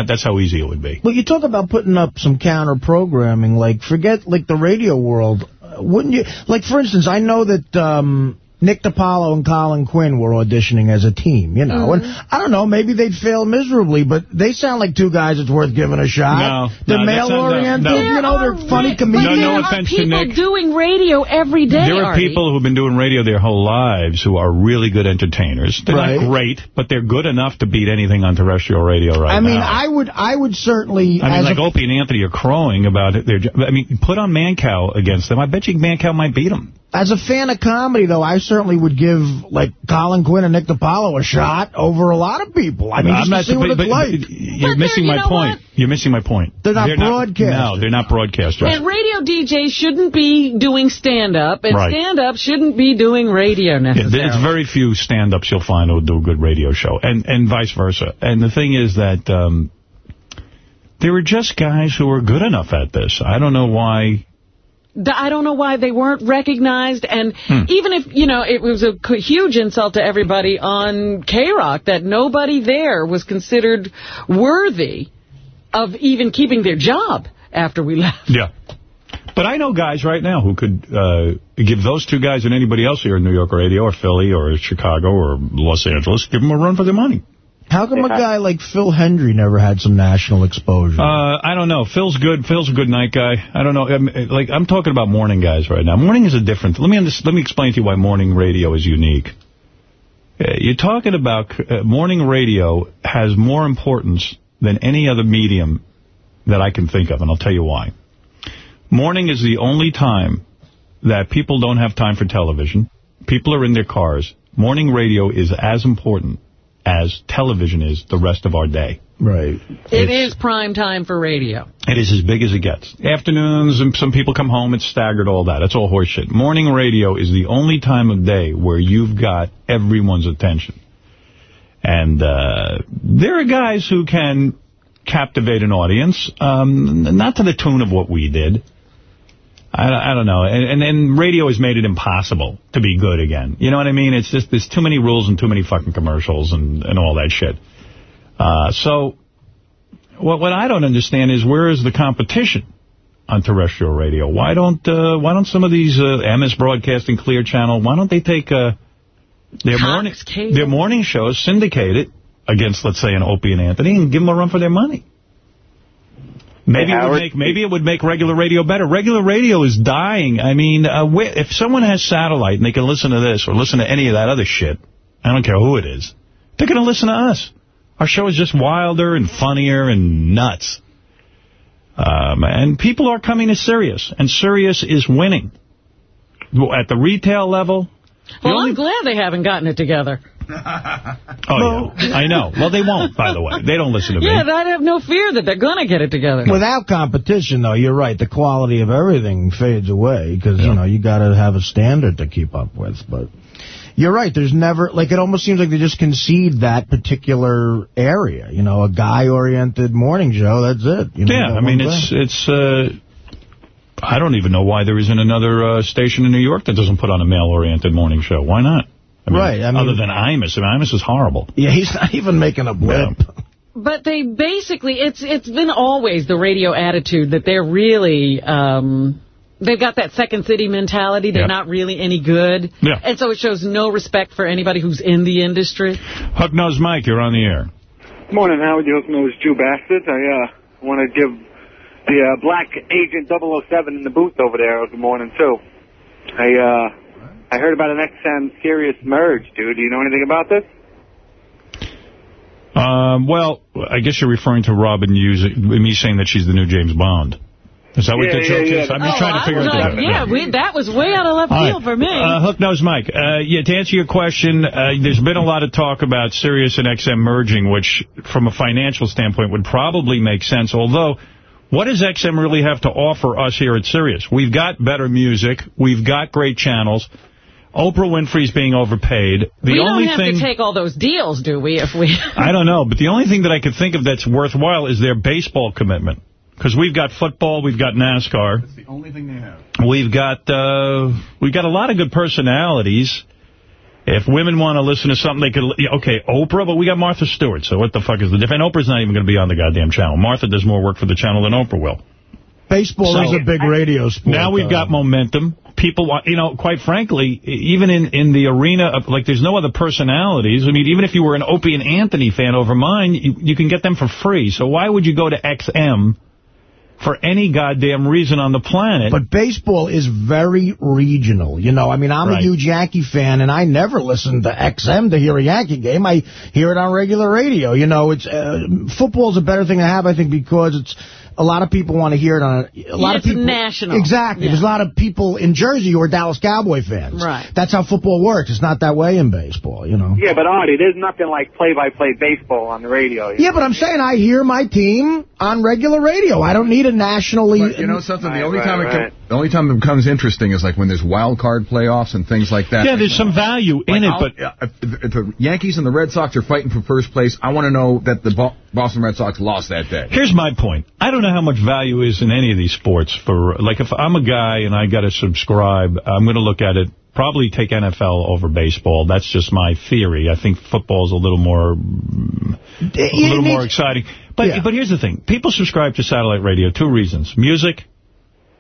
That's how easy it would be. Well, you talk about putting up some counter-programming. Like, forget, like, the radio world. Uh, Wouldn't you... Like, for instance, I know that um, Nick DiPaolo and Colin Quinn were auditioning as a team, you know. Mm-hmm. And I don't know, maybe they'd fail miserably, but they sound like two guys it's worth giving a shot. No, They're no, male-oriented, no, no. you know, they're funny comedians. No, no offense to People Nick. doing radio every day, There are Artie. people who've been doing radio their whole lives who are really good entertainers. They're Right. not great, but they're good enough to beat anything on terrestrial radio right now. I mean, now. I would, I would certainly. I mean, like Opie and Anthony are crowing about it. Their, jo- I mean, put on Mancow against them. I bet you Mancow might beat them. As a fan of comedy, though, I certainly would give, like, Colin Quinn and Nick DiPaolo a shot over a lot of people. I mean, just to see what but- it's but- like. but You're missing my point. You're missing my point. They're not broadcasters. no, they're not broadcasters. And radio DJs shouldn't be doing stand-up, and Right. stand-up shouldn't be doing radio Yeah, necessarily. it's very few stand-ups you'll find who'll do a good radio show, and and vice versa. And the thing is that um, there are just guys who are good enough at this. I don't know why. I don't know why they weren't recognized, and Hmm. even if, you know, it was a huge insult to everybody on K-Rock that nobody there was considered worthy of even keeping their job after we left. Yeah. But I know guys right now who could uh, give those two guys and anybody else here in New York radio or Philly or Chicago or Los Angeles, give them a run for their money. How come a guy like Phil Hendrie never had some national exposure? Uh, I don't know. Phil's good. Phil's a good night guy. I don't know. I'm, like I'm talking about morning guys right now. Morning is a different. Let me let me explain to you why morning radio is unique. Uh, You're talking about uh, morning radio has more importance than any other medium that I can think of, and I'll tell you why. Morning is the only time that people don't have time for television. People are in their cars. Morning radio is as important as television is the rest of our day. Right. It is prime time for radio. It is as big as it gets. Afternoons, and some people come home, it's staggered, all that. It's all horseshit. Morning radio is the only time of day where you've got everyone's attention. And uh, there are guys who can captivate an audience, um, not to the tune of what we did. I, I don't know. And, and, and radio has made it impossible to be good again. You know what I mean? It's just there's too many rules and too many fucking commercials and, and all that shit. Uh, so what what I don't understand is where is the competition on terrestrial radio? Why don't uh, why don't some of these uh, MS Broadcasting, Clear Channel, why don't they take uh, their morning their morning shows, syndicate it against, let's say, an Opie and Anthony, and give them a run for their money? Maybe it would make maybe it would make regular radio better. Regular radio is dying. I mean, uh, where, if someone has satellite and they can listen to this or listen to any of that other shit, I don't care who it is, they're going to listen to us. Our show is just wilder and funnier and nuts. Um, and people are coming to Sirius, and Sirius is winning. At the retail level, Well, I'm glad they haven't gotten it together. Oh, yeah, I know. Well, they won't, by the way. They don't listen to me. Yeah, I have no fear that they're going to get it together. Without competition, though, you're right. The quality of everything fades away because, you know, you got to have a standard to keep up with. But you're right. There's never, like, it almost seems like they just concede that particular area. You know, a guy-oriented morning show, that's it. You know, yeah, I mean, it's, thing. it's, uh, I don't even know why there isn't another uh, station in New York that doesn't put on a male-oriented morning show. Why not? I mean, Right, I mean- other than Imus. I mean, Imus is horrible. Yeah, he's not even making a blip. But they basically, it's it's been always the radio attitude that they're really, um, they've got that second city mentality. They're Yeah. not really any good. Yeah. And so it shows no respect for anybody who's in the industry. Hook-nosed Mike, you're on the air. Morning, Howard. You hook-nosed Jew bastards. I uh, want to give the uh, black agent 007 in the booth over there good morning, too. I uh, I heard about an XM Sirius merge, dude. Do you know anything about this? Um, well, I guess you're referring to Robin using me saying that she's the new James Bond. Is that what Yeah, the joke yeah. is? I'm just Oh, trying to figure was out like, joke. Yeah, we, that was way out of left All right. field for me. Uh, Hook Nose Mike, uh, yeah, to answer your question, uh, there's been a lot of talk about Sirius and XM merging, which from a financial standpoint would probably make sense, although what does XM really have to offer us here at Sirius? We've got better music. We've got great channels. Oprah Winfrey's being overpaid. The we only don't have thing to take all those deals, do we, if we... I don't know, but the only thing that I could think of that's worthwhile is their baseball commitment. Because we've got football, we've got NASCAR. That's the only thing they have. We've got uh, we've got a lot of good personalities. If women want to listen to something, they could. Okay, Oprah, but we got Martha Stewart. So what the fuck is the difference? And Oprah's not even going to be on the goddamn channel. Martha does more work for the channel than Oprah will. Baseball So- is a big radio sport. Now we've though. got momentum. People want, you know, quite frankly, even in, in the arena of, like, there's no other personalities. I mean, even if you were an Opie and Anthony fan over mine, you, you can get them for free. So why would you go to XM for any goddamn reason on the planet? But baseball is very regional. You know, I mean, I'm Right. a huge Yankee fan, and I never listen to XM to hear a Yankee game. I hear it on regular radio. You know, it's uh, football's a better thing to have, I think, because it's a lot of people want to hear it on a, a lot It's of people. national. Exactly. Yeah. There's a lot of people in Jersey who are Dallas Cowboy fans. Right. That's how football works. It's not that way in baseball, you know. Yeah, but Artie, there's nothing like play-by-play baseball on the radio. you Yeah, but I'm saying I hear my team on regular radio. I don't need a nationally... But you know something? The only right, time it right. com- the only time it becomes interesting is like when there's wild card playoffs and things like that. yeah, there's some value in it, I'll- but yeah, if, if the Yankees and the Red Sox are fighting for first place, I want to know that the Bo- Boston Red Sox lost that day. Here's my point. I don't know how much value is in any of these sports. For Like, if I'm a guy and I got to subscribe, I'm going to look at it, probably take NFL over baseball. That's just my theory. I think football's a little more mm, a little more exciting. But but here's the thing. People subscribe to satellite radio, two reasons. Music,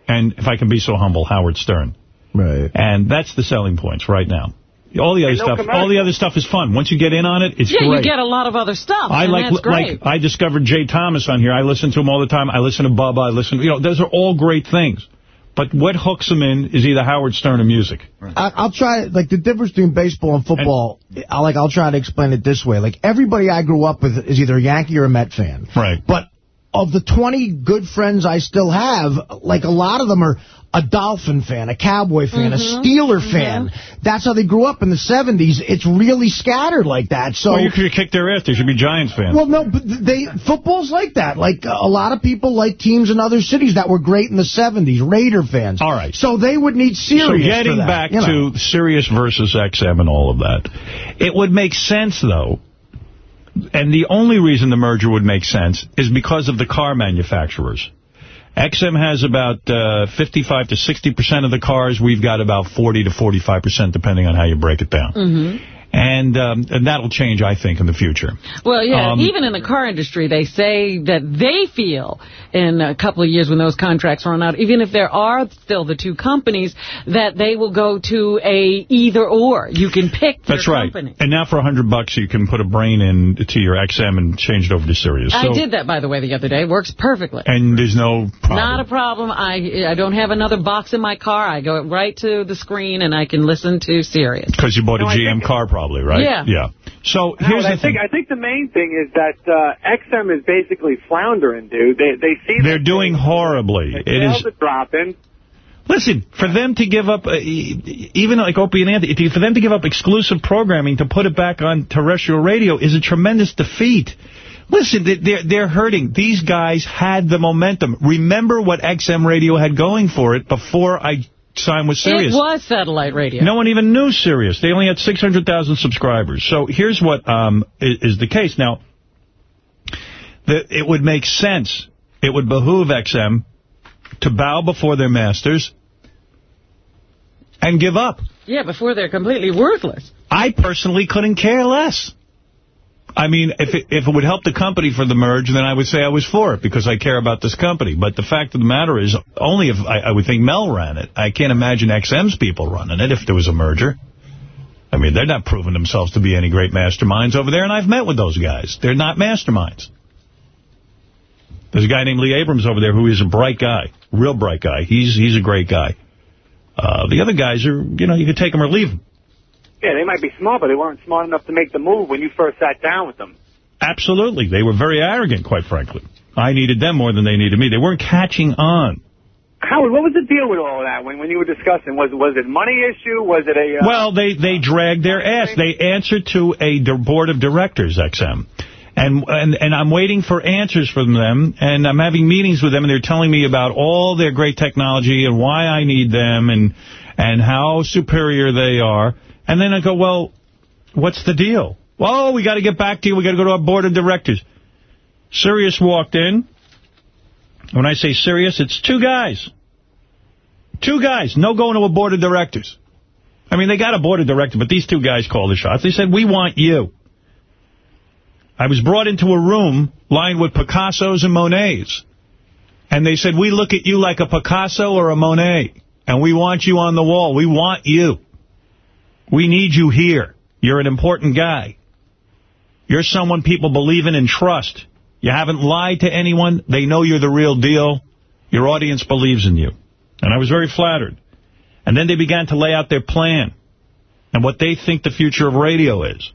and if I can be so humble, Howard Stern. Right. And that's the selling points right now. All the other no stuff, all the other stuff is fun. Once you get in on it, it's yeah, great. you get a lot of other stuff, I and like that's great. like I discovered Jay Thomas on here. I listen to him all the time. I listen to Bubba. I listen. You know, those are all great things. But what hooks them in is either Howard Stern or music. I, I'll try, like, the difference between baseball and football, I like, I'll try to explain it this way. Like, everybody I grew up with is either a Yankee or a Met fan. Right. But of the 20 good friends I still have, like, a lot of them are a Dolphin fan, a Cowboy fan, a mm-hmm. Steeler mm-hmm. fan. That's how they grew up in the 70s. It's really scattered like that. So. well, you could kick their ass. They should be Giants fans. Well, no, but they football's like that. Like, a lot of people like teams in other cities that were great in the 70s, Raider fans. All right. So they would need Sirius So for getting that, back you know. to Sirius versus XM and all of that, it would make sense, though, and the only reason the merger would make sense is because of the car manufacturers. XM has about uh, 55 to 60% of the cars. We've got about 40 to 45%, depending on how you break it down. hmm And, um, and that'll change, I think, in the future. Well, yeah, Um, even in the car industry, they say that they feel in a couple of years when those contracts run out, even if there are still the two companies, that they will go to a either or. You can pick That's right. company. And now for a 100 bucks, you can put a brain in to your XM and change it over to Sirius. I did that, by the way, the other day. It Works perfectly. And there's no problem. Not a problem. I I don't have another box in my car. I go right to the screen and I can listen to Sirius. Because you bought a No, I GM car, probably, right? Yeah. Yeah. So No, here's I the thing. think I think the main thing is that uh, XM is basically floundering, dude. They they see They're doing horribly. It sales is. are dropping. Listen, for them to give up, uh, even like Opie and Anthony, for them to give up exclusive programming to put it back on terrestrial radio is a tremendous defeat. Listen, they're, they're hurting. These guys had the momentum. Remember what XM radio had going for it before I signed with Sirius. It was satellite radio. No one even knew Sirius. They only had 600,000 subscribers. So here's what um, is, is the case. Now, the, it would make sense. It would behoove XM to bow before their masters and give up. Yeah, before they're completely worthless. I personally couldn't care less. I mean, if it, if it would help the company for the merge, then I would say I was for it because I care about this company. But the fact of the matter is, only if I, I would think Mel ran it. I can't imagine XM's people running it if there was a merger. I mean, they're not proving themselves to be any great masterminds over there, and I've met with those guys. They're not masterminds. There's a guy named Lee Abrams over there who is a bright guy, real bright guy. He's he's a great guy. Uh, the other guys are, you know, you can take them or leave them. Yeah, they might be smart, but they weren't smart enough to make the move when you first sat down with them. Absolutely. They were very arrogant, quite frankly. I needed them more than they needed me. They weren't catching on. Howard, what was the deal with all of that when when you were discussing? Was was it money issue? Was it a uh, Well, they, they dragged their ass. They answered to a board of directors, XM. And, and and I'm waiting for answers from them, and I'm having meetings with them, and they're telling me about all their great technology and why I need them and and how superior they are. And then I go, well, what's the deal? Well, we got to get back to you. We got to go to our board of directors. Sirius walked in. When I say Sirius, it's two guys. Two guys. No going to a board of directors. I mean, they got a board of directors, but these two guys called the shots. They said, we want you. I was brought into a room lined with Picassos and Monets. And they said, we look at you like a Picasso or a Monet. and we want you on the wall. We want you. We need you here. You're an important guy. You're someone people believe in and trust. You haven't lied to anyone. They know you're the real deal. Your audience believes in you. And I was very flattered. And then they began to lay out their plan and what they think the future of radio is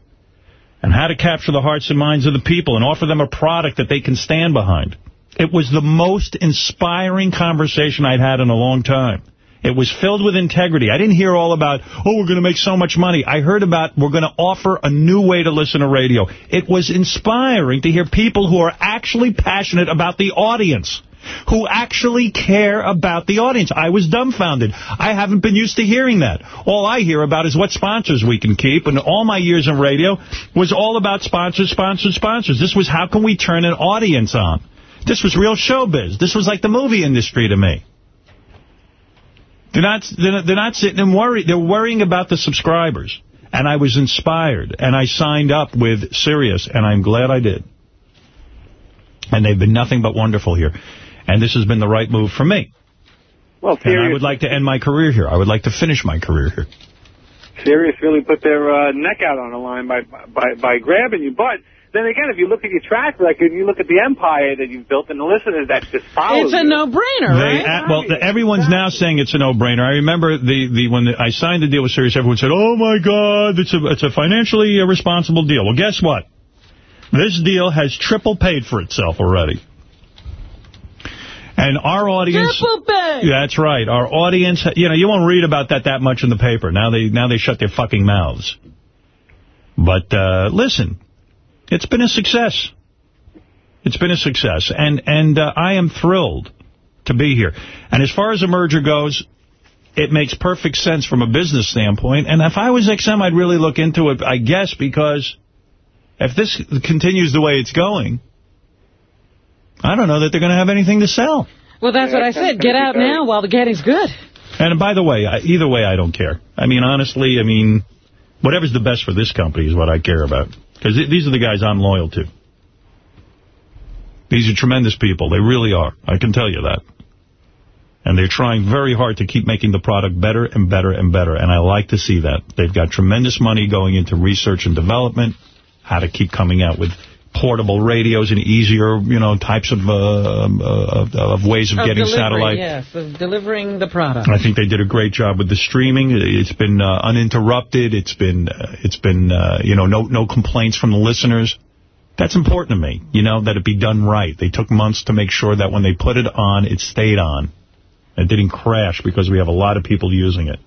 and how to capture the hearts and minds of the people and offer them a product that they can stand behind. It was the most inspiring conversation I'd had in a long time. It was filled with integrity. I didn't hear all about, oh, we're going to make so much money. I heard about we're going to offer a new way to listen to radio. It was inspiring to hear people who are actually passionate about the audience, who actually care about the audience. I was dumbfounded. I haven't been used to hearing that. All I hear about is what sponsors we can keep, and all my years in radio was all about sponsors, sponsors, sponsors. This was how can we turn an audience on. This was real showbiz. This was like the movie industry to me. They're not, they're not, they're not sitting and worry. They're worrying about the subscribers. And I was inspired, and I signed up with Sirius, and I'm glad I did. And they've been nothing but wonderful here. And this has been the right move for me. Well, And I would like to end my career here. I would like to finish my career here. Sirius really put their uh, neck out on the line by, by by grabbing you. But then again, if you look at your track record, you look at the empire that you've built and the listeners that just follow It's a no-brainer, They, right? uh, well, the, everyone's now saying it's a no-brainer. I remember the, the when the, I signed the deal with Sirius, everyone said, "Oh my God, it's a it's a financially irresponsible deal." Well, guess what? This deal has triple paid for itself already. And our audience, Triple pay. that's right. Our audience, you know, you won't read about that that much in the paper. Now they now they shut their fucking mouths. But uh, listen, it's been a success. It's been a success, and and uh, I am thrilled to be here. And as far as a merger goes, it makes perfect sense from a business standpoint. And if I was XM, I'd really look into it, I guess, because if this continues the way it's going, I don't know that they're going to have anything to sell. Well, that's what I said. Get out now while the getting's good. And by the way, either way, I don't care. I mean, honestly, I mean, whatever's the best for this company is what I care about. Because these are the guys I'm loyal to. These are tremendous people. They really are. I can tell you that. And they're trying very hard to keep making the product better and better and better. And I like to see that. They've got tremendous money going into research and development, how to keep coming out with portable radios and easier, you know, types of uh, uh, of, of ways of, Of getting satellite. Yes, of delivering the product. I think they did a great job with the streaming. It's been uh, uninterrupted. It's been, uh, it's been, uh, you know, no no complaints from the listeners. That's important to me, you know, that it be done right. They took months to make sure that when they put it on, it stayed on. It didn't crash because we have a lot of people using it.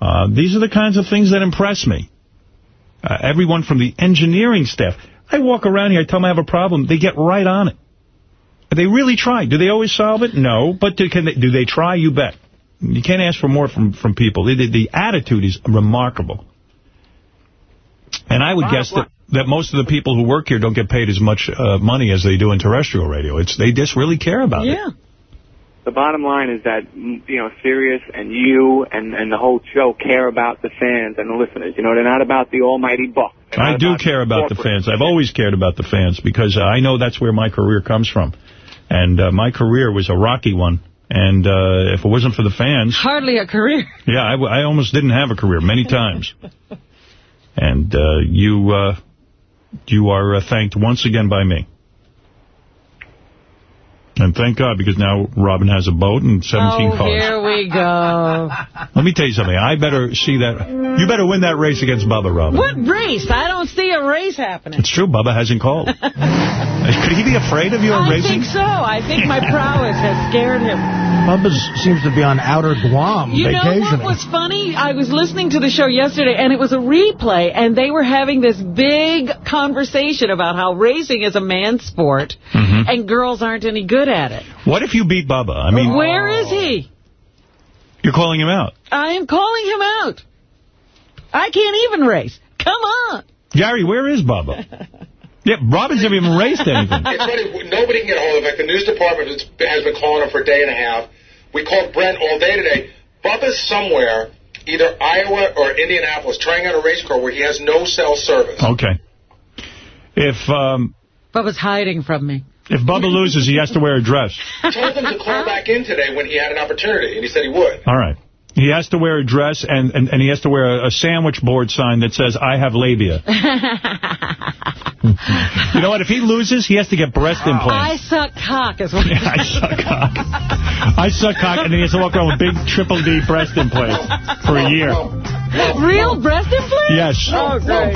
Uh, these are the kinds of things that impress me. Uh, everyone from the engineering staff. I walk around here, I tell them I have a problem. They get right on it. They really try. Do they always solve it? No. But do, can they, do they try? You bet. You can't ask for more from, from people. The, the, the attitude is remarkable. And I would guess that, that most of the people who work here don't get paid as much uh, money as they do in terrestrial radio. It's They just really care about it. Yeah. The bottom line is that mm, you know Sirius and you and and the whole show care about the fans and the listeners. You know, they're not about the almighty buck. They're I do care about the fans. I've always cared about the fans because uh, I know that's where my career comes from. And uh, my career was a rocky one. And uh, if it wasn't for the fans, Hardly a career. yeah, I, w- I almost didn't have a career many times. And uh, you uh, you are uh, thanked once again by me. And thank God, because now Robin has a boat and 17 oh, cars. here we go. Let me tell you something. I better see that. You better win that race against Bubba, Robin. What race? I don't see a race happening. It's true. Bubba hasn't called. Could he be afraid of you I racing? I think so. I think my prowess has scared him. Bubba seems to be on outer Guam You know what was funny? I was listening to the show yesterday, and it was a replay, and they were having this big conversation about how racing is a man's sport, Mm-hmm. and girls aren't any good at it. What if you beat Bubba? I mean, Where is he? you're calling him out. I am calling him out. I can't even race. Come on. Gary, where is Bubba? yeah, Robin's never even raced anything. Funny, nobody can get a hold of him. The news department has, has been calling him for a day and a half. We called Brent all day today. Bubba's somewhere, either Iowa or Indianapolis, trying out a race car where he has no cell service. Okay. If um, Bubba's hiding from me. If Bubba loses, he has to wear a dress. told him to call back in today when he had an opportunity, and he said he would. All right. He has to wear a dress, and, and, and he has to wear a, a sandwich board sign that says, I have labia. You know what? If he loses, he has to get breast oh, implants. I suck cock is what Yeah, I suck cock. I suck cock, and he has to walk around with big triple D breast implants for a year. Real breast implants? Yes. Oh, great.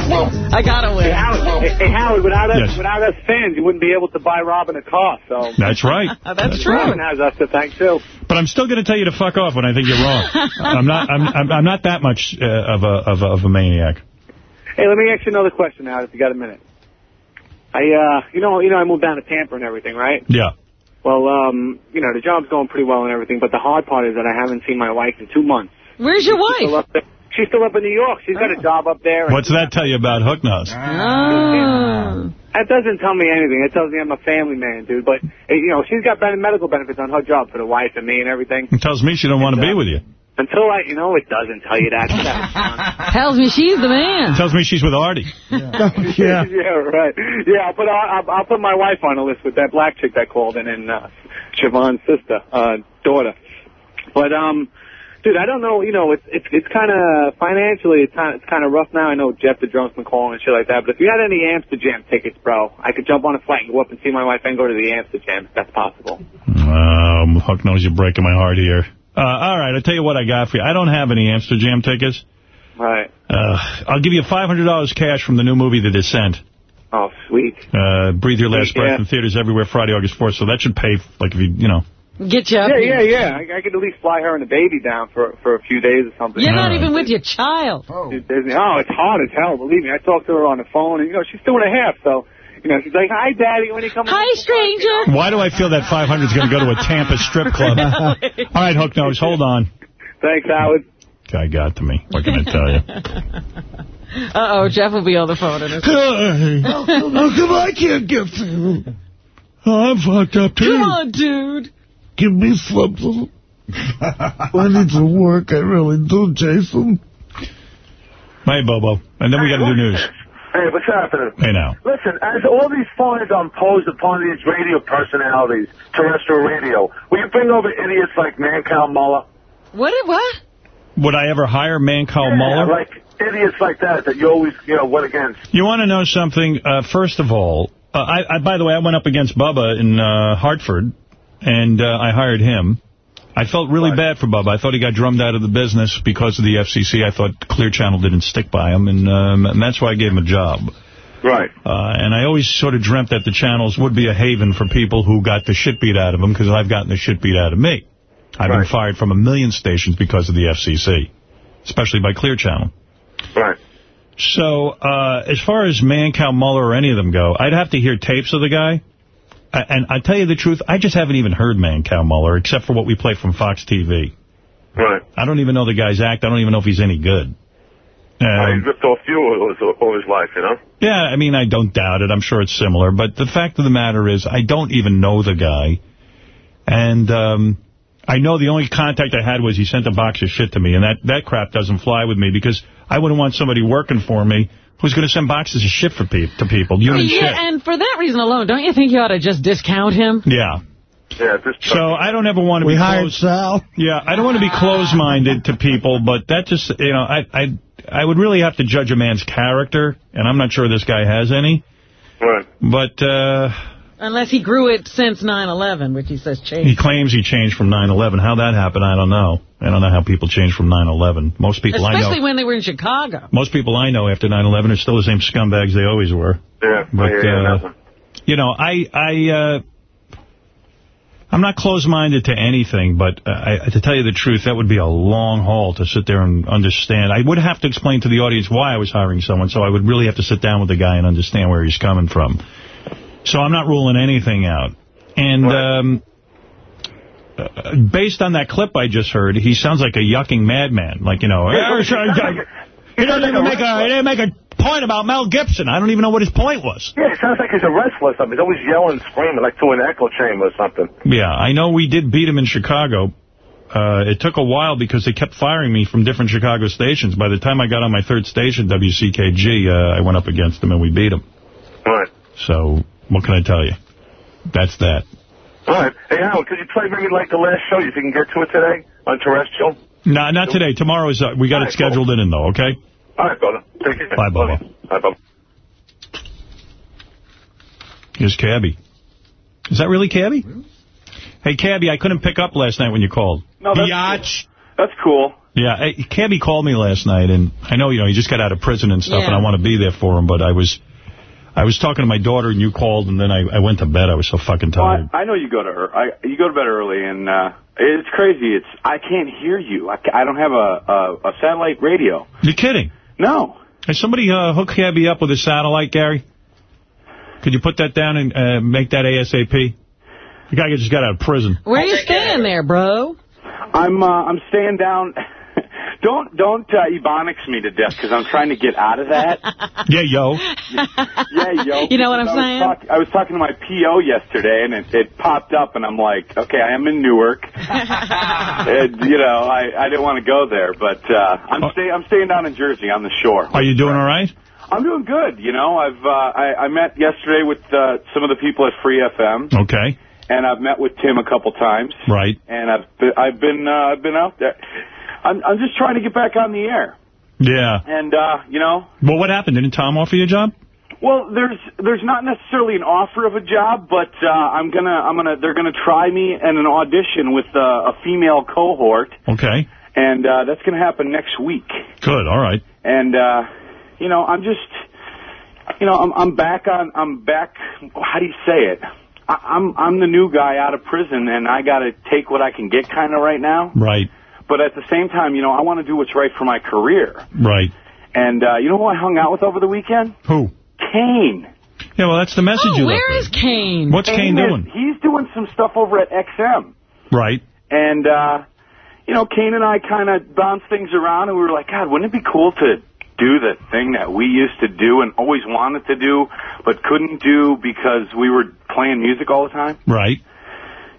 I gotta Hey, win. Howard, hey, hey, Howard, without us, Yes. without us fans, you wouldn't be able to buy Robin a car. So That's right. That's true. Robin has us to thank too. But I'm still going to tell you to fuck off when I think you're wrong. I'm not. I'm. I'm, I'm not that much uh, of a of a of a maniac. Hey, let me ask you another question, Howard, if you got a minute. I, uh, you know, you know, I moved down to Tampa and everything, right? Yeah. Well, um, you know, the job's going pretty well and everything, but the hard part is that I haven't seen my wife in two months. Where's your She's still wife? Up there. She's still up in New York. She's got a job up there. and- What's that tell you about hook nose? Oh. That doesn't tell me anything. It tells me I'm a family man, dude. But, eh, you know, she's got ben- medical benefits on her job for the wife and me and everything. It tells me she don't want to be with you. Until I, you know, it doesn't tell you that. stuff. Tells me she's the man. It tells me she's with Artie. yeah. yeah, right. Yeah, I'll put I'll, I'll put my wife on the list with that black chick that called in and uh, Siobhan's sister, uh, daughter. But um, dude, I don't know. You know, it's it's it's kind of financially, it's kind it's kind of rough now. I know Jeff the drunk's been calling and shit like that. But if you had any Amsterdam tickets, bro, I could jump on a flight and go up and see my wife and go to the Amsterdam. If that's possible. Um, hook nose, you're breaking my heart here. Uh, all right, I'll tell you what I got for you. I don't have any Amsterdam tickets. Right. Uh, I'll give you $500 cash from the new movie The Descent. Oh, sweet. Uh, Breathe Your Last Breath Yeah. in theaters everywhere Friday, August 4th. So that should pay, like, if you, you know. Get you up Yeah, here. yeah, yeah. I, I could at least fly her and the baby down for for a few days or something. You're not even with your child. to Disney. Oh, it's hard as hell. Believe me, I talked to her on the phone, and you know she's two and a half, so you know she's like, "Hi, Daddy, when you come?" Hi, stranger. Why do I feel that 500 is going to go to a Tampa strip club? All right, Hook Nose, hold on. Thanks, Howard. Guy got to me. What can I tell you? Uh-oh, Jeff will be on the phone. In a How come I can't get through? I'm fucked up, too. Come on, dude. Give me something. I need to work. I really do, Jason. Hey, Bobo. And then we got to do news. Hey, what's happening? Hey, now. Listen, as all these phones are imposed upon these radio personalities, terrestrial radio, will you bring over idiots like Mancow Muller? What? What? Would I ever hire Mancow Yeah, Muller? like idiots like that that you always, you know, went against. You want to know something? Uh, first of all, uh, I, I, by the way, I went up against Bubba in uh, Hartford, and uh, I hired him. I felt really bad for Bubba. I thought he got drummed out of the business because of the FCC. I thought Clear Channel didn't stick by him, and, um, and that's why I gave him a job. Right. Uh, and I always sort of dreamt that the channels would be a haven for people who got the shit beat out of them, because I've gotten the shit beat out of me. I've been fired from a million stations because of the FCC, especially by Clear Channel. Right. So, uh, as far as Mancow, Muller, or any of them go, I'd have to hear tapes of the guy. And I tell you the truth, I just haven't even heard Mancow Muller, except for what we play from Fox TV. Right. I don't even know the guy's act. I don't even know if he's any good. Uh, Um, he ripped off you all his, all his life, you know? yeah, I mean, I don't doubt it. I'm sure it's similar. But the fact of the matter is, I don't even know the guy. And um, I know the only contact I had was he sent a box of shit to me. And that, that crap doesn't fly with me because I wouldn't want somebody working for me who's going to send boxes of shit for pe to people. Human yeah, shit. and for that reason alone, don't you think you ought to just discount him? Yeah. Yeah, this So I don't ever want to We be hired closed. Sal. Yeah, I don't want to be closed-minded to people, but that just, you know, I, I, I would really have to judge a man's character, and I'm not sure this guy has any. Right. But uh, Unless he grew it since 9-11, which he says changed. he claims he changed from 9/11. How that happened, I don't know. I don't know how people change from 9/11. Most people I Especially know, when they were in Chicago. most people I know after 9/11 are still the same scumbags they always were. Yeah, But I hear you uh, that you know, I, I, uh, I'm not closed-minded to anything, but uh, I, to tell you the truth, that would be a long haul to sit there and understand. I would have to explain to the audience why I was hiring someone, so I would really have to sit down with the guy and understand where he's coming from. So I'm not ruling anything out. And um, uh, based on that clip I just heard, he sounds like a yucking madman. Like, you know, Yeah, "Eh, sure, he doesn't even make a, he didn't make a point about Mel Gibson. I don't even know what his point was. Yeah, it sounds like he's a wrestler or something. He's always yelling and screaming like to an echo chamber or something. Yeah, I know we did beat him in Chicago. Uh, it took a while because they kept firing me from different Chicago stations. By the time I got on my third station, WCKG, uh, I went up against him and we beat him. Right. So what can I tell you? That's that. All right. Hey, Howard, could you play maybe like the last show if you can get to it today on terrestrial? No, not today. Tomorrow is, uh, we got it scheduled in, and though, okay? All right, brother. Take care. Bye, Bubba. Bye, Bubba. Here's Cabby. Is that really Cabby? Hey, Cabby, I couldn't pick up last night when you called. No, that's Biatch. That's cool. Yeah, hey, Cabby called me last night, and I know, you know, he just got out of prison and stuff, Yeah. and I want to be there for him, but I was I was talking to my daughter, and you called, and then I, I went to bed. I was so fucking Well, tired. I, I know you go to her. I, you go to bed early, and uh, it's crazy. It's I can't hear you. I, I don't have a, a a satellite radio. You're kidding? No. Hey, somebody uh, hook Cabby up with a satellite, Gary? Could you put that down and uh, make that ASAP? The guy just got out of prison. Where are you staying there, bro? I'm uh, I'm staying down. Don't don't uh, ebonics me to death because I'm trying to get out of that. Yeah, yo. yeah, yo. You know what I'm because I was saying? talk- I was talking to my PO yesterday, and it, it popped up, and I'm like, okay, I am in Newark. and, you know, I, I didn't want to go there, but uh, I'm stay I'm staying down in Jersey on the shore. Are you doing all right? I'm doing good. You know, I've uh, I, I met yesterday with uh, some of the people at Free FM, Okay. and I've met with Tim a couple times, Right. and I've been, I've been uh, I've been out there. I'm I'm just trying to get back on the air, Yeah. and uh, you know, Well, what happened? Didn't Tom offer you a job? well, there's there's not necessarily an offer of a job, but uh, I'm gonna I'm gonna they're gonna try me in an audition with uh, a female cohort, Okay. and uh, that's gonna happen next week. Good. All right. And uh, you know, I'm just you know I'm I'm back on I'm back. How do you say it? I, I'm I'm the new guy out of prison, and I got to take what I can get kind of right now. Right. But at the same time, you know, I want to do what's right for my career. Right. And uh, you know who I hung out with over the weekend? Who? Kane. Yeah, well, that's the message Oh, you left. where is Kane? What's Kane is- doing? He's doing some stuff over at XM. Right. And, uh, you know, Kane and I kind of bounced things around, and we were like, God, wouldn't it be cool to do the thing that we used to do and always wanted to do, but couldn't do because we were playing music all the time? Right.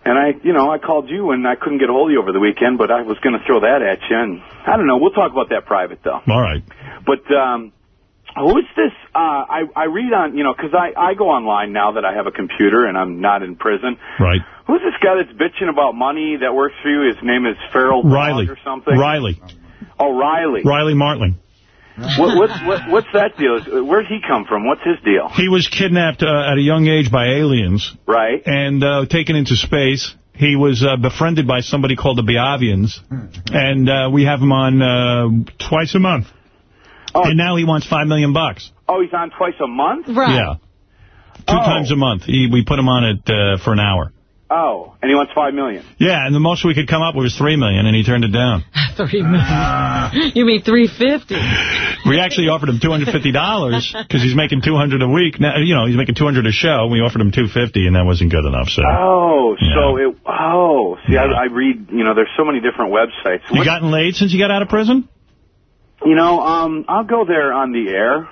And I, you know, I called you and I couldn't get a hold of you over the weekend, but I was going to throw that at you. And I don't know. We'll talk about that private, though. All right. But um, who is this? Uh, I I read on, you know, because I I go online now that I have a computer and I'm not in prison. Right. Who's this guy that's bitching about money that works for you? His name is Farrell Riley. or something. Riley. Oh, Riley. Riley Martling. What, what's what, what's that deal? Where'd he come from? What's his deal? He was kidnapped uh, at a young age by aliens. Right. And uh, taken into space. He was uh, befriended by somebody called the Biavians. And uh, we have him on uh, twice a month. Oh. And now he wants five million bucks. Oh, he's on twice a month. Right. Yeah. Two times a month. He, we put him on it uh, for an hour. Oh, and he wants five million. Yeah, and the most we could come up with was three million, and he turned it down. Three million. You mean 350? We actually offered him $250 because he's making 200 a week. Now, you know, he's making 200 a show. We offered him 250 and that wasn't good enough. So Oh, so it. Oh, see, I, I read. You know, there's so many different websites. You gotten laid since you got out of prison? You know, um, I'll go there on the air.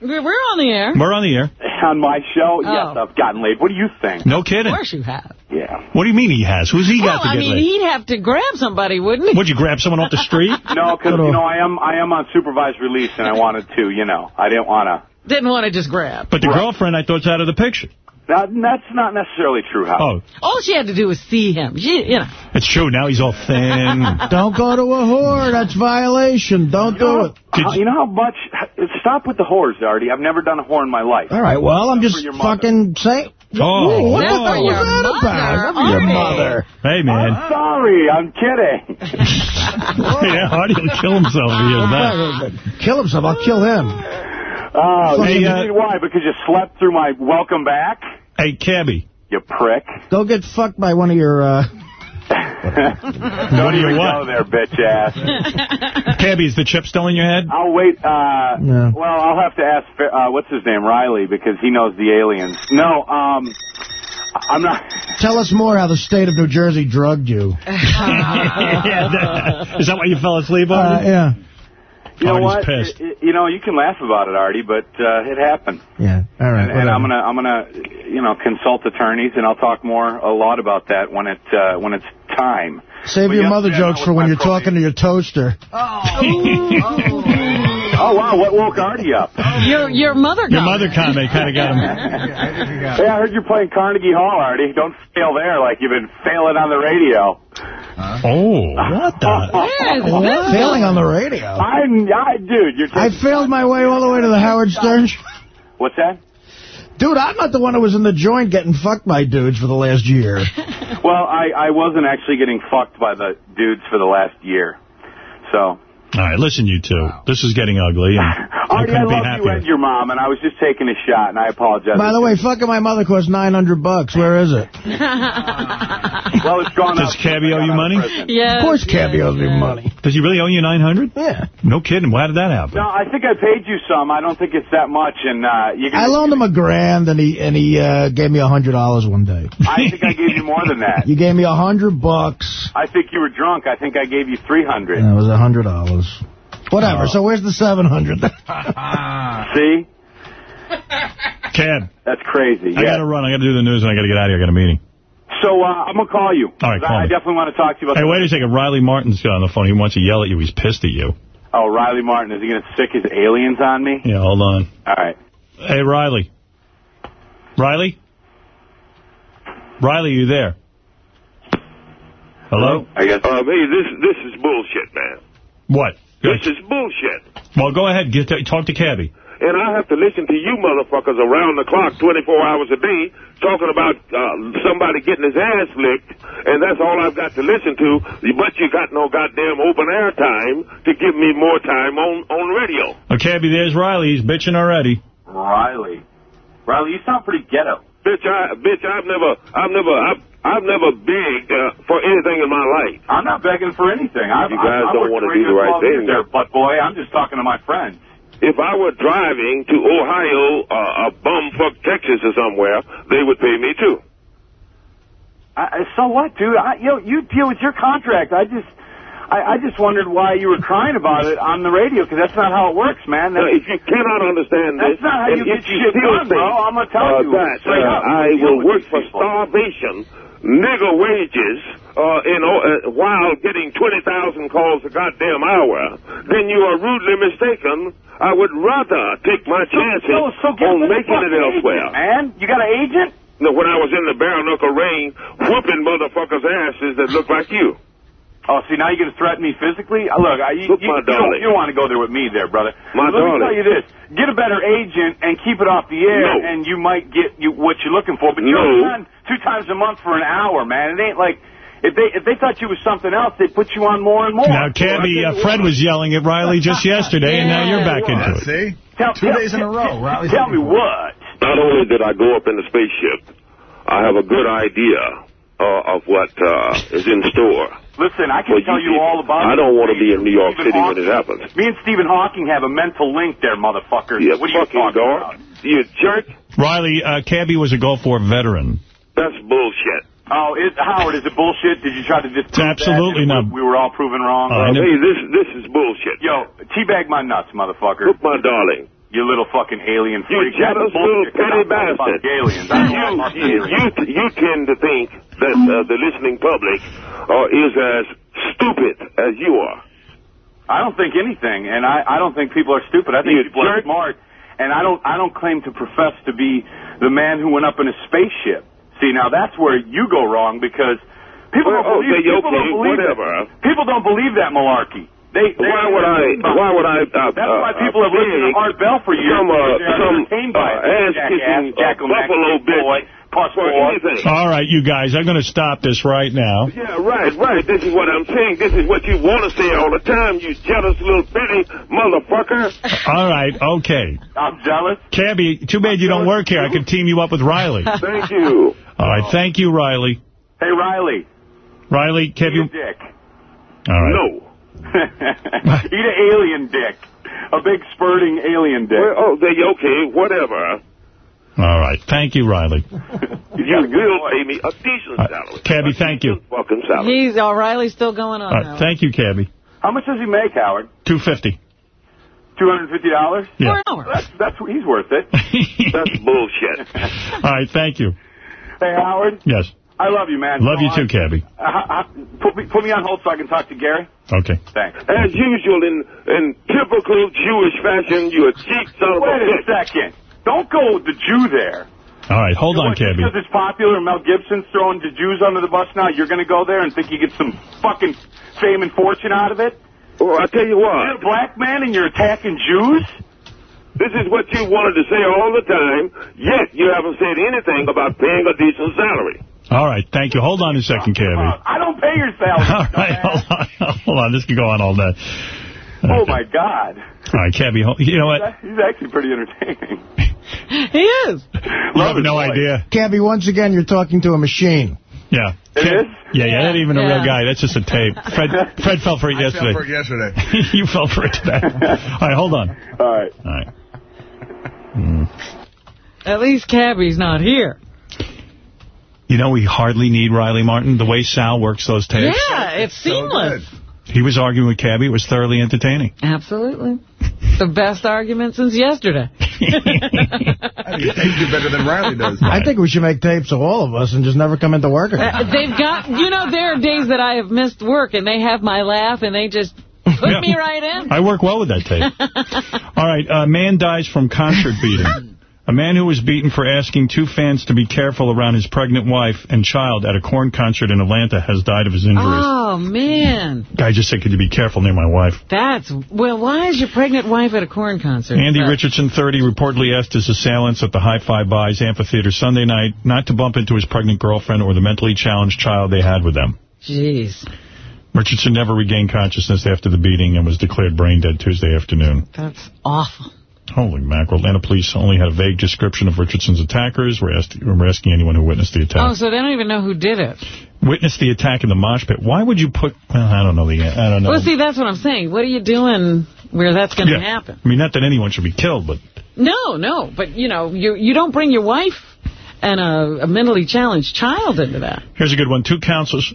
We're we're on the air. We're on the air. On my show, Oh. yes, I've gotten laid. What do you think? No kidding. Of course you have. Yeah. What do you mean he has? Who's he well, got to I get mean, laid? he'd have to grab somebody, wouldn't he? Would you grab someone off the street? No, because you know I am I am on supervised release, and I wanted to. You know, I didn't want to. Didn't want to just grab. But the girlfriend, I thought, thought's out of the picture. That, that's not necessarily true, Howard. Oh, All she had to do was see him. She, you know. it's true. Now he's all thin. Don't go to a whore. That's violation. Don't do it. Uh, you know how much? Stop with the whores, Artie. I've never done a whore in my life. All right, well, I'm just for your mother. fucking saying... Oh, what the whoa. fuck was that about? Never your mother. Hey, man. I'm sorry, I'm kidding. yeah, Artie will kill himself if he that. Kill himself. I'll kill him. Oh, Hey, you uh, why? Because you slept through my welcome back. Hey, Cabby. You prick. Go get fucked by one of your... Uh... Don't even what? go there, bitch ass. Cabby, is the chip still in your head? I'll wait. Uh, No. Well, I'll have to ask. Uh, what's his name, Riley, because he knows the aliens. No, um, I'm not. Tell us more how the state of New Jersey drugged you. Yeah, that- is that why you fell asleep Uh, on it? yeah. You know what? pissed. I- I- you know, you can laugh about it, Artie, but uh, it happened. Yeah. All right. And, and I'm gonna, I'm gonna, you know, consult attorneys, and I'll talk more a lot about that when it, uh, when it's time. Save But your mother jokes for when you're talking to your toaster. Oh, Oh, wow, what woke Artie up? Your your mother Your comment. mother comment kind of got him. Hey, I heard you're playing Carnegie Hall, Artie. Don't fail there like you've been failing on the radio. Oh. What the? What Failing on the radio. I'm, I, dude, you're I failed my way all the way to the Howard Stern show. What's that? Dude, I'm not the one who was in the joint getting fucked by dudes for the last year. Well, I, I wasn't actually getting fucked by the dudes for the last year. So, all right, listen, you two. Wow. This is getting ugly. And I couldn't I love be you and your mom, and I was just taking a shot, and I apologize. By the way, fucking my mother cost 900 bucks. Where is it? well, it's gone Does up. Owe you money? Yeah. Of course Cabby owes me money. Does he really owe you 900 Yeah. No kidding. Why did that happen? No, I think I paid you some. I don't think it's that much. and uh, you I loaned him a grand, and he and he uh, gave me $100 one day. I think I gave you more than that. You gave me 100 bucks. I think you were drunk. I think I gave you 300 That was $100. Whatever. Oh. So where's the 700? See? Ken. That's crazy. I got to run. I got to do the news, and I got to get out of here. I got a meeting. So uh, I'm going to call you. All right, call I, me. definitely want to talk to you about Hey, wait a second. Riley Martin's on the phone. He wants to yell at you. He's pissed at you. Oh, Riley Martin. Is he going to stick his aliens on me? Yeah, hold on. All right. Hey, Riley. Riley? Riley, you there? Hello? I guess. Um, hey, this this is bullshit, man. What? This is bullshit. Well, go ahead. Get to, talk to Cabby. And I have to listen to you motherfuckers around the clock, 24 hours a day, talking about uh, somebody getting his ass licked, and that's all I've got to listen to. But you got no goddamn open air time to give me more time on, on radio. Oh, Cabby, there's Riley. He's bitching already. Riley. Riley, you sound pretty ghetto. Bitch, I, bitch, I've never, I've never, I've, I've never begged uh, for anything in my life. I'm not begging for anything. I've, You guys I've, don't I've wanna do the right thing. There, butt boy, I'm just talking to my friends. If I were driving to Ohio, uh, uh, bumfuck Texas or somewhere, they would pay me too. I, so what, dude? I, you know, you deal with your contract. I just, I, I just wondered why you were crying about it on the radio because that's not how it works, man. That's, if you cannot understand that's this, not how you get you shit done, bro. I'm gonna tell uh, you that straight uh, up. I will work for starvation, nigger wages, uh, in, uh, while getting 20,000 calls a goddamn hour, then you are rudely mistaken. I would rather take my chances so, so get on making it elsewhere. agent, man. You got an agent? No, when I was in the bare knuckle rain, whooping motherfuckers' asses that look like you. Oh, see, now you're going to threaten me physically? Uh, look, I, you, Look, you, you don't, you don't want to go there with me there, brother. My Let darling. me tell you this. Get a better agent and keep it off the air, No. and you might get you what you're looking for. But you're No. on two times a month for an hour, man. It ain't like... If they if they thought you was something else, they'd put you on more and more. Now, Cabby, uh, Fred was yelling at Riley just yesterday, and now you're back into it. See? Tell, Two tell- days in a row. Riley's Tell me looking for it. what. Not only did I go up in the spaceship, I have a good idea uh, of what uh, is in store. Listen, I can for tell you people. all about it. I don't want to be in New York Stephen City when it happens. Me and Stephen Hawking have a mental link there, motherfucker. You what are you fucking talking dog. about? You jerk. Riley, uh, Cabby was a Gulf War veteran. That's bullshit. Oh, is, Howard, is it bullshit? Did you try to disprove It's absolutely that? not. We, we were all proven wrong. Uh, Hey, this this is bullshit. Yo, teabag my nuts, motherfucker. Look, my darling. You little fucking alien You freak. jealous little petty I'm talking about bastard. aliens. I don't know about the You, you, you tend to think that uh, the listening public uh, is as stupid as you are. I don't think anything, and I, I don't think people are stupid. I think You people are smart, and I don't I don't claim to profess to be the man who went up in a spaceship. See, now that's where you go wrong because people Well, don't believe okay, people okay, don't believe whatever. That. People don't believe that malarkey. They, they Why would I? Why would I? Uh, That's why uh, people have listened to beg Art Bell for years. Some, uh, some uh, ass-kicking Jackass, uh, Jackal buffalo bitch boy, puss for boy. anything. All right, you guys, I'm going to stop this right now. Yeah, right, right. This is what I'm saying. This is what you want to say all the time, you jealous little bitty motherfucker. All right, okay. I'm jealous. Cabby, too bad you don't work here. I could team you up with Riley. Thank you. All right, thank you, Riley. Hey, Riley. Riley, Eat Cabby. a dick. All right. No. Eat an alien dick. A big spurting alien dick. Well, oh, they, okay, whatever. All right, thank you, Riley. You will pay me a decent Uh, salary. Cabby, thank you. Fucking salary. He's, oh, Riley's still going on right, thank you, Cabby. How much does he make, Howard? 250 $250? Yeah. For an hour. That's, that's he's worth it. That's bullshit. All right, thank you. Hey, Howard, Yes. I love you, man. Love you So too, I- Cabby. Uh, uh, put, me, put me on hold so I can talk to Gary. Okay. Thanks. As usual, in, in typical Jewish fashion, you a cheap son of a Wait a second. Don't go with the Jew there. All right, hold on, Cabby. Because it's popular, Mel Gibson's throwing the Jews under the bus now. You're going to go there and think you get some fucking fame and fortune out of it? Well, I tell you what. You're a black man and you're attacking Jews? This is what you wanted to say all the time, yet you haven't said anything about paying a decent salary. All right, thank you. Hold on a second, Cabby. I don't pay your salary. All right, hold on. Hold on. This can go on all day. Oh, my God. All right, Cabby, you know what? He's actually pretty entertaining. He is. You have no idea. Cabby, once again, you're talking to a machine. Yeah. It is? Yeah, yeah, that ain't even a real guy. That's just a tape. Fred Fred fell for it I yesterday. fell for it yesterday. you fell for it today. All right, hold on. All right. All right. Hmm. At least Cabby's not here. You know, we hardly need Riley Martin. The way Sal works those tapes. Yeah, it's seamless. He was arguing with Cabby. It was thoroughly entertaining. Absolutely. The best argument since yesterday. They do better than Riley does. I think we should make tapes of all of us and just never come into work again. Uh, They've got, you know, there are days that I have missed work and they have my laugh and they just put Yeah. me right in. I work well with that tape. All right, a man dies from concert beating. A man who was beaten for asking two fans to be careful around his pregnant wife and child at a Korn concert in Atlanta has died of his injuries. Oh, man. Guy just said, could you be careful near my wife? That's, well, why is your pregnant wife at a Korn concert? Andy Richardson, 30, reportedly asked his assailants at the Hi-Fi Buys amphitheater Sunday night not to bump into his pregnant girlfriend or the mentally challenged child they had with them. Jeez, Richardson never regained consciousness after the beating and was declared brain dead Tuesday afternoon. that's awful. Holy mackerel. Atlanta police only had a vague description of Richardson's attackers. We're, asked, we're asking anyone who witnessed the attack. Oh, so they don't even know who did it. Witnessed the attack in the mosh pit. Why would you put... Well, I don't know. the. I don't know. Well, see, that's what I'm saying. What are you doing where that's going to Yeah. happen? I mean, not that anyone should be killed, but... No, no, but, you know, you you don't bring your wife and a, a mentally challenged child into that. Here's a good one. Two counselors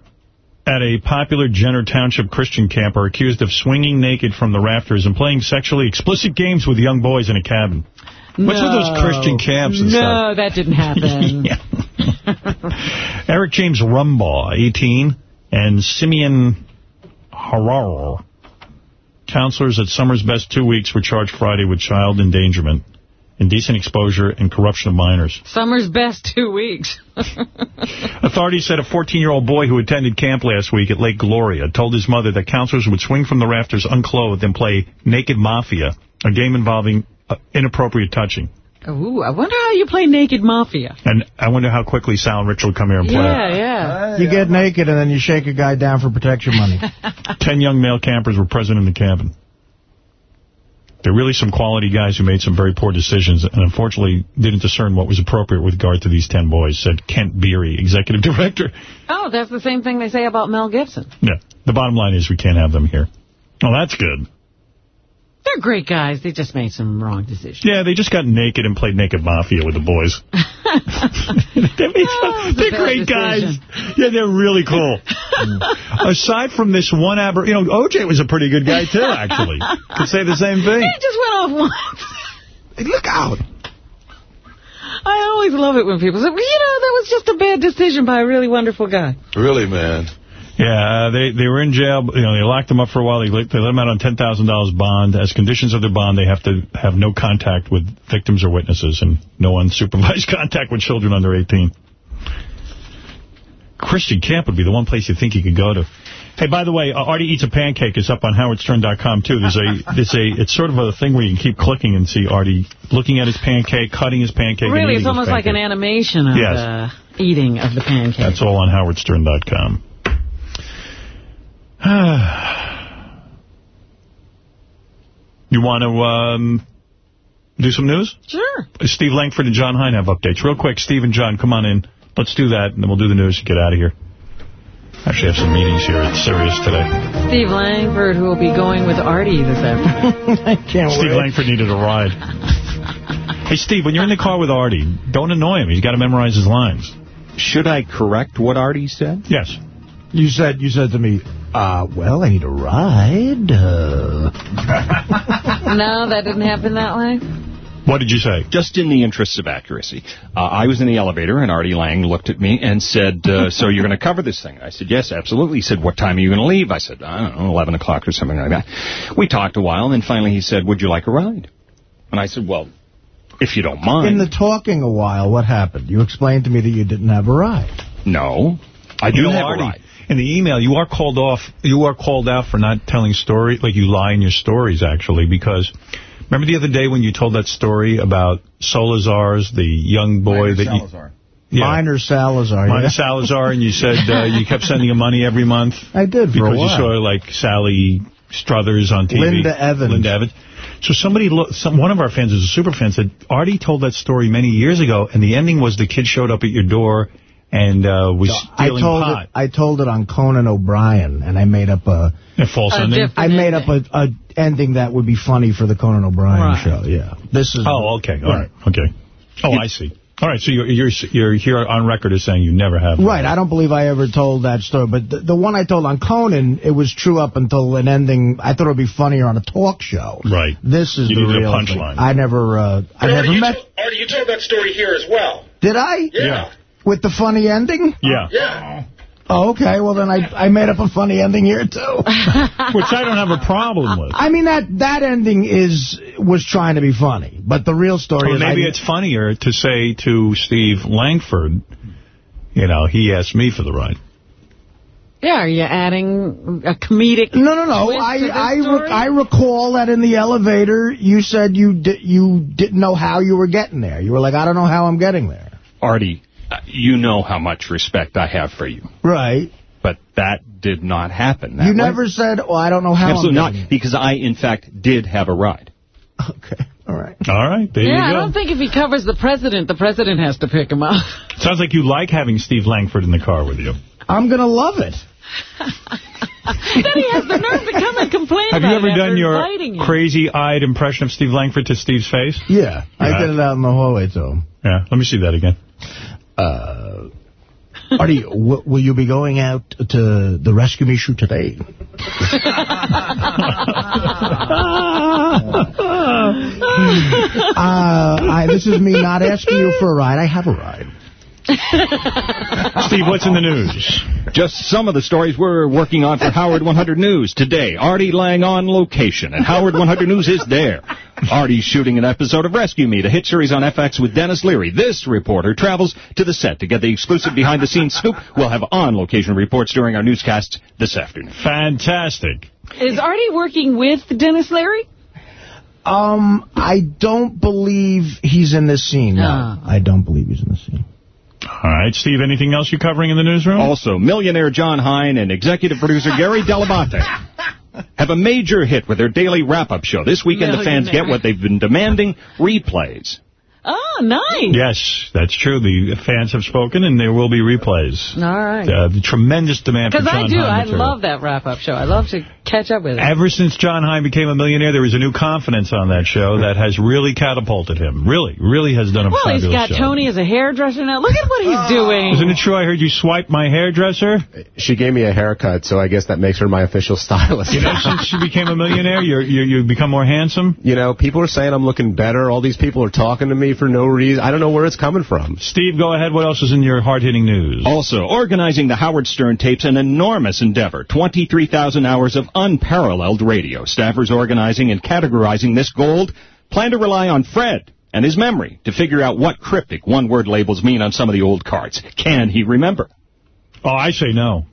at a popular Jenner Township Christian camp are accused of swinging naked from the rafters and playing sexually explicit games with young boys in a cabin. What's with those Christian camps and No, that didn't happen. Eric James Rumbaugh, 18, and Simeon Harrar, counselors at Summer's Best Two Weeks, were charged Friday with child endangerment, indecent exposure, and corruption of minors. Summer's best two weeks. Authorities said a 14-year-old boy who attended camp last week at Lake Gloria told his mother that counselors would swing from the rafters unclothed and play Naked Mafia, a game involving uh, inappropriate touching. Ooh, I wonder how you play Naked Mafia. And I wonder how quickly Sal and Rich will come here and play. Yeah, yeah. You get naked and then you shake a guy down for protection money. Ten young male campers were present in the cabin. There are really some quality guys who made some very poor decisions and unfortunately didn't discern what was appropriate with regard to these ten boys, said Kent Beery, executive director. Oh, that's the same thing they say about Mel Gibson. Yeah. The bottom line is we can't have them here. Oh, that's good. They're great guys. They just made some wrong decisions. Yeah, they just got naked and played Naked Mafia with the boys. They made some- oh, they're bad great guys. Yeah, they're really cool. Aside from this one aber, you know, OJ was a pretty good guy too, actually. Could say the same thing. He just went off once. Look out. I always love it when people say, well, you know, that was just a bad decision by a really wonderful guy. Really, man? Yeah, uh, they they were in jail. You know, they locked them up for a while. They, let- they let them out on $10,000 bond. As conditions of their bond, they have to have no contact with victims or witnesses and no unsupervised contact with children under 18. Christian camp would be the one place you think you could go to. Hey, by the way, uh, Artie Eats a Pancake is up on howardstern.com, too. There's a, there's a, it's sort of a thing where you can keep clicking and see Artie looking at his pancake, cutting his pancake, really, it's almost like an animation of Yes. the eating of the pancake. That's all on howardstern.com. you want to um, do some news? Sure. Steve Langford and John Hein have updates. Real quick, Steve and John, come on in. Let's do that, and then we'll do the news and get out of here. Actually, I have some meetings here at Sirius today. Steve Langford, who will be going with Artie this afternoon. I can't Steve Langford needed a ride. hey, Steve, when you're in the car with Artie, don't annoy him. He's got to memorize his lines. Should I correct what Artie said? Yes. You said you said to me, uh, well, I need a ride. Uh. no, that didn't happen that way. What did you say? Just in the interests of accuracy. Uh, I was in the elevator, and Artie Lange looked at me and said, uh, so you're going to cover this thing? I said, yes, absolutely. He said, what time are you going to leave? I said, I don't know, 11 o'clock or something like that. We talked a while, and then finally he said, would you like a ride? And I said, well, if you don't mind. In the talking a while, what happened? You explained to me that you didn't have a ride. No. I do You know, have Artie, a ride. In the email, you are called off. You are called out for not telling story, like you lie in your stories, actually, because remember the other day when you told that story about Salazar's, the young boy that you. Yeah. Minor Salazar. Minor yeah. Salazar, and you said uh, you kept sending him money every month. I did for a because you saw like Sally Struthers on TV. Linda Evans. Linda Evans. So somebody, some one of our fans is a super fan, said Artie told that story many years ago, and the ending was the kid showed up at your door and uh, was I stealing told pot. it. I told it on Conan O'Brien, and I made up a, A false a ending? I made up a, a ending that would be funny for the Conan O'Brien Right. show. Yeah, this is. Oh, okay. All right. Okay. Oh, I see. All right. So you're you're you're here on record as saying you never have. Right, I don't believe I ever told that story, but the, the one I told on Conan, it was true up until an ending. I thought it would be funnier on a talk show. Right. This is You the real punchline. I never, uh, I But Artie, never you met. told, Artie, you told that story here as well. Did I? Yeah. With the funny ending? Yeah. Yeah. Oh, okay. Well, then I I made up a funny ending here too. Which I don't have a problem with. I mean that that ending is was trying to be funny, but the real story Or is maybe I, it's funnier to say to Steve Langford, you know, he asked me for the ride. Yeah, are you adding a comedic No, no, no. I I, re I recall that in the elevator you said you di you didn't know how you were getting there. You were like, I don't know how I'm getting there. Artie, you know how much respect I have for you. Right. But that did not happen. That you way. never said, well, I don't know how Absolutely I'm not, getting because I, in fact, did have a ride. Okay. All right. All right. There yeah, you I go. don't think if he covers the president, the president has to pick him up. Sounds like you like having Steve Langford in the car with you. I'm going to love it. then he has the nerve to come and complain Have about you ever it done your crazy-eyed impression of Steve Langford to Steve's face? Yeah, I did it out in the hallway to him. Yeah, let me see that again. Uh, Artie, w will you be going out to the rescue me shoot today? uh, I, this is me not asking you for a ride. I have a ride. Steve, what's in the news? Just some of the stories we're working on for Howard 100 News today. Artie Lange on location, and Howard 100 News is there. Artie's shooting an episode of Rescue Me, the hit series on FX with Denis Leary. This reporter travels to the set to get the exclusive behind-the-scenes scoop. We'll have on-location reports during our newscasts this afternoon. Fantastic. Is Artie working with Denis Leary? Um, I don't believe he's in this scene. No, I don't believe he's in the scene. All right, Steve, anything else you're covering in the newsroom? Also, millionaire John Hein and executive producer Gary Dell'Abate have a major hit with their daily wrap-up show. This weekend, the fans get what they've been demanding, replays. Oh, nice. Yes, that's true. The fans have spoken, and there will be replays. All right. Uh, the tremendous demand for Because I do. I love that wrap-up show. I love to catch up with it. Ever since John Hein became a millionaire, there was a new confidence on that show hmm. that has really catapulted him. Really, really has done a well, he's got job. Tony as a hairdresser now. Look at what he's ah. doing. Isn't it true I heard you swipe my hairdresser? She gave me a haircut, so I guess that makes her my official stylist. You know, since she became a millionaire, you're, you're, you've become more handsome? You know, people are saying I'm looking better. All these people are talking to me for no reason. I don't know where it's coming from. Steve, go ahead. What else is in your hard-hitting news? Also, organizing the Howard Stern tapes, an enormous endeavor. 23,000 hours of unparalleled radio. Staffers organizing and categorizing this gold plan to rely on Fred and his memory to figure out what cryptic one-word labels mean on some of the old cards. Can he remember? Oh, I say no.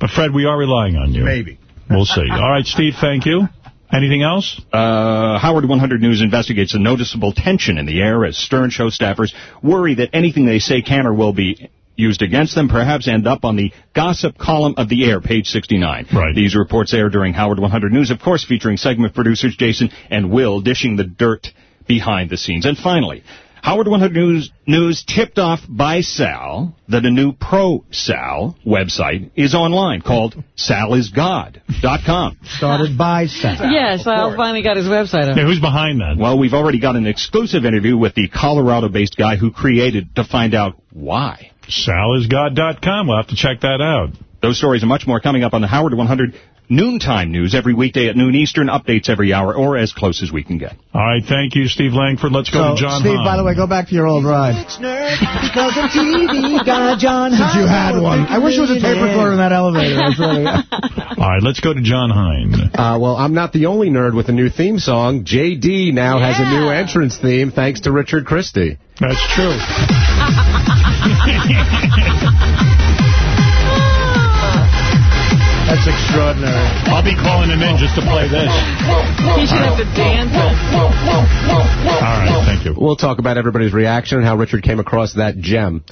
But, Fred, we are relying on you. Maybe. We'll see. All right, Steve, thank you. Anything else? Uh, Howard 100 News investigates a noticeable tension in the air as Stern show staffers worry that anything they say can or will be used against them, perhaps end up on the gossip column of the air, page 69. Right. These reports air during Howard 100 News, of course, featuring segment producers Jason and Will dishing the dirt behind the scenes. And finally, Howard 100 News, News tipped off by Sal that a new Pro Sal website is online called salisgod.com. Started by Sal. Yes, I finally got his website up. Yeah, who's behind that? Well, we've already got an exclusive interview with the Colorado-based guy who created to find out why. Salisgod.com. We'll have to check that out. Those stories and much more coming up on the Howard 100 noontime news every weekday at noon Eastern, updates every hour, or as close as we can get. All right, thank you, Steve Langford. Let's go So, to John Steve, Hahn. by the way, go back to your old ride. Because of TV, got John Since you had one. I wish there was a tape recorder in that elevator. That's really... All right, let's go to John Hein. Uh, well, I'm not the only nerd with a new theme song. JD now has a new entrance theme thanks to Richard Christie. That's true. That's extraordinary. I'll be calling him in just to play this. He should have to dance it. All right, thank you. We'll talk about everybody's reaction and how Richard came across that gem.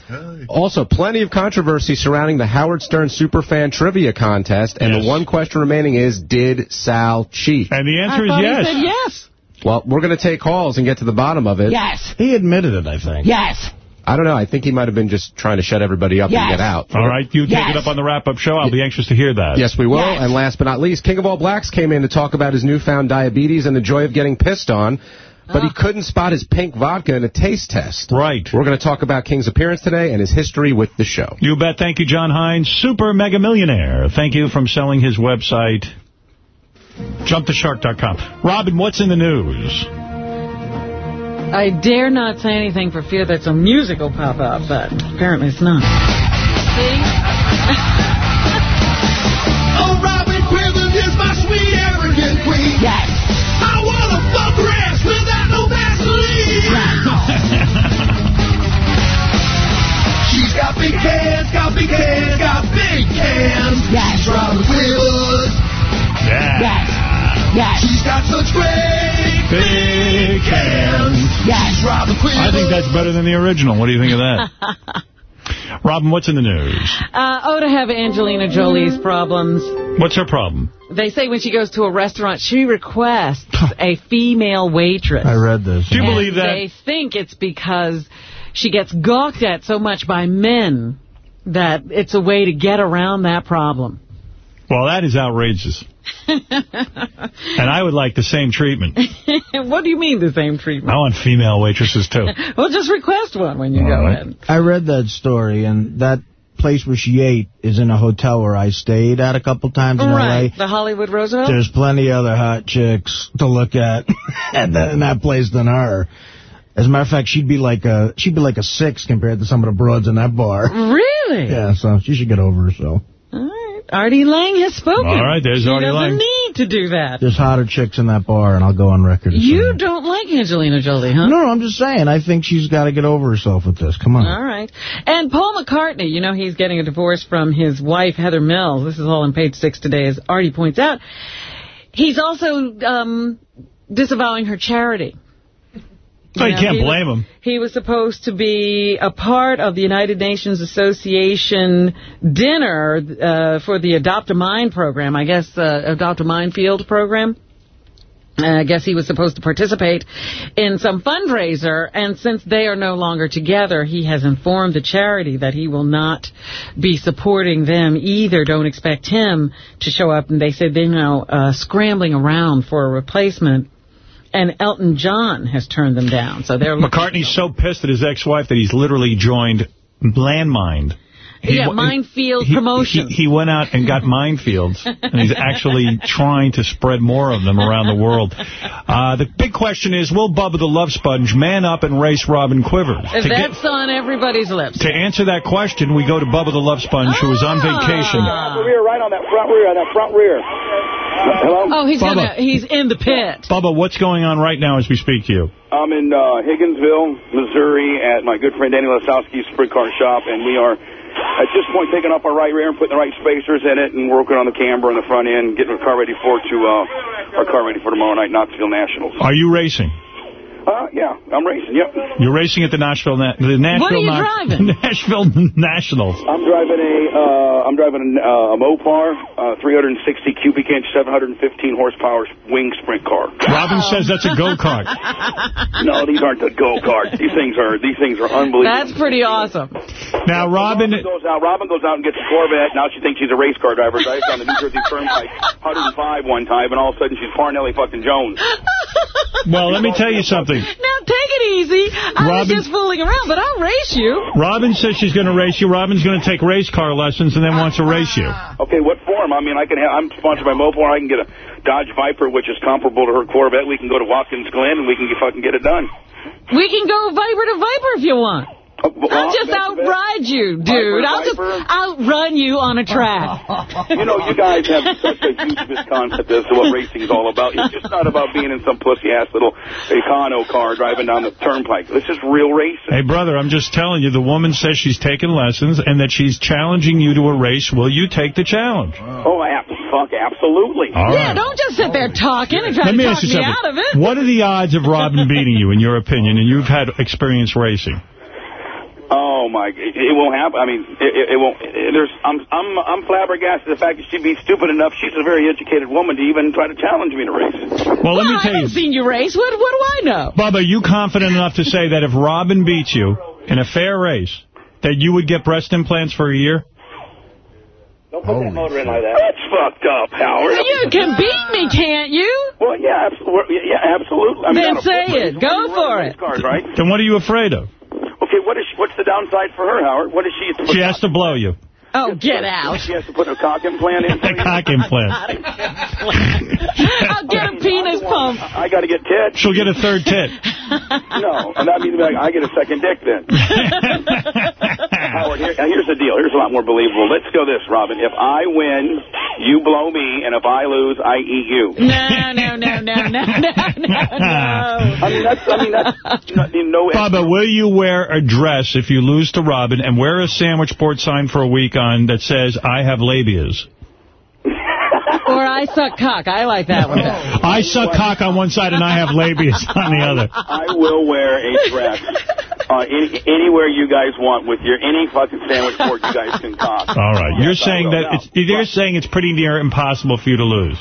Also, plenty of controversy surrounding the Howard Stern Superfan Trivia Contest, and the one question remaining is, did Sal cheat? And the I thought he said yes. Well, we're going to take calls and get to the bottom of it. Yes. He admitted it, I think. Yes. I don't know. I think he might have been just trying to shut everybody up Yes. and get out. All right, you take Yes. it up on the wrap-up show. I'll be anxious to hear that. Yes, we will. Yes. And last but not least, King of All Blacks came in to talk about his newfound diabetes and the joy of getting pissed on. But he couldn't spot his pink vodka in a taste test. Right. We're going to talk about King's appearance today and his history with the show. You bet. Thank you, John Hines, super mega millionaire. Thank you from selling his website, jumptheshark.com. Robin, what's in the news? I dare not say anything for fear that some music will pop up, but apparently it's not. See? Oh, Robin Quivers is my sweet arrogant queen. Yes. I wanna fuck her ass without no Vaseline. She's got big hands, got big hands, got big hands. Yes. She's Robin Quivers. Yeah. Yes. Yes. She's got such great Big hands. Yes. Robin Quivers. I think that's better than the original. What do you think of that? Robin, what's in the news? Uh, oh, to have Angelina Jolie's problems. What's her problem? They say when she goes to a restaurant, she requests a female waitress. I read this. Do you And believe that? They think it's because she gets gawked at so much by men that it's a way to get around that problem. Well, that is outrageous. and I would like the same treatment. what do you mean the same treatment? I want female waitresses, too. Well, just request one when you go in. I read that story, and that place where she ate is in a hotel where I stayed at a couple times in Right, L.A. the Hollywood Roosevelt? There's plenty other hot chicks to look at in that place than her. As a matter of fact, she'd be like a she'd be like a six compared to some of the broads in that bar. Really? Yeah, so she should get over herself. All right. Artie Lange has spoken. All right, there's she Artie doesn't Lange. need to do that. There's hotter chicks in that bar, and I'll go on record. You saying- don't like Angelina Jolie, huh? No, I'm just saying. I think she's got to get over herself with this. Come on. All right. And Paul McCartney, you know, he's getting a divorce from his wife, Heather Mills. This is all on page six today, as Artie points out. He's also um, disavowing her charity. So you know, can't he was- blame him. He was supposed to be a part of the United Nations Association dinner uh, for the Adopt a Mind program, I guess, uh, Adopt a Minefield program. Uh, I guess he was supposed to participate in some fundraiser, and since they are no longer together, he has informed the charity that he will not be supporting them either. Don't expect him to show up, and they said they're now uh, scrambling around for a replacement. And Elton John has turned them down, so they're McCartney's so pissed at his ex-wife that he's literally joined Landmine. He yeah, minefield he- promotion. He, he went out and got minefields, and he's actually trying to spread more of them around the world. Uh, the big question is, will Bubba the Love Sponge man up and race Robin Quivers? If To, get, that's on everybody's lips. to answer that question, we go to Bubba the Love Sponge, who is on vacation. Ah. rear, right on that front rear, on that front rear. Hello? Oh, he's Bubba. gonna, he's in the pit. Bubba, what's going on right now as we speak to you? I'm in uh, Higginsville, Missouri, at my good friend Danny Lasowski's sprint car shop, and we are at this point taking off our right rear and putting the right spacers in it and working on the camber in the front end, getting the car ready for to uh, our car ready for tomorrow night, Knoxville Nationals. Are you racing? Uh, yeah, I'm racing. Yep. You're racing at the Nashville, Na the Nashville, What are you Na- driving? Nashville Nationals. I'm driving a uh, I'm driving a, uh, a Mopar, uh, 360 cubic inch, 715 horsepower wing sprint car. Robin says that's a go-kart. No, these aren't the go karts. These things are these things are unbelievable. That's pretty awesome. Now, Robin... goes out. Robin goes out and gets a Corvette. Now she thinks she's a race car driver. Drives down the New Jersey Turnpike, 105 one time, and all of a sudden she's Parnelli fucking Jones. Well, let me tell you something. Now, take it easy. I Robin- was just fooling around, but I'll race you. Robin says she's going to race you. Robin's going to take race car lessons and then wants to race you. Ah. Okay, what form? I mean, I can have, I'm sponsored by Mopar. I can get a Dodge Viper, which is comparable to her Corvette. We can go to Watkins Glen, and we can fucking get it done. We can go Viper to Viper if you want. I'll just outride you, dude. Viper, I'll just Viper. outrun you on a track. You know, you guys have such a huge misconcept as to what racing is all about. It's just not about being in some pussy-ass little Econo car driving down the turnpike. This is real racing. Hey, brother, I'm just telling you, the woman says she's taking lessons and that she's challenging you to a race. Will you take the challenge? Oh, ab- fuck, absolutely. All yeah, right. don't just sit there talking and try Let to me talk ask you me something. out of it. What are the odds of Robin beating you, in your opinion? And you've had experience racing. Oh my! It, it won't happen. I mean, it, it, it won't. It, there's. I'm. I'm. I'm flabbergasted. at The fact that she'd be stupid enough. She's a very educated woman to even try to challenge me to race. Well, let me I tell you. I haven't seen you race. What, what do I know? Bubba, are you confident enough to say that if Robin beats you in a fair race, that you would get breast implants for a year? Don't put that motor in like that. That's fucked up, Howard. You can beat me, can't you? Well, yeah, absolutely. Yeah, absolutely. I mean, Then say it. Go for it. Cars, right? Then what are you afraid of? Okay, what is what's the downside for her, Howard? What is she? She has to blow you. Oh, get out. She has to put a cock implant in. A cock implant. I'll get a penis pump. I got to get tits. She'll get a third tit. No, and that means like, I get a second dick then. Howard, here, here's the deal. Here's a lot more believable. Let's go this, Robin. If I win, you blow me, and if I lose, I eat you. No, no, no, no, no, no, no, I mean, that's, I mean, that's, you know, you know, Bubba, will you wear a dress if you lose to Robin and wear a sandwich board sign for a week on that says, I have labias? Or I suck cock. I like that one. I suck cock on one side and I have labias on the other. I will wear a dress uh, any, anywhere you guys want with your any fucking sandwich board you guys can cock. All right. You're Yes, saying that it's you're saying it's pretty near impossible for you to lose.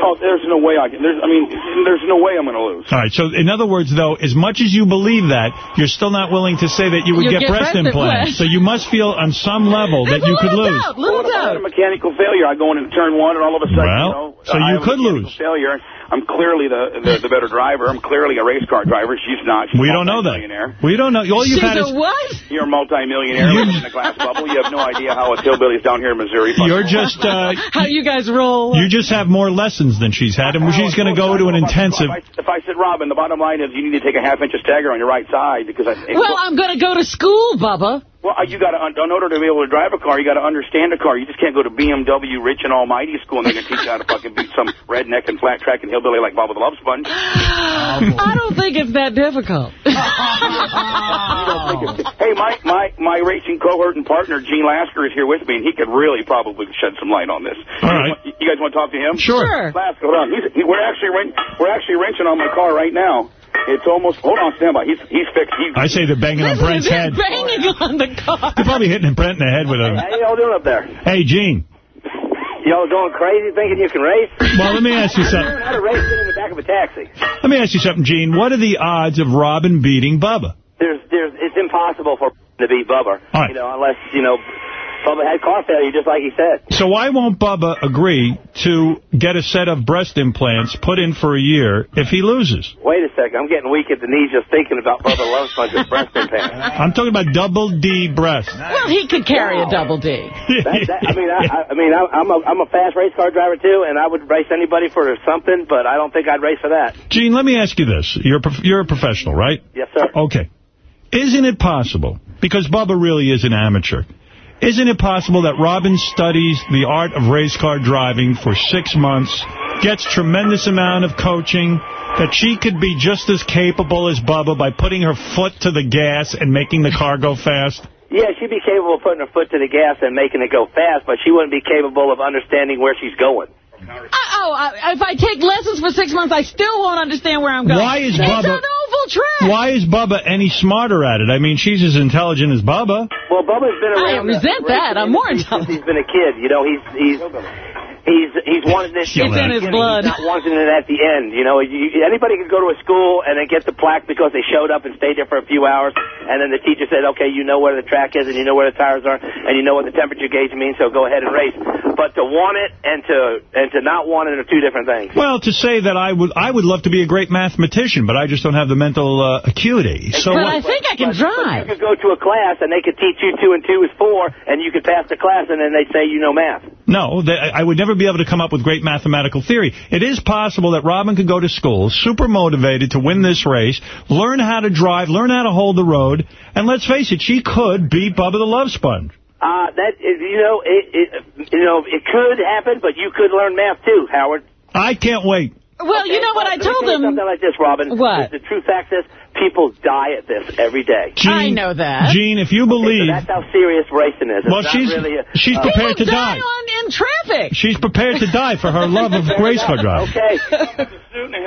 Oh, there's no way I can. There's, I mean, there's no way I'm going to lose. All right. So in other words, though, as much as you believe that, you're still not willing to say that you would get, get breast breast implants. implants. So you must feel on some level that you could lose. Well, what if I had a mechanical failure? I go into turn one, and all of a sudden, Well, you know, so I you have a could mechanical lose. Failure. I'm clearly the, the the better driver. I'm clearly a race car driver. She's not. She's We don't know that. Millionaire. We don't know. All you've She's had a is what? You're a multimillionaire living in a glass bubble. You have no idea how us hillbillies down here in Missouri. You're just uh, How you guys roll. you just have more lessons than she's had, and she's going to go to an intensive. If I, if I said, Robin, the bottom line is you need to take a half inch of stagger on your right side because I. Well, I'm going to go to school, Bubba. Well, you got to, in order to be able to drive a car, you got to understand a car. You just can't go to BMW Rich and Almighty School and they're going to teach you how to fucking beat some redneck and flat track and hillbilly like Bob with the Love Sponge. I don't think it's that difficult. Hey, my, my, my racing cohort and partner, Gene Lasker, is here with me, and he could really probably shed some light on this. All right. You, you guys want to talk to him? Sure. Sure. Lasker, hold on. He's, he, we're actually wren- we're actually wrenching on my car right now. It's almost. Hold on, stand by. He's he's fixed. He's, I say they're banging on Brent's head. banging on the car. They're probably hitting Brent in the head with a. How y'all doing up there? Hey, Gene. Y'all going crazy thinking you can race? Well, let me ask you something. Learn how to race in the back of a taxi. Let me ask you something, Gene. What are the odds of Robin beating Bubba? There's, there's, it's impossible for to beat Bubba. All right. You know, unless you know, Bubba had car failure, just like he said. So why won't Bubba agree to get a set of breast implants put in for a year if he loses? Wait a second, I'm getting weak at the knees just thinking about Bubba Love Sponge's breast implants. I'm talking about double D breast. Well, he could carry a double D. That, that, I mean, I, I- I mean, I, I'm a, I'm a fast race car driver too, and I would race anybody for something, but I don't think I'd race for that. Gene, let me ask you this. You're a, prof- you're a professional, right? Yes, sir. Okay. Isn't it possible, because Bubba really is an amateur, isn't it possible that Robin studies the art of race car driving for six months, gets tremendous amount of coaching, that she could be just as capable as Bubba by putting her foot to the gas and making the car go fast? Yeah, she'd be capable of putting her foot to the gas and making it go fast, but she wouldn't be capable of understanding where she's going. Uh, oh, I, if I take lessons for six months, I still won't understand where I'm going. Why is it's Bubba- an oval track. Why is Bubba any smarter at it? I mean, she's as intelligent as Bubba. Well, Bubba's been around. I resent that. I'm more racing industry since he's been a kid. You know, he's he's He's he's wanting this. It's in his blood. He's not wanting it at the end. You know, you, anybody could go to a school and then get the plaque because they showed up and stayed there for a few hours, and then the teacher said, "Okay, you know where the track is, and you know where the tires are, and you know what the temperature gauge means, so go ahead and race." But to want it and to and to not want it are two different things. Well, to say that I would I would love to be a great mathematician, but I just don't have the mental uh, acuity. So But I think I can But drive. you could go to a class and they could teach you two and two is four, and you could pass the class, and then they'd say you know math. No, they, I would never be able to come up with great mathematical theory. It is possible that Robin could go to school, super motivated to win this race, learn how to drive, learn how to hold the road, and let's face it, she could beat Bubba the Love Sponge. Uh, that is, you know, it, it, you know, it could happen, but you could learn math too, Howard. I can't wait. Well, you know what I told tell you him? Something like this, Robin. What? The, the true fact is, people die at this every day. Gene, I know that. Gene, if you So believe... that's how serious racing is. It's Well, she's- really a, she's uh, prepared to die die. on in traffic. She's prepared to die for her love of race car driving. Okay.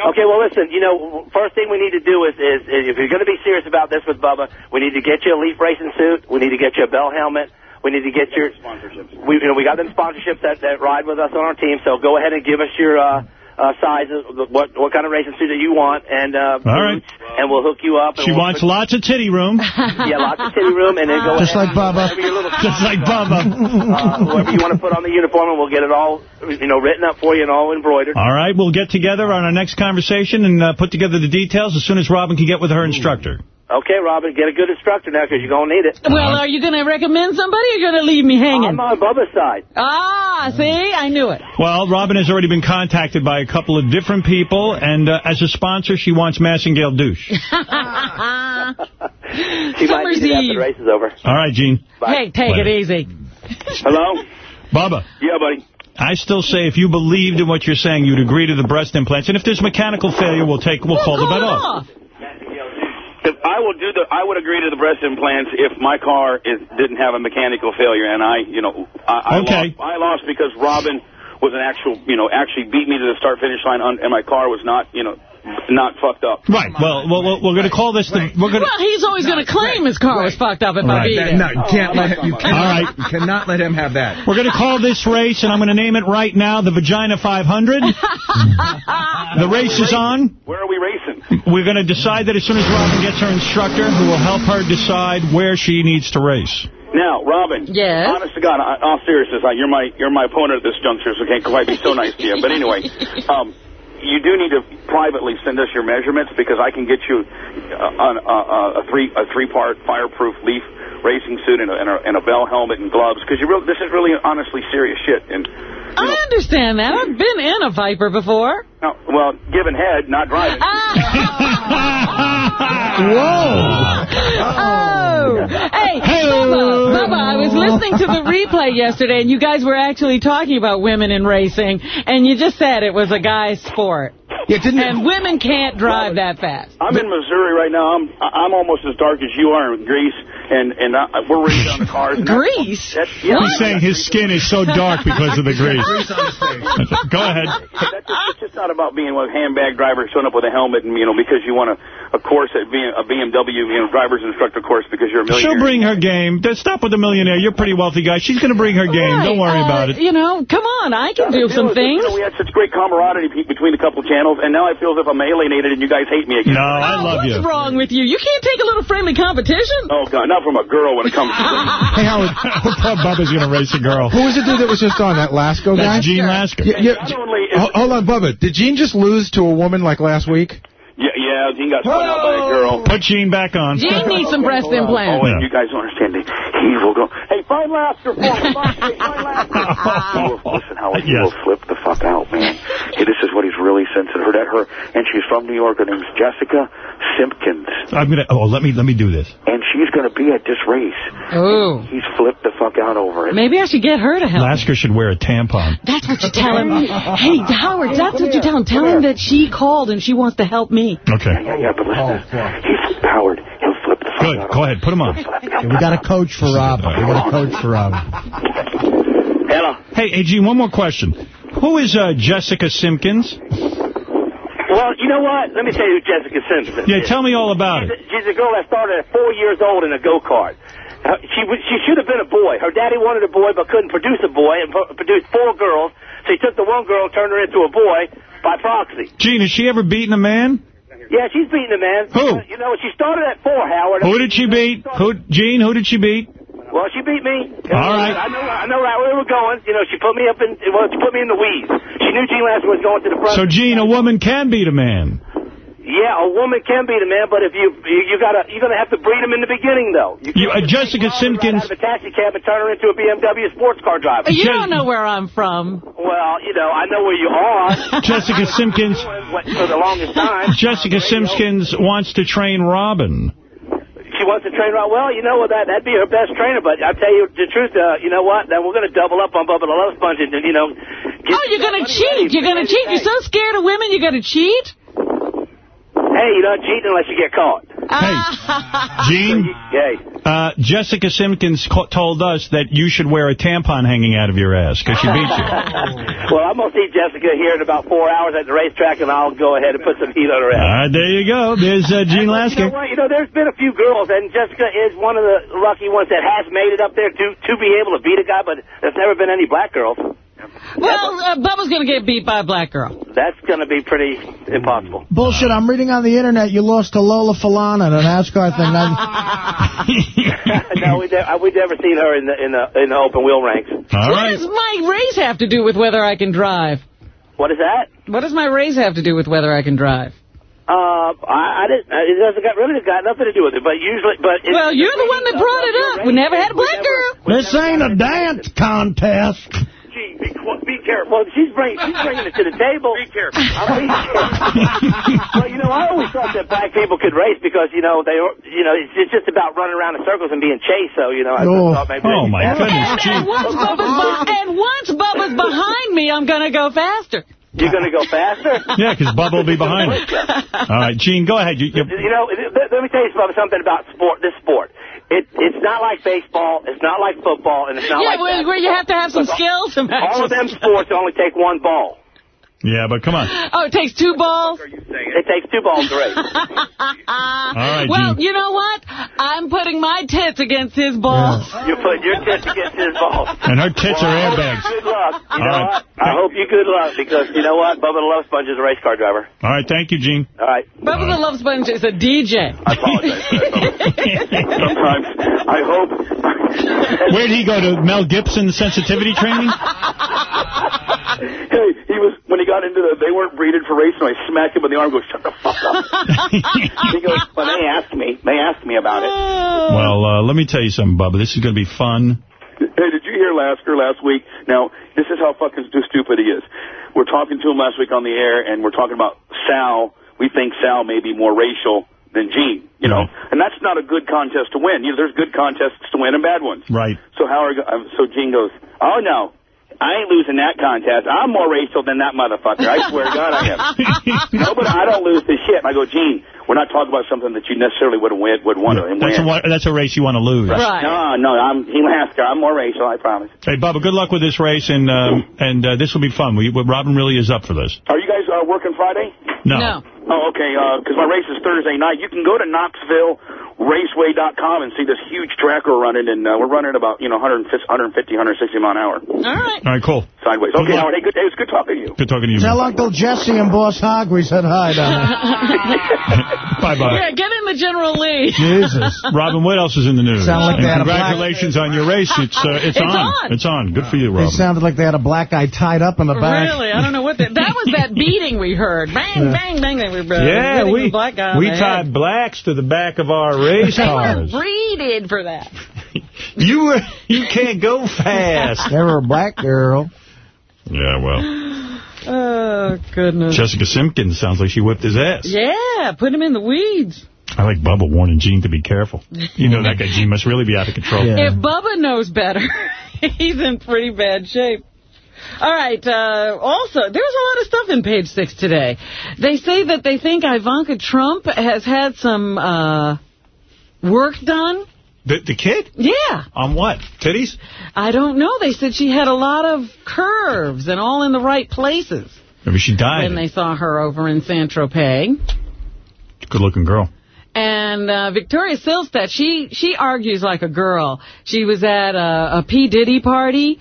okay, well, listen, you know, first thing we need to do is, is, is if you're going to be serious about this with Bubba, we need to get you a Leaf racing suit. We need to get you a Bell helmet. We need to get your sponsorships. We, you know, we got them sponsorships that, that ride with us on our team. So go ahead and give us your uh, uh, size, of what what kind of racing suit that you want, and uh, All right. boots, and we'll hook you up. And She we'll wants lots of titty room. yeah, lots of titty room, and then go Just like Bubba. whatever your little Just like Bubba. uh, whoever you want to put on the uniform, and we'll get it all, you know, written up for you and all embroidered. All right, we'll get together on our next conversation and uh, put together the details as soon as Robin can get with her instructor. Okay, Robin, get a good instructor now because you're going to need it. Well, are you going to recommend somebody or are you going to leave me hanging? I'm on Bubba's side. Ah, see? I knew it. Well, Robin has already been contacted by a couple of different people, and uh, as a sponsor, she wants Massengill douche. She might Summer's need it after Eve. the race is over. All right, Gene. Hey, take it easy. Hello? Bubba. Yeah, buddy. I still say if you believed in what you're saying, you'd agree to the breast implants. And if there's mechanical failure, we'll take we'll call the bet off. If I will do the, I would agree to the breast implants if my car is didn't have a mechanical failure, and I, you know, I, I Okay. lost. I lost because Robin was an actual, you know, actually beat me to the start finish line, on, and my car was not, you know, not fucked up. Right. Well, well, well, we're going to call this the. We're going Well, he's always going to claim his car was fucked up if I Right. beat him. no, you can't let him. You All cannot, right. you cannot let him have that. We're going to call this race, and I'm going to name it right now, the Vagina 500. the race is on. Where are we racing? We're going to decide that as soon as Robin gets her instructor, who will help her decide where she needs to race. Now, Robin. Yes? Honest to God, I, all seriousness, I, you're my you're my opponent at this juncture, so can't quite be so nice to you. But anyway, um, you do need to privately send us your measurements because I can get you uh, on uh, a three a three part fireproof leaf racing suit and a, and a, and a bell helmet and gloves because you real this is really honestly serious shit. And I understand that. I've been in a Viper before. No, well, giving head, not driving. Whoa. Oh. Hey, Bubba, Bubba, I was listening to the replay yesterday, and you guys were actually talking about women in racing, and you just said it was a guy's sport. Yeah, and women can't drive that fast. I'm in Missouri right now. I'm I'm almost as dark as you are in Greece, and and uh, we're racing on the cars. and that's- Grease? Yeah, He's saying his skin is so dark because of the grease. Go ahead. That's just, it's just not about being a handbag driver showing up with a helmet and you know because you want a, a course at being a BMW you know driver's instructor course because you're a millionaire. She'll bring her game. Stop with the millionaire. You're a pretty wealthy guy. She's going to bring her game. Don't worry Right, about uh, it. You know, come on, I can do The some is, things. You know, we had such great camaraderie between the couple channels, and now I feel as if I'm alienated and you guys hate me again. No, I love What's you. wrong with you? You can't take a little friendly competition? Oh God, not from a girl when it comes to Hey, Howard. Poor Bubba's going to race a girl. Who was the dude that was just on, that Lasco guy? That's Gene Lasker. Yeah, yeah, only is- hold on, Bubba. Did Gene just lose to a woman like last week? Yeah, yeah, Gene got spun out by a girl. Put Gene back on. Gene needs some breast implants. Oh, implants. and you guys don't understand the evil go. Hey, find Lasker for me. Find, hey, find Lasker. You will- Listen, Howard, you Yes. will flip the fuck out, man. Hey, this is what he's really sensitive. Her, that her, and she's from New York. Her name's Jessica Simpkins, I'm gonna. Oh, let me let me do this. and she's going to be at this race. Oh. He's flipped the fuck out over it. Maybe I should get her to help. Lasker should wear a tampon. That's what you tell him. Hey, Howard, that's what you tell him. Tell him that she called and she wants to help me. Okay. Yeah, yeah, but listen, he's Howard. He'll flip the fuck Good. Go ahead. Put him on. Yeah, we got a coach for Rob. We got a coach for Rob. Hello. Hey, hey, Gene. One more question. Who is uh, Jessica Simpkins? Well, you know what? Let me tell you who Jessica Simpson Yeah, is. tell me all about She's it. a, she's a girl that started at four years old in a go-kart. She she should have been a boy. Her daddy wanted a boy but couldn't produce a boy and pro- produced four girls. So he took the one girl and turned her into a boy by proxy. Gene, has she ever beaten a man? Yeah, she's beating a man. Who? Uh, you know, she started at four, Howard. Who did she beat? Who, Gene, who did she beat? Well, she beat me. All right. I know, I know right where we were going. You know, she put me up in, well, she put me in the weeds. She knew Gene Lasker was going to the front. So, Gene, a woman can beat a man. Yeah, a woman can beat a man, but if you you, you gotta you're gonna have to breed him in the beginning though. You You, uh, Jessica Simpkins. out of a taxi cab and turn her into a BMW sports car driver. You don't know where I'm from. Well, you know, I know where you are. Jessica Simpkins. For the longest time. Jessica Simpkins wants to train Robin. She wants to train right. Well, you know what? That that'd be her best trainer. But I tell you the truth. Uh, you know what? Then we're gonna double up on Bubba the Love Sponge and you know. Oh, you're going to cheat. You're going to cheat. You're so scared of women, you're going to cheat? Hey, you're not cheating unless you get caught. Hey, Gene, Hey. uh, Jessica Simpkins told us that you should wear a tampon hanging out of your ass because she beat you. well, I'm gonna see Jessica here in about four hours at the racetrack, and I'll go ahead and put some heat on her ass. right, there you go. There's uh, Gene You know Lasker. You know, there's been a few girls, and Jessica is one of the lucky ones that has made it up there to to be able to beat a guy, but there's never been any black girls. Well, uh, Bubba's going to get beat by a black girl. That's going to be pretty impossible. Bullshit, I'm reading on the internet you lost to Lola Falana in a NASCAR thing. No, we ne- we've never seen her in the in the in the open wheel ranks. what does my race have to do with whether I can drive? What is that? What does my race have to do with whether I can drive? Uh, I, I didn't. uh, It doesn't got really got nothing to do with it. But usually, but Well, you're the one that brought it up. We never had a black girl. this ain't a dance contest. Gee, be, be careful. Well, she's bringing she's bringing it to the table. Be careful. well, you know, I always thought that black people could race because you know they were, you know, it's, it's just about running around in circles and being chased. So you know, I Oh. thought maybe. Oh, my and, goodness, And once, Bubba's and once Bubba's behind me, I'm going to go faster. You're going to go faster. Yeah, because Bubba will be behind it. All right, Gene, go ahead. You, you, You know, let, let me tell you something something about sport. This sport. It, it's not like baseball. It's not like football, and it's not yeah, like where, where you have to have some skills. and all of them sports only take one ball. Yeah, but come on. Oh, it takes two balls? It takes two balls to race. right, well, Gene. you know what? I'm putting my tits against his balls. You put your tits against his balls. And her tits are airbags. Good luck. You All know right. what? I hope you good luck because you know what? Bubba the Love Sponge is a race car driver. All right, thank you, Gene. All right. Bubba the Love Sponge is a DJ. I apologize for. Sometimes I hope. Where'd he go to Mel Gibson sensitivity training? Hey, he was when he got into the. They weren't breeded for racing. I smack him in the arm. and Go, shut the fuck up. he goes, well, they asked me. They asked me about it. Well, uh, let me tell you something, Bubba. This is going to be fun. Hey, did you hear Lasker last week? Now, this is how fucking stupid he is. We're talking to him last week on the air, and we're talking about Sal. We think Sal may be more racial than Gene, you know, and that's not a good contest to win. You know, there's good contests to win and bad ones. Right. So Howard, uh, so Gene goes, oh no, I ain't losing that contest. I'm more racial than that motherfucker. I swear to God I am. no, but I don't lose the shit. And I go, Gene, we're not talking about something that you necessarily would win, would want to win. That's a, that's a race you want to lose. Right. No, no, I'm Gene Lasker. I'm more racial. I promise. Hey, Bubba, good luck with this race, and um, and uh, this will be fun. We, Robin really is up for this. Are you guys uh, working Friday? No. Oh, okay, because my race is Thursday night. You can go to KnoxvilleRaceway.com and see this huge track we're running, and uh, we're running about, you know, 150, 150 160 mile an hour. All right. All right, cool. Sideways. Okay, Howard, hey, good, hey, it was good talking to you. Good talking to you. Tell Uncle Jesse and Boss Hog we said hi down Bye-bye. Yeah, get in the General Lee. Jesus. Robin, what else is in the news? Sound like And they had a black- congratulations on your race. It's uh, it's, It's on. on. It's on. Good for you, They Robin. sounded like they had a black guy tied up in the back. Really? I don't know what that... That was that beating we heard. Bang, Yeah. bang, bang. They were uh, Yeah, we black guy we tied blacks to the back of our race They were cars. breeded for that. You were you can't go fast. They were a black girl. Yeah, well, Oh, goodness. Jessica Simpkins sounds like she whipped his ass. Yeah, put him in the weeds. I like Bubba warning Gene to be careful. You know that guy Gene must really be out of control. If Bubba knows better, he's in pretty bad shape. All right. Uh, also, there's a lot of stuff in page six today. They say that they think Ivanka Trump has had some uh, work done. The, the kid? Yeah. On what? Titties? I don't know. They said she had a lot of curves and all in the right places Maybe she died. when they saw her over in Saint-Tropez. Good looking girl. And uh, Victoria Silvstedt, she she argues like a girl. She was at a, a P. Diddy party,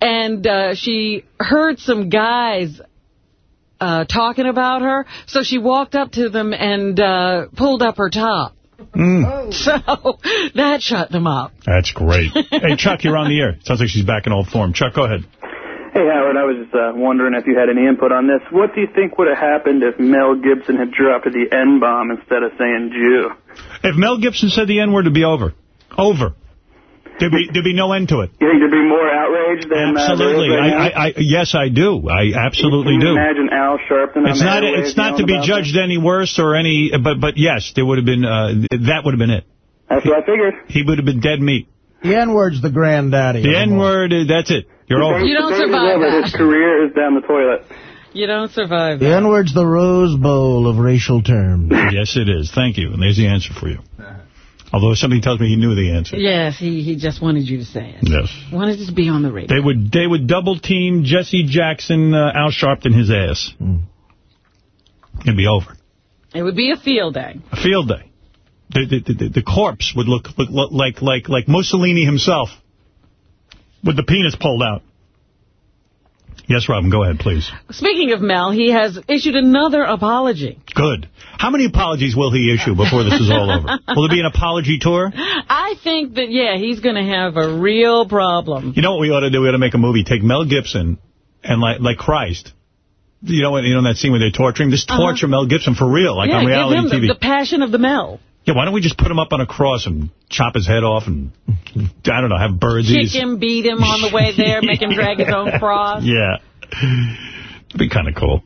and uh, she heard some guys uh, talking about her, so she walked up to them and uh, pulled up her top. So that shut them up. That's great. hey, Chuck, you're on the air. Sounds like she's back in old form. Chuck, go ahead. Hey, Howard, I was uh, wondering if you had any input on this. What do you think would have happened if Mel Gibson had dropped the N-bomb instead of saying Jew? If Mel Gibson said the N-word, it'd be over. Over. There'd be, there'd be no end to it. You think there'd be more outrage than Absolutely. Uh, there is right I, now? I, I, yes, I do. I absolutely Can you do. imagine Al Sharpton It's on not. the airwaves It's not to be about judged any worse or any. But but yes, there would have been. Uh, that would have been it. That's what I figured. He would have been dead meat. The N-word's the granddaddy. The N-word. uh, That's it. You're over. You don't The day is survive over. that. His career is down the toilet. You don't survive The. N-word's the Rose Bowl of racial terms. yes, it is. Thank you. And there's the answer for you. Although something tells me he knew the answer. Yes, he, he just wanted you to say it. Yes. Wanted it to be on the radio. They would they would double team Jesse Jackson, uh, Al Sharpton, his ass. It'd be over. It would be a field day. A field day. The the, the, the corpse would look, look, look like like like Mussolini himself, with the penis pulled out. Yes, Robin, go ahead, please. Speaking of Mel, he has issued another apology. Good. How many apologies will he issue before this is all over? Will there be an apology tour? I think that, yeah, he's going to have a real problem. You know what we ought to do? We ought to make a movie. Take Mel Gibson and like like Christ. You know what? You know that scene where they torture him. Just torture Mel Gibson for real, like Uh-huh. yeah, on reality give him TV. the, the passion of the Mel. Yeah, why don't we just put him up on a cross and chop his head off and I don't know, have birds Kick him, beat him on the way there, make him drag his own cross. Yeah, It'd be kind of cool.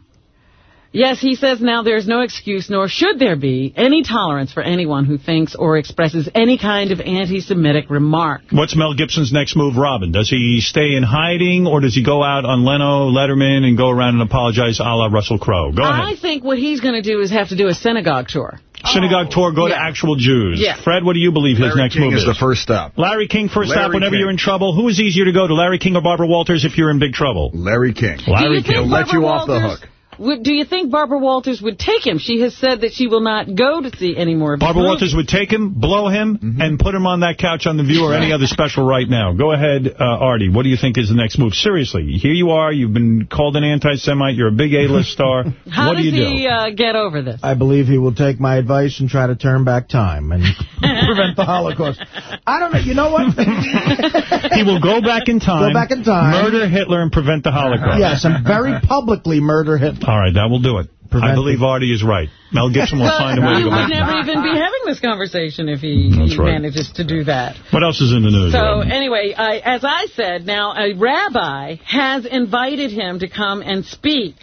Yes, he says now there's no excuse, nor should there be, any tolerance for anyone who thinks or expresses any kind of anti-Semitic remark. What's Mel Gibson's next move, Robin? Does he stay in hiding or does he go out on Leno, Letterman, and go around and apologize a la Russell Crowe? Go ahead. I think what he's going to do is have to do a synagogue tour. Synagogue tour, go to actual Jews. Yeah. Fred, what do you believe his Larry next King move is the first stop. Larry King first Larry stop whenever King. you're in trouble. Who is easier to go to, Larry King or Barbara Walters if you're in big trouble? Larry King. Larry King. Let you King. think Barbara Walters, Would, do you think Barbara Walters would take him? She has said that she will not go to see any more of Barbara movies. Walters would take him, blow him, Mm-hmm. and put him on that couch on The View or any other special right now. Go ahead, uh, Artie. What do you think is the next move? Seriously, here you are. You've been called an anti-Semite. You're a big A-list star. How what does do you he uh, get over this? I believe he will take my advice and try to turn back time and prevent the Holocaust. I don't know. You know what? He will go back in time. Go back in time. Murder Hitler and prevent the Holocaust. Yes, and very publicly murder Hitler. All right, that will do it. I believe Artie is right. Mel Gibson will find a way to we go would back. never even be having this conversation if he, he right. manages to do that. What else is in the news? So Robin? anyway, I, as I said, now a rabbi has invited him to come and speak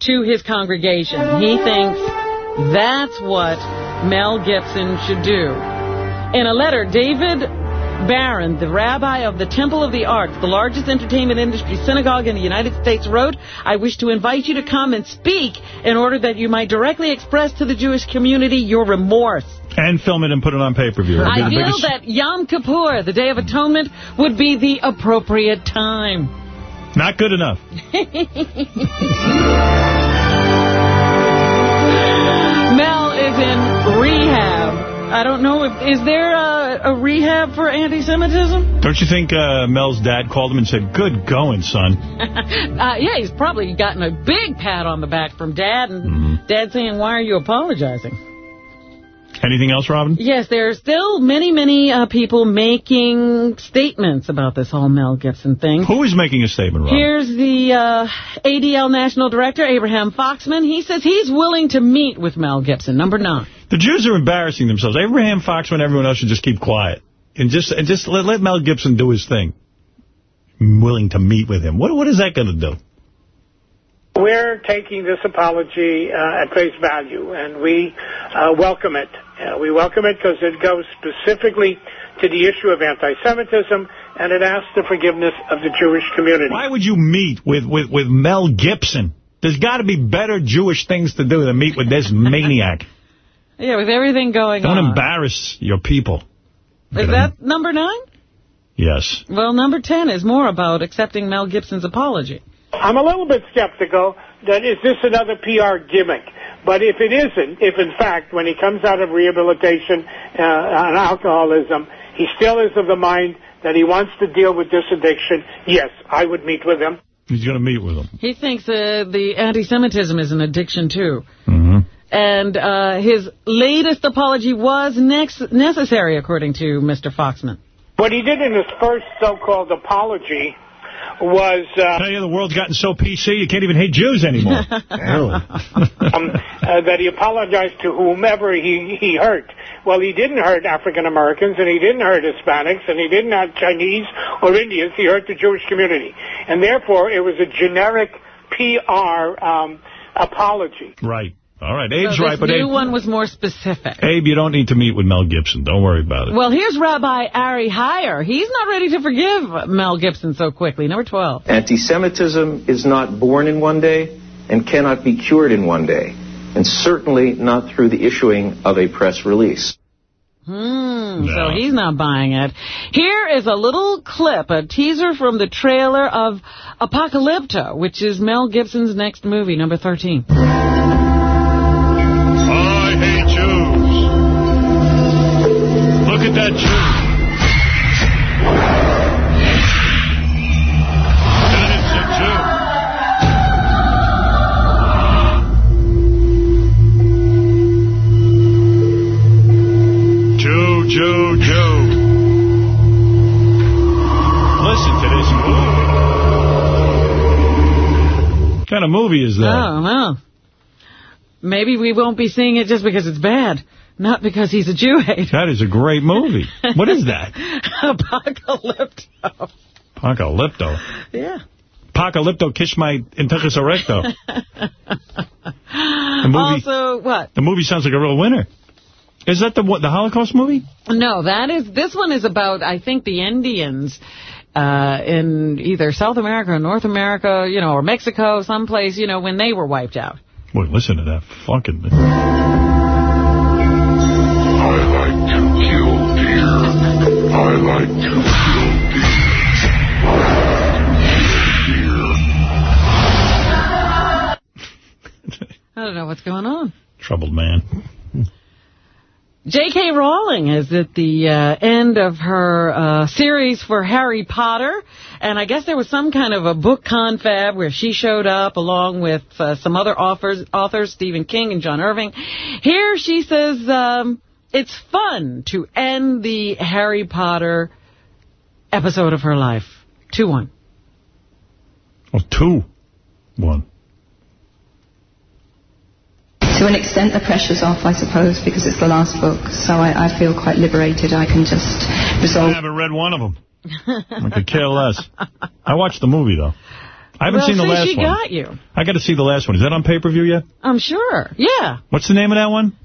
to his congregation. He thinks that's what Mel Gibson should do. In a letter, David Baron, the rabbi of the Temple of the Arts, the largest entertainment industry synagogue in the United States, wrote, I wish to invite you to come and speak in order that you might directly express to the Jewish community your remorse. and film it and put it on pay-per-view. I feel biggest- that Yom Kippur, the Day of Atonement, would be the appropriate time. Not good enough. I don't know if is there a, a rehab for anti-Semitism? Don't you think uh, Mel's dad called him and said, good going, son? uh, yeah, he's probably gotten a big pat on the back from Dad, and Dad saying, "Why are you apologizing?" Anything else, Robin? Yes, there are still many, many uh, people making statements about this whole Mel Gibson thing. Who is making a statement, Robin? Here's the uh, ADL National Director, Abraham Foxman. He says he's willing to meet with Mel Gibson, number nine. The Jews are embarrassing themselves. Abraham Foxman and everyone else should just keep quiet. And just and just let, let Mel Gibson do his thing. I'm willing to meet with him. What What is that going to do? We're taking this apology uh, at face value, and we uh, welcome it. Uh, we welcome it because it goes specifically to the issue of anti-Semitism, and it asks the forgiveness of the Jewish community. Why would you meet with, with, with Mel Gibson? There's got to be better Jewish things to do than meet with this maniac. Yeah, with everything going on Don't embarrass your people. Is that number nine? Yes. Well, number 10 is more about accepting Mel Gibson's apology. I'm a little bit skeptical that is this another PR gimmick But if it isn't, if in fact when he comes out of rehabilitation uh, on alcoholism, he still is of the mind that he wants to deal with this addiction, yes, I would meet with him. He's going to meet with him. He thinks uh, the anti-Semitism is an addiction, too. Mm-hmm. And uh, his latest apology was next necessary, according to Mr. Foxman. What he did in his first so-called apology was... Uh, Tell you, the world's gotten so PC, you can't even hate Jews anymore. um, uh, that he apologized to whomever he, he hurt. Well, he didn't hurt African Americans, and he didn't hurt Hispanics, and he didn't hurt Chinese or Indians. He hurt the Jewish community. And therefore, it was a generic PR um, apology. Right. All right, So Abe's this right, but new Abe, one was more specific. Abe, you don't need to meet with Mel Gibson. Don't worry about it. Well, here's Rabbi Ari Heyer. He's not ready to forgive Mel Gibson so quickly. Number 12. Anti-Semitism is not born in one day and cannot be cured in one day, and certainly not through the issuing of a press release. Hmm, so he's not buying it. Here is a little clip, a teaser from the trailer of Apocalypto, which is Mel Gibson's next movie, number 13. Jews. Look at that Jew. That is a Jew. Jew, Jew, Jew. Listen to this movie. What kind of movie is that? Don't know. Maybe we won't be seeing it just because it's bad, not because he's a Jew hater. That is a great movie. What is that? Apocalypto. Apocalypto. Yeah. Apocalypto kiss my integris erecto. The movie, Also, what? the movie sounds like a real winner. Is that the what, the Holocaust movie? No, that is, this one is about, I think, the Indians uh, in either South America or North America, you know, or Mexico, someplace, you know, when they were wiped out. Boy, listen to that fucking... I like to kill deer. I like to kill deer. I don't know what's going on. Troubled man. J.K. Rowling is at the uh, end of her uh, series for Harry Potter, and I guess there was some kind of a book confab where she showed up along with uh, some other authors, authors, Stephen King and John Irving. Here she says um, it's fun to end the Harry Potter episode of her life. 2-1. Well, 2-1. To an extent, the pressure's off, I suppose, because it's the last book. So I, I feel quite liberated. I can just resolve. I haven't read one of them. I could care less. I watched the movie, though. I haven't well, seen the see, last she one. got you. I got to see the last one. Is that on pay-per-view yet? I'm sure. Yeah. What's the name of that one?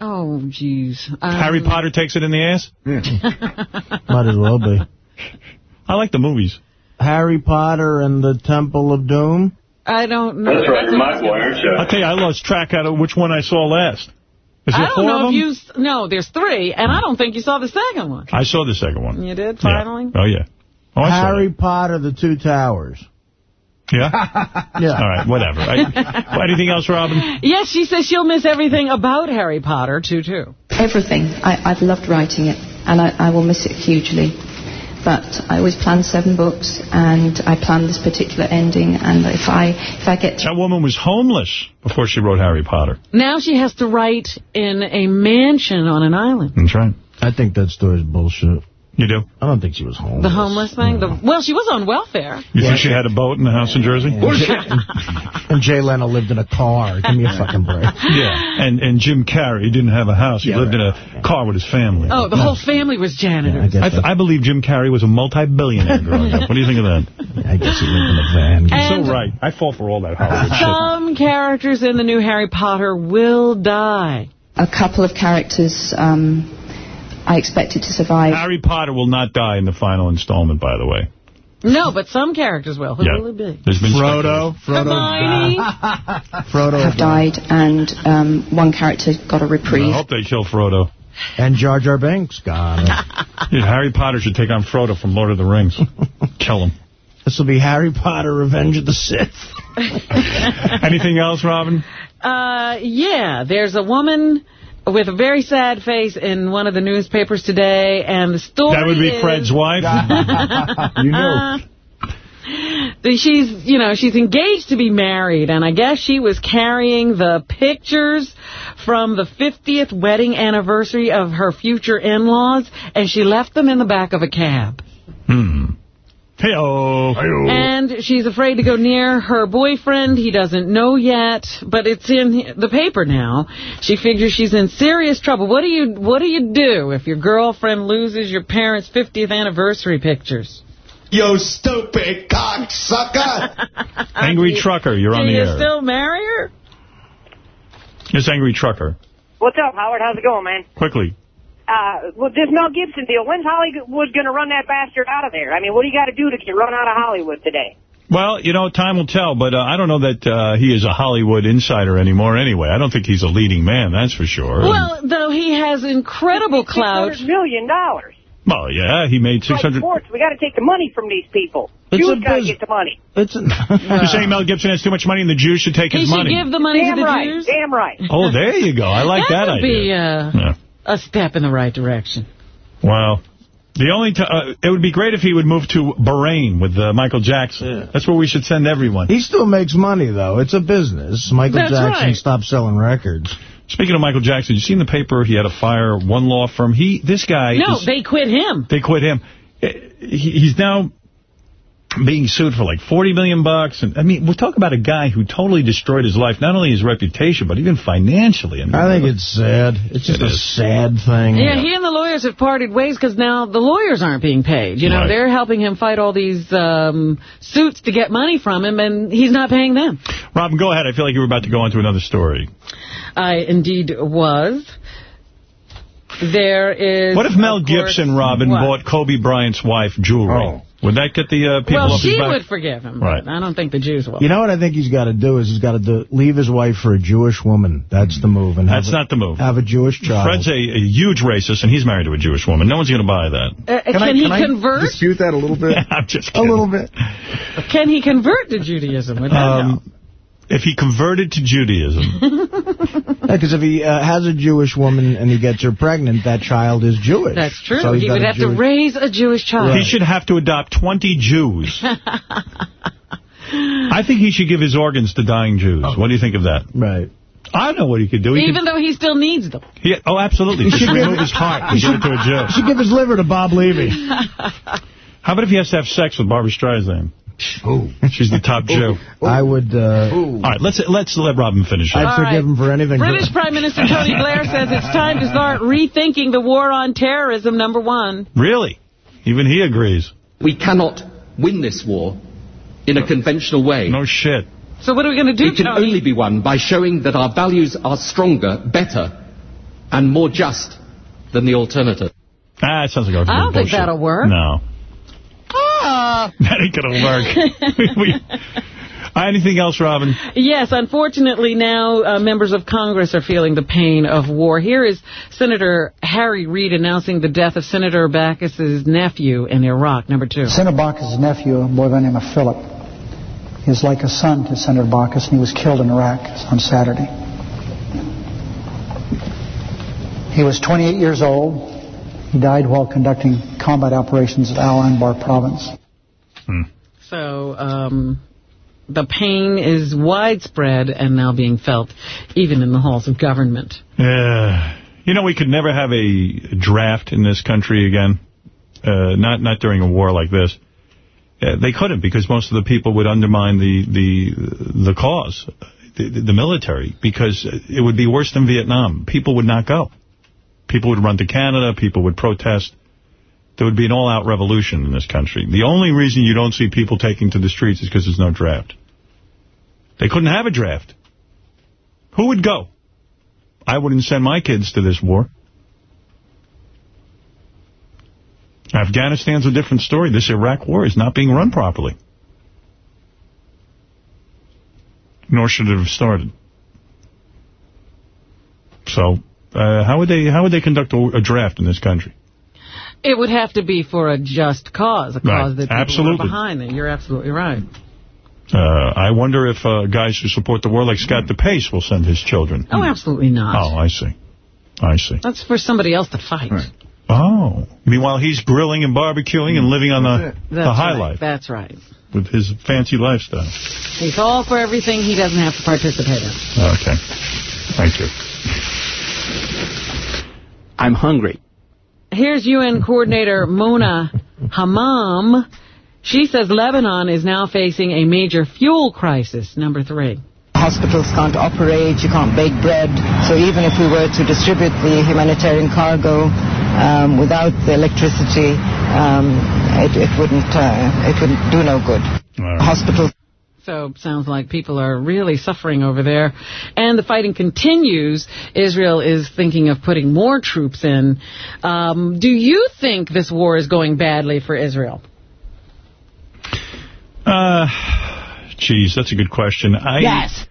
Oh, jeez. Um, Harry Potter takes it in the ass? Might as well be. I like the movies. Harry Potter and the Temple of Doom. I don't know. that's right I'll tell you, I lost track out of which one I saw last. Is there I don't four know of if you... s- No, there's three, and I don't think you saw the second one. I saw the second one. You did, finally? Oh, yeah. Oh, I saw Harry Potter, the Two Towers. Yeah? Yeah. All right, whatever. I, anything else, Robin? Yes, she says she'll miss everything about Harry Potter, too, too. Everything. I, I've loved writing it, and I, I will miss it hugely. But I always plan seven books, and I plan this particular ending. And if I if I get That woman was homeless before she wrote Harry Potter. Now she has to write in a mansion on an island. That's right. I think that story's bullshit. You do? I don't think she was homeless. The homeless thing? The, well, she was on welfare. You think she had a boat in the house in Jersey? And Jay Leno lived in a car. Give me a fucking break. Yeah, and and Jim Carrey didn't have a house. He Yeah, lived in a car with his family. Oh, the whole family was janitors. I, th- I believe Jim Carrey was a multi-billionaire growing up. What do you think of that? I guess he lived in a van. You're And- so right. I fall for all that Hollywood shit. Some characters in the new Harry Potter will die. a couple of characters um, I expect it to survive. Harry Potter will not die in the final installment, by the way. No, but some characters will. Who Yeah. will it be? There's been Frodo. Hermione. Frodo. have died, and um, one character got a reprieve. I hope they kill Frodo. And Jar Jar Binks gone. Yeah, Harry Potter should take on Frodo from Lord of the Rings. Kill him. This will be Harry Potter Revenge of the Sith. Anything else, Robin? Uh, yeah, there's a woman with a very sad face in one of the newspapers today, and the story That would be is- Fred's wife? you know. that she's, you know, she's engaged to be married, and I guess she was carrying the pictures from the 50th wedding anniversary of her future in-laws, and she left them in the back of a cab. Hmm. Hey-oh. And she's afraid to go near her boyfriend. He doesn't know yet, but it's in the paper now. She figures she's in serious trouble. What do you What do you do if your girlfriend loses your parents' 50th anniversary pictures? You stupid cocksucker. Angry Trucker, you're on do the you air. still marry her? Yes, Angry Trucker. What's up, Howard? How's it going, man? Quickly. Uh, well, this Mel Gibson deal, when's Hollywood going to run that bastard out of there? I mean, what do you got to do to get run out of Hollywood today? Well, you know, time will tell, but uh, I don't know that uh, he is a Hollywood insider anymore anyway. I don't think he's a leading man, that's for sure. Well, though he has incredible clout. $600 million. Well, yeah, he made Like 600... sports, we got to take the money from these people. It's Jews got to get the money. It's You're saying Mel Gibson has too much money and the Jews should take He his should money? give the money Damn to the right. Jews? Damn right. Oh, there you go. I like that, would idea. be uh, Yeah. A step in the right direction. Wow. The only t uh, it would be great if he would move to Bahrain with uh, Michael Jackson. That's where we should send everyone. He still makes money, though. It's a business. Michael That's Jackson right. stopped selling records. Speaking of Michael Jackson, you seen the paper? He had a fire one law firm. He, this guy, No, is- they quit him. they quit him. He- He's now being sued for like 40 million bucks. And I mean, we'll talk about a guy who totally destroyed his life, not only his reputation, but even financially. I, mean, I think it's sad. It's just It a is. sad thing. Yeah, he and the lawyers have parted ways because now the lawyers aren't being paid. You know, Right. they're helping him fight all these um, suits to get money from him, and he's not paying them. Robin, go ahead. I feel like you were about to go on to another story. I indeed was. There is... What if Mel of course- Gibson, Robin, What? bought Kobe Bryant's wife jewelry? Would that get the uh, people Well, off she his back? would forgive him, Right. but I don't think the Jews will. You know what I think he's got to do is he's got to do, leave his wife for a Jewish woman. That's the move. And That's a- not the move. Have a Jewish child. Fred's a, a huge racist, and he's married to a Jewish woman. No one's going to buy that. Uh, can, he convert? dispute that a little bit? I'm just kidding. a little bit. Can he convert to Judaism? Would that help? Um, if he converted to Judaism, Because if he uh, has a Jewish woman and he gets her pregnant, that child is Jewish. That's true. So he's he got would have Jewish- to raise a Jewish child. he should have to adopt 20 Jews. I think he should give his organs to dying Jews. What do you think of that? Right. I know what he could do. He Even though he still needs them. could, he, oh, absolutely. He should give- remove his heart and give it to a Jew. He should give his liver to Bob Levy. How about if he has to have sex with Barbra Streisand? She's the top Jew. I would. Uh, All right, let's let's let Robin finish. I'd up. forgive him for anything. British Prime Minister Tony Blair says it's time to start rethinking the war on terrorism, number one. Really? Even he agrees. We cannot win this war in a conventional way. No shit. So what are we going to do, It can Tony? only be won by showing that our values are stronger, better, and more just than the alternative. Ah, it sounds like I don't think that'll work. No. That ain't going to work. We- Uh, Anything else, Robin? Yes, unfortunately now uh, members of Congress are feeling the pain of war. Here is Senator Harry Reid announcing the death of Senator Baucus's nephew in Iraq, number two. Senator Baucus' nephew, a boy by the name of Philip, is like a son to Senator Bacchus, and he was killed in Iraq on Saturday. He was 28 years old. He died while conducting combat operations at Al Anbar province. So um, the pain is widespread and now being felt even in the halls of government. Yeah. You know, we could never have a draft in this country again. Uh, not not during a war like this. Uh, they couldn't because most of the people would undermine the the the cause, the, the military, because it would be worse than Vietnam. People would not go. People would run to Canada. People would protest. There would be an all-out revolution in this country. The only reason you don't see people taking to the streets is because there's no draft. They couldn't have a draft. Who would go? I wouldn't send my kids to this war. Afghanistan's a different story. This Iraq war is not being run properly. Nor should it have started. So, uh, how would they how would they conduct a, a draft in this country? It would have to be for a just cause, a Right. cause that people Absolutely. are behind. It. You're absolutely right. Uh, I wonder if uh, guys who support the war, like Scott DePace, will send his children. Oh, absolutely not. Oh, I see. I see. That's for somebody else to fight. Oh. Meanwhile, he's grilling and barbecuing and living on the, the high right. life That's right. with his fancy lifestyle. He's all for everything he doesn't have to participate in. Okay. Thank you. I'm hungry. Here's UN coordinator Mona Hammam. She says Lebanon is now facing a major fuel crisis. Number three. Hospitals can't operate, you can't bake bread. So even if we were to distribute the humanitarian cargo um, without the electricity, um, it, it wouldn't uh, it wouldn't do no good. Hospitals. So sounds like people are really suffering over there. And the fighting continues. Israel is thinking of putting more troops in. Um, do you think this war is going badly for Israel? Uh, geez, that's a good question. I, Yes.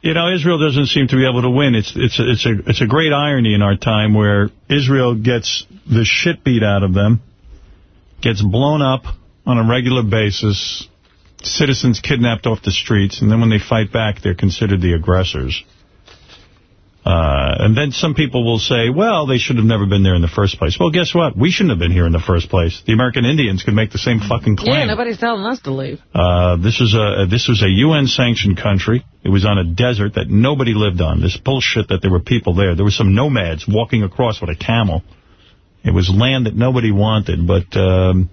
You know, Israel doesn't seem to be able to win. It's it's a, it's a it's a great irony in our time where Israel gets the shit beat out of them, gets blown up on a regular basis, citizens kidnapped off the streets, and then when they fight back, they're considered the aggressors. Uh, and then some people will say, well, they should have never been there in the first place. Well, guess what? We shouldn't have been here in the first place. The American Indians could make the same fucking claim. Yeah, nobody's telling us to leave. Uh, this is a this was a UN-sanctioned country. It was on a desert that nobody lived on. This bullshit that there were people there. There were some nomads walking across with a camel. It was land that nobody wanted, but um,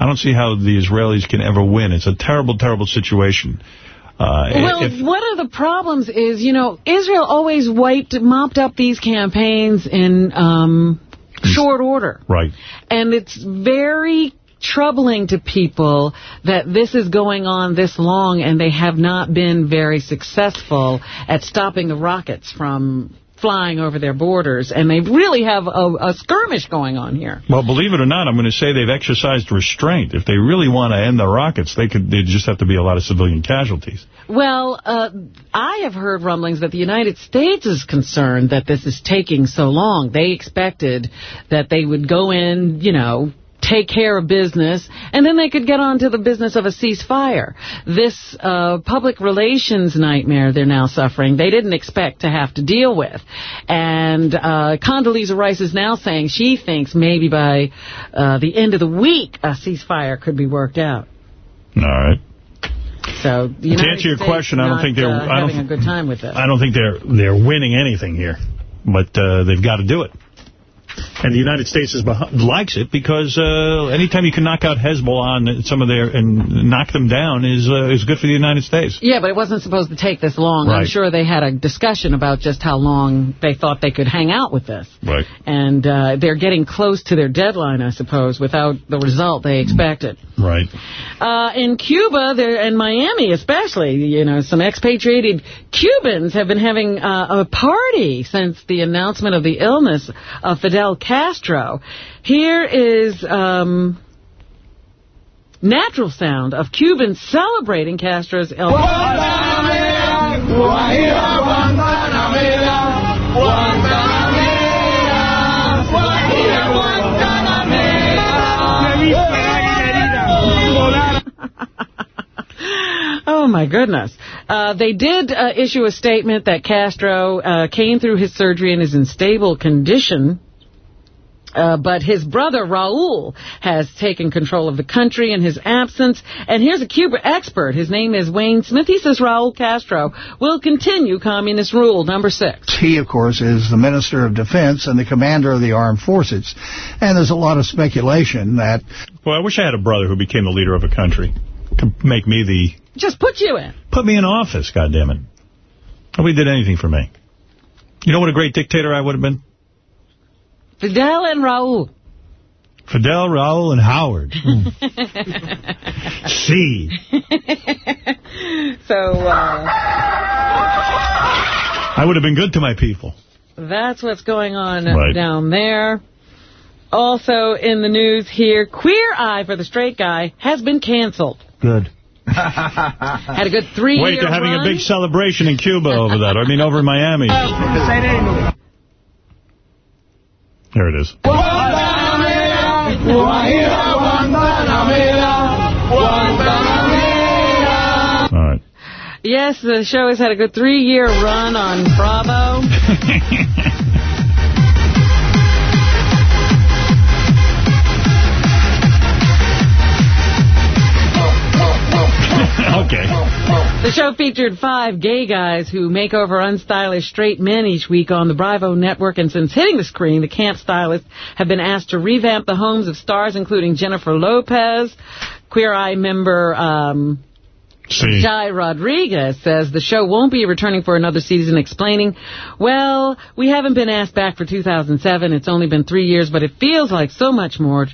I don't see how the Israelis can ever win. It's a terrible, terrible situation. Uh, Well, if, one of the problems is, you know, Israel always wiped, mopped up these campaigns in um, short order. right. And it's very troubling to people that this is going on this long and they have not been very successful at stopping the rockets from flying over their borders. And they really have a, a skirmish going on here. Well, believe it or not, I'm going to say they've exercised restraint. If they really want to end the rockets, they could. They just have to be a lot of civilian casualties. Well, uh, I have heard rumblings that the United States is concerned that this is taking so long. They expected that they would go in, you know, take care of business, and then they could get on to the business of a ceasefire. This uh, public relations nightmare they're now suffering, they didn't expect to have to deal with. And uh, Condoleezza Rice is now saying she thinks maybe by uh, the end of the week a ceasefire could be worked out. All right. So To answer your States question, I don't think they're- uh, I don't having a good time with this. I don't think they're they're winning anything here, but uh, they've got to do it. And the United States is likes it because uh, anytime you can knock out Hezbollah and some of their and knock them down is uh, is good for the United States. Yeah, but it wasn't supposed to take this long. I'm sure they had a discussion about just how long they thought they could hang out with this. Right. And uh, they're getting close to their deadline, I suppose, without the result they expected. Right. Uh, in Cuba, there and Miami especially, you know, some expatriated Cubans have been having uh, a party since the announcement of the illness of Fidel Castro. Here is um, natural sound of Cubans celebrating Castro's illness. Oh, my goodness. Uh, they did uh, issue a statement that Castro uh, came through his surgery and is in stable condition. Uh, but his brother, Raul, has taken control of the country in his absence. And here's a Cuba expert. His name is Wayne Smith. He says Raul Castro will continue communist rule. Number six. He, of course, is the Minister of Defense and the commander of the armed forces. And there's a lot of speculation that... Well, I wish I had a brother who became the leader of a country. to make me the... Just put you in. Put me in office, goddammit. Nobody did anything for me. You know what a great dictator I would have been? Fidel and Raul. Fidel, Raul, and Howard. See. so, uh, I would have been good to my people. That's what's going on Right. down there. Also in the news here, Queer Eye for the Straight Guy has been canceled. Good. Had a good three-year Wait, they're having run. a big celebration in Cuba over that. I mean, over in Miami. There it is. All right. Yes, the show has had a good three-year run on Bravo. okay. The show featured five gay guys who make over unstylish straight men each week on the Bravo network, and since hitting the screen, the camp stylists have been asked to revamp the homes of stars including Jennifer Lopez, Queer Eye member um, See. Jai Rodriguez says the show won't be returning for another season, explaining, well, we haven't been asked back for 2007. It's only been three years, but it feels like so much more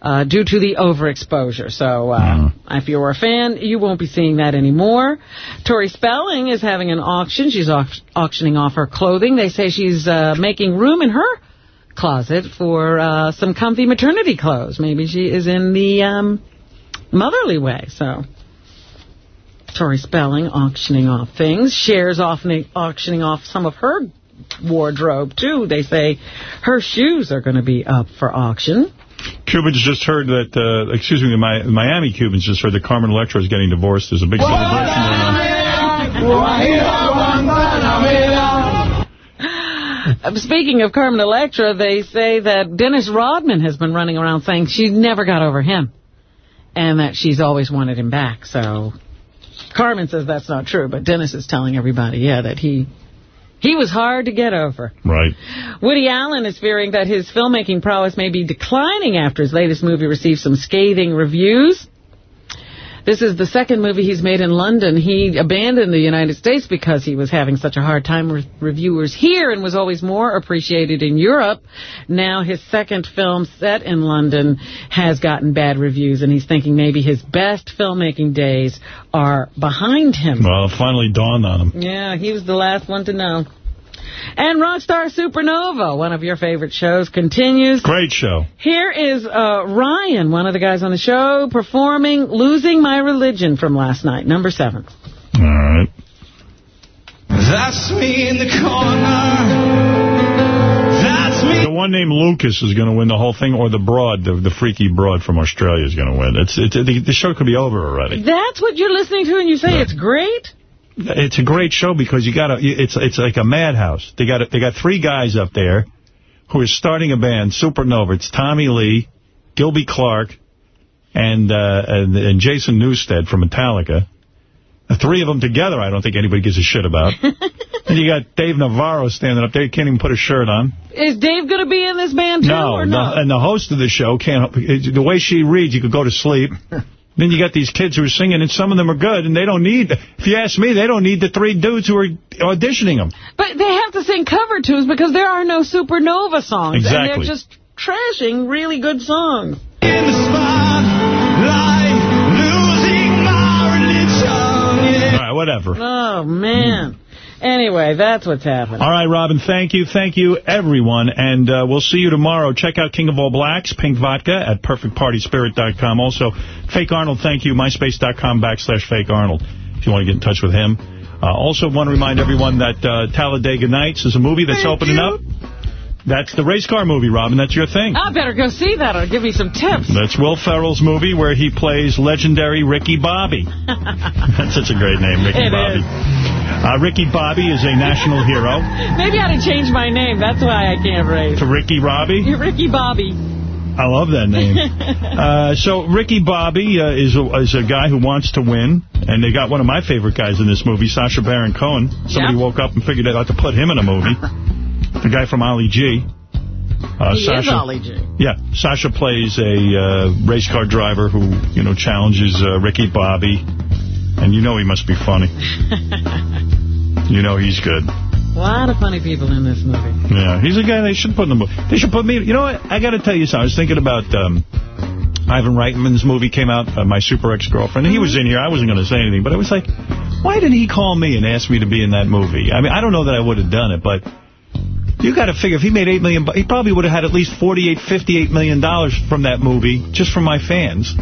uh, due to the overexposure. So uh, if you're a fan, you won't be seeing that anymore. Tori Spelling is having an auction. She's au auctioning off her clothing. They say she's uh, making room in her closet for uh, some comfy maternity clothes. Maybe she is in the um, motherly way, so... Tori Spelling auctioning off things. Cher's auctioning off some of her wardrobe, too. They say her shoes are going to be up for auction. Cubans just heard that, uh, excuse me, the Miami Cubans just heard that Carmen Electra is getting divorced. There's a big celebration going on. Speaking of Carmen Electra, they say that Dennis Rodman has been running around saying she never got over him and that she's always wanted him back. So Carmen says that's not true, but Dennis is telling everybody, yeah, that he he was hard to get over. Right. Woody Allen is fearing that his filmmaking prowess may be declining after his latest movie received some scathing reviews. This is the second movie he's made in London. He abandoned the United States because he was having such a hard time with reviewers here and was always more appreciated in Europe. Now his second film set in London has gotten bad reviews, and he's thinking maybe his best filmmaking days are behind him. Well, it finally dawned on him. Yeah, he was the last one to know. And Rockstar Supernova, one of your favorite shows, continues. Great show. Here is uh, Ryan, one of the guys on the show, performing Losing My Religion from last night, number seven. All right. That's me in the corner. That's me. The one named Lucas is going to win the whole thing, or the broad, the, the freaky broad from Australia is going to win. It's, it's the, the show could be over already. That's what you're listening to and you say it's great? It's a great show because you got to. It's it's like a madhouse. They got a, they got three guys up there who are starting a band, Supernova. It's Tommy Lee, Gilby Clarke, and uh, and, and Jason Newsted from Metallica. The three of them together, I don't think anybody gives a shit about. and you got Dave Navarro standing up there. He can't even put a shirt on. Is Dave going to be in this band, too, no, or no? And the host of the show can't. The way she reads, you could go to sleep. Then you got these kids who are singing, and some of them are good, and they don't need, if you ask me, they don't need the three dudes who are auditioning them. But they have to sing cover tunes because there are no Supernova songs. Exactly. And they're just trashing really good songs. In the spotlight, losing my religion. All right, whatever. Oh, man. Anyway, that's what's happening. All right, Robin, thank you. Thank you, everyone. And uh, we'll see you tomorrow. Check out King of All Blacks, Pink Vodka, at perfectpartyspirit.com. Also, Fake Arnold, thank you, myspace.com backslash Fake Arnold, if you want to get in touch with him. Uh, also want to remind everyone that uh, Talladega Nights is a movie that's Thank opening you. up. That's the race car movie, Robin. That's your thing. I better go see that or give me some tips. That's Will Ferrell's movie where he plays legendary Ricky Bobby. That's such a great name, Ricky Bobby. is. Uh, Ricky Bobby is a national hero. Maybe I ought to change my name. That's why I can't race. To Ricky Robbie? You're Ricky Bobby. I love that name. uh, so Ricky Bobby uh, is, a, is a guy who wants to win, and they got one of my favorite guys in this movie, Sacha Baron Cohen. Somebody Yep. woke up and figured they'd to put him in a movie. the guy from Ali G. Uh, he is Ollie G. Yeah, Sacha plays a uh, race car driver who, you know, challenges uh, Ricky Bobby, and you know he must be funny. you know he's good. A lot of funny people in this movie. Yeah, he's a guy they should put in the movie. They should put me. You know what? I got to tell you something. I was thinking about um, Ivan Reitman's movie came out, uh, My Super Ex-Girlfriend. He was in here. I wasn't going to say anything, but I was like, why didn't he call me and ask me to be in that movie? I mean, I don't know that I would have done it, but you got to figure if he made $8 million, he probably would have had at least 48, 58 million dollars from that movie just from my fans.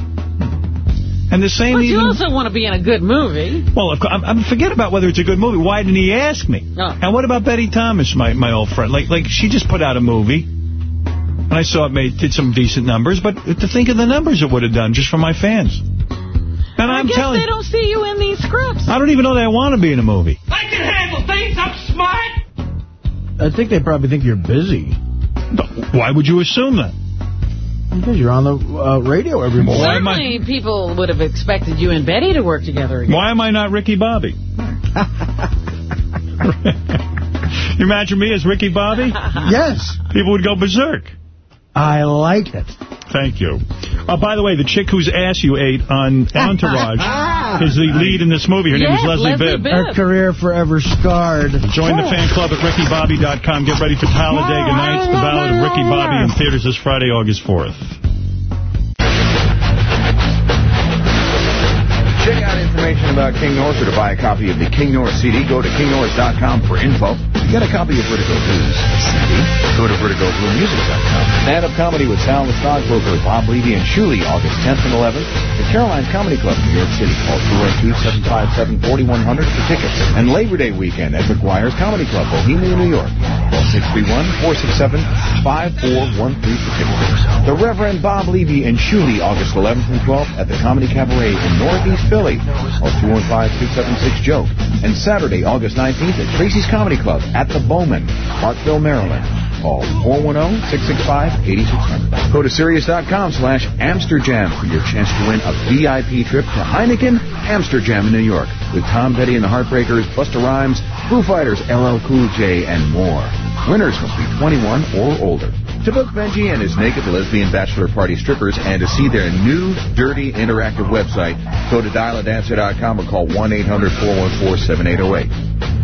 And the same But you even... also want to be in a good movie. Well, of course, I'm, I'm forget about whether it's a good movie. Why didn't he ask me? Oh. And what about Betty Thomas, my my old friend? Like like she just put out a movie, and I saw it made did some decent numbers. But to think of the numbers it would have done just for my fans. And I I'm guess telling they don't see you in these scripts. I don't even know that I want to be in a movie. I can handle things. I'm smart. I think they probably think you're busy. But why would you assume that? Because you're on the uh, radio every morning. Certainly, people would have expected you and Betty to work together again. Why am I not Ricky Bobby? you imagine me as Ricky Bobby? Yes. People would go berserk. I like it. Thank you. Uh, by the way, the chick whose ass you ate on Entourage is the lead in this movie. Her name is Leslie, Leslie Bibb. Her career forever scarred. Join the fan club at rickybobby.com. Get ready for Talladega Nights, the Ballad of Ricky Bobby in theaters this Friday, August 4th. Check out information about King North or to buy a copy of the King North CD. Go to kingnorth.com for info. Get a copy of Vertigo Blues. Go to vertigobluemusic.com. Stand-up comedy with Sal the Stockbroker, Bob Levy, and Shmuley, August 10th and 11th at Caroline's Comedy Club in New York City. Call 212-757-4100 for tickets. And Labor Day weekend at McGuire's Comedy Club, Bohemia, New York. Call 631-467-5413 for tickets. The Reverend Bob Levy and Shmuley, August 11th and 12th at the Comedy Cabaret in Northeast Philly. Call 215-276-JOKE. And Saturday, August 19th at Tracy's Comedy Club at the Bowman, Parkville, Maryland. Call 410-665-8600. Go to Sirius.com slash Amsterjam for your chance to win a VIP trip to Heineken Amsterjam in New York with Tom Petty and the Heartbreakers, Busta Rhymes, Foo Fighters, LL Cool J, and more. Winners must be 21 or older. To book Benjy and his naked lesbian bachelor party strippers and to see their new, dirty, interactive website, go to dialadancer.com or call 1-800-414-7808.